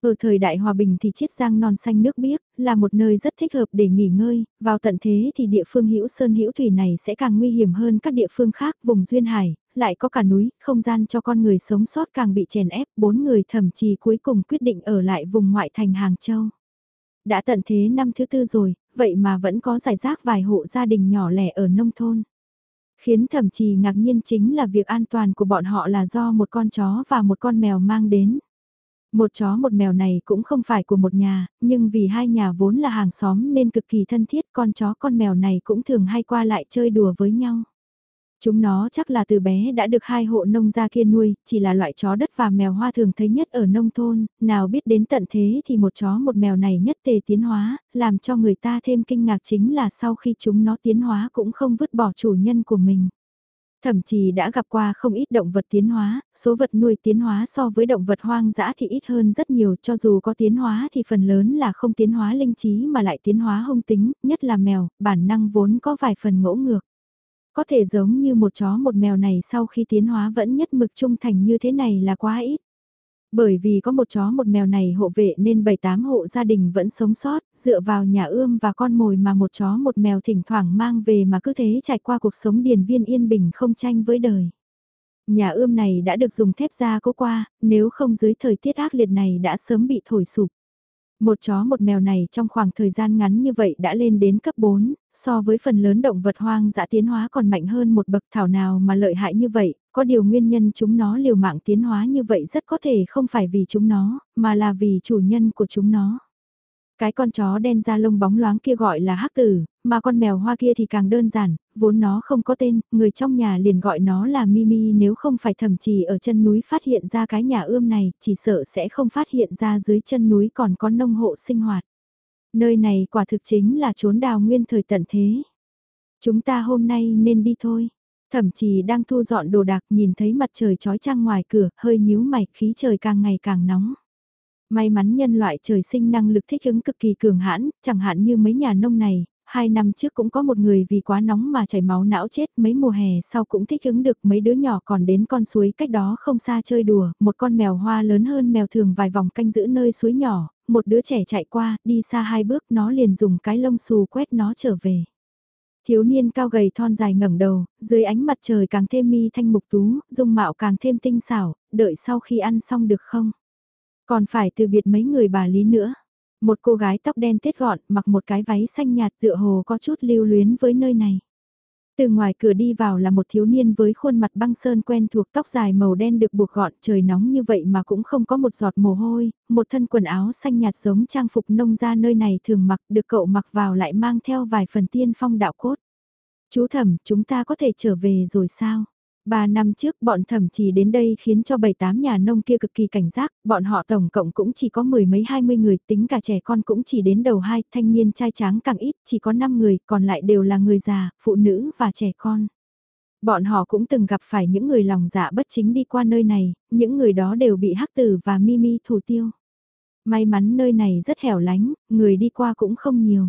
Ở thời đại hòa bình thì chiết giang non xanh nước biếc, là một nơi rất thích hợp để nghỉ ngơi, vào tận thế thì địa phương hữu sơn hữu thủy này sẽ càng nguy hiểm hơn các địa phương khác, vùng duyên hải, lại có cả núi, không gian cho con người sống sót càng bị chèn ép, bốn người thậm chí cuối cùng quyết định ở lại vùng ngoại thành Hàng Châu. Đã tận thế năm thứ tư rồi, vậy mà vẫn có giải rác vài hộ gia đình nhỏ lẻ ở nông thôn. Khiến thậm chí ngạc nhiên chính là việc an toàn của bọn họ là do một con chó và một con mèo mang đến. Một chó một mèo này cũng không phải của một nhà, nhưng vì hai nhà vốn là hàng xóm nên cực kỳ thân thiết con chó con mèo này cũng thường hay qua lại chơi đùa với nhau. Chúng nó chắc là từ bé đã được hai hộ nông gia kia nuôi, chỉ là loại chó đất và mèo hoa thường thấy nhất ở nông thôn, nào biết đến tận thế thì một chó một mèo này nhất tề tiến hóa, làm cho người ta thêm kinh ngạc chính là sau khi chúng nó tiến hóa cũng không vứt bỏ chủ nhân của mình. Thậm chí đã gặp qua không ít động vật tiến hóa, số vật nuôi tiến hóa so với động vật hoang dã thì ít hơn rất nhiều cho dù có tiến hóa thì phần lớn là không tiến hóa linh trí mà lại tiến hóa hung tính, nhất là mèo, bản năng vốn có vài phần ngỗ ngược. Có thể giống như một chó một mèo này sau khi tiến hóa vẫn nhất mực trung thành như thế này là quá ít. Bởi vì có một chó một mèo này hộ vệ nên 7-8 hộ gia đình vẫn sống sót, dựa vào nhà ươm và con mồi mà một chó một mèo thỉnh thoảng mang về mà cứ thế trải qua cuộc sống điền viên yên bình không tranh với đời. Nhà ươm này đã được dùng thép da cố qua, nếu không dưới thời tiết ác liệt này đã sớm bị thổi sụp. Một chó một mèo này trong khoảng thời gian ngắn như vậy đã lên đến cấp 4, so với phần lớn động vật hoang dã tiến hóa còn mạnh hơn một bậc thảo nào mà lợi hại như vậy, có điều nguyên nhân chúng nó liều mạng tiến hóa như vậy rất có thể không phải vì chúng nó, mà là vì chủ nhân của chúng nó. Cái con chó đen da lông bóng loáng kia gọi là hắc tử, mà con mèo hoa kia thì càng đơn giản, vốn nó không có tên, người trong nhà liền gọi nó là Mimi nếu không phải thậm chí ở chân núi phát hiện ra cái nhà ươm này, chỉ sợ sẽ không phát hiện ra dưới chân núi còn có nông hộ sinh hoạt. Nơi này quả thực chính là trốn đào nguyên thời tận thế. Chúng ta hôm nay nên đi thôi. Thậm chí đang thu dọn đồ đạc nhìn thấy mặt trời trói trang ngoài cửa, hơi nhíu mày, khí trời càng ngày càng nóng. May mắn nhân loại trời sinh năng lực thích ứng cực kỳ cường hãn, chẳng hạn như mấy nhà nông này, hai năm trước cũng có một người vì quá nóng mà chảy máu não chết, mấy mùa hè sau cũng thích ứng được mấy đứa nhỏ còn đến con suối cách đó không xa chơi đùa, một con mèo hoa lớn hơn mèo thường vài vòng canh giữ nơi suối nhỏ, một đứa trẻ chạy qua, đi xa hai bước nó liền dùng cái lông xù quét nó trở về. Thiếu niên cao gầy thon dài ngẩng đầu, dưới ánh mặt trời càng thêm mi thanh mục tú, dung mạo càng thêm tinh xảo, đợi sau khi ăn xong được không? Còn phải từ biệt mấy người bà Lý nữa. Một cô gái tóc đen tết gọn, mặc một cái váy xanh nhạt tựa hồ có chút lưu luyến với nơi này. Từ ngoài cửa đi vào là một thiếu niên với khuôn mặt băng sơn quen thuộc tóc dài màu đen được buộc gọn trời nóng như vậy mà cũng không có một giọt mồ hôi, một thân quần áo xanh nhạt giống trang phục nông gia nơi này thường mặc được cậu mặc vào lại mang theo vài phần tiên phong đạo cốt. Chú thẩm, chúng ta có thể trở về rồi sao? Ba năm trước bọn thẩm chỉ đến đây khiến cho bảy tám nhà nông kia cực kỳ cảnh giác, bọn họ tổng cộng cũng chỉ có mười mấy hai mươi người, tính cả trẻ con cũng chỉ đến đầu hai, thanh niên trai tráng càng ít, chỉ có năm người, còn lại đều là người già, phụ nữ và trẻ con. Bọn họ cũng từng gặp phải những người lòng dạ bất chính đi qua nơi này, những người đó đều bị hắc tử và mimi thủ tiêu. May mắn nơi này rất hẻo lánh, người đi qua cũng không nhiều.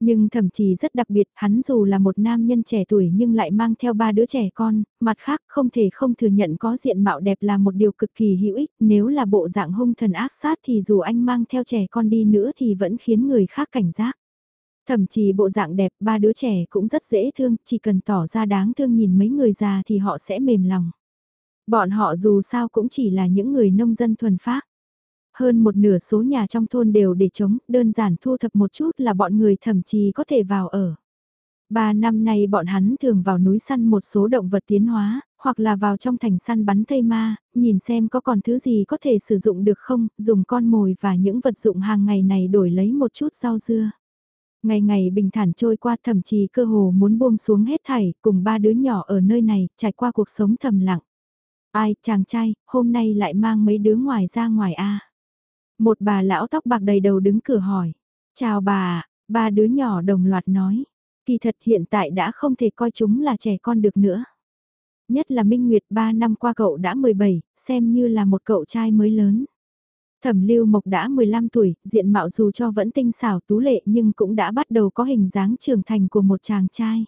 Nhưng thậm chí rất đặc biệt, hắn dù là một nam nhân trẻ tuổi nhưng lại mang theo ba đứa trẻ con, mặt khác không thể không thừa nhận có diện mạo đẹp là một điều cực kỳ hữu ích, nếu là bộ dạng hung thần ác sát thì dù anh mang theo trẻ con đi nữa thì vẫn khiến người khác cảnh giác. Thậm chí bộ dạng đẹp ba đứa trẻ cũng rất dễ thương, chỉ cần tỏ ra đáng thương nhìn mấy người già thì họ sẽ mềm lòng. Bọn họ dù sao cũng chỉ là những người nông dân thuần phác. Hơn một nửa số nhà trong thôn đều để trống, đơn giản thu thập một chút là bọn người thậm chí có thể vào ở. Ba năm nay bọn hắn thường vào núi săn một số động vật tiến hóa, hoặc là vào trong thành săn bắn thây ma, nhìn xem có còn thứ gì có thể sử dụng được không, dùng con mồi và những vật dụng hàng ngày này đổi lấy một chút rau dưa. Ngày ngày bình thản trôi qua thậm chí cơ hồ muốn buông xuống hết thảy, cùng ba đứa nhỏ ở nơi này, trải qua cuộc sống thầm lặng. Ai, chàng trai, hôm nay lại mang mấy đứa ngoài ra ngoài a một bà lão tóc bạc đầy đầu đứng cửa hỏi. Chào bà, ba đứa nhỏ đồng loạt nói. Kỳ thật hiện tại đã không thể coi chúng là trẻ con được nữa. Nhất là Minh Nguyệt 3 năm qua cậu đã 17, xem như là một cậu trai mới lớn. Thẩm Lưu Mộc đã 15 tuổi, diện mạo dù cho vẫn tinh xảo tú lệ nhưng cũng đã bắt đầu có hình dáng trưởng thành của một chàng trai.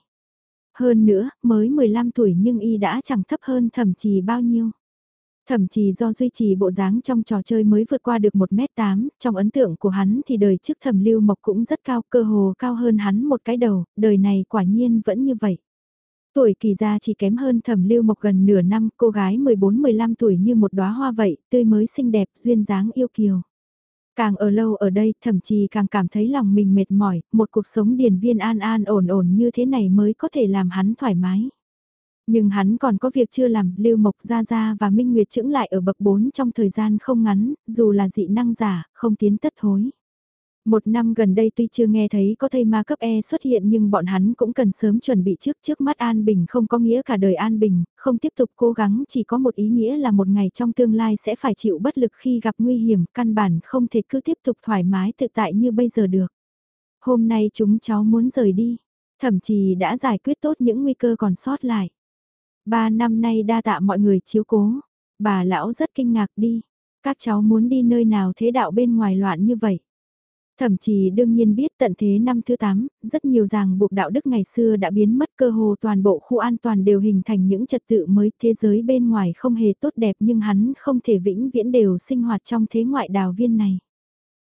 Hơn nữa, mới 15 tuổi nhưng y đã chẳng thấp hơn thẩm trì bao nhiêu. Thậm chí do duy trì bộ dáng trong trò chơi mới vượt qua được 1m8, trong ấn tượng của hắn thì đời trước thẩm lưu mộc cũng rất cao, cơ hồ cao hơn hắn một cái đầu, đời này quả nhiên vẫn như vậy. Tuổi kỳ gia chỉ kém hơn thẩm lưu mộc gần nửa năm, cô gái 14-15 tuổi như một đóa hoa vậy, tươi mới xinh đẹp, duyên dáng yêu kiều. Càng ở lâu ở đây, thậm chí càng cảm thấy lòng mình mệt mỏi, một cuộc sống điền viên an an ổn ổn như thế này mới có thể làm hắn thoải mái. Nhưng hắn còn có việc chưa làm, Lưu Mộc Gia Gia và Minh Nguyệt chững lại ở bậc 4 trong thời gian không ngắn, dù là dị năng giả, không tiến tất thối. Một năm gần đây tuy chưa nghe thấy có thầy ma cấp E xuất hiện nhưng bọn hắn cũng cần sớm chuẩn bị trước trước mắt An Bình không có nghĩa cả đời An Bình, không tiếp tục cố gắng chỉ có một ý nghĩa là một ngày trong tương lai sẽ phải chịu bất lực khi gặp nguy hiểm, căn bản không thể cứ tiếp tục thoải mái tự tại như bây giờ được. Hôm nay chúng cháu muốn rời đi, thậm chí đã giải quyết tốt những nguy cơ còn sót lại. Ba năm nay đa tạ mọi người chiếu cố. Bà lão rất kinh ngạc đi. Các cháu muốn đi nơi nào thế đạo bên ngoài loạn như vậy. Thậm chí đương nhiên biết tận thế năm thứ 8, rất nhiều ràng buộc đạo đức ngày xưa đã biến mất cơ hồ toàn bộ khu an toàn đều hình thành những trật tự mới. Thế giới bên ngoài không hề tốt đẹp nhưng hắn không thể vĩnh viễn đều sinh hoạt trong thế ngoại đào viên này.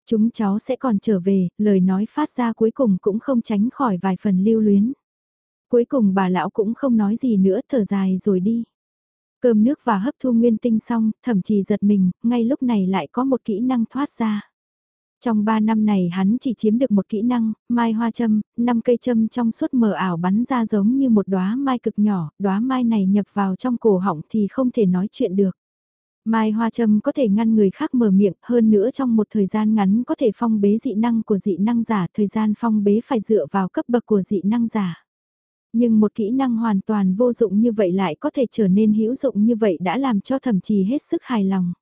Chúng cháu sẽ còn trở về, lời nói phát ra cuối cùng cũng không tránh khỏi vài phần lưu luyến. Cuối cùng bà lão cũng không nói gì nữa thở dài rồi đi. Cơm nước và hấp thu nguyên tinh xong, thậm chí giật mình, ngay lúc này lại có một kỹ năng thoát ra. Trong 3 năm này hắn chỉ chiếm được một kỹ năng, mai hoa châm, 5 cây châm trong suốt mờ ảo bắn ra giống như một đóa mai cực nhỏ, đóa mai này nhập vào trong cổ họng thì không thể nói chuyện được. Mai hoa châm có thể ngăn người khác mở miệng, hơn nữa trong một thời gian ngắn có thể phong bế dị năng của dị năng giả, thời gian phong bế phải dựa vào cấp bậc của dị năng giả. Nhưng một kỹ năng hoàn toàn vô dụng như vậy lại có thể trở nên hữu dụng như vậy đã làm cho thẩm trì hết sức hài lòng.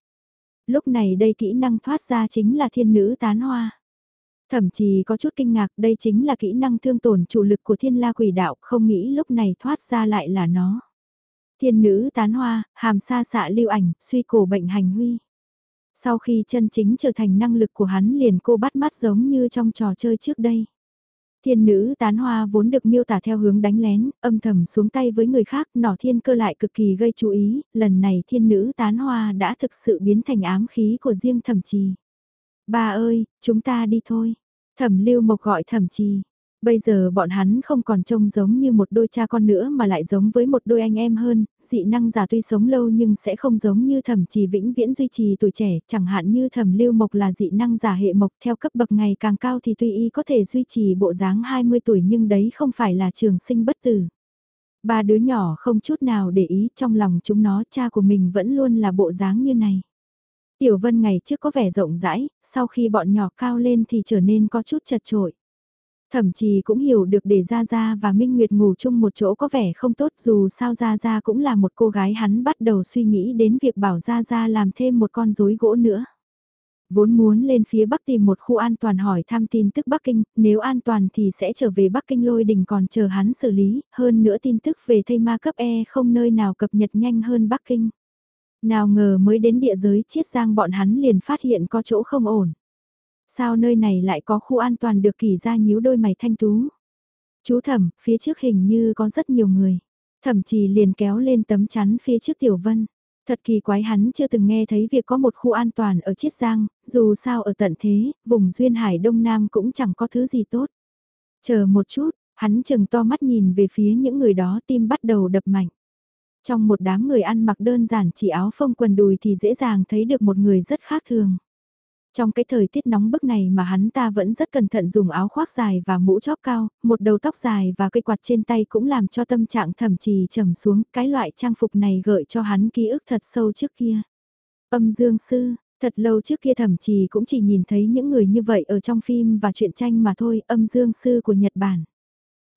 Lúc này đây kỹ năng thoát ra chính là thiên nữ tán hoa. Thậm chí có chút kinh ngạc đây chính là kỹ năng thương tổn chủ lực của thiên la quỷ đạo không nghĩ lúc này thoát ra lại là nó. Thiên nữ tán hoa, hàm sa xạ lưu ảnh, suy cổ bệnh hành huy. Sau khi chân chính trở thành năng lực của hắn liền cô bắt mắt giống như trong trò chơi trước đây. Thiên nữ tán hoa vốn được miêu tả theo hướng đánh lén, âm thầm xuống tay với người khác, nỏ thiên cơ lại cực kỳ gây chú ý, lần này thiên nữ tán hoa đã thực sự biến thành ám khí của riêng thẩm trì. bà ơi, chúng ta đi thôi. Thẩm lưu mộc gọi thẩm trì. Bây giờ bọn hắn không còn trông giống như một đôi cha con nữa mà lại giống với một đôi anh em hơn, dị năng giả tuy sống lâu nhưng sẽ không giống như thẩm trì vĩnh viễn duy trì tuổi trẻ, chẳng hạn như thẩm lưu mộc là dị năng giả hệ mộc theo cấp bậc ngày càng cao thì tuy y có thể duy trì bộ dáng 20 tuổi nhưng đấy không phải là trường sinh bất tử. Ba đứa nhỏ không chút nào để ý trong lòng chúng nó cha của mình vẫn luôn là bộ dáng như này. Tiểu Vân ngày trước có vẻ rộng rãi, sau khi bọn nhỏ cao lên thì trở nên có chút chật trội. Thậm chí cũng hiểu được để Gia Gia và Minh Nguyệt ngủ chung một chỗ có vẻ không tốt dù sao Gia Gia cũng là một cô gái hắn bắt đầu suy nghĩ đến việc bảo Gia Gia làm thêm một con rối gỗ nữa. Vốn muốn lên phía Bắc tìm một khu an toàn hỏi thăm tin tức Bắc Kinh, nếu an toàn thì sẽ trở về Bắc Kinh lôi đình còn chờ hắn xử lý, hơn nữa tin tức về thây ma cấp E không nơi nào cập nhật nhanh hơn Bắc Kinh. Nào ngờ mới đến địa giới chiết giang bọn hắn liền phát hiện có chỗ không ổn. Sao nơi này lại có khu an toàn được kỳ ra nhíu đôi mày thanh tú? Chú thẩm, phía trước hình như có rất nhiều người. Thẩm trì liền kéo lên tấm chắn phía trước tiểu vân. Thật kỳ quái hắn chưa từng nghe thấy việc có một khu an toàn ở Chiết Giang, dù sao ở tận thế, vùng Duyên Hải Đông Nam cũng chẳng có thứ gì tốt. Chờ một chút, hắn chừng to mắt nhìn về phía những người đó tim bắt đầu đập mạnh. Trong một đám người ăn mặc đơn giản chỉ áo phông quần đùi thì dễ dàng thấy được một người rất khác thường. Trong cái thời tiết nóng bức này mà hắn ta vẫn rất cẩn thận dùng áo khoác dài và mũ chóp cao, một đầu tóc dài và cây quạt trên tay cũng làm cho tâm trạng thẩm trì trầm xuống, cái loại trang phục này gợi cho hắn ký ức thật sâu trước kia. Âm dương sư, thật lâu trước kia thẩm trì cũng chỉ nhìn thấy những người như vậy ở trong phim và truyện tranh mà thôi, âm dương sư của Nhật Bản.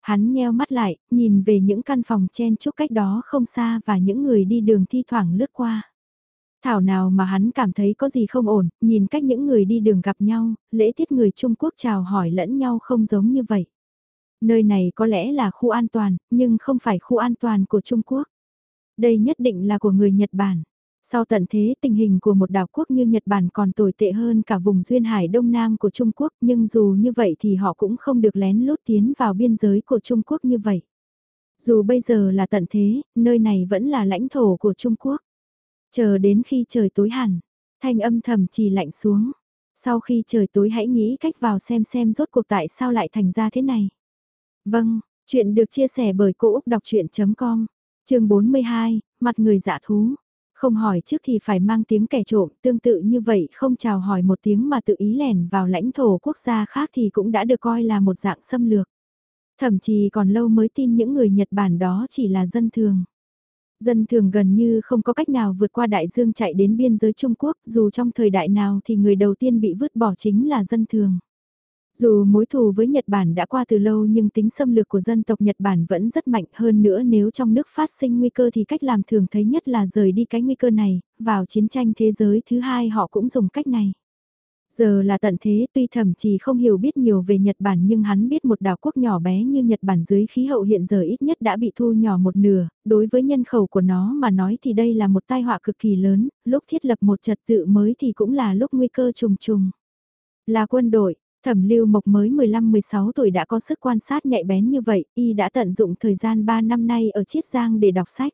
Hắn nheo mắt lại, nhìn về những căn phòng chen chúc cách đó không xa và những người đi đường thi thoảng lướt qua. Thảo nào mà hắn cảm thấy có gì không ổn, nhìn cách những người đi đường gặp nhau, lễ tiết người Trung Quốc chào hỏi lẫn nhau không giống như vậy. Nơi này có lẽ là khu an toàn, nhưng không phải khu an toàn của Trung Quốc. Đây nhất định là của người Nhật Bản. Sau tận thế tình hình của một đảo quốc như Nhật Bản còn tồi tệ hơn cả vùng duyên hải đông nam của Trung Quốc nhưng dù như vậy thì họ cũng không được lén lút tiến vào biên giới của Trung Quốc như vậy. Dù bây giờ là tận thế, nơi này vẫn là lãnh thổ của Trung Quốc. Chờ đến khi trời tối hẳn, thanh âm thầm chỉ lạnh xuống. Sau khi trời tối hãy nghĩ cách vào xem xem rốt cuộc tại sao lại thành ra thế này. Vâng, chuyện được chia sẻ bởi Cô Úc Đọc Chuyện.com, trường 42, mặt người giả thú. Không hỏi trước thì phải mang tiếng kẻ trộm, tương tự như vậy không chào hỏi một tiếng mà tự ý lẻn vào lãnh thổ quốc gia khác thì cũng đã được coi là một dạng xâm lược. Thậm chí còn lâu mới tin những người Nhật Bản đó chỉ là dân thường. Dân thường gần như không có cách nào vượt qua đại dương chạy đến biên giới Trung Quốc, dù trong thời đại nào thì người đầu tiên bị vứt bỏ chính là dân thường. Dù mối thù với Nhật Bản đã qua từ lâu nhưng tính xâm lược của dân tộc Nhật Bản vẫn rất mạnh hơn nữa nếu trong nước phát sinh nguy cơ thì cách làm thường thấy nhất là rời đi cái nguy cơ này, vào chiến tranh thế giới thứ hai họ cũng dùng cách này. Giờ là tận thế tuy thậm chí không hiểu biết nhiều về Nhật Bản nhưng hắn biết một đảo quốc nhỏ bé như Nhật Bản dưới khí hậu hiện giờ ít nhất đã bị thu nhỏ một nửa, đối với nhân khẩu của nó mà nói thì đây là một tai họa cực kỳ lớn, lúc thiết lập một trật tự mới thì cũng là lúc nguy cơ trùng trùng. Là quân đội, Thẩm Lưu Mộc mới 15-16 tuổi đã có sức quan sát nhạy bén như vậy, y đã tận dụng thời gian 3 năm nay ở Chiết Giang để đọc sách.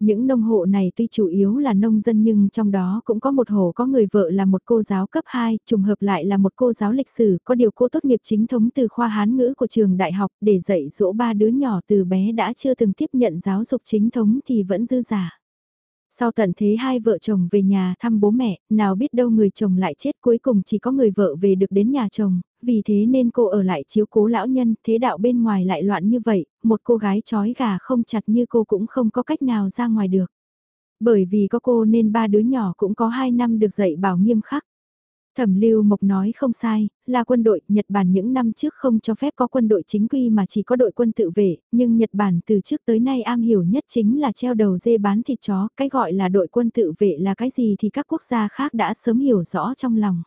Những nông hộ này tuy chủ yếu là nông dân nhưng trong đó cũng có một hộ có người vợ là một cô giáo cấp 2, trùng hợp lại là một cô giáo lịch sử, có điều cô tốt nghiệp chính thống từ khoa Hán ngữ của trường đại học để dạy dỗ ba đứa nhỏ từ bé đã chưa từng tiếp nhận giáo dục chính thống thì vẫn dư giả. Sau tận thế hai vợ chồng về nhà thăm bố mẹ, nào biết đâu người chồng lại chết cuối cùng chỉ có người vợ về được đến nhà chồng, vì thế nên cô ở lại chiếu cố lão nhân, thế đạo bên ngoài lại loạn như vậy, một cô gái chói gà không chặt như cô cũng không có cách nào ra ngoài được. Bởi vì có cô nên ba đứa nhỏ cũng có hai năm được dạy bảo nghiêm khắc. Thẩm Lưu Mộc nói không sai, là quân đội, Nhật Bản những năm trước không cho phép có quân đội chính quy mà chỉ có đội quân tự vệ, nhưng Nhật Bản từ trước tới nay am hiểu nhất chính là treo đầu dê bán thịt chó, cái gọi là đội quân tự vệ là cái gì thì các quốc gia khác đã sớm hiểu rõ trong lòng.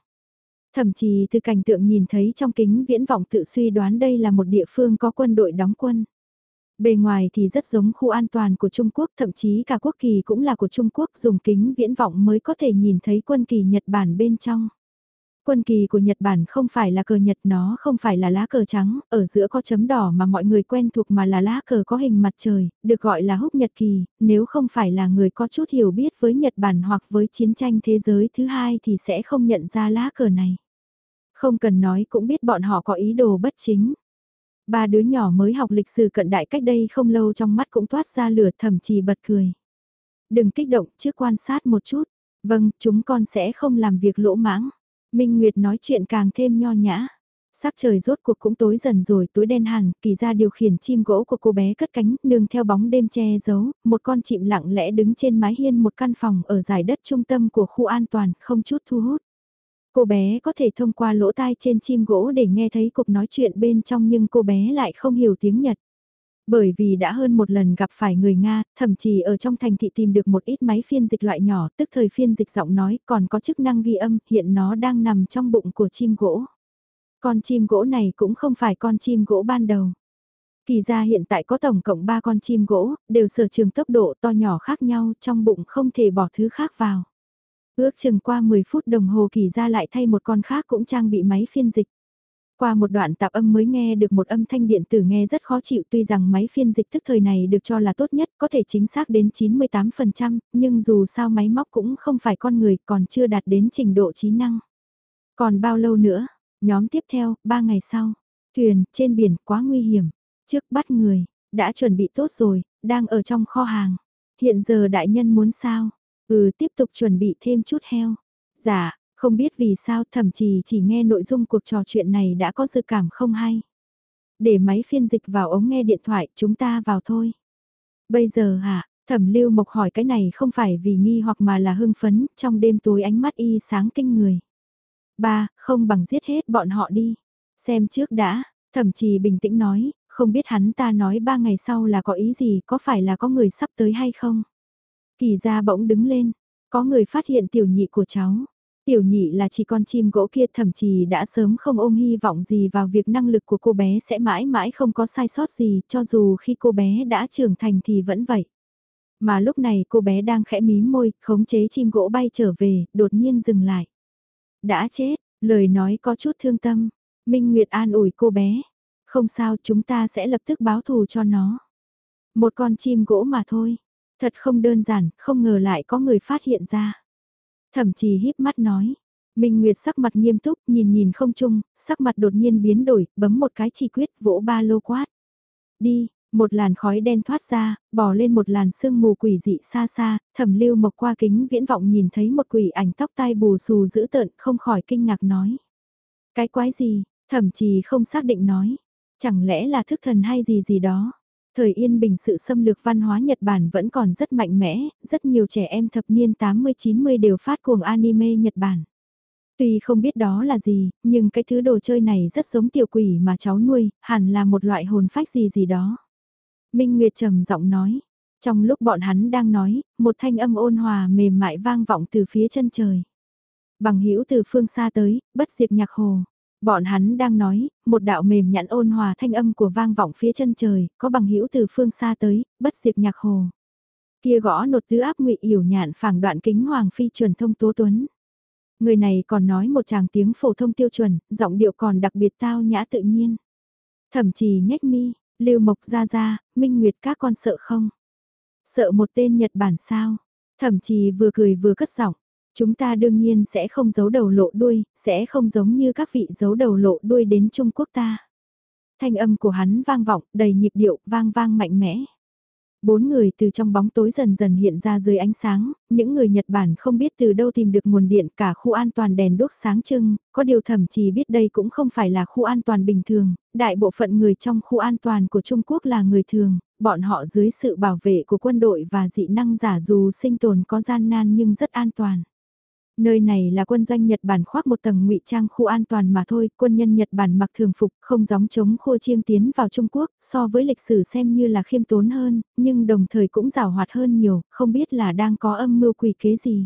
Thậm chí từ cảnh tượng nhìn thấy trong kính viễn vọng tự suy đoán đây là một địa phương có quân đội đóng quân. Bề ngoài thì rất giống khu an toàn của Trung Quốc, thậm chí cả quốc kỳ cũng là của Trung Quốc dùng kính viễn vọng mới có thể nhìn thấy quân kỳ Nhật Bản bên trong. Quân kỳ của Nhật Bản không phải là cờ Nhật nó không phải là lá cờ trắng, ở giữa có chấm đỏ mà mọi người quen thuộc mà là lá cờ có hình mặt trời, được gọi là húc Nhật kỳ, nếu không phải là người có chút hiểu biết với Nhật Bản hoặc với chiến tranh thế giới thứ hai thì sẽ không nhận ra lá cờ này. Không cần nói cũng biết bọn họ có ý đồ bất chính. Ba đứa nhỏ mới học lịch sử cận đại cách đây không lâu trong mắt cũng toát ra lửa thậm chí bật cười. Đừng kích động trước quan sát một chút. Vâng, chúng con sẽ không làm việc lỗ mãng. Minh Nguyệt nói chuyện càng thêm nho nhã. Sắc trời rốt cuộc cũng tối dần rồi, tối đen hẳn, kỳ ra điều khiển chim gỗ của cô bé cất cánh, nương theo bóng đêm che giấu, một con chim lặng lẽ đứng trên mái hiên một căn phòng ở giải đất trung tâm của khu an toàn, không chút thu hút. Cô bé có thể thông qua lỗ tai trên chim gỗ để nghe thấy cuộc nói chuyện bên trong nhưng cô bé lại không hiểu tiếng Nhật. Bởi vì đã hơn một lần gặp phải người Nga, thậm chí ở trong thành thị tìm được một ít máy phiên dịch loại nhỏ, tức thời phiên dịch giọng nói, còn có chức năng ghi âm, hiện nó đang nằm trong bụng của chim gỗ. Con chim gỗ này cũng không phải con chim gỗ ban đầu. Kỳ ra hiện tại có tổng cộng 3 con chim gỗ, đều sở trường tốc độ to nhỏ khác nhau, trong bụng không thể bỏ thứ khác vào. Ước chừng qua 10 phút đồng hồ kỳ ra lại thay một con khác cũng trang bị máy phiên dịch. Qua một đoạn tạp âm mới nghe được một âm thanh điện tử nghe rất khó chịu tuy rằng máy phiên dịch tức thời này được cho là tốt nhất có thể chính xác đến 98%, nhưng dù sao máy móc cũng không phải con người còn chưa đạt đến trình độ trí năng. Còn bao lâu nữa? Nhóm tiếp theo, 3 ngày sau. Thuyền, trên biển, quá nguy hiểm. Trước bắt người, đã chuẩn bị tốt rồi, đang ở trong kho hàng. Hiện giờ đại nhân muốn sao? Ừ, tiếp tục chuẩn bị thêm chút heo. Dạ, không biết vì sao thậm chí chỉ nghe nội dung cuộc trò chuyện này đã có dự cảm không hay. Để máy phiên dịch vào ống nghe điện thoại chúng ta vào thôi. Bây giờ hả, thẩm lưu mộc hỏi cái này không phải vì nghi hoặc mà là hưng phấn, trong đêm tối ánh mắt y sáng kinh người. Ba, không bằng giết hết bọn họ đi. Xem trước đã, thậm chí bình tĩnh nói, không biết hắn ta nói ba ngày sau là có ý gì, có phải là có người sắp tới hay không? Kỳ ra bỗng đứng lên, có người phát hiện tiểu nhị của cháu. Tiểu nhị là chỉ con chim gỗ kia thậm chí đã sớm không ôm hy vọng gì vào việc năng lực của cô bé sẽ mãi mãi không có sai sót gì cho dù khi cô bé đã trưởng thành thì vẫn vậy. Mà lúc này cô bé đang khẽ mím môi, khống chế chim gỗ bay trở về, đột nhiên dừng lại. Đã chết, lời nói có chút thương tâm. Minh Nguyệt an ủi cô bé. Không sao chúng ta sẽ lập tức báo thù cho nó. Một con chim gỗ mà thôi. Thật không đơn giản, không ngờ lại có người phát hiện ra. Thậm chí híp mắt nói. Minh Nguyệt sắc mặt nghiêm túc, nhìn nhìn không chung, sắc mặt đột nhiên biến đổi, bấm một cái chỉ quyết, vỗ ba lô quát. Đi, một làn khói đen thoát ra, bỏ lên một làn sương mù quỷ dị xa xa, thẩm lưu mộc qua kính viễn vọng nhìn thấy một quỷ ảnh tóc tai bù xù dữ tợn, không khỏi kinh ngạc nói. Cái quái gì, thậm chí không xác định nói. Chẳng lẽ là thức thần hay gì gì đó. Thời yên bình sự xâm lược văn hóa Nhật Bản vẫn còn rất mạnh mẽ, rất nhiều trẻ em thập niên 80-90 đều phát cuồng anime Nhật Bản. Tuy không biết đó là gì, nhưng cái thứ đồ chơi này rất giống tiểu quỷ mà cháu nuôi, hẳn là một loại hồn phách gì gì đó. Minh Nguyệt trầm giọng nói, trong lúc bọn hắn đang nói, một thanh âm ôn hòa mềm mại vang vọng từ phía chân trời. Bằng hữu từ phương xa tới, bất diệt nhạc hồ. Bọn hắn đang nói, một đạo mềm nhẵn ôn hòa thanh âm của vang vọng phía chân trời, có bằng hữu từ phương xa tới, bất diệt nhạc hồ. Kia gõ nột tứ áp ngụy yểu nhạn phảng đoạn kính hoàng phi truyền thông tố tuấn. Người này còn nói một chàng tiếng phổ thông tiêu chuẩn, giọng điệu còn đặc biệt tao nhã tự nhiên. Thậm chí nhếch mi, lưu mộc ra ra, minh nguyệt các con sợ không? Sợ một tên Nhật Bản sao? Thậm chí vừa cười vừa cất giọng. Chúng ta đương nhiên sẽ không giấu đầu lộ đuôi, sẽ không giống như các vị giấu đầu lộ đuôi đến Trung Quốc ta. Thanh âm của hắn vang vọng, đầy nhịp điệu, vang vang mạnh mẽ. Bốn người từ trong bóng tối dần dần hiện ra dưới ánh sáng, những người Nhật Bản không biết từ đâu tìm được nguồn điện cả khu an toàn đèn đốt sáng trưng, có điều thậm chí biết đây cũng không phải là khu an toàn bình thường, đại bộ phận người trong khu an toàn của Trung Quốc là người thường, bọn họ dưới sự bảo vệ của quân đội và dị năng giả dù sinh tồn có gian nan nhưng rất an toàn. Nơi này là quân doanh Nhật Bản khoác một tầng ngụy trang khu an toàn mà thôi, quân nhân Nhật Bản mặc thường phục không gióng chống khua chiêng tiến vào Trung Quốc, so với lịch sử xem như là khiêm tốn hơn, nhưng đồng thời cũng rào hoạt hơn nhiều, không biết là đang có âm mưu quỷ kế gì.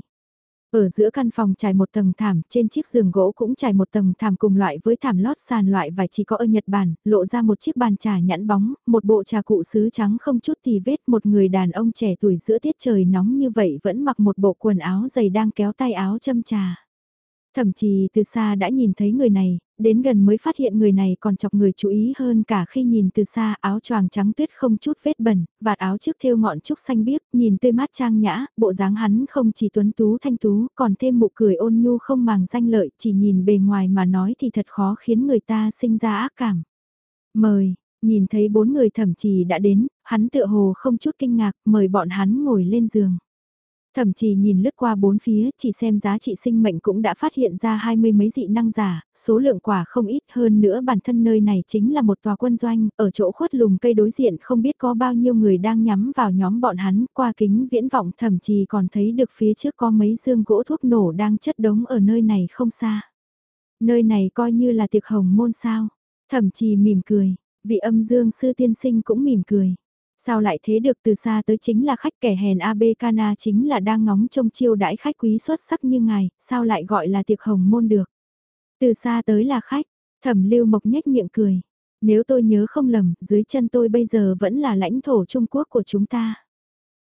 Ở giữa căn phòng trải một tầng thảm, trên chiếc giường gỗ cũng trải một tầng thảm cùng loại với thảm lót sàn loại vải chỉ có ở Nhật Bản, lộ ra một chiếc bàn trà nhẵn bóng, một bộ trà cụ sứ trắng không chút thì vết, một người đàn ông trẻ tuổi giữa tiết trời nóng như vậy vẫn mặc một bộ quần áo dày đang kéo tay áo châm trà. Thậm chí từ xa đã nhìn thấy người này, đến gần mới phát hiện người này còn chọc người chú ý hơn cả khi nhìn từ xa áo choàng trắng tuyết không chút vết bẩn, vạt áo trước thêu ngọn trúc xanh biếc, nhìn tươi mát trang nhã, bộ dáng hắn không chỉ tuấn tú thanh tú, còn thêm mụ cười ôn nhu không màng danh lợi, chỉ nhìn bề ngoài mà nói thì thật khó khiến người ta sinh ra ác cảm. Mời, nhìn thấy bốn người thẩm trì đã đến, hắn tựa hồ không chút kinh ngạc, mời bọn hắn ngồi lên giường. Thậm chí nhìn lướt qua bốn phía, chỉ xem giá trị sinh mệnh cũng đã phát hiện ra hai mươi mấy dị năng giả, số lượng quả không ít hơn nữa bản thân nơi này chính là một tòa quân doanh, ở chỗ khuất lùm cây đối diện không biết có bao nhiêu người đang nhắm vào nhóm bọn hắn, qua kính viễn vọng thậm chí còn thấy được phía trước có mấy dương gỗ thuốc nổ đang chất đống ở nơi này không xa. Nơi này coi như là tiệc hồng môn sao, thậm chí mỉm cười, vị âm dương sư tiên sinh cũng mỉm cười. Sao lại thế được từ xa tới chính là khách kẻ hèn AB Kana chính là đang ngóng trông chiêu đãi khách quý xuất sắc như ngài, sao lại gọi là tiệc hồng môn được. Từ xa tới là khách, thẩm lưu mộc nhếch miệng cười. Nếu tôi nhớ không lầm, dưới chân tôi bây giờ vẫn là lãnh thổ Trung Quốc của chúng ta.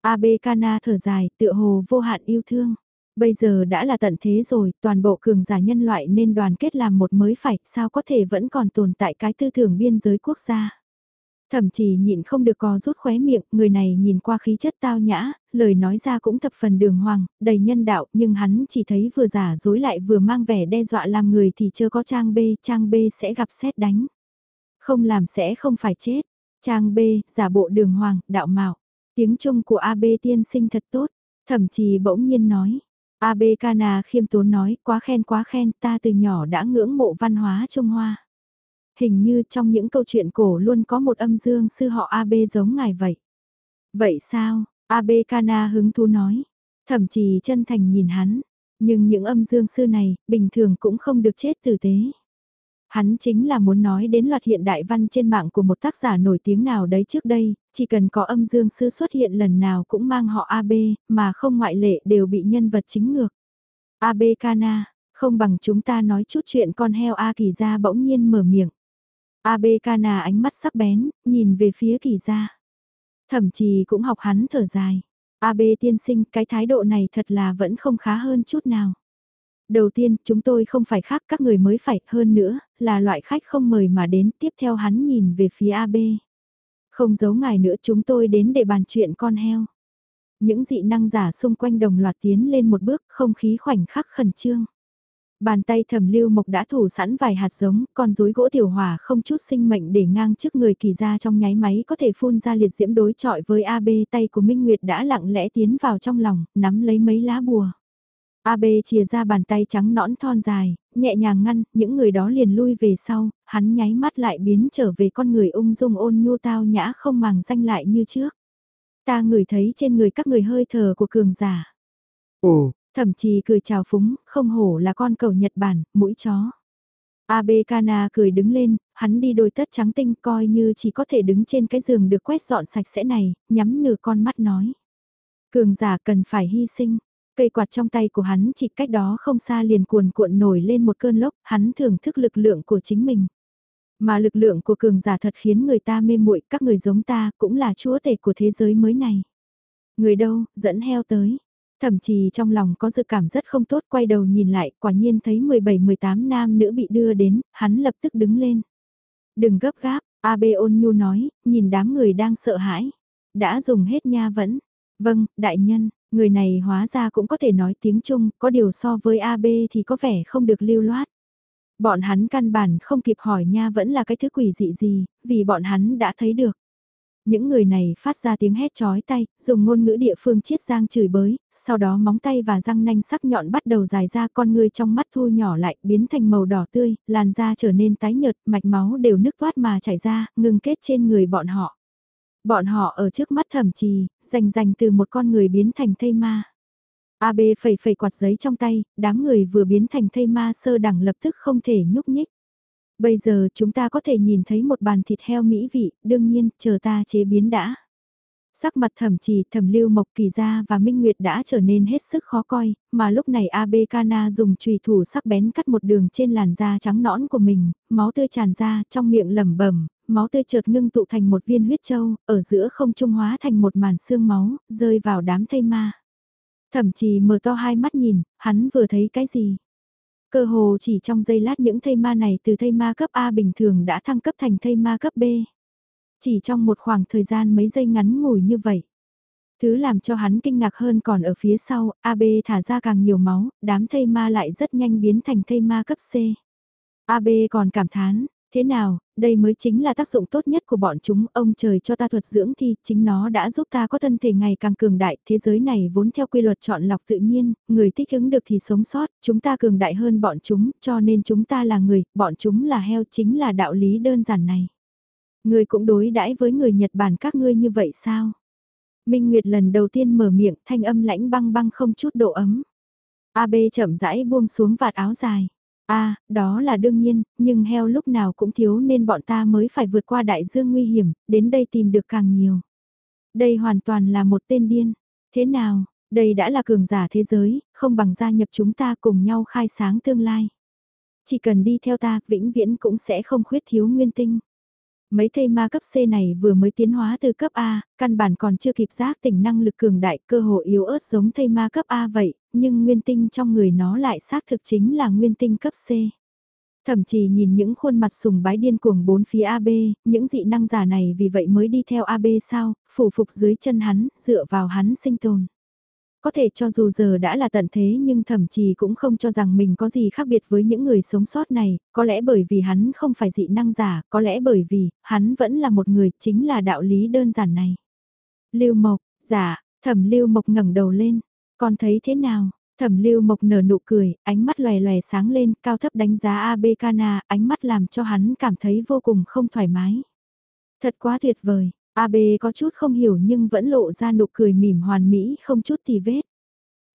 AB Kana thở dài, tựa hồ vô hạn yêu thương. Bây giờ đã là tận thế rồi, toàn bộ cường giả nhân loại nên đoàn kết làm một mới phải, sao có thể vẫn còn tồn tại cái tư tưởng biên giới quốc gia. Thậm chí nhịn không được co rút khóe miệng, người này nhìn qua khí chất tao nhã, lời nói ra cũng thập phần đường hoàng, đầy nhân đạo, nhưng hắn chỉ thấy vừa giả dối lại vừa mang vẻ đe dọa làm người thì chưa có trang B, trang B sẽ gặp xét đánh. Không làm sẽ không phải chết. Trang B, giả bộ đường hoàng, đạo mạo. Tiếng Trung của AB tiên sinh thật tốt, thậm chí bỗng nhiên nói. AB Kana khiêm tốn nói, quá khen quá khen, ta từ nhỏ đã ngưỡng mộ văn hóa Trung Hoa hình như trong những câu chuyện cổ luôn có một âm dương sư họ AB giống ngài vậy. Vậy sao, AB Kana hứng thú nói, thậm chí chân thành nhìn hắn, nhưng những âm dương sư này, bình thường cũng không được chết tử tế. Hắn chính là muốn nói đến loạt hiện đại văn trên mạng của một tác giả nổi tiếng nào đấy trước đây, chỉ cần có âm dương sư xuất hiện lần nào cũng mang họ AB, mà không ngoại lệ đều bị nhân vật chính ngược. AB Kana, không bằng chúng ta nói chút chuyện con heo A kỳ ra bỗng nhiên mở miệng. AB Kana ánh mắt sắc bén, nhìn về phía kỳ gia. Thậm chí cũng học hắn thở dài. AB tiên sinh, cái thái độ này thật là vẫn không khá hơn chút nào. Đầu tiên, chúng tôi không phải khác các người mới phải, hơn nữa, là loại khách không mời mà đến, tiếp theo hắn nhìn về phía AB. Không giấu ngài nữa chúng tôi đến để bàn chuyện con heo. Những dị năng giả xung quanh đồng loạt tiến lên một bước, không khí khoảnh khắc khẩn trương. Bàn tay thẩm lưu mộc đã thủ sẵn vài hạt giống, con rối gỗ tiểu hỏa không chút sinh mệnh để ngang trước người kỳ ra trong nháy máy có thể phun ra liệt diễm đối trọi với AB tay của Minh Nguyệt đã lặng lẽ tiến vào trong lòng, nắm lấy mấy lá bùa. AB chia ra bàn tay trắng nõn thon dài, nhẹ nhàng ngăn, những người đó liền lui về sau, hắn nháy mắt lại biến trở về con người ung dung ôn nhu tao nhã không màng danh lại như trước. Ta ngửi thấy trên người các người hơi thở của cường giả. Ồ, Thậm chí cười chào phúng, không hổ là con cầu Nhật Bản, mũi chó. Abe Kana cười đứng lên, hắn đi đôi tất trắng tinh coi như chỉ có thể đứng trên cái giường được quét dọn sạch sẽ này, nhắm nửa con mắt nói. Cường giả cần phải hy sinh, cây quạt trong tay của hắn chỉ cách đó không xa liền cuồn cuộn nổi lên một cơn lốc, hắn thưởng thức lực lượng của chính mình. Mà lực lượng của cường giả thật khiến người ta mê muội các người giống ta cũng là chúa tể của thế giới mới này. Người đâu, dẫn heo tới. Thậm chí trong lòng có dự cảm rất không tốt quay đầu nhìn lại, quả nhiên thấy 17-18 nam nữ bị đưa đến, hắn lập tức đứng lên. Đừng gấp gáp, AB ôn nhu nói, nhìn đám người đang sợ hãi. Đã dùng hết nha vẫn. Vâng, đại nhân, người này hóa ra cũng có thể nói tiếng Trung, có điều so với AB thì có vẻ không được lưu loát. Bọn hắn căn bản không kịp hỏi nha vẫn là cái thứ quỷ dị gì, vì bọn hắn đã thấy được. Những người này phát ra tiếng hét chói tay, dùng ngôn ngữ địa phương chiết giang chửi bới, sau đó móng tay và răng nanh sắc nhọn bắt đầu dài ra con người trong mắt thu nhỏ lại, biến thành màu đỏ tươi, làn da trở nên tái nhợt, mạch máu đều nứt toát mà chảy ra, ngừng kết trên người bọn họ. Bọn họ ở trước mắt thẩm trì, rành rành từ một con người biến thành thây ma. AB phẩy phẩy quạt giấy trong tay, đám người vừa biến thành thây ma sơ đẳng lập tức không thể nhúc nhích. Bây giờ chúng ta có thể nhìn thấy một bàn thịt heo mỹ vị, đương nhiên, chờ ta chế biến đã. Sắc mặt thẩm trì thẩm lưu mộc kỳ ra và minh nguyệt đã trở nên hết sức khó coi, mà lúc này AB Kana dùng chùy thủ sắc bén cắt một đường trên làn da trắng nõn của mình, máu tươi tràn ra trong miệng lẩm bẩm, máu tươi chợt ngưng tụ thành một viên huyết châu, ở giữa không trung hóa thành một màn xương máu, rơi vào đám thây ma. Thẩm trì mở to hai mắt nhìn, hắn vừa thấy cái gì? Cơ hồ chỉ trong giây lát những thây ma này từ thây ma cấp A bình thường đã thăng cấp thành thây ma cấp B. Chỉ trong một khoảng thời gian mấy giây ngắn ngủi như vậy. Thứ làm cho hắn kinh ngạc hơn còn ở phía sau, AB thả ra càng nhiều máu, đám thây ma lại rất nhanh biến thành thây ma cấp C. AB còn cảm thán, thế nào, đây mới chính là tác dụng tốt nhất của bọn chúng, ông trời cho ta thuật dưỡng thì chính nó đã giúp ta có thân thể ngày càng cường đại, thế giới này vốn theo quy luật chọn lọc tự nhiên, người thích ứng được thì sống sót, chúng ta cường đại hơn bọn chúng, cho nên chúng ta là người, bọn chúng là heo chính là đạo lý đơn giản này. Người cũng đối đãi với người Nhật Bản các ngươi như vậy sao? Minh Nguyệt lần đầu tiên mở miệng thanh âm lãnh băng băng không chút độ ấm. AB chậm rãi buông xuống vạt áo dài a à, đó là đương nhiên, nhưng heo lúc nào cũng thiếu nên bọn ta mới phải vượt qua đại dương nguy hiểm, đến đây tìm được càng nhiều. Đây hoàn toàn là một tên điên. Thế nào, đây đã là cường giả thế giới, không bằng gia nhập chúng ta cùng nhau khai sáng tương lai. Chỉ cần đi theo ta, vĩnh viễn cũng sẽ không khuyết thiếu nguyên tinh. Mấy thây ma cấp C này vừa mới tiến hóa từ cấp A, căn bản còn chưa kịp giác tỉnh năng lực cường đại cơ hồ yếu ớt giống thây ma cấp A vậy, nhưng nguyên tinh trong người nó lại xác thực chính là nguyên tinh cấp C. Thậm chí nhìn những khuôn mặt sùng bái điên cuồng bốn phía AB, những dị năng giả này vì vậy mới đi theo AB sao, phủ phục dưới chân hắn, dựa vào hắn sinh tồn. Có thể cho dù giờ đã là tận thế nhưng thậm chí cũng không cho rằng mình có gì khác biệt với những người sống sót này, có lẽ bởi vì hắn không phải dị năng giả, có lẽ bởi vì hắn vẫn là một người chính là đạo lý đơn giản này. Lưu Mộc, giả, thẩm Lưu Mộc ngẩng đầu lên, con thấy thế nào? Thẩm Lưu Mộc nở nụ cười, ánh mắt lòe lòe sáng lên, cao thấp đánh giá Abekana, ánh mắt làm cho hắn cảm thấy vô cùng không thoải mái. Thật quá tuyệt vời, AB có chút không hiểu nhưng vẫn lộ ra nụ cười mỉm hoàn mỹ không chút tì vết.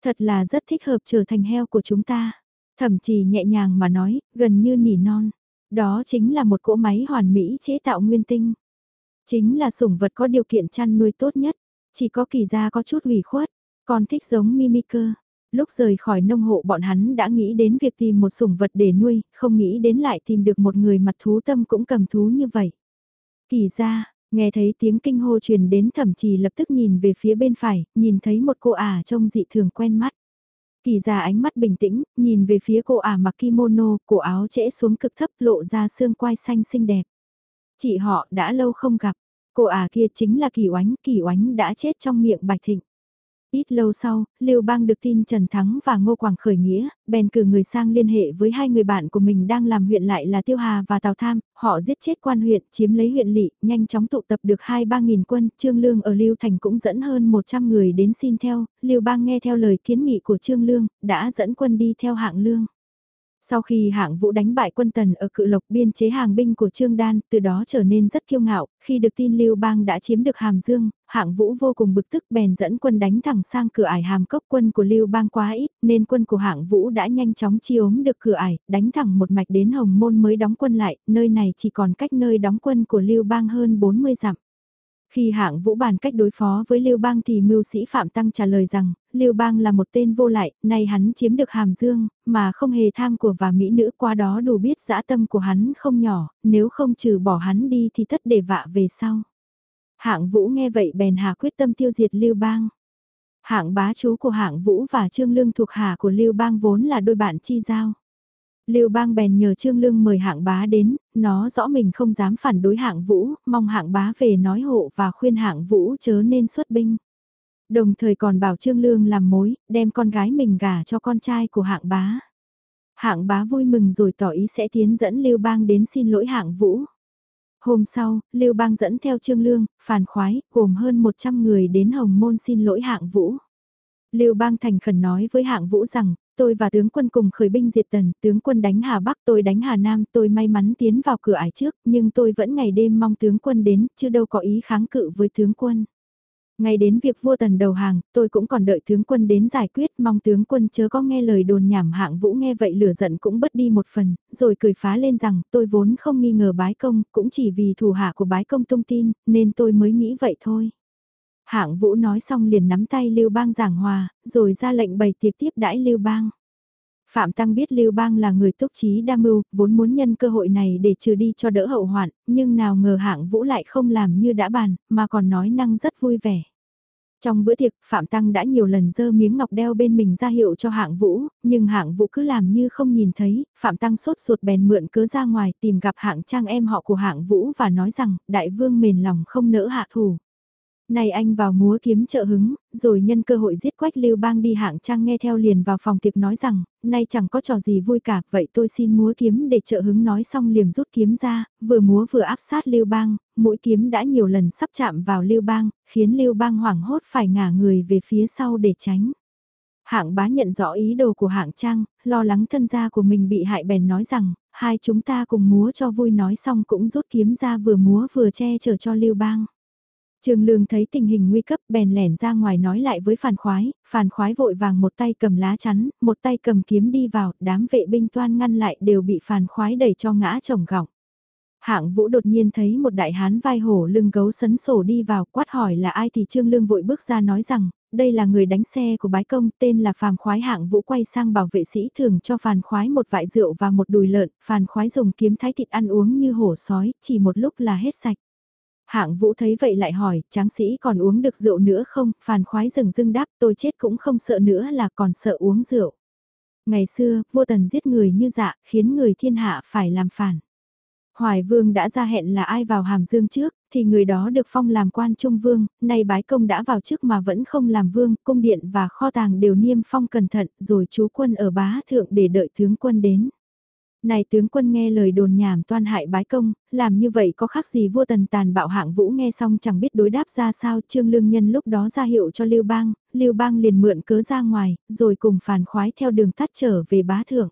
Thật là rất thích hợp trở thành heo của chúng ta. Thậm chí nhẹ nhàng mà nói, gần như nỉ non. Đó chính là một cỗ máy hoàn mỹ chế tạo nguyên tinh. Chính là sủng vật có điều kiện chăn nuôi tốt nhất. Chỉ có kỳ gia có chút ủy khuất. Còn thích giống Mimiker. Lúc rời khỏi nông hộ bọn hắn đã nghĩ đến việc tìm một sủng vật để nuôi, không nghĩ đến lại tìm được một người mặt thú tâm cũng cầm thú như vậy. Kỳ ra, nghe thấy tiếng kinh hô truyền đến thẩm trì lập tức nhìn về phía bên phải, nhìn thấy một cô ả trông dị thường quen mắt. Kỳ ra ánh mắt bình tĩnh, nhìn về phía cô ả mặc kimono, cổ áo trễ xuống cực thấp lộ ra xương quai xanh xinh đẹp. Chị họ đã lâu không gặp, cô ả kia chính là kỳ oánh, kỳ oánh đã chết trong miệng bạch thịnh. Ít lâu sau, Lưu Bang được tin Trần Thắng và Ngô Quảng khởi nghĩa, bèn cử người sang liên hệ với hai người bạn của mình đang làm huyện lại là Tiêu Hà và Tào Tham, họ giết chết quan huyện, chiếm lấy huyện lỵ, nhanh chóng tụ tập được 2-3 nghìn quân, Trương Lương ở Lưu Thành cũng dẫn hơn 100 người đến xin theo, Lưu Bang nghe theo lời kiến nghị của Trương Lương, đã dẫn quân đi theo hạng lương. Sau khi hạng vũ đánh bại quân tần ở cự lộc biên chế hàng binh của Trương Đan, từ đó trở nên rất kiêu ngạo, khi được tin Lưu Bang đã chiếm được Hàm Dương, hạng vũ vô cùng bực tức bèn dẫn quân đánh thẳng sang cửa ải Hàm Cốc. Quân của Lưu Bang quá ít, nên quân của hạng vũ đã nhanh chóng chi ốm được cửa ải, đánh thẳng một mạch đến Hồng Môn mới đóng quân lại, nơi này chỉ còn cách nơi đóng quân của Lưu Bang hơn 40 dặm. Khi hạng vũ bàn cách đối phó với Lưu Bang thì mưu sĩ Phạm Tăng trả lời rằng, Lưu Bang là một tên vô lại, nay hắn chiếm được hàm dương, mà không hề tham của và mỹ nữ qua đó đủ biết dã tâm của hắn không nhỏ, nếu không trừ bỏ hắn đi thì tất để vạ về sau. Hạng vũ nghe vậy bèn hà quyết tâm tiêu diệt Lưu Bang. Hạng bá chú của hạng vũ và trương lương thuộc hạ của Lưu Bang vốn là đôi bạn chi giao. Lưu Bang bèn nhờ Trương Lương mời hạng bá đến, nó rõ mình không dám phản đối hạng vũ, mong hạng bá về nói hộ và khuyên hạng vũ chớ nên xuất binh. Đồng thời còn bảo Trương Lương làm mối, đem con gái mình gả cho con trai của hạng bá. Hạng bá vui mừng rồi tỏ ý sẽ tiến dẫn Lưu Bang đến xin lỗi hạng vũ. Hôm sau, Lưu Bang dẫn theo Trương Lương, phản khoái, gồm hơn 100 người đến Hồng Môn xin lỗi hạng vũ. Lưu Bang thành khẩn nói với hạng vũ rằng, tôi và tướng quân cùng khởi binh diệt tần, tướng quân đánh Hà Bắc tôi đánh Hà Nam, tôi may mắn tiến vào cửa ải trước, nhưng tôi vẫn ngày đêm mong tướng quân đến, chứ đâu có ý kháng cự với tướng quân. Ngay đến việc vua tần đầu hàng, tôi cũng còn đợi tướng quân đến giải quyết, mong tướng quân chớ có nghe lời đồn nhảm hạng vũ nghe vậy lửa giận cũng bớt đi một phần, rồi cười phá lên rằng tôi vốn không nghi ngờ bái công, cũng chỉ vì thủ hạ của bái công tung tin, nên tôi mới nghĩ vậy thôi. Hạng vũ nói xong liền nắm tay Lưu Bang giảng hòa, rồi ra lệnh bày tiệc tiếp đãi Lưu Bang. Phạm Tăng biết Lưu Bang là người túc trí đa mưu, vốn muốn nhân cơ hội này để trừ đi cho đỡ hậu hoạn, nhưng nào ngờ hạng vũ lại không làm như đã bàn, mà còn nói năng rất vui vẻ. Trong bữa tiệc, Phạm Tăng đã nhiều lần dơ miếng ngọc đeo bên mình ra hiệu cho hạng vũ, nhưng hạng vũ cứ làm như không nhìn thấy, Phạm Tăng sốt ruột bèn mượn cớ ra ngoài tìm gặp hạng trang em họ của hạng vũ và nói rằng, đại vương mền lòng không nỡ hạ thủ. Này anh vào múa kiếm trợ hứng, rồi nhân cơ hội giết quách lưu bang đi hạng trang nghe theo liền vào phòng tiệc nói rằng, nay chẳng có trò gì vui cả, vậy tôi xin múa kiếm để trợ hứng nói xong liềm rút kiếm ra, vừa múa vừa áp sát lưu bang, mũi kiếm đã nhiều lần sắp chạm vào lưu bang, khiến lưu bang hoảng hốt phải ngả người về phía sau để tránh. Hạng bá nhận rõ ý đồ của hạng trang, lo lắng thân gia của mình bị hại bèn nói rằng, hai chúng ta cùng múa cho vui nói xong cũng rút kiếm ra vừa múa vừa che chở cho lưu bang. Trường Lương thấy tình hình nguy cấp bèn lẻn ra ngoài nói lại với phàn khoái, phàn khoái vội vàng một tay cầm lá chắn, một tay cầm kiếm đi vào, đám vệ binh toan ngăn lại đều bị phàn khoái đẩy cho ngã chồng gọng. Hạng vũ đột nhiên thấy một đại hán vai hổ lưng gấu sấn sổ đi vào quát hỏi là ai thì Trương Lương vội bước ra nói rằng, đây là người đánh xe của bái công tên là phàn khoái hạng vũ quay sang bảo vệ sĩ thường cho phàn khoái một vại rượu và một đùi lợn, phàn khoái dùng kiếm thái thịt ăn uống như hổ sói, chỉ một lúc là hết sạch. Hạng vũ thấy vậy lại hỏi, tráng sĩ còn uống được rượu nữa không? Phàn khoái rừng dưng đáp, tôi chết cũng không sợ nữa là còn sợ uống rượu. Ngày xưa, vua tần giết người như dạ, khiến người thiên hạ phải làm phản. Hoài vương đã ra hẹn là ai vào hàm dương trước, thì người đó được phong làm quan trung vương, nay bái công đã vào trước mà vẫn không làm vương, cung điện và kho tàng đều niêm phong cẩn thận, rồi chú quân ở bá thượng để đợi tướng quân đến. Này tướng quân nghe lời đồn nhảm toan hại bái công, làm như vậy có khác gì vua tần tàn bạo hạng vũ nghe xong chẳng biết đối đáp ra sao trương lương nhân lúc đó ra hiệu cho lưu bang, lưu bang liền mượn cớ ra ngoài, rồi cùng phản khoái theo đường tắt trở về bá thượng.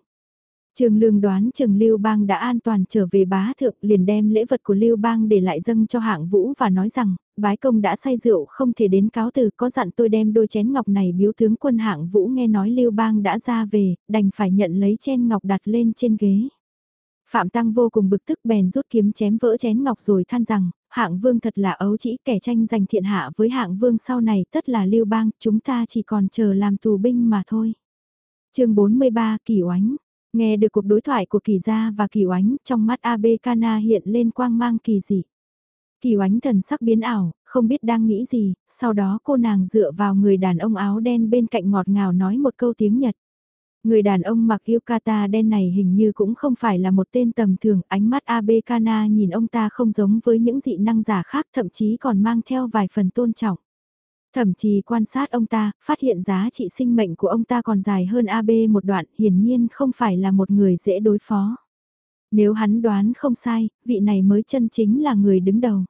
Trương Lương đoán Trừng Lưu Bang đã an toàn trở về bá thượng liền đem lễ vật của Lưu Bang để lại dâng cho hạng vũ và nói rằng, bái công đã say rượu không thể đến cáo từ có dặn tôi đem đôi chén ngọc này biếu tướng quân hạng vũ nghe nói Lưu Bang đã ra về, đành phải nhận lấy chén ngọc đặt lên trên ghế. Phạm Tăng vô cùng bực tức bèn rút kiếm chém vỡ chén ngọc rồi than rằng, hạng vương thật là ấu chỉ kẻ tranh giành thiện hạ với hạng vương sau này tất là Lưu Bang, chúng ta chỉ còn chờ làm tù binh mà thôi. chương 43 Kỳ Oánh Nghe được cuộc đối thoại của Kỳ Gia và Kỳ Oánh, trong mắt AB Kana hiện lên quang mang kỳ dị. Kỳ Oánh thần sắc biến ảo, không biết đang nghĩ gì, sau đó cô nàng dựa vào người đàn ông áo đen bên cạnh ngọt ngào nói một câu tiếng Nhật. Người đàn ông mặc yukata đen này hình như cũng không phải là một tên tầm thường, ánh mắt abekana nhìn ông ta không giống với những dị năng giả khác thậm chí còn mang theo vài phần tôn trọng. Thậm chí quan sát ông ta, phát hiện giá trị sinh mệnh của ông ta còn dài hơn AB một đoạn, hiển nhiên không phải là một người dễ đối phó. Nếu hắn đoán không sai, vị này mới chân chính là người đứng đầu.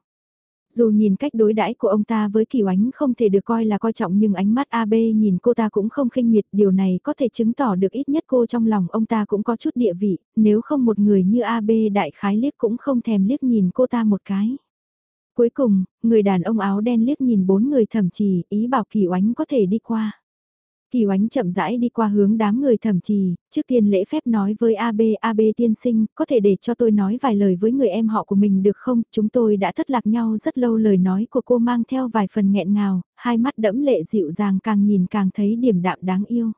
Dù nhìn cách đối đãi của ông ta với kỳ oánh không thể được coi là coi trọng nhưng ánh mắt AB nhìn cô ta cũng không khinh miệt, điều này có thể chứng tỏ được ít nhất cô trong lòng ông ta cũng có chút địa vị, nếu không một người như AB đại khái liếc cũng không thèm liếc nhìn cô ta một cái. Cuối cùng, người đàn ông áo đen liếc nhìn bốn người thẩm trì, ý bảo Kỳ Oánh có thể đi qua. Kỳ Oánh chậm rãi đi qua hướng đám người thẩm trì, trước tiên lễ phép nói với AB, AB tiên sinh, có thể để cho tôi nói vài lời với người em họ của mình được không? Chúng tôi đã thất lạc nhau rất lâu lời nói của cô mang theo vài phần nghẹn ngào, hai mắt đẫm lệ dịu dàng càng nhìn càng thấy điểm đạm đáng yêu.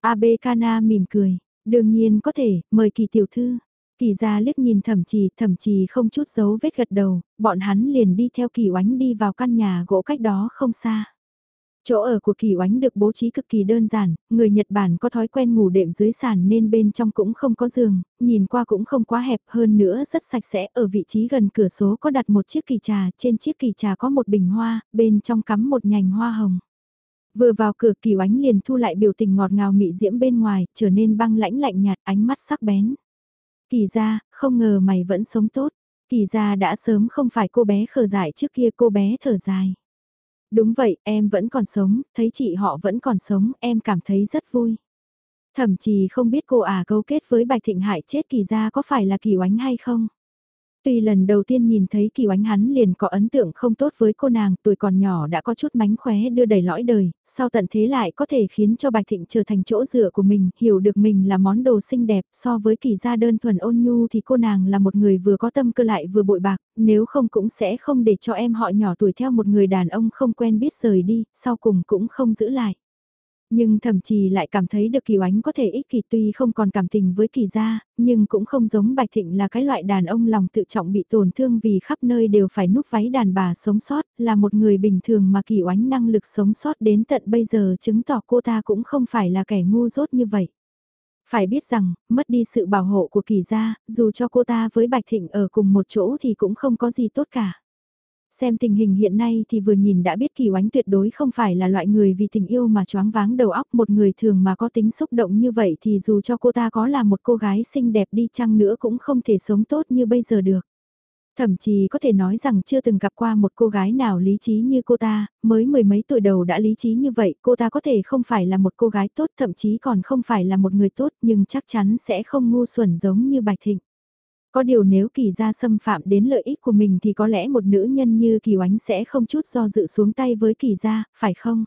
AB Kana mỉm cười, đương nhiên có thể, mời kỳ tiểu thư. Kỳ ra liếc nhìn thẩm trì, thẩm trì không chút dấu vết gật đầu, bọn hắn liền đi theo kỳ oánh đi vào căn nhà gỗ cách đó không xa. Chỗ ở của kỳ oánh được bố trí cực kỳ đơn giản, người Nhật Bản có thói quen ngủ đệm dưới sàn nên bên trong cũng không có giường, nhìn qua cũng không quá hẹp hơn nữa rất sạch sẽ. Ở vị trí gần cửa số có đặt một chiếc kỳ trà, trên chiếc kỳ trà có một bình hoa, bên trong cắm một nhành hoa hồng. Vừa vào cửa kỳ oánh liền thu lại biểu tình ngọt ngào mị diễm bên ngoài, trở nên băng lãnh lạnh nhạt ánh mắt sắc bén. Kỳ ra, không ngờ mày vẫn sống tốt. Kỳ ra đã sớm không phải cô bé khờ dại trước kia cô bé thở dài. Đúng vậy, em vẫn còn sống, thấy chị họ vẫn còn sống, em cảm thấy rất vui. Thậm chí không biết cô à cấu kết với Bạch Thịnh Hải chết kỳ ra có phải là kỳ oánh hay không. Tuy lần đầu tiên nhìn thấy kỳ oánh hắn liền có ấn tượng không tốt với cô nàng, tuổi còn nhỏ đã có chút mánh khóe đưa đầy lõi đời, sau tận thế lại có thể khiến cho Bạch Thịnh trở thành chỗ dựa của mình, hiểu được mình là món đồ xinh đẹp, so với kỳ gia đơn thuần ôn nhu thì cô nàng là một người vừa có tâm cơ lại vừa bội bạc, nếu không cũng sẽ không để cho em họ nhỏ tuổi theo một người đàn ông không quen biết rời đi, sau cùng cũng không giữ lại. Nhưng thậm chí lại cảm thấy được Kỳ Oánh có thể ích kỷ tuy không còn cảm tình với Kỳ gia, nhưng cũng không giống Bạch Thịnh là cái loại đàn ông lòng tự trọng bị tổn thương vì khắp nơi đều phải núp váy đàn bà sống sót, là một người bình thường mà Kỳ Oánh năng lực sống sót đến tận bây giờ chứng tỏ cô ta cũng không phải là kẻ ngu dốt như vậy. Phải biết rằng, mất đi sự bảo hộ của Kỳ gia, dù cho cô ta với Bạch Thịnh ở cùng một chỗ thì cũng không có gì tốt cả. Xem tình hình hiện nay thì vừa nhìn đã biết Kỳ Oánh tuyệt đối không phải là loại người vì tình yêu mà choáng váng đầu óc một người thường mà có tính xúc động như vậy thì dù cho cô ta có là một cô gái xinh đẹp đi chăng nữa cũng không thể sống tốt như bây giờ được. Thậm chí có thể nói rằng chưa từng gặp qua một cô gái nào lý trí như cô ta, mới mười mấy tuổi đầu đã lý trí như vậy, cô ta có thể không phải là một cô gái tốt, thậm chí còn không phải là một người tốt, nhưng chắc chắn sẽ không ngu xuẩn giống như Bạch Thịnh. Có điều nếu kỳ gia xâm phạm đến lợi ích của mình thì có lẽ một nữ nhân như kỳ oánh sẽ không chút do dự xuống tay với kỳ gia, phải không?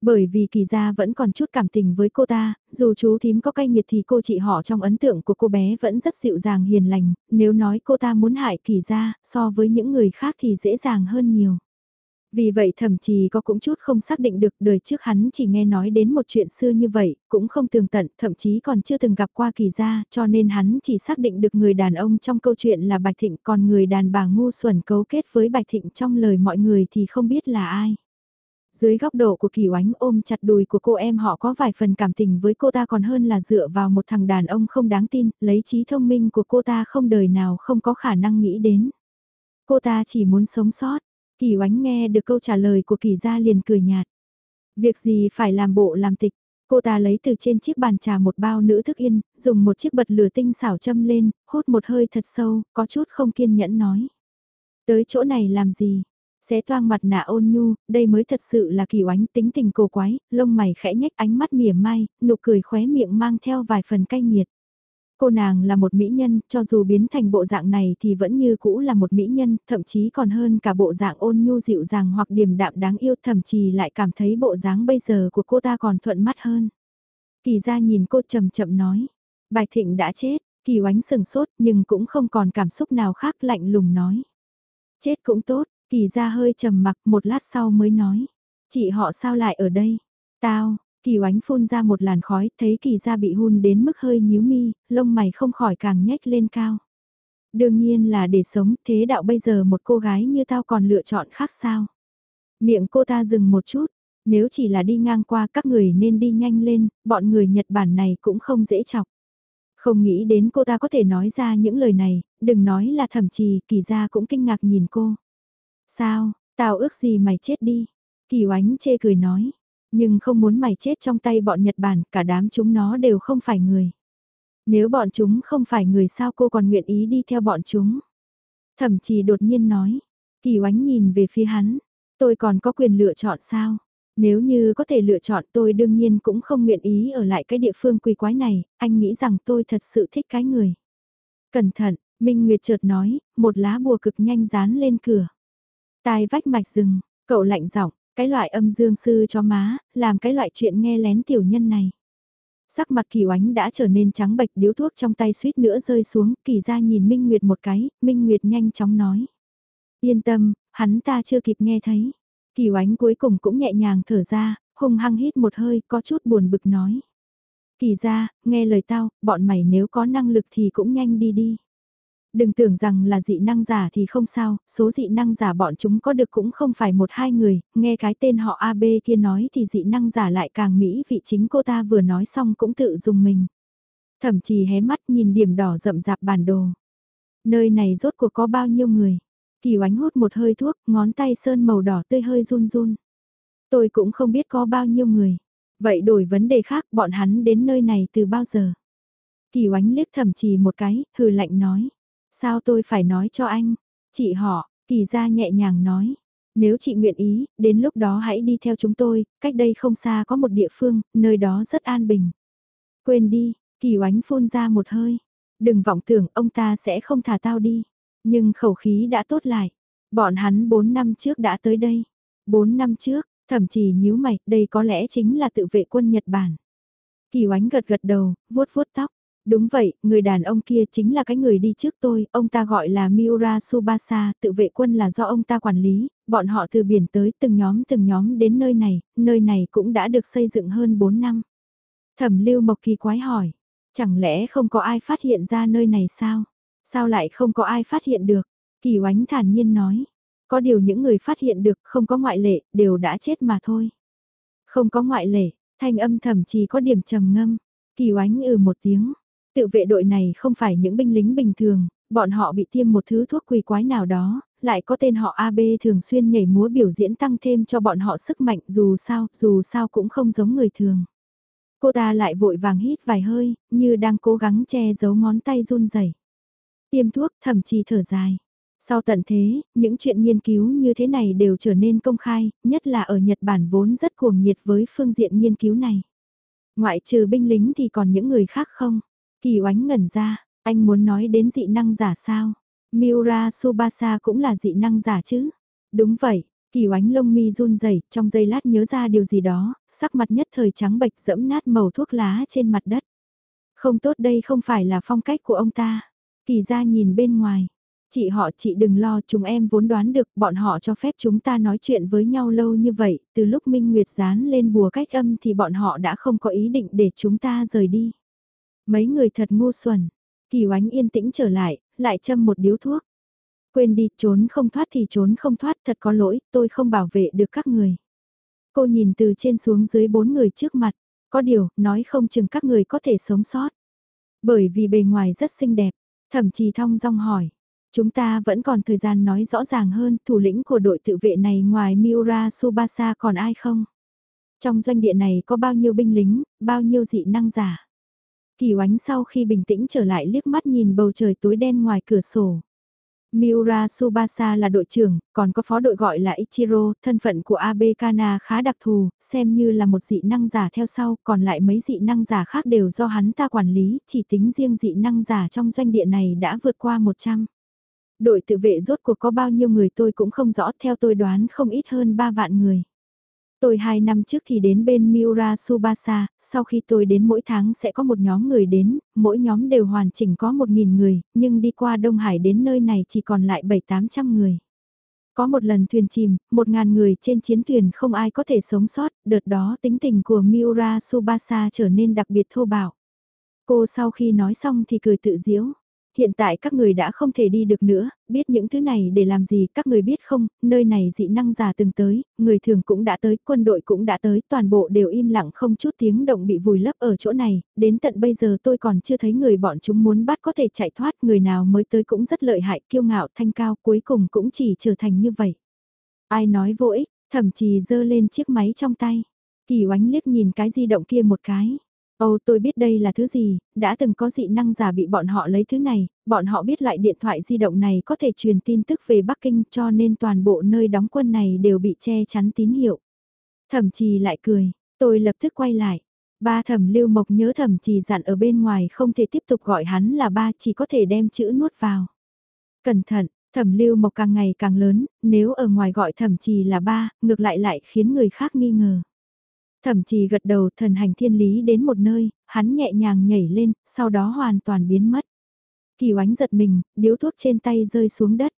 Bởi vì kỳ gia vẫn còn chút cảm tình với cô ta, dù chú thím có cay nghiệt thì cô chị họ trong ấn tượng của cô bé vẫn rất dịu dàng hiền lành, nếu nói cô ta muốn hại kỳ gia, so với những người khác thì dễ dàng hơn nhiều. Vì vậy thậm chí có cũng chút không xác định được đời trước hắn chỉ nghe nói đến một chuyện xưa như vậy, cũng không tường tận, thậm chí còn chưa từng gặp qua kỳ gia, cho nên hắn chỉ xác định được người đàn ông trong câu chuyện là Bạch Thịnh, còn người đàn bà ngu xuẩn cấu kết với Bạch Thịnh trong lời mọi người thì không biết là ai. Dưới góc độ của kỳ oánh ôm chặt đùi của cô em họ có vài phần cảm tình với cô ta còn hơn là dựa vào một thằng đàn ông không đáng tin, lấy trí thông minh của cô ta không đời nào không có khả năng nghĩ đến. Cô ta chỉ muốn sống sót, Kỳ oánh nghe được câu trả lời của kỳ gia liền cười nhạt. Việc gì phải làm bộ làm tịch, cô ta lấy từ trên chiếc bàn trà một bao nữ thức yên, dùng một chiếc bật lửa tinh xảo châm lên, hút một hơi thật sâu, có chút không kiên nhẫn nói. Tới chỗ này làm gì? Xé toang mặt nạ ôn nhu, đây mới thật sự là kỳ oánh tính tình cổ quái, lông mày khẽ nhếch ánh mắt mỉa mai, nụ cười khóe miệng mang theo vài phần cay nghiệt. Cô nàng là một mỹ nhân, cho dù biến thành bộ dạng này thì vẫn như cũ là một mỹ nhân, thậm chí còn hơn cả bộ dạng ôn nhu dịu dàng hoặc điềm đạm đáng yêu thậm chí lại cảm thấy bộ dáng bây giờ của cô ta còn thuận mắt hơn. Kỳ ra nhìn cô chậm chậm nói, bài thịnh đã chết, kỳ oánh sừng sốt nhưng cũng không còn cảm xúc nào khác lạnh lùng nói. Chết cũng tốt, kỳ ra hơi trầm mặc một lát sau mới nói, chị họ sao lại ở đây? Tao, Kỳ oánh phun ra một làn khói, thấy kỳ ra bị hun đến mức hơi nhíu mi, lông mày không khỏi càng nhếch lên cao. Đương nhiên là để sống, thế đạo bây giờ một cô gái như tao còn lựa chọn khác sao? Miệng cô ta dừng một chút, nếu chỉ là đi ngang qua các người nên đi nhanh lên, bọn người Nhật Bản này cũng không dễ chọc. Không nghĩ đến cô ta có thể nói ra những lời này, đừng nói là thậm chí kỳ ra cũng kinh ngạc nhìn cô. Sao, tao ước gì mày chết đi? Kỳ oánh chê cười nói, nhưng không muốn mày chết trong tay bọn Nhật Bản, cả đám chúng nó đều không phải người. Nếu bọn chúng không phải người sao cô còn nguyện ý đi theo bọn chúng? Thậm chí đột nhiên nói, kỳ oánh nhìn về phía hắn, tôi còn có quyền lựa chọn sao? Nếu như có thể lựa chọn tôi đương nhiên cũng không nguyện ý ở lại cái địa phương quỳ quái này, anh nghĩ rằng tôi thật sự thích cái người. Cẩn thận, Minh Nguyệt chợt nói, một lá bùa cực nhanh dán lên cửa. Tai vách mạch rừng, cậu lạnh giọng, cái loại âm dương sư cho má, làm cái loại chuyện nghe lén tiểu nhân này. Sắc mặt kỳ oánh đã trở nên trắng bệch điếu thuốc trong tay suýt nữa rơi xuống, kỳ ra nhìn Minh Nguyệt một cái, Minh Nguyệt nhanh chóng nói. Yên tâm, hắn ta chưa kịp nghe thấy. Kỳ oánh cuối cùng cũng nhẹ nhàng thở ra, hung hăng hít một hơi, có chút buồn bực nói. Kỳ ra, nghe lời tao, bọn mày nếu có năng lực thì cũng nhanh đi đi. Đừng tưởng rằng là dị năng giả thì không sao, số dị năng giả bọn chúng có được cũng không phải một hai người, nghe cái tên họ AB kia nói thì dị năng giả lại càng mỹ vị chính cô ta vừa nói xong cũng tự dùng mình. Thậm chí hé mắt nhìn điểm đỏ rậm rạp bản đồ. Nơi này rốt cuộc có bao nhiêu người? Kỳ oánh hút một hơi thuốc, ngón tay sơn màu đỏ tươi hơi run run. Tôi cũng không biết có bao nhiêu người. Vậy đổi vấn đề khác bọn hắn đến nơi này từ bao giờ? Kỳ oánh liếc thậm chí một cái, hừ lạnh nói. Sao tôi phải nói cho anh? Chị họ, kỳ gia nhẹ nhàng nói. Nếu chị nguyện ý, đến lúc đó hãy đi theo chúng tôi, cách đây không xa có một địa phương, nơi đó rất an bình. Quên đi, kỳ oánh phun ra một hơi. Đừng vọng tưởng ông ta sẽ không thả tao đi. Nhưng khẩu khí đã tốt lại. Bọn hắn 4 năm trước đã tới đây. 4 năm trước, thậm chí nhíu mày, đây có lẽ chính là tự vệ quân Nhật Bản. Kỳ oánh gật gật đầu, vuốt vuốt tóc. Đúng vậy, người đàn ông kia chính là cái người đi trước tôi, ông ta gọi là Miura Subasa, tự vệ quân là do ông ta quản lý, bọn họ từ biển tới từng nhóm từng nhóm đến nơi này, nơi này cũng đã được xây dựng hơn 4 năm. Thẩm lưu Mộc Kỳ quái hỏi, chẳng lẽ không có ai phát hiện ra nơi này sao? Sao lại không có ai phát hiện được? Kỳ oánh thản nhiên nói, có điều những người phát hiện được không có ngoại lệ, đều đã chết mà thôi. Không có ngoại lệ, thanh âm thẩm chỉ có điểm trầm ngâm, kỳ oánh ừ một tiếng. Tự vệ đội này không phải những binh lính bình thường, bọn họ bị tiêm một thứ thuốc quỷ quái nào đó, lại có tên họ AB thường xuyên nhảy múa biểu diễn tăng thêm cho bọn họ sức mạnh dù sao, dù sao cũng không giống người thường. Cô ta lại vội vàng hít vài hơi, như đang cố gắng che giấu ngón tay run rẩy. Tiêm thuốc thậm chí thở dài. Sau tận thế, những chuyện nghiên cứu như thế này đều trở nên công khai, nhất là ở Nhật Bản vốn rất cuồng nhiệt với phương diện nghiên cứu này. Ngoại trừ binh lính thì còn những người khác không? Kỳ oánh ngẩn ra, anh muốn nói đến dị năng giả sao? Miura Subasa cũng là dị năng giả chứ? Đúng vậy, kỳ oánh lông mi run rẩy trong giây lát nhớ ra điều gì đó, sắc mặt nhất thời trắng bệch dẫm nát màu thuốc lá trên mặt đất. Không tốt đây không phải là phong cách của ông ta. Kỳ ra nhìn bên ngoài. Chị họ chị đừng lo chúng em vốn đoán được bọn họ cho phép chúng ta nói chuyện với nhau lâu như vậy, từ lúc Minh Nguyệt dán lên bùa cách âm thì bọn họ đã không có ý định để chúng ta rời đi. Mấy người thật ngu xuẩn. Kỳ oánh yên tĩnh trở lại, lại châm một điếu thuốc. Quên đi, trốn không thoát thì trốn không thoát, thật có lỗi, tôi không bảo vệ được các người. Cô nhìn từ trên xuống dưới bốn người trước mặt, có điều, nói không chừng các người có thể sống sót. Bởi vì bề ngoài rất xinh đẹp, thậm chí thong dong hỏi. Chúng ta vẫn còn thời gian nói rõ ràng hơn, thủ lĩnh của đội tự vệ này ngoài Miura Subasa còn ai không? Trong doanh địa này có bao nhiêu binh lính, bao nhiêu dị năng giả? Kỳ oánh sau khi bình tĩnh trở lại liếc mắt nhìn bầu trời tối đen ngoài cửa sổ. Miura Subasa là đội trưởng, còn có phó đội gọi là Ichiro, thân phận của Abe Kana khá đặc thù, xem như là một dị năng giả theo sau, còn lại mấy dị năng giả khác đều do hắn ta quản lý, chỉ tính riêng dị năng giả trong doanh địa này đã vượt qua 100. Đội tự vệ rốt cuộc có bao nhiêu người tôi cũng không rõ, theo tôi đoán không ít hơn 3 vạn người. Tôi hai năm trước thì đến bên Miura Subasa, sau khi tôi đến mỗi tháng sẽ có một nhóm người đến, mỗi nhóm đều hoàn chỉnh có 1.000 người, nhưng đi qua Đông Hải đến nơi này chỉ còn lại 7-800 người. Có một lần thuyền chìm, 1.000 người trên chiến thuyền không ai có thể sống sót, đợt đó tính tình của Miura Subasa trở nên đặc biệt thô bạo. Cô sau khi nói xong thì cười tự diễu hiện tại các người đã không thể đi được nữa, biết những thứ này để làm gì các người biết không, nơi này dị năng giả từng tới, người thường cũng đã tới, quân đội cũng đã tới, toàn bộ đều im lặng không chút tiếng động bị vùi lấp ở chỗ này, đến tận bây giờ tôi còn chưa thấy người bọn chúng muốn bắt có thể chạy thoát, người nào mới tới cũng rất lợi hại, kiêu ngạo, thanh cao, cuối cùng cũng chỉ trở thành như vậy. Ai nói vô ích, thậm chí giơ lên chiếc máy trong tay, kỳ oánh liếc nhìn cái di động kia một cái Âu tôi biết đây là thứ gì, đã từng có dị năng giả bị bọn họ lấy thứ này, bọn họ biết loại điện thoại di động này có thể truyền tin tức về Bắc Kinh cho nên toàn bộ nơi đóng quân này đều bị che chắn tín hiệu. Thẩm trì lại cười, tôi lập tức quay lại. Ba thẩm lưu mộc nhớ thẩm trì dặn ở bên ngoài không thể tiếp tục gọi hắn là ba chỉ có thể đem chữ nuốt vào. Cẩn thận, thẩm lưu mộc càng ngày càng lớn, nếu ở ngoài gọi thẩm trì là ba, ngược lại lại khiến người khác nghi ngờ. Thẩm trì gật đầu thần hành thiên lý đến một nơi, hắn nhẹ nhàng nhảy lên, sau đó hoàn toàn biến mất. Kỳ oánh giật mình, điếu thuốc trên tay rơi xuống đất.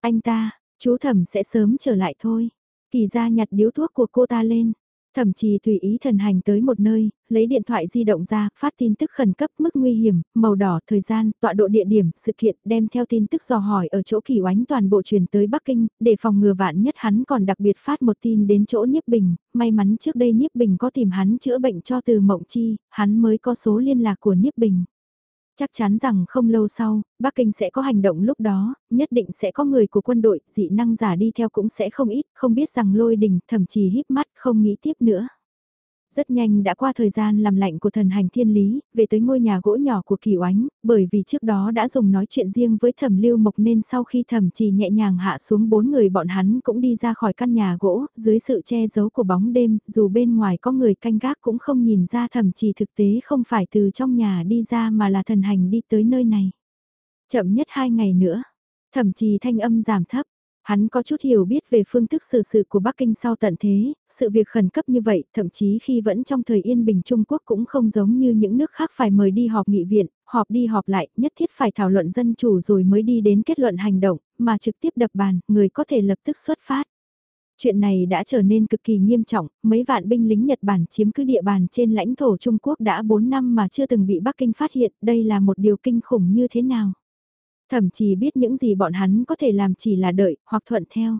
Anh ta, chú thẩm sẽ sớm trở lại thôi. Kỳ ra nhặt điếu thuốc của cô ta lên. Thậm chí tùy ý thần hành tới một nơi, lấy điện thoại di động ra, phát tin tức khẩn cấp mức nguy hiểm, màu đỏ, thời gian, tọa độ địa điểm, sự kiện, đem theo tin tức dò hỏi ở chỗ kỳ oánh toàn bộ truyền tới Bắc Kinh, để phòng ngừa vạn nhất hắn còn đặc biệt phát một tin đến chỗ nhiếp Bình, may mắn trước đây nhiếp Bình có tìm hắn chữa bệnh cho từ Mộng Chi, hắn mới có số liên lạc của nhiếp Bình. Chắc chắn rằng không lâu sau, Bắc Kinh sẽ có hành động lúc đó, nhất định sẽ có người của quân đội, dị năng giả đi theo cũng sẽ không ít, không biết rằng lôi đình thậm chí híp mắt không nghĩ tiếp nữa. Rất nhanh đã qua thời gian làm lạnh của thần hành thiên lý, về tới ngôi nhà gỗ nhỏ của Kỳ Oánh, bởi vì trước đó đã dùng nói chuyện riêng với thẩm lưu mộc nên sau khi thẩm trì nhẹ nhàng hạ xuống bốn người bọn hắn cũng đi ra khỏi căn nhà gỗ, dưới sự che giấu của bóng đêm, dù bên ngoài có người canh gác cũng không nhìn ra thẩm trì thực tế không phải từ trong nhà đi ra mà là thần hành đi tới nơi này. Chậm nhất hai ngày nữa, thẩm trì thanh âm giảm thấp, Hắn có chút hiểu biết về phương thức xử sự của Bắc Kinh sau tận thế, sự việc khẩn cấp như vậy, thậm chí khi vẫn trong thời yên bình Trung Quốc cũng không giống như những nước khác phải mời đi họp nghị viện, họp đi họp lại, nhất thiết phải thảo luận dân chủ rồi mới đi đến kết luận hành động, mà trực tiếp đập bàn, người có thể lập tức xuất phát. Chuyện này đã trở nên cực kỳ nghiêm trọng, mấy vạn binh lính Nhật Bản chiếm cứ địa bàn trên lãnh thổ Trung Quốc đã 4 năm mà chưa từng bị Bắc Kinh phát hiện, đây là một điều kinh khủng như thế nào. Thậm chí biết những gì bọn hắn có thể làm chỉ là đợi, hoặc thuận theo.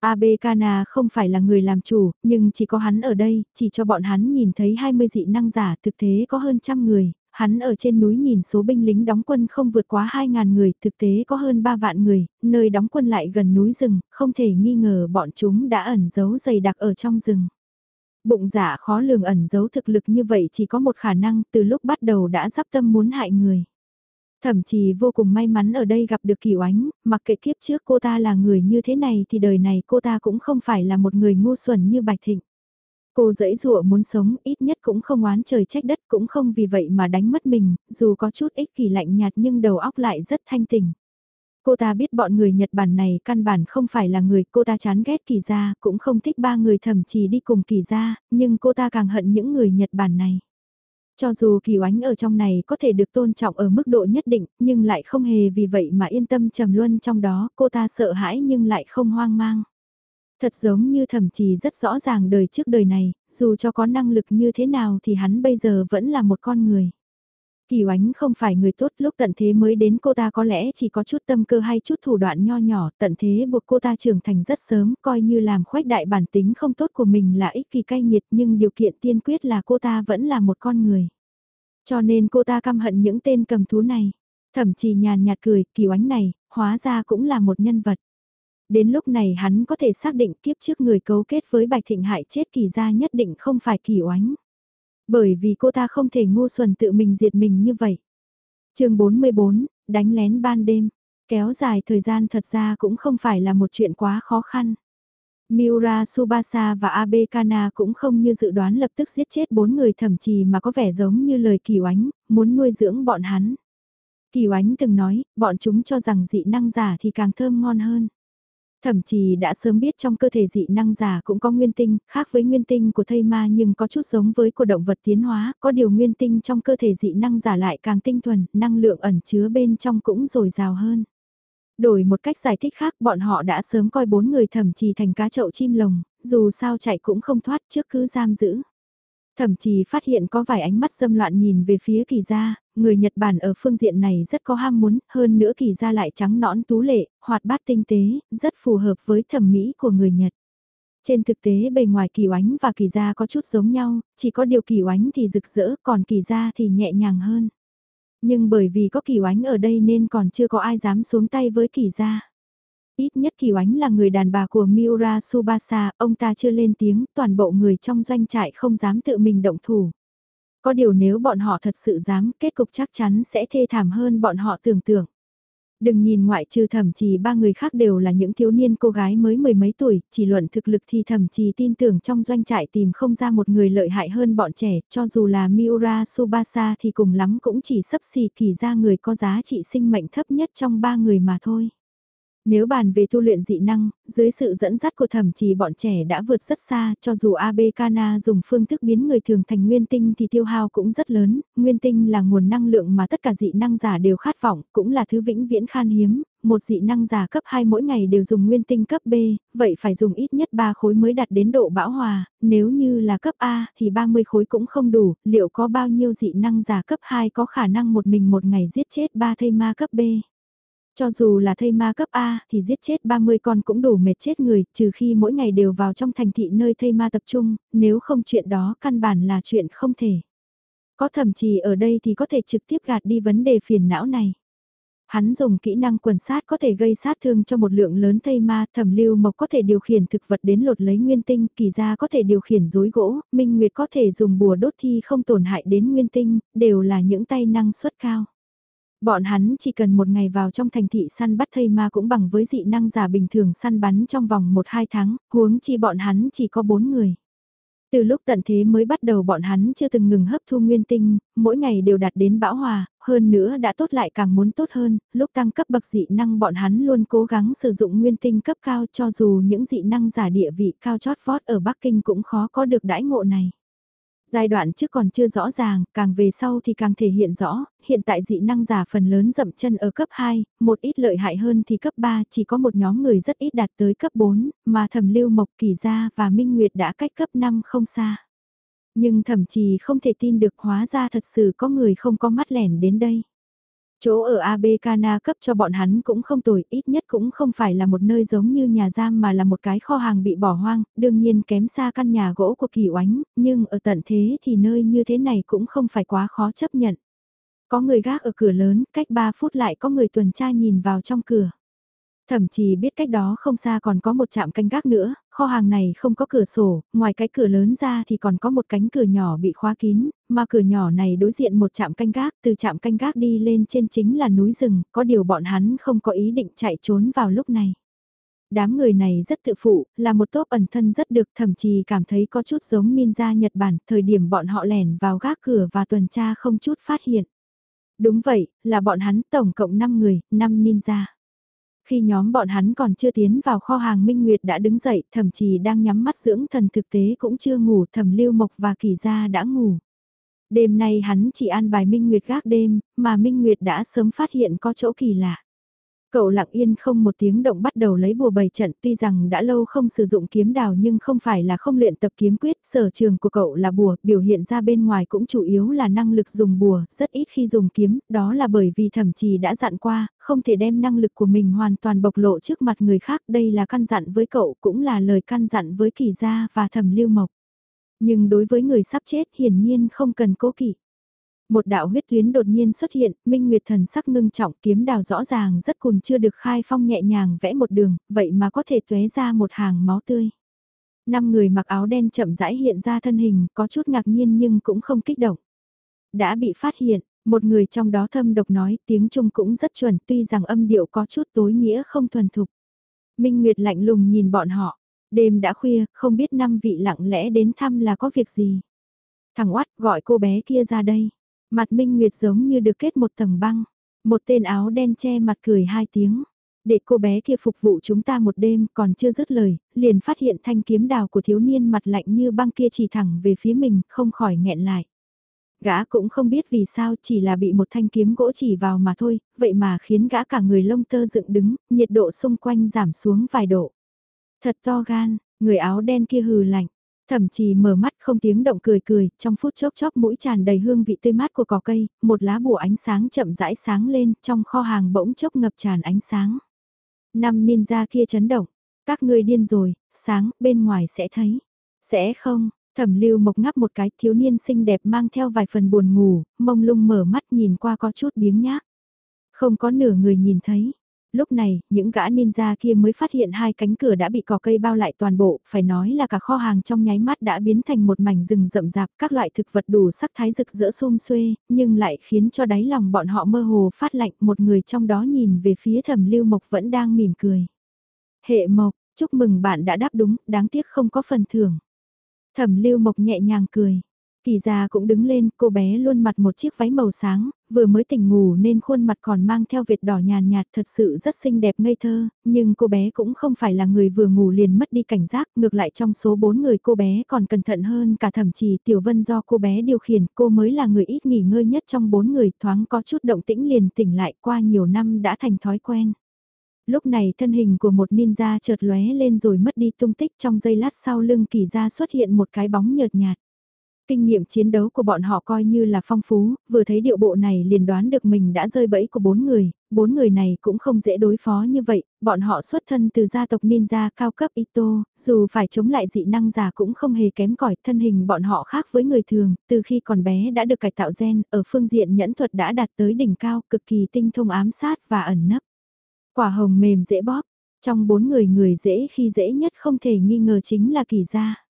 Abe Kana không phải là người làm chủ, nhưng chỉ có hắn ở đây, chỉ cho bọn hắn nhìn thấy 20 dị năng giả thực tế có hơn trăm người. Hắn ở trên núi nhìn số binh lính đóng quân không vượt quá 2.000 người, thực tế có hơn 3 vạn người, nơi đóng quân lại gần núi rừng, không thể nghi ngờ bọn chúng đã ẩn giấu dày đặc ở trong rừng. Bụng giả khó lường ẩn giấu thực lực như vậy chỉ có một khả năng từ lúc bắt đầu đã dắp tâm muốn hại người. Thậm chí vô cùng may mắn ở đây gặp được kỳ Ánh, mặc kệ kiếp trước cô ta là người như thế này thì đời này cô ta cũng không phải là một người ngu xuẩn như Bạch Thịnh. Cô dẫy dụa muốn sống, ít nhất cũng không oán trời trách đất cũng không vì vậy mà đánh mất mình, dù có chút ích kỷ lạnh nhạt nhưng đầu óc lại rất thanh tình. Cô ta biết bọn người Nhật Bản này căn bản không phải là người cô ta chán ghét kỳ gia, cũng không thích ba người thậm chí đi cùng kỳ gia, nhưng cô ta càng hận những người Nhật Bản này. Cho dù kỳ oánh ở trong này có thể được tôn trọng ở mức độ nhất định, nhưng lại không hề vì vậy mà yên tâm trầm luân trong đó, cô ta sợ hãi nhưng lại không hoang mang. Thật giống như thậm chí rất rõ ràng đời trước đời này, dù cho có năng lực như thế nào thì hắn bây giờ vẫn là một con người. Kỳ oánh không phải người tốt lúc tận thế mới đến cô ta có lẽ chỉ có chút tâm cơ hay chút thủ đoạn nho nhỏ, tận thế buộc cô ta trưởng thành rất sớm, coi như làm khoách đại bản tính không tốt của mình là ích kỳ cay nghiệt nhưng điều kiện tiên quyết là cô ta vẫn là một con người. Cho nên cô ta căm hận những tên cầm thú này, thậm chí nhàn nhạt cười, kỳ oánh này, hóa ra cũng là một nhân vật. Đến lúc này hắn có thể xác định kiếp trước người cấu kết với Bạch Thịnh hại chết kỳ gia nhất định không phải kỳ oánh. Bởi vì cô ta không thể ngu xuẩn tự mình diệt mình như vậy. chương 44, đánh lén ban đêm, kéo dài thời gian thật ra cũng không phải là một chuyện quá khó khăn. Miura Subasa và Abe Kana cũng không như dự đoán lập tức giết chết bốn người thậm chí mà có vẻ giống như lời kỳ oánh, muốn nuôi dưỡng bọn hắn. Kỳ oánh từng nói, bọn chúng cho rằng dị năng giả thì càng thơm ngon hơn. Thậm chí đã sớm biết trong cơ thể dị năng giả cũng có nguyên tinh, khác với nguyên tinh của thây ma nhưng có chút giống với của động vật tiến hóa, có điều nguyên tinh trong cơ thể dị năng giả lại càng tinh thuần, năng lượng ẩn chứa bên trong cũng dồi dào hơn. Đổi một cách giải thích khác bọn họ đã sớm coi bốn người thậm chí thành cá chậu chim lồng, dù sao chạy cũng không thoát trước cứ giam giữ. Thậm chí phát hiện có vài ánh mắt dâm loạn nhìn về phía kỳ gia, người Nhật Bản ở phương diện này rất có ham muốn, hơn nữa kỳ gia lại trắng nõn tú lệ, hoạt bát tinh tế, rất phù hợp với thẩm mỹ của người Nhật. Trên thực tế bề ngoài kỳ oánh và kỳ gia có chút giống nhau, chỉ có điều kỳ oánh thì rực rỡ còn kỳ gia thì nhẹ nhàng hơn. Nhưng bởi vì có kỳ oánh ở đây nên còn chưa có ai dám xuống tay với kỳ gia. Ít nhất Kỳ Oánh là người đàn bà của Miura Subasa, ông ta chưa lên tiếng, toàn bộ người trong doanh trại không dám tự mình động thủ. Có điều nếu bọn họ thật sự dám, kết cục chắc chắn sẽ thê thảm hơn bọn họ tưởng tượng. Đừng nhìn ngoại trừ thẩm trì ba người khác đều là những thiếu niên cô gái mới mười mấy tuổi, chỉ luận thực lực thì thẩm trì tin tưởng trong doanh trại tìm không ra một người lợi hại hơn bọn trẻ, cho dù là Miura Subasa thì cùng lắm cũng chỉ sấp xì kỳ ra người có giá trị sinh mệnh thấp nhất trong ba người mà thôi. Nếu bàn về tu luyện dị năng, dưới sự dẫn dắt của thẩm trì bọn trẻ đã vượt rất xa, cho dù AB Kana dùng phương thức biến người thường thành nguyên tinh thì tiêu hao cũng rất lớn, nguyên tinh là nguồn năng lượng mà tất cả dị năng giả đều khát vọng, cũng là thứ vĩnh viễn khan hiếm, một dị năng giả cấp 2 mỗi ngày đều dùng nguyên tinh cấp B, vậy phải dùng ít nhất 3 khối mới đạt đến độ bão hòa, nếu như là cấp A thì 30 khối cũng không đủ, liệu có bao nhiêu dị năng giả cấp 2 có khả năng một mình một ngày giết chết 3 thây ma cấp B? Cho dù là thây ma cấp A thì giết chết 30 con cũng đủ mệt chết người, trừ khi mỗi ngày đều vào trong thành thị nơi thây ma tập trung, nếu không chuyện đó căn bản là chuyện không thể. Có thậm chí ở đây thì có thể trực tiếp gạt đi vấn đề phiền não này. Hắn dùng kỹ năng quần sát có thể gây sát thương cho một lượng lớn thây ma, thẩm lưu mộc có thể điều khiển thực vật đến lột lấy nguyên tinh, kỳ gia có thể điều khiển rối gỗ, minh nguyệt có thể dùng bùa đốt thi không tổn hại đến nguyên tinh, đều là những tay năng suất cao. Bọn hắn chỉ cần một ngày vào trong thành thị săn bắt thây ma cũng bằng với dị năng giả bình thường săn bắn trong vòng 1-2 tháng, huống chi bọn hắn chỉ có 4 người. Từ lúc tận thế mới bắt đầu bọn hắn chưa từng ngừng hấp thu nguyên tinh, mỗi ngày đều đạt đến bão hòa, hơn nữa đã tốt lại càng muốn tốt hơn, lúc tăng cấp bậc dị năng bọn hắn luôn cố gắng sử dụng nguyên tinh cấp cao cho dù những dị năng giả địa vị cao chót vót ở Bắc Kinh cũng khó có được đãi ngộ này. Giai đoạn trước còn chưa rõ ràng, càng về sau thì càng thể hiện rõ, hiện tại dị năng giả phần lớn dậm chân ở cấp 2, một ít lợi hại hơn thì cấp 3 chỉ có một nhóm người rất ít đạt tới cấp 4, mà thẩm lưu mộc kỳ gia và minh nguyệt đã cách cấp 5 không xa. Nhưng thậm chí không thể tin được hóa ra thật sự có người không có mắt lẻn đến đây. Chỗ ở AB cấp cho bọn hắn cũng không tồi, ít nhất cũng không phải là một nơi giống như nhà giam mà là một cái kho hàng bị bỏ hoang, đương nhiên kém xa căn nhà gỗ của kỳ oánh, nhưng ở tận thế thì nơi như thế này cũng không phải quá khó chấp nhận. Có người gác ở cửa lớn, cách 3 phút lại có người tuần tra nhìn vào trong cửa. Thậm chí biết cách đó không xa còn có một trạm canh gác nữa, kho hàng này không có cửa sổ, ngoài cái cửa lớn ra thì còn có một cánh cửa nhỏ bị khóa kín, mà cửa nhỏ này đối diện một trạm canh gác, từ trạm canh gác đi lên trên chính là núi rừng, có điều bọn hắn không có ý định chạy trốn vào lúc này. Đám người này rất tự phụ, là một tốp ẩn thân rất được thậm chí cảm thấy có chút giống ninja Nhật Bản, thời điểm bọn họ lẻn vào gác cửa và tuần tra không chút phát hiện. Đúng vậy, là bọn hắn tổng cộng 5 người, 5 ninja. Khi nhóm bọn hắn còn chưa tiến vào kho hàng Minh Nguyệt đã đứng dậy, thậm chí đang nhắm mắt dưỡng thần thực tế cũng chưa ngủ, thẩm lưu mộc và kỳ gia đã ngủ. Đêm nay hắn chỉ an bài Minh Nguyệt gác đêm, mà Minh Nguyệt đã sớm phát hiện có chỗ kỳ lạ. Cậu lặng yên không một tiếng động bắt đầu lấy bùa bày trận tuy rằng đã lâu không sử dụng kiếm đào nhưng không phải là không luyện tập kiếm quyết, sở trường của cậu là bùa, biểu hiện ra bên ngoài cũng chủ yếu là năng lực dùng bùa, rất ít khi dùng kiếm, đó là bởi vì thẩm chí đã dặn qua, không thể đem năng lực của mình hoàn toàn bộc lộ trước mặt người khác, đây là căn dặn với cậu cũng là lời căn dặn với kỳ gia và thẩm lưu mộc. Nhưng đối với người sắp chết hiển nhiên không cần cố kỵ. Một đạo huyết tuyến đột nhiên xuất hiện, Minh Nguyệt thần sắc ngưng trọng kiếm đào rõ ràng rất cùn chưa được khai phong nhẹ nhàng vẽ một đường, vậy mà có thể tuế ra một hàng máu tươi. Năm người mặc áo đen chậm rãi hiện ra thân hình, có chút ngạc nhiên nhưng cũng không kích động. Đã bị phát hiện, một người trong đó thâm độc nói tiếng Trung cũng rất chuẩn tuy rằng âm điệu có chút tối nghĩa không thuần thục. Minh Nguyệt lạnh lùng nhìn bọn họ, đêm đã khuya, không biết năm vị lặng lẽ đến thăm là có việc gì. Thằng oát gọi cô bé kia ra đây. Mặt Minh Nguyệt giống như được kết một tầng băng. Một tên áo đen che mặt cười hai tiếng. Để cô bé kia phục vụ chúng ta một đêm còn chưa dứt lời, liền phát hiện thanh kiếm đào của thiếu niên mặt lạnh như băng kia chỉ thẳng về phía mình, không khỏi nghẹn lại. Gã cũng không biết vì sao chỉ là bị một thanh kiếm gỗ chỉ vào mà thôi, vậy mà khiến gã cả người lông tơ dựng đứng, nhiệt độ xung quanh giảm xuống vài độ. Thật to gan, người áo đen kia hừ lạnh, Thậm chí mở mắt không tiếng động cười cười, trong phút chốc chốc mũi tràn đầy hương vị tươi mát của cỏ cây, một lá bùa ánh sáng chậm rãi sáng lên, trong kho hàng bỗng chốc ngập tràn ánh sáng. Năm ninja kia chấn động, các ngươi điên rồi, sáng, bên ngoài sẽ thấy. Sẽ không, thẩm lưu mộc ngắp một cái thiếu niên xinh đẹp mang theo vài phần buồn ngủ, mông lung mở mắt nhìn qua có chút biếng nhác. Không có nửa người nhìn thấy, Lúc này, những gã ninja kia mới phát hiện hai cánh cửa đã bị cỏ cây bao lại toàn bộ, phải nói là cả kho hàng trong nháy mắt đã biến thành một mảnh rừng rậm rạp, các loại thực vật đủ sắc thái rực rỡ xum xuê, nhưng lại khiến cho đáy lòng bọn họ mơ hồ phát lạnh, một người trong đó nhìn về phía thẩm lưu mộc vẫn đang mỉm cười. Hệ mộc, chúc mừng bạn đã đáp đúng, đáng tiếc không có phần thưởng. Thẩm lưu mộc nhẹ nhàng cười. Kỳ già cũng đứng lên, cô bé luôn mặc một chiếc váy màu sáng, vừa mới tỉnh ngủ nên khuôn mặt còn mang theo vệt đỏ nhàn nhạt thật sự rất xinh đẹp ngây thơ, nhưng cô bé cũng không phải là người vừa ngủ liền mất đi cảnh giác, ngược lại trong số 4 người cô bé còn cẩn thận hơn cả thậm chí Tiểu Vân do cô bé điều khiển, cô mới là người ít nghỉ ngơi nhất trong 4 người, thoáng có chút động tĩnh liền tỉnh lại qua nhiều năm đã thành thói quen. Lúc này thân hình của một ninja chợt lóe lên rồi mất đi tung tích trong giây lát sau lưng kỳ ra xuất hiện một cái bóng nhợt nhạt. Kinh nghiệm chiến đấu của bọn họ coi như là phong phú, vừa thấy điệu bộ này liền đoán được mình đã rơi bẫy của bốn người, bốn người này cũng không dễ đối phó như vậy, bọn họ xuất thân từ gia tộc ninja cao cấp Ito, dù phải chống lại dị năng giả cũng không hề kém cỏi thân hình bọn họ khác với người thường, từ khi còn bé đã được cải tạo gen, ở phương diện nhẫn thuật đã đạt tới đỉnh cao, cực kỳ tinh thông ám sát và ẩn nấp. Quả hồng mềm dễ bóp, trong bốn người người dễ khi dễ nhất không thể nghi ngờ chính là kỳ gia.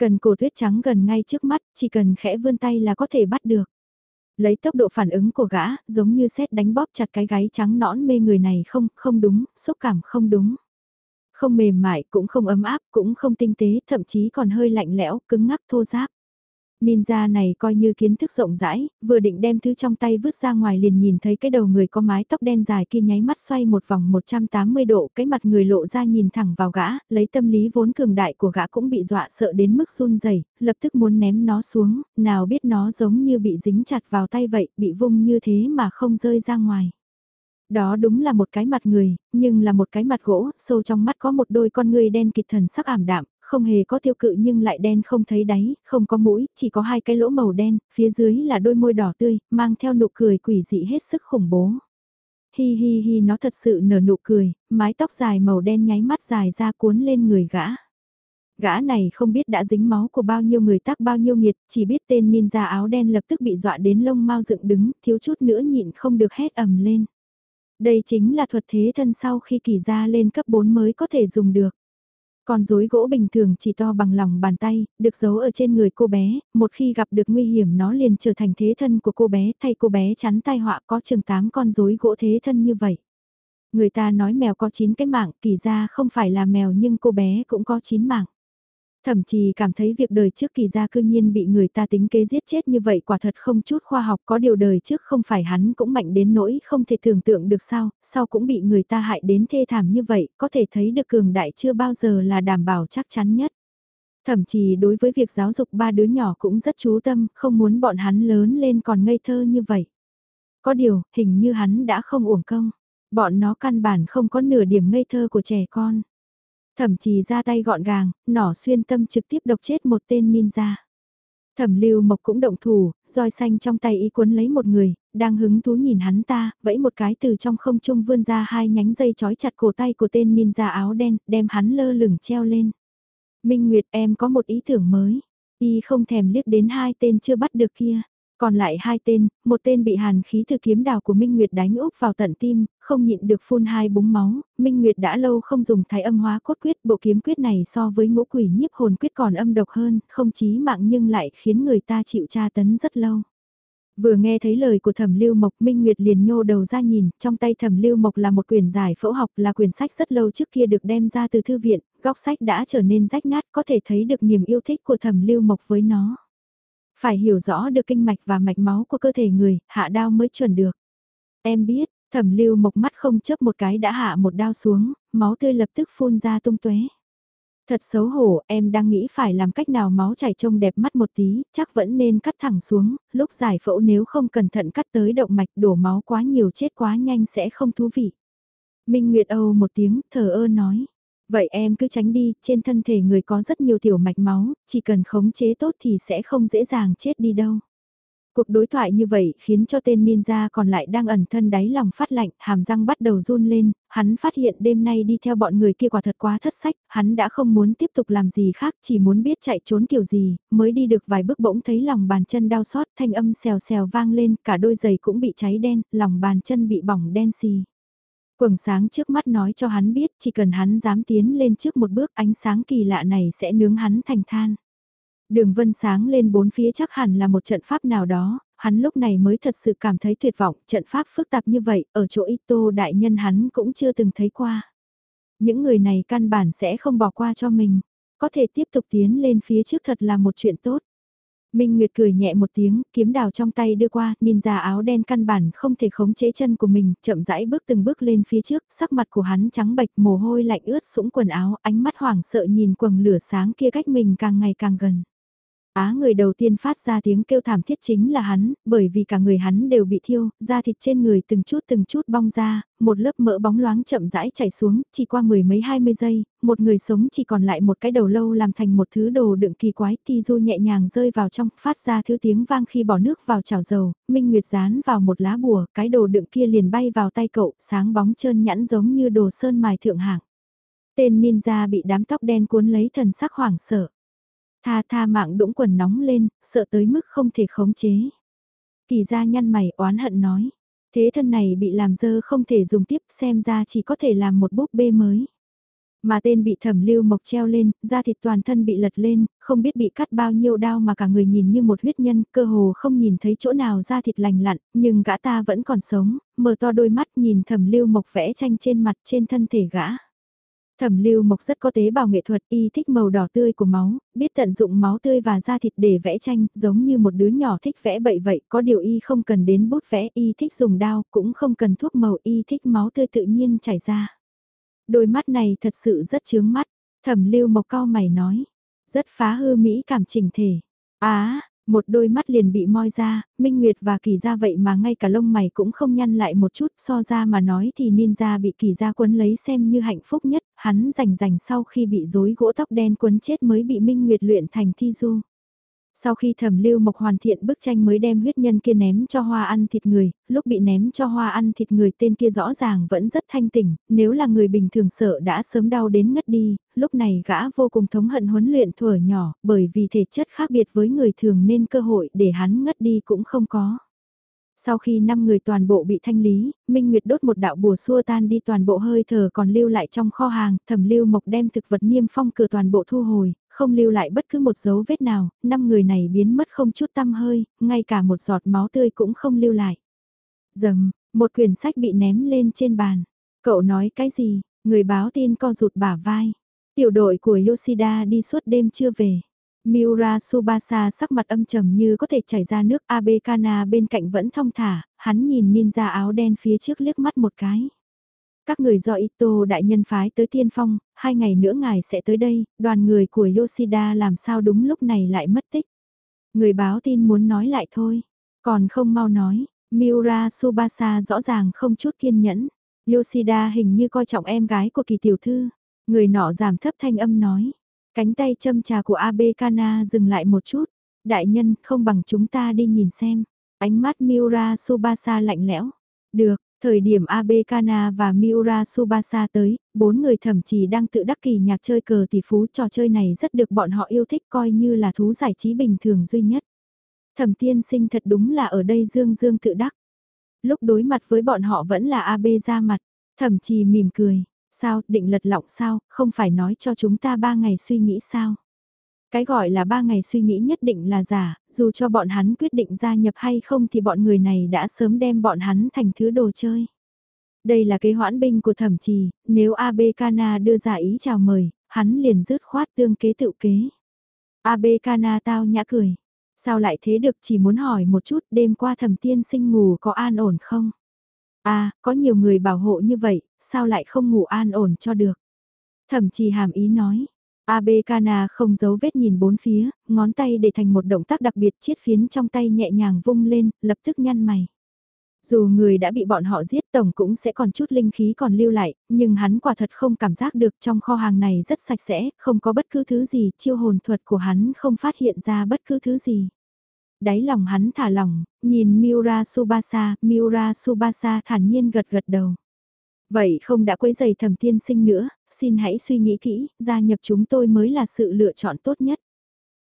Cần cổ tuyết trắng gần ngay trước mắt, chỉ cần khẽ vươn tay là có thể bắt được. Lấy tốc độ phản ứng của gã, giống như xét đánh bóp chặt cái gáy trắng nõn mê người này không, không đúng, xúc cảm không đúng. Không mềm mại, cũng không ấm áp, cũng không tinh tế, thậm chí còn hơi lạnh lẽo, cứng ngắc thô giáp. Ninja này coi như kiến thức rộng rãi, vừa định đem thứ trong tay vứt ra ngoài liền nhìn thấy cái đầu người có mái tóc đen dài kia nháy mắt xoay một vòng 180 độ, cái mặt người lộ ra nhìn thẳng vào gã, lấy tâm lý vốn cường đại của gã cũng bị dọa sợ đến mức run rẩy, lập tức muốn ném nó xuống, nào biết nó giống như bị dính chặt vào tay vậy, bị vung như thế mà không rơi ra ngoài. Đó đúng là một cái mặt người, nhưng là một cái mặt gỗ, sâu trong mắt có một đôi con người đen kịt thần sắc ảm đạm, không hề có tiêu cự nhưng lại đen không thấy đáy, không có mũi, chỉ có hai cái lỗ màu đen, phía dưới là đôi môi đỏ tươi, mang theo nụ cười quỷ dị hết sức khủng bố. Hi hi hi nó thật sự nở nụ cười, mái tóc dài màu đen nháy mắt dài ra cuốn lên người gã. Gã này không biết đã dính máu của bao nhiêu người tác bao nhiêu nghiệt, chỉ biết tên ninja áo đen lập tức bị dọa đến lông mau dựng đứng, thiếu chút nữa nhịn không được hét ầm lên. Đây chính là thuật thế thân sau khi kỳ ra lên cấp 4 mới có thể dùng được. Con rối gỗ bình thường chỉ to bằng lòng bàn tay, được giấu ở trên người cô bé, một khi gặp được nguy hiểm nó liền trở thành thế thân của cô bé thay cô bé chắn tai họa có chừng 8 con rối gỗ thế thân như vậy. Người ta nói mèo có 9 cái mạng, kỳ ra không phải là mèo nhưng cô bé cũng có 9 mạng. Thậm chí cảm thấy việc đời trước kỳ gia cư nhiên bị người ta tính kế giết chết như vậy quả thật không chút khoa học có điều đời trước không phải hắn cũng mạnh đến nỗi không thể tưởng tượng được sao, sau cũng bị người ta hại đến thê thảm như vậy, có thể thấy được cường đại chưa bao giờ là đảm bảo chắc chắn nhất. Thậm chí đối với việc giáo dục ba đứa nhỏ cũng rất chú tâm, không muốn bọn hắn lớn lên còn ngây thơ như vậy. Có điều, hình như hắn đã không uổng công. Bọn nó căn bản không có nửa điểm ngây thơ của trẻ con. Thẩm trì ra tay gọn gàng, nỏ xuyên tâm trực tiếp độc chết một tên ninja. Thẩm lưu mộc cũng động thủ, roi xanh trong tay y cuốn lấy một người, đang hứng thú nhìn hắn ta, vẫy một cái từ trong không trung vươn ra hai nhánh dây trói chặt cổ tay của tên ninja áo đen, đem hắn lơ lửng treo lên. Minh Nguyệt em có một ý tưởng mới, y không thèm liếc đến hai tên chưa bắt được kia. Còn lại hai tên, một tên bị hàn khí thư kiếm đào của Minh Nguyệt đánh úp vào tận tim, không nhịn được phun hai búng máu, Minh Nguyệt đã lâu không dùng thái âm hóa cốt quyết, bộ kiếm quyết này so với ngũ quỷ nhiếp hồn quyết còn âm độc hơn, không chí mạng nhưng lại khiến người ta chịu tra tấn rất lâu. Vừa nghe thấy lời của thẩm lưu mộc Minh Nguyệt liền nhô đầu ra nhìn, trong tay thẩm lưu mộc là một quyển giải phẫu học là quyển sách rất lâu trước kia được đem ra từ thư viện, góc sách đã trở nên rách nát có thể thấy được niềm yêu thích của thẩm lưu mộc với nó. Phải hiểu rõ được kinh mạch và mạch máu của cơ thể người, hạ đao mới chuẩn được. Em biết, thẩm lưu mộc mắt không chấp một cái đã hạ một đao xuống, máu tươi lập tức phun ra tung tóe. Thật xấu hổ, em đang nghĩ phải làm cách nào máu chảy trông đẹp mắt một tí, chắc vẫn nên cắt thẳng xuống, lúc giải phẫu nếu không cẩn thận cắt tới động mạch đổ máu quá nhiều chết quá nhanh sẽ không thú vị. Minh Nguyệt Âu một tiếng, thờ ơ nói. Vậy em cứ tránh đi, trên thân thể người có rất nhiều tiểu mạch máu, chỉ cần khống chế tốt thì sẽ không dễ dàng chết đi đâu. Cuộc đối thoại như vậy khiến cho tên ninja còn lại đang ẩn thân đáy lòng phát lạnh, hàm răng bắt đầu run lên, hắn phát hiện đêm nay đi theo bọn người kia quả thật quá thất sách, hắn đã không muốn tiếp tục làm gì khác, chỉ muốn biết chạy trốn kiểu gì, mới đi được vài bước bỗng thấy lòng bàn chân đau xót, thanh âm xèo xèo vang lên, cả đôi giày cũng bị cháy đen, lòng bàn chân bị bỏng đen xì. Quầng sáng trước mắt nói cho hắn biết chỉ cần hắn dám tiến lên trước một bước ánh sáng kỳ lạ này sẽ nướng hắn thành than. Đường vân sáng lên bốn phía chắc hẳn là một trận pháp nào đó, hắn lúc này mới thật sự cảm thấy tuyệt vọng, trận pháp phức tạp như vậy, ở chỗ Ito đại nhân hắn cũng chưa từng thấy qua. Những người này căn bản sẽ không bỏ qua cho mình, có thể tiếp tục tiến lên phía trước thật là một chuyện tốt. Minh Nguyệt cười nhẹ một tiếng, kiếm đào trong tay đưa qua, ninja áo đen căn bản không thể khống chế chân của mình, chậm rãi bước từng bước lên phía trước, sắc mặt của hắn trắng bệch, mồ hôi lạnh ướt sũng quần áo, ánh mắt hoảng sợ nhìn quầng lửa sáng kia cách mình càng ngày càng gần. Á người đầu tiên phát ra tiếng kêu thảm thiết chính là hắn, bởi vì cả người hắn đều bị thiêu, da thịt trên người từng chút từng chút bong ra, một lớp mỡ bóng loáng chậm rãi chảy xuống, chỉ qua mười mấy hai mươi giây, một người sống chỉ còn lại một cái đầu lâu làm thành một thứ đồ đựng kỳ quái, ti du nhẹ nhàng rơi vào trong, phát ra thứ tiếng vang khi bỏ nước vào chảo dầu, Minh Nguyệt dán vào một lá bùa, cái đồ đựng kia liền bay vào tay cậu, sáng bóng trơn nhẵn giống như đồ sơn mài thượng hạng. Tên ninja bị đám tóc đen cuốn lấy thần sắc hoảng sợ. Tha tha mạng đũng quần nóng lên, sợ tới mức không thể khống chế. Kỳ ra nhăn mày oán hận nói. Thế thân này bị làm dơ không thể dùng tiếp xem ra chỉ có thể làm một búp bê mới. Mà tên bị thẩm lưu mộc treo lên, da thịt toàn thân bị lật lên, không biết bị cắt bao nhiêu đau mà cả người nhìn như một huyết nhân, cơ hồ không nhìn thấy chỗ nào da thịt lành lặn, nhưng gã ta vẫn còn sống, mở to đôi mắt nhìn thẩm lưu mộc vẽ tranh trên mặt trên thân thể gã. Thẩm lưu mộc rất có tế bào nghệ thuật, y thích màu đỏ tươi của máu, biết tận dụng máu tươi và da thịt để vẽ tranh, giống như một đứa nhỏ thích vẽ bậy vậy, có điều y không cần đến bút vẽ, y thích dùng đao, cũng không cần thuốc màu, y thích máu tươi tự nhiên chảy ra. Đôi mắt này thật sự rất chướng mắt, thẩm lưu mộc cao mày nói, rất phá hư mỹ cảm chỉnh thể. Á, một đôi mắt liền bị moi ra, Minh Nguyệt và Kỳ Gia vậy mà ngay cả lông mày cũng không nhăn lại một chút so ra mà nói thì ninja bị Kỳ Gia quấn lấy xem như hạnh phúc nhất, hắn rành rành sau khi bị rối gỗ tóc đen quấn chết mới bị Minh Nguyệt luyện thành thi du. Sau khi thẩm lưu mộc hoàn thiện bức tranh mới đem huyết nhân kia ném cho hoa ăn thịt người, lúc bị ném cho hoa ăn thịt người tên kia rõ ràng vẫn rất thanh tỉnh, nếu là người bình thường sợ đã sớm đau đến ngất đi, lúc này gã vô cùng thống hận huấn luyện thuở nhỏ, bởi vì thể chất khác biệt với người thường nên cơ hội để hắn ngất đi cũng không có. Sau khi 5 người toàn bộ bị thanh lý, Minh Nguyệt đốt một đạo bùa xua tan đi toàn bộ hơi thở còn lưu lại trong kho hàng, thẩm lưu mộc đem thực vật niêm phong cửa toàn bộ thu hồi, không lưu lại bất cứ một dấu vết nào, năm người này biến mất không chút tăm hơi, ngay cả một giọt máu tươi cũng không lưu lại. Dầm, một quyển sách bị ném lên trên bàn. Cậu nói cái gì? Người báo tin co rụt bả vai. Tiểu đội của Yoshida đi suốt đêm chưa về. Miura Subasa sắc mặt âm trầm như có thể chảy ra nước Abekana bên cạnh vẫn thong thả, hắn nhìn ninja áo đen phía trước liếc mắt một cái. Các người do Ito đại nhân phái tới tiên phong, hai ngày nữa ngài sẽ tới đây, đoàn người của Yoshida làm sao đúng lúc này lại mất tích. Người báo tin muốn nói lại thôi, còn không mau nói, Miura Subasa rõ ràng không chút kiên nhẫn. Yoshida hình như coi trọng em gái của kỳ tiểu thư. Người nọ giảm thấp thanh âm nói. Cánh tay châm trà của Abe Kana dừng lại một chút. Đại nhân, không bằng chúng ta đi nhìn xem. Ánh mắt Miura Subasa lạnh lẽo. Được, thời điểm Abe Kana và Miura Subasa tới, bốn người thậm chí đang tự đắc kỳ nhạc chơi cờ tỷ phú trò chơi này rất được bọn họ yêu thích coi như là thú giải trí bình thường duy nhất. Thẩm tiên sinh thật đúng là ở đây dương dương tự đắc. Lúc đối mặt với bọn họ vẫn là Abe ra mặt, thậm chí mỉm cười, Sao, định lật lọng sao, không phải nói cho chúng ta ba ngày suy nghĩ sao? Cái gọi là ba ngày suy nghĩ nhất định là giả, dù cho bọn hắn quyết định gia nhập hay không thì bọn người này đã sớm đem bọn hắn thành thứ đồ chơi. Đây là kế hoãn binh của thẩm trì, nếu AB Kana đưa ra ý chào mời, hắn liền dứt khoát tương kế tự kế. AB Kana tao nhã cười. Sao lại thế được chỉ muốn hỏi một chút đêm qua thẩm tiên sinh ngủ có an ổn không? À, có nhiều người bảo hộ như vậy, sao lại không ngủ an ổn cho được? Thẩm trì hàm ý nói. Abekana không giấu vết nhìn bốn phía, ngón tay để thành một động tác đặc biệt chiết phiến trong tay nhẹ nhàng vung lên, lập tức nhăn mày. Dù người đã bị bọn họ giết tổng cũng sẽ còn chút linh khí còn lưu lại, nhưng hắn quả thật không cảm giác được trong kho hàng này rất sạch sẽ, không có bất cứ thứ gì, chiêu hồn thuật của hắn không phát hiện ra bất cứ thứ gì đáy lòng hắn thả lỏng, nhìn Miura Subasa, Miura Subasa thản nhiên gật gật đầu. Vậy không đã quấy giày thẩm tiên sinh nữa, xin hãy suy nghĩ kỹ, gia nhập chúng tôi mới là sự lựa chọn tốt nhất.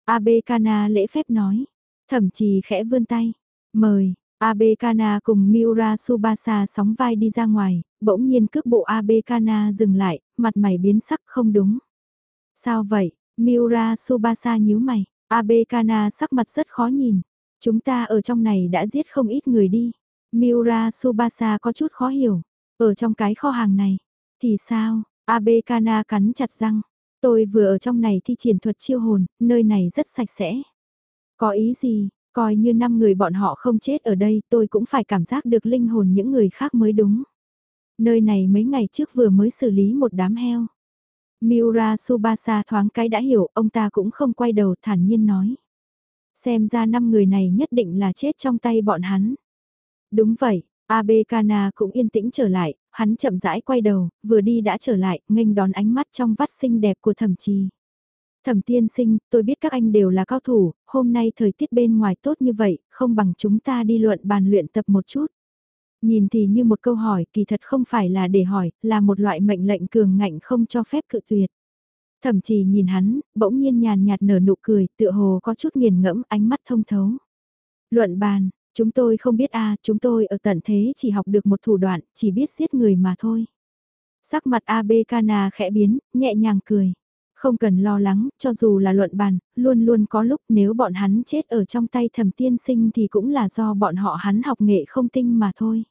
Abe Kana lễ phép nói, thẩm trì khẽ vươn tay, mời, Abe Kana cùng Miura Subasa sóng vai đi ra ngoài, bỗng nhiên cước bộ Abe Kana dừng lại, mặt mày biến sắc không đúng. Sao vậy, Miura Subasa nhíu mày, Abe Kana sắc mặt rất khó nhìn. Chúng ta ở trong này đã giết không ít người đi. Miura Subasa có chút khó hiểu. Ở trong cái kho hàng này. Thì sao? Abe Kana cắn chặt răng. Tôi vừa ở trong này thi triển thuật chiêu hồn, nơi này rất sạch sẽ. Có ý gì? Coi như năm người bọn họ không chết ở đây tôi cũng phải cảm giác được linh hồn những người khác mới đúng. Nơi này mấy ngày trước vừa mới xử lý một đám heo. Miura Subasa thoáng cái đã hiểu, ông ta cũng không quay đầu thản nhiên nói. Xem ra năm người này nhất định là chết trong tay bọn hắn. Đúng vậy, Abe Kana cũng yên tĩnh trở lại, hắn chậm rãi quay đầu, vừa đi đã trở lại, nghênh đón ánh mắt trong vắt xinh đẹp của thẩm trì. Thẩm tiên sinh, tôi biết các anh đều là cao thủ, hôm nay thời tiết bên ngoài tốt như vậy, không bằng chúng ta đi luận bàn luyện tập một chút. Nhìn thì như một câu hỏi, kỳ thật không phải là để hỏi, là một loại mệnh lệnh cường ngạnh không cho phép cự tuyệt. Thẩm trì nhìn hắn, bỗng nhiên nhàn nhạt nở nụ cười, tựa hồ có chút nghiền ngẫm, ánh mắt thông thấu. Luận bàn, chúng tôi không biết a chúng tôi ở tận thế chỉ học được một thủ đoạn, chỉ biết giết người mà thôi. Sắc mặt AB Kana khẽ biến, nhẹ nhàng cười. Không cần lo lắng, cho dù là luận bàn, luôn luôn có lúc nếu bọn hắn chết ở trong tay thẩm tiên sinh thì cũng là do bọn họ hắn học nghệ không tinh mà thôi.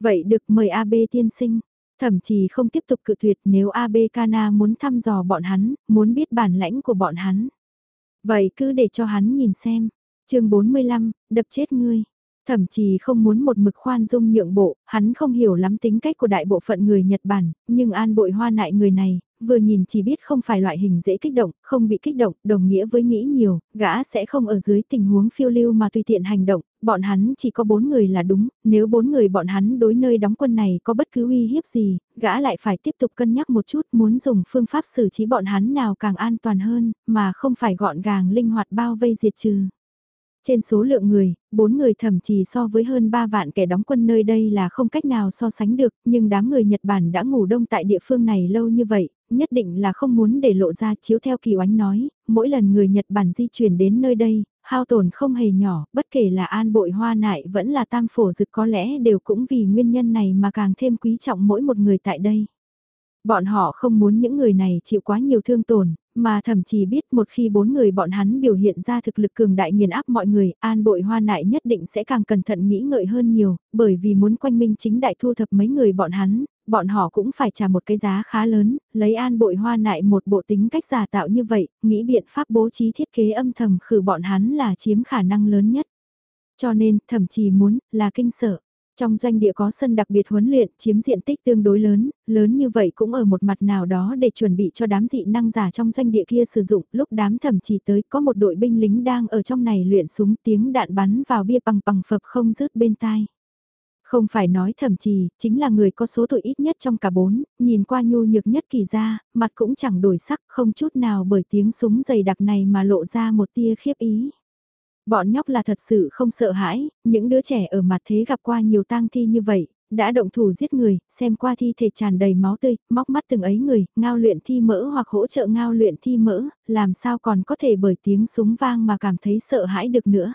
Vậy được mời AB tiên sinh, thậm chí không tiếp tục cự tuyệt nếu AB Kana muốn thăm dò bọn hắn, muốn biết bản lãnh của bọn hắn. Vậy cứ để cho hắn nhìn xem chương 45, đập chết ngươi. Thậm chí không muốn một mực khoan dung nhượng bộ, hắn không hiểu lắm tính cách của đại bộ phận người Nhật Bản, nhưng an bội hoa nại người này, vừa nhìn chỉ biết không phải loại hình dễ kích động, không bị kích động, đồng nghĩa với nghĩ nhiều, gã sẽ không ở dưới tình huống phiêu lưu mà tùy tiện hành động, bọn hắn chỉ có bốn người là đúng, nếu bốn người bọn hắn đối nơi đóng quân này có bất cứ uy hiếp gì, gã lại phải tiếp tục cân nhắc một chút muốn dùng phương pháp xử trí bọn hắn nào càng an toàn hơn, mà không phải gọn gàng linh hoạt bao vây diệt trừ. Trên số lượng người, bốn người thậm chí so với hơn 3 vạn kẻ đóng quân nơi đây là không cách nào so sánh được, nhưng đám người Nhật Bản đã ngủ đông tại địa phương này lâu như vậy, nhất định là không muốn để lộ ra chiếu theo kỳ oánh nói, mỗi lần người Nhật Bản di chuyển đến nơi đây, hao tổn không hề nhỏ, bất kể là an bội hoa nại vẫn là tam phổ dực có lẽ đều cũng vì nguyên nhân này mà càng thêm quý trọng mỗi một người tại đây. Bọn họ không muốn những người này chịu quá nhiều thương tổn, mà thậm chí biết một khi bốn người bọn hắn biểu hiện ra thực lực cường đại nghiền áp mọi người, an bội hoa nại nhất định sẽ càng cẩn thận nghĩ ngợi hơn nhiều, bởi vì muốn quanh minh chính đại thu thập mấy người bọn hắn, bọn họ cũng phải trả một cái giá khá lớn, lấy an bội hoa nại một bộ tính cách giả tạo như vậy, nghĩ biện pháp bố trí thiết kế âm thầm khử bọn hắn là chiếm khả năng lớn nhất. Cho nên, thậm chí muốn, là kinh sợ. Trong doanh địa có sân đặc biệt huấn luyện, chiếm diện tích tương đối lớn, lớn như vậy cũng ở một mặt nào đó để chuẩn bị cho đám dị năng giả trong doanh địa kia sử dụng. Lúc đám thẩm chỉ tới có một đội binh lính đang ở trong này luyện súng tiếng đạn bắn vào bia bằng bằng phập không rớt bên tai. Không phải nói thẩm trì, chính là người có số tuổi ít nhất trong cả bốn, nhìn qua nhu nhược nhất kỳ ra, mặt cũng chẳng đổi sắc không chút nào bởi tiếng súng dày đặc này mà lộ ra một tia khiếp ý. Bọn nhóc là thật sự không sợ hãi, những đứa trẻ ở mặt thế gặp qua nhiều tang thi như vậy, đã động thủ giết người, xem qua thi thể tràn đầy máu tươi, móc mắt từng ấy người, ngao luyện thi mỡ hoặc hỗ trợ ngao luyện thi mỡ, làm sao còn có thể bởi tiếng súng vang mà cảm thấy sợ hãi được nữa.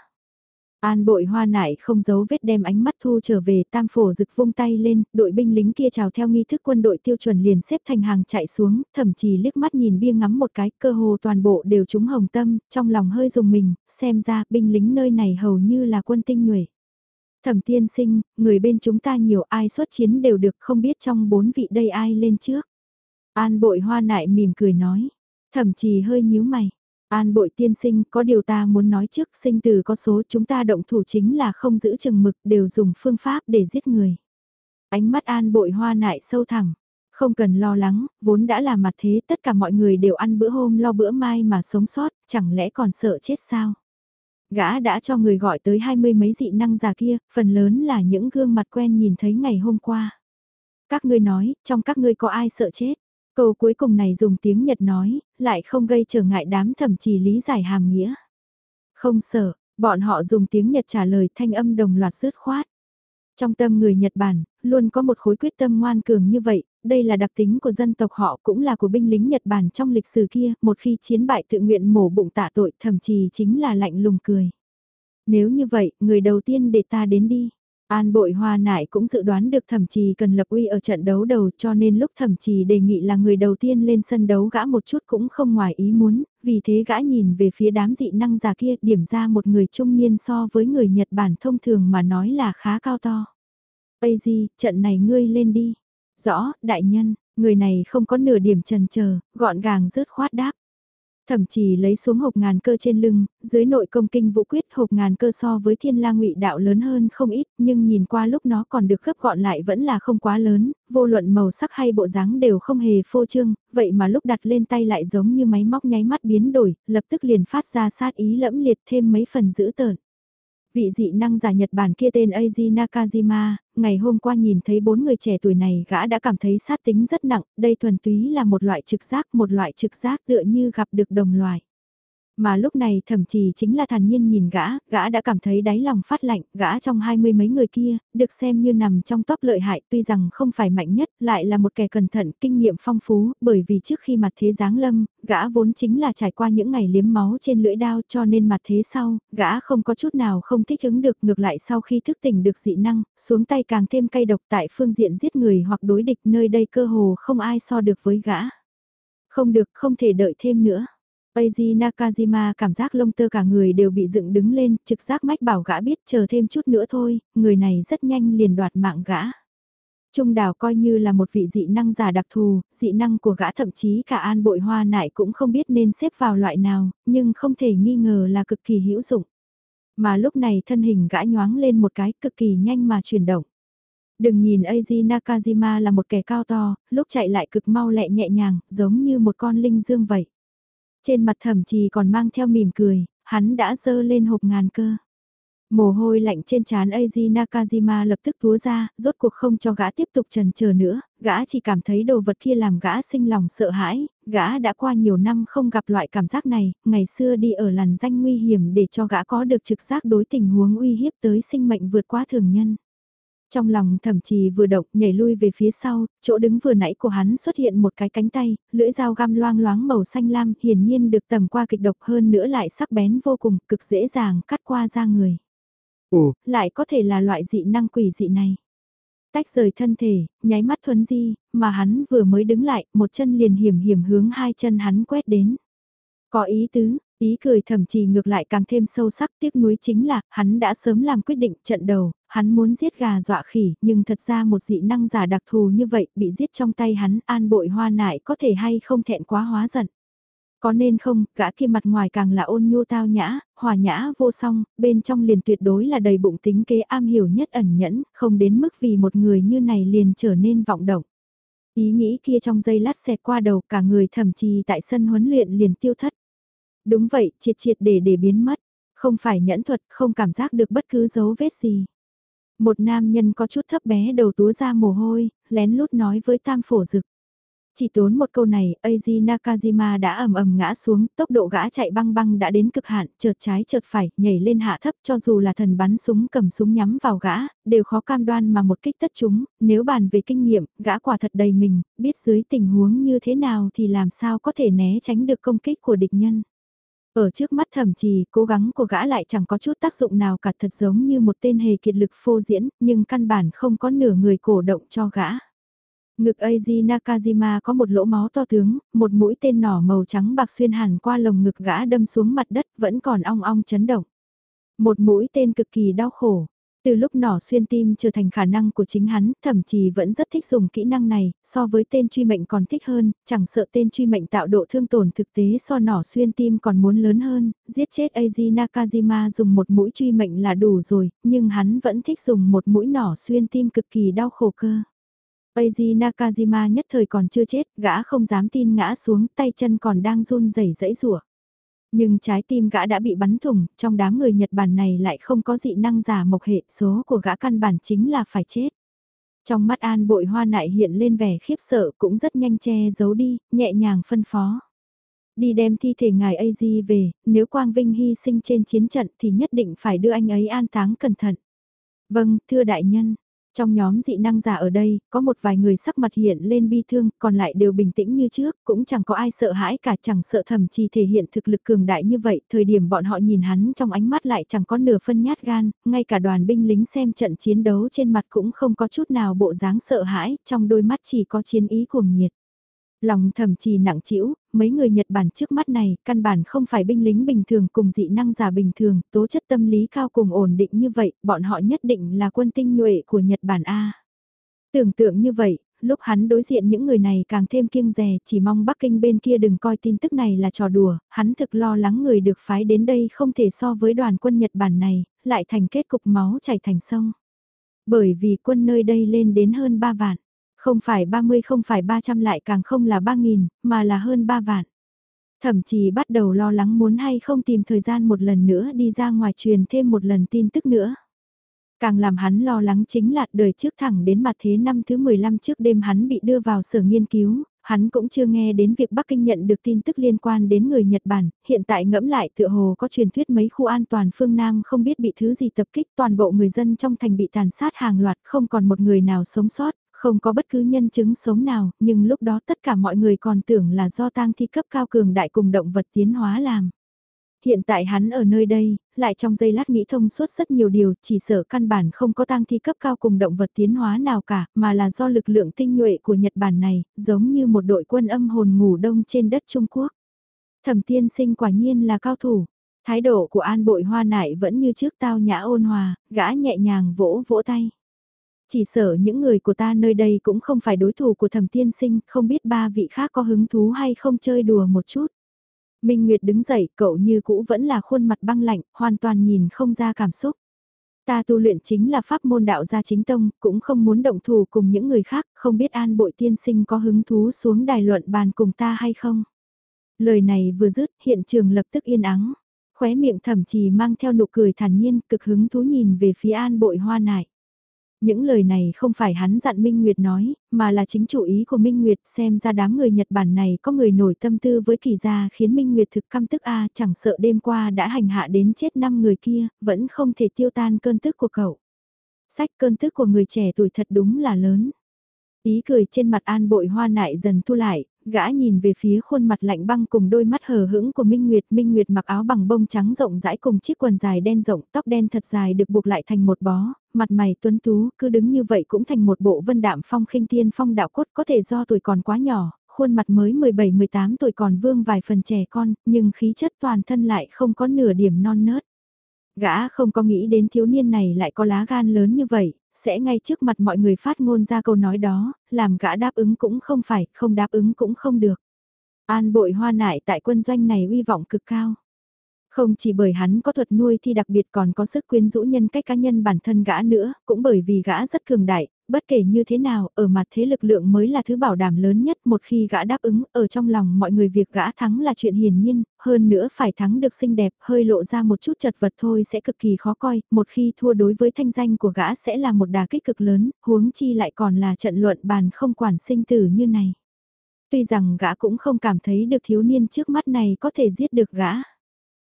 An bội hoa nại không giấu vết đem ánh mắt thu trở về tam phổ rực vung tay lên, đội binh lính kia chào theo nghi thức quân đội tiêu chuẩn liền xếp thành hàng chạy xuống, thậm chí liếc mắt nhìn bia ngắm một cái, cơ hồ toàn bộ đều trúng hồng tâm, trong lòng hơi dùng mình, xem ra binh lính nơi này hầu như là quân tinh nhuệ. Thẩm tiên sinh, người bên chúng ta nhiều ai xuất chiến đều được không biết trong bốn vị đây ai lên trước. An bội hoa nại mỉm cười nói, thậm chí hơi nhíu mày. An bội tiên sinh, có điều ta muốn nói trước, sinh từ có số chúng ta động thủ chính là không giữ chừng mực, đều dùng phương pháp để giết người. Ánh mắt an bội hoa nại sâu thẳng, không cần lo lắng, vốn đã là mặt thế, tất cả mọi người đều ăn bữa hôm lo bữa mai mà sống sót, chẳng lẽ còn sợ chết sao? Gã đã cho người gọi tới hai mươi mấy dị năng già kia, phần lớn là những gương mặt quen nhìn thấy ngày hôm qua. Các ngươi nói, trong các ngươi có ai sợ chết? Câu cuối cùng này dùng tiếng Nhật nói, lại không gây trở ngại đám thẩm trì lý giải hàm nghĩa. Không sợ, bọn họ dùng tiếng Nhật trả lời thanh âm đồng loạt dứt khoát. Trong tâm người Nhật Bản, luôn có một khối quyết tâm ngoan cường như vậy, đây là đặc tính của dân tộc họ cũng là của binh lính Nhật Bản trong lịch sử kia, một khi chiến bại tự nguyện mổ bụng tạ tội thậm chí chính là lạnh lùng cười. Nếu như vậy, người đầu tiên để ta đến đi. An bội hoa nại cũng dự đoán được thẩm trì cần lập uy ở trận đấu đầu cho nên lúc thẩm trì đề nghị là người đầu tiên lên sân đấu gã một chút cũng không ngoài ý muốn, vì thế gã nhìn về phía đám dị năng già kia điểm ra một người trung niên so với người Nhật Bản thông thường mà nói là khá cao to. Ây gì, trận này ngươi lên đi. Rõ, đại nhân, người này không có nửa điểm trần chờ gọn gàng rớt khoát đáp. Thậm chí lấy xuống hộp ngàn cơ trên lưng, dưới nội công kinh vũ quyết hộp ngàn cơ so với thiên la ngụy đạo lớn hơn không ít, nhưng nhìn qua lúc nó còn được gấp gọn lại vẫn là không quá lớn, vô luận màu sắc hay bộ dáng đều không hề phô trương, vậy mà lúc đặt lên tay lại giống như máy móc nháy mắt biến đổi, lập tức liền phát ra sát ý lẫm liệt thêm mấy phần dữ tợn. Vị dị năng giả Nhật Bản kia tên Eiji Nakajima, ngày hôm qua nhìn thấy bốn người trẻ tuổi này gã đã cảm thấy sát tính rất nặng, đây thuần túy là một loại trực giác, một loại trực giác tựa như gặp được đồng loại. Mà lúc này thậm chí chính là thản nhiên nhìn gã, gã đã cảm thấy đáy lòng phát lạnh, gã trong hai mươi mấy người kia, được xem như nằm trong top lợi hại tuy rằng không phải mạnh nhất, lại là một kẻ cẩn thận, kinh nghiệm phong phú, bởi vì trước khi mặt thế giáng lâm, gã vốn chính là trải qua những ngày liếm máu trên lưỡi đao cho nên mặt thế sau, gã không có chút nào không thích ứng được ngược lại sau khi thức tỉnh được dị năng, xuống tay càng thêm cay độc tại phương diện giết người hoặc đối địch nơi đây cơ hồ không ai so được với gã. Không được, không thể đợi thêm nữa. Eiji Nakajima cảm giác lông tơ cả người đều bị dựng đứng lên, trực giác mách bảo gã biết chờ thêm chút nữa thôi, người này rất nhanh liền đoạt mạng gã. Trung đảo coi như là một vị dị năng giả đặc thù, dị năng của gã thậm chí cả an bội hoa nại cũng không biết nên xếp vào loại nào, nhưng không thể nghi ngờ là cực kỳ hữu dụng. Mà lúc này thân hình gã nhoáng lên một cái cực kỳ nhanh mà chuyển động. Đừng nhìn Eiji Nakajima là một kẻ cao to, lúc chạy lại cực mau lẹ nhẹ nhàng, giống như một con linh dương vậy. Trên mặt thẩm trì còn mang theo mỉm cười, hắn đã dơ lên hộp ngàn cơ. Mồ hôi lạnh trên trán Eiji Nakajima lập tức túa ra, rốt cuộc không cho gã tiếp tục trần chờ nữa, gã chỉ cảm thấy đồ vật kia làm gã sinh lòng sợ hãi, gã đã qua nhiều năm không gặp loại cảm giác này, ngày xưa đi ở làn danh nguy hiểm để cho gã có được trực giác đối tình huống uy hiếp tới sinh mệnh vượt quá thường nhân. Trong lòng thẩm trì vừa động nhảy lui về phía sau, chỗ đứng vừa nãy của hắn xuất hiện một cái cánh tay, lưỡi dao găm loang loáng màu xanh lam hiển nhiên được tầm qua kịch độc hơn nữa lại sắc bén vô cùng, cực dễ dàng cắt qua da người. Ồ, lại có thể là loại dị năng quỷ dị này. Tách rời thân thể, nháy mắt thuấn di, mà hắn vừa mới đứng lại, một chân liền hiểm hiểm hướng hai chân hắn quét đến. Có ý tứ, Ý cười thậm chí ngược lại càng thêm sâu sắc tiếc nuối chính là, hắn đã sớm làm quyết định trận đầu, hắn muốn giết gà dọa khỉ, nhưng thật ra một dị năng giả đặc thù như vậy bị giết trong tay hắn an bội hoa nại có thể hay không thẹn quá hóa giận. Có nên không, gã kia mặt ngoài càng là ôn nhu tao nhã, hòa nhã vô song, bên trong liền tuyệt đối là đầy bụng tính kế am hiểu nhất ẩn nhẫn, không đến mức vì một người như này liền trở nên vọng động. Ý nghĩ kia trong giây lát xẹt qua đầu cả người thậm chí tại sân huấn luyện liền tiêu thất. Đúng vậy, triệt triệt để để biến mất. Không phải nhẫn thuật, không cảm giác được bất cứ dấu vết gì. Một nam nhân có chút thấp bé đầu túa ra mồ hôi, lén lút nói với tam phổ dực. Chỉ tốn một câu này, Eiji Nakajima đã ầm ầm ngã xuống, tốc độ gã chạy băng băng đã đến cực hạn, chợt trái chợt phải, nhảy lên hạ thấp cho dù là thần bắn súng cầm súng nhắm vào gã, đều khó cam đoan mà một kích tất chúng, nếu bàn về kinh nghiệm, gã quả thật đầy mình, biết dưới tình huống như thế nào thì làm sao có thể né tránh được công kích của địch nhân. Ở trước mắt thẩm trì, cố gắng của gã lại chẳng có chút tác dụng nào cả thật giống như một tên hề kiệt lực phô diễn, nhưng căn bản không có nửa người cổ động cho gã. Ngực Aji Nakajima có một lỗ máu to tướng, một mũi tên nỏ màu trắng bạc xuyên hẳn qua lồng ngực gã đâm xuống mặt đất vẫn còn ong ong chấn động. Một mũi tên cực kỳ đau khổ, từ lúc nỏ xuyên tim trở thành khả năng của chính hắn, thậm chí vẫn rất thích dùng kỹ năng này, so với tên truy mệnh còn thích hơn, chẳng sợ tên truy mệnh tạo độ thương tổn thực tế so nỏ xuyên tim còn muốn lớn hơn, giết chết Eiji Nakajima dùng một mũi truy mệnh là đủ rồi, nhưng hắn vẫn thích dùng một mũi nỏ xuyên tim cực kỳ đau khổ cơ. Eiji Nakajima nhất thời còn chưa chết, gã không dám tin ngã xuống, tay chân còn đang run rẩy rẫy rủa. Nhưng trái tim gã đã bị bắn thủng, trong đám người Nhật Bản này lại không có dị năng giả mộc hệ, số của gã căn bản chính là phải chết. Trong mắt an bội hoa nại hiện lên vẻ khiếp sợ cũng rất nhanh che giấu đi, nhẹ nhàng phân phó. Đi đem thi thể ngài AZ về, nếu Quang Vinh hy sinh trên chiến trận thì nhất định phải đưa anh ấy an táng cẩn thận. Vâng, thưa đại nhân, trong nhóm dị năng giả ở đây, có một vài người sắc mặt hiện lên bi thương, còn lại đều bình tĩnh như trước, cũng chẳng có ai sợ hãi cả chẳng sợ thậm chí thể hiện thực lực cường đại như vậy, thời điểm bọn họ nhìn hắn trong ánh mắt lại chẳng có nửa phân nhát gan, ngay cả đoàn binh lính xem trận chiến đấu trên mặt cũng không có chút nào bộ dáng sợ hãi, trong đôi mắt chỉ có chiến ý cuồng nhiệt. Lòng thầm trì nặng trĩu, mấy người Nhật Bản trước mắt này, căn bản không phải binh lính bình thường cùng dị năng giả bình thường, tố chất tâm lý cao cùng ổn định như vậy, bọn họ nhất định là quân tinh nhuệ của Nhật Bản A. Tưởng tượng như vậy, lúc hắn đối diện những người này càng thêm kiêng rè, chỉ mong Bắc Kinh bên kia đừng coi tin tức này là trò đùa, hắn thực lo lắng người được phái đến đây không thể so với đoàn quân Nhật Bản này, lại thành kết cục máu chảy thành sông. Bởi vì quân nơi đây lên đến hơn 3 vạn, không phải 30 không phải 300 lại càng không là 3.000, mà là hơn 3 vạn. Thậm chí bắt đầu lo lắng muốn hay không tìm thời gian một lần nữa đi ra ngoài truyền thêm một lần tin tức nữa. Càng làm hắn lo lắng chính là đời trước thẳng đến mặt thế năm thứ 15 trước đêm hắn bị đưa vào sở nghiên cứu, hắn cũng chưa nghe đến việc Bắc Kinh nhận được tin tức liên quan đến người Nhật Bản, hiện tại ngẫm lại tựa hồ có truyền thuyết mấy khu an toàn phương Nam không biết bị thứ gì tập kích toàn bộ người dân trong thành bị tàn sát hàng loạt không còn một người nào sống sót, không có bất cứ nhân chứng sống nào, nhưng lúc đó tất cả mọi người còn tưởng là do tang thi cấp cao cường đại cùng động vật tiến hóa làm hiện tại hắn ở nơi đây, lại trong giây lát nghĩ thông suốt rất nhiều điều, chỉ sợ căn bản không có tang thi cấp cao cùng động vật tiến hóa nào cả, mà là do lực lượng tinh nhuệ của Nhật Bản này, giống như một đội quân âm hồn ngủ đông trên đất Trung Quốc. Thẩm tiên sinh quả nhiên là cao thủ, thái độ của an bội hoa nại vẫn như trước tao nhã ôn hòa, gã nhẹ nhàng vỗ vỗ tay. Chỉ sợ những người của ta nơi đây cũng không phải đối thủ của thẩm tiên sinh, không biết ba vị khác có hứng thú hay không chơi đùa một chút. Minh Nguyệt đứng dậy, cậu như cũ vẫn là khuôn mặt băng lạnh, hoàn toàn nhìn không ra cảm xúc. Ta tu luyện chính là pháp môn đạo gia chính tông, cũng không muốn động thủ cùng những người khác, không biết an bội tiên sinh có hứng thú xuống đài luận bàn cùng ta hay không. Lời này vừa dứt, hiện trường lập tức yên ắng. Khóe miệng thậm chí mang theo nụ cười thản nhiên, cực hứng thú nhìn về phía an bội hoa nại. Những lời này không phải hắn dặn Minh Nguyệt nói, mà là chính chủ ý của Minh Nguyệt xem ra đám người Nhật Bản này có người nổi tâm tư với kỳ gia khiến Minh Nguyệt thực căm tức a chẳng sợ đêm qua đã hành hạ đến chết năm người kia, vẫn không thể tiêu tan cơn tức của cậu. Sách cơn tức của người trẻ tuổi thật đúng là lớn. Ý cười trên mặt an bội hoa nại dần thu lại, gã nhìn về phía khuôn mặt lạnh băng cùng đôi mắt hờ hững của Minh Nguyệt. Minh Nguyệt mặc áo bằng bông trắng rộng rãi cùng chiếc quần dài đen rộng, tóc đen thật dài được buộc lại thành một bó, mặt mày tuấn tú, cứ đứng như vậy cũng thành một bộ vân đạm phong khinh tiên phong đạo cốt có thể do tuổi còn quá nhỏ, khuôn mặt mới 17-18 tuổi còn vương vài phần trẻ con, nhưng khí chất toàn thân lại không có nửa điểm non nớt. Gã không có nghĩ đến thiếu niên này lại có lá gan lớn như vậy, sẽ ngay trước mặt mọi người phát ngôn ra câu nói đó, làm gã đáp ứng cũng không phải, không đáp ứng cũng không được. An bội hoa nại tại quân doanh này uy vọng cực cao. Không chỉ bởi hắn có thuật nuôi thì đặc biệt còn có sức quyến rũ nhân cách cá nhân bản thân gã nữa, cũng bởi vì gã rất cường đại, bất kể như thế nào, ở mặt thế lực lượng mới là thứ bảo đảm lớn nhất một khi gã đáp ứng, ở trong lòng mọi người việc gã thắng là chuyện hiển nhiên, hơn nữa phải thắng được xinh đẹp, hơi lộ ra một chút chật vật thôi sẽ cực kỳ khó coi, một khi thua đối với thanh danh của gã sẽ là một đà kích cực lớn, huống chi lại còn là trận luận bàn không quản sinh tử như này. Tuy rằng gã cũng không cảm thấy được thiếu niên trước mắt này có thể giết được gã.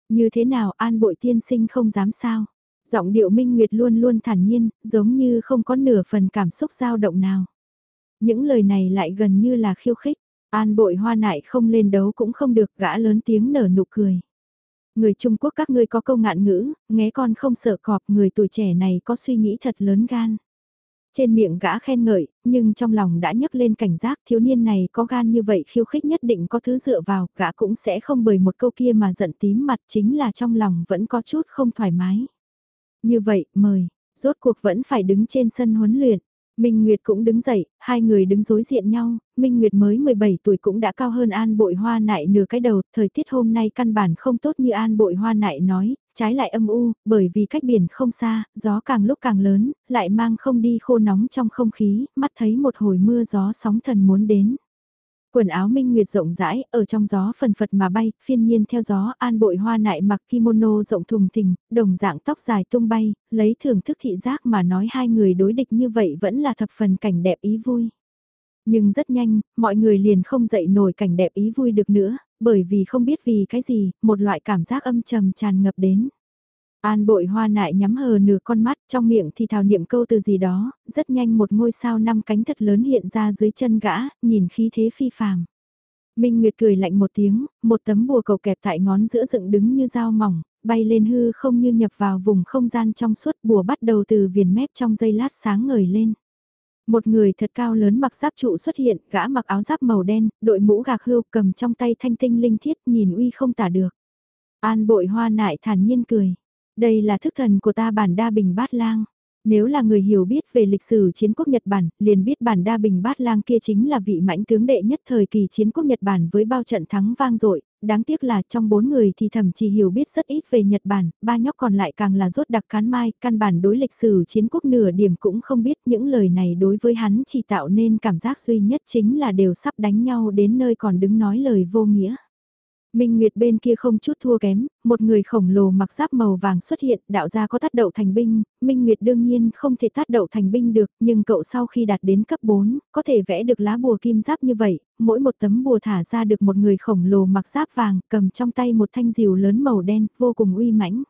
Như thế nào an bội tiên sinh không dám sao? Giọng điệu Minh Nguyệt luôn luôn thản nhiên, giống như không có nửa phần cảm xúc dao động nào. Những lời này lại gần như là khiêu khích, an bội hoa nại không lên đấu cũng không được gã lớn tiếng nở nụ cười. Người Trung Quốc các ngươi có câu ngạn ngữ, nghe con không sợ cọp người tuổi trẻ này có suy nghĩ thật lớn gan. Trên miệng gã khen ngợi, nhưng trong lòng đã nhấc lên cảnh giác thiếu niên này có gan như vậy khiêu khích nhất định có thứ dựa vào, gã cũng sẽ không bởi một câu kia mà giận tím mặt chính là trong lòng vẫn có chút không thoải mái. Như vậy, mời, rốt cuộc vẫn phải đứng trên sân huấn luyện. Minh Nguyệt cũng đứng dậy, hai người đứng đối diện nhau, Minh Nguyệt mới 17 tuổi cũng đã cao hơn An Bội Hoa Nại nửa cái đầu, thời tiết hôm nay căn bản không tốt như An Bội Hoa Nại nói, trái lại âm u, bởi vì cách biển không xa, gió càng lúc càng lớn, lại mang không đi khô nóng trong không khí, mắt thấy một hồi mưa gió sóng thần muốn đến. Quần áo minh nguyệt rộng rãi, ở trong gió phần phật mà bay, phiên nhiên theo gió, an bội hoa nại mặc kimono rộng thùng thình, đồng dạng tóc dài tung bay, lấy thưởng thức thị giác mà nói hai người đối địch như vậy vẫn là thập phần cảnh đẹp ý vui. Nhưng rất nhanh, mọi người liền không dậy nổi cảnh đẹp ý vui được nữa, bởi vì không biết vì cái gì, một loại cảm giác âm trầm tràn ngập đến. An bội hoa nại nhắm hờ nửa con mắt trong miệng thì thào niệm câu từ gì đó, rất nhanh một ngôi sao năm cánh thật lớn hiện ra dưới chân gã, nhìn khí thế phi phàm. Minh Nguyệt cười lạnh một tiếng, một tấm bùa cầu kẹp tại ngón giữa dựng đứng như dao mỏng, bay lên hư không như nhập vào vùng không gian trong suốt bùa bắt đầu từ viền mép trong giây lát sáng ngời lên. Một người thật cao lớn mặc giáp trụ xuất hiện, gã mặc áo giáp màu đen, đội mũ gạc hưu cầm trong tay thanh tinh linh thiết nhìn uy không tả được. An bội hoa nại thản nhiên cười. Đây là thức thần của ta bản đa bình bát lang. Nếu là người hiểu biết về lịch sử chiến quốc Nhật Bản, liền biết bản đa bình bát lang kia chính là vị mãnh tướng đệ nhất thời kỳ chiến quốc Nhật Bản với bao trận thắng vang dội đáng tiếc là trong bốn người thì thầm chỉ hiểu biết rất ít về Nhật Bản, ba nhóc còn lại càng là rốt đặc cán mai, căn bản đối lịch sử chiến quốc nửa điểm cũng không biết những lời này đối với hắn chỉ tạo nên cảm giác duy nhất chính là đều sắp đánh nhau đến nơi còn đứng nói lời vô nghĩa. Minh Nguyệt bên kia không chút thua kém, một người khổng lồ mặc giáp màu vàng xuất hiện, đạo gia có tác đậu thành binh, Minh Nguyệt đương nhiên không thể tác đậu thành binh được, nhưng cậu sau khi đạt đến cấp 4, có thể vẽ được lá bùa kim giáp như vậy, mỗi một tấm bùa thả ra được một người khổng lồ mặc giáp vàng, cầm trong tay một thanh diều lớn màu đen, vô cùng uy mãnh.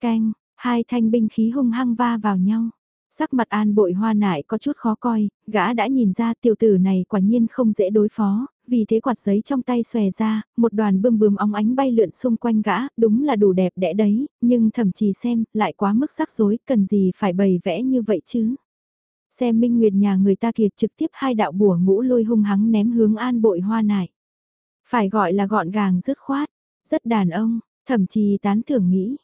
Canh, hai thanh binh khí hung hăng va vào nhau. Sắc mặt an bội hoa nại có chút khó coi, gã đã nhìn ra tiểu tử này quả nhiên không dễ đối phó, vì thế quạt giấy trong tay xòe ra, một đoàn bươm bướm óng ánh bay lượn xung quanh gã, đúng là đủ đẹp đẽ đấy, nhưng thậm chí xem, lại quá mức rắc rối, cần gì phải bày vẽ như vậy chứ. Xem minh nguyệt nhà người ta kiệt trực tiếp hai đạo bùa ngũ lôi hung hắng ném hướng an bội hoa nại. Phải gọi là gọn gàng dứt khoát, rất đàn ông, thậm chí tán thưởng nghĩ.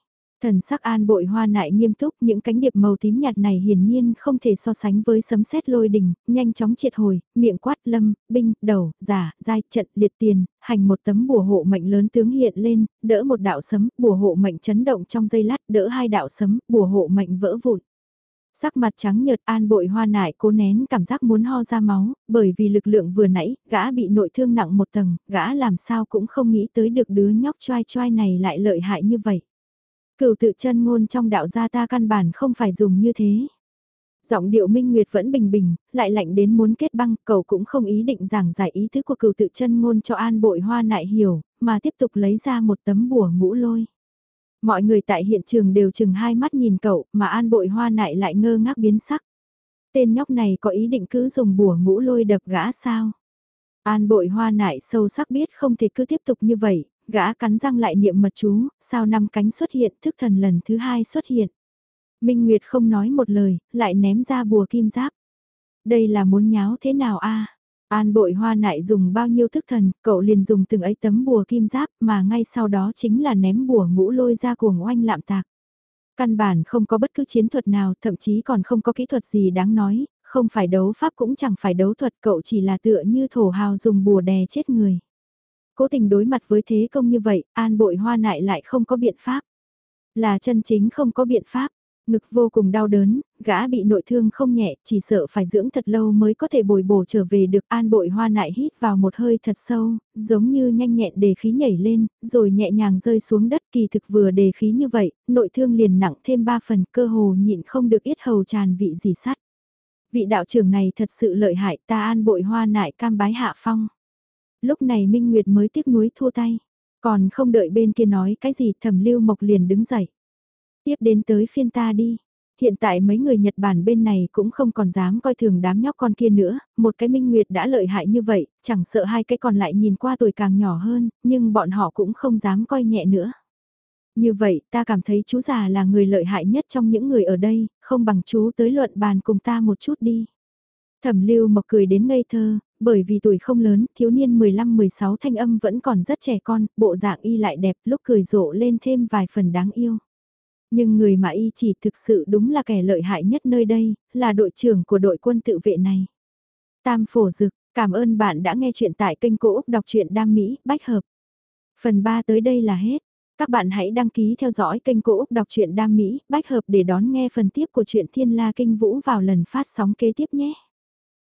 Thần sắc an bội hoa nại nghiêm túc những cánh điệp màu tím nhạt này hiển nhiên không thể so sánh với sấm sét lôi đình, nhanh chóng triệt hồi, miệng quát lâm, binh, đầu, giả, giai, trận, liệt tiền, hành một tấm bùa hộ mệnh lớn tướng hiện lên, đỡ một đạo sấm, bùa hộ mệnh chấn động trong giây lát, đỡ hai đạo sấm, bùa hộ mệnh vỡ vụn. Sắc mặt trắng nhợt an bội hoa nại cố nén cảm giác muốn ho ra máu, bởi vì lực lượng vừa nãy, gã bị nội thương nặng một tầng, gã làm sao cũng không nghĩ tới được đứa nhóc choai choai này lại lợi hại như vậy. Cửu tự chân ngôn trong đạo gia ta căn bản không phải dùng như thế. Giọng điệu minh nguyệt vẫn bình bình, lại lạnh đến muốn kết băng, Cầu cũng không ý định giảng giải ý thức của cửu tự chân ngôn cho an bội hoa nại hiểu, mà tiếp tục lấy ra một tấm bùa ngũ lôi. Mọi người tại hiện trường đều chừng hai mắt nhìn cậu, mà an bội hoa nại lại ngơ ngác biến sắc. Tên nhóc này có ý định cứ dùng bùa ngũ lôi đập gã sao? An bội hoa nại sâu sắc biết không thể cứ tiếp tục như vậy, Gã cắn răng lại niệm mật chú, sao năm cánh xuất hiện, thức thần lần thứ hai xuất hiện. Minh Nguyệt không nói một lời, lại ném ra bùa kim giáp. Đây là muốn nháo thế nào a? An bội hoa nại dùng bao nhiêu thức thần, cậu liền dùng từng ấy tấm bùa kim giáp mà ngay sau đó chính là ném bùa ngũ lôi ra cuồng oanh lạm tạc. Căn bản không có bất cứ chiến thuật nào, thậm chí còn không có kỹ thuật gì đáng nói, không phải đấu pháp cũng chẳng phải đấu thuật cậu chỉ là tựa như thổ hào dùng bùa đè chết người. Cố tình đối mặt với thế công như vậy, an bội hoa nại lại không có biện pháp. Là chân chính không có biện pháp, ngực vô cùng đau đớn, gã bị nội thương không nhẹ, chỉ sợ phải dưỡng thật lâu mới có thể bồi bổ trở về được an bội hoa nại hít vào một hơi thật sâu, giống như nhanh nhẹn đề khí nhảy lên, rồi nhẹ nhàng rơi xuống đất kỳ thực vừa đề khí như vậy, nội thương liền nặng thêm ba phần cơ hồ nhịn không được ít hầu tràn vị gì sắt. Vị đạo trưởng này thật sự lợi hại ta an bội hoa nại cam bái hạ phong lúc này Minh Nguyệt mới tiếc nuối thua tay. Còn không đợi bên kia nói cái gì thẩm lưu mộc liền đứng dậy. Tiếp đến tới phiên ta đi. Hiện tại mấy người Nhật Bản bên này cũng không còn dám coi thường đám nhóc con kia nữa, một cái Minh Nguyệt đã lợi hại như vậy, chẳng sợ hai cái còn lại nhìn qua tuổi càng nhỏ hơn, nhưng bọn họ cũng không dám coi nhẹ nữa. Như vậy ta cảm thấy chú già là người lợi hại nhất trong những người ở đây, không bằng chú tới luận bàn cùng ta một chút đi. Thẩm lưu mộc cười đến ngây thơ, bởi vì tuổi không lớn, thiếu niên 15-16 thanh âm vẫn còn rất trẻ con, bộ dạng y lại đẹp lúc cười rộ lên thêm vài phần đáng yêu. Nhưng người mà y chỉ thực sự đúng là kẻ lợi hại nhất nơi đây, là đội trưởng của đội quân tự vệ này. Tam phổ dực, cảm ơn bạn đã nghe chuyện tại kênh Cô Úc Đọc truyện Đam Mỹ, Bách Hợp. Phần 3 tới đây là hết. Các bạn hãy đăng ký theo dõi kênh Cô Úc Đọc truyện Đam Mỹ, Bách Hợp để đón nghe phần tiếp của truyện Thiên La Kinh Vũ vào lần phát sóng kế tiếp nhé.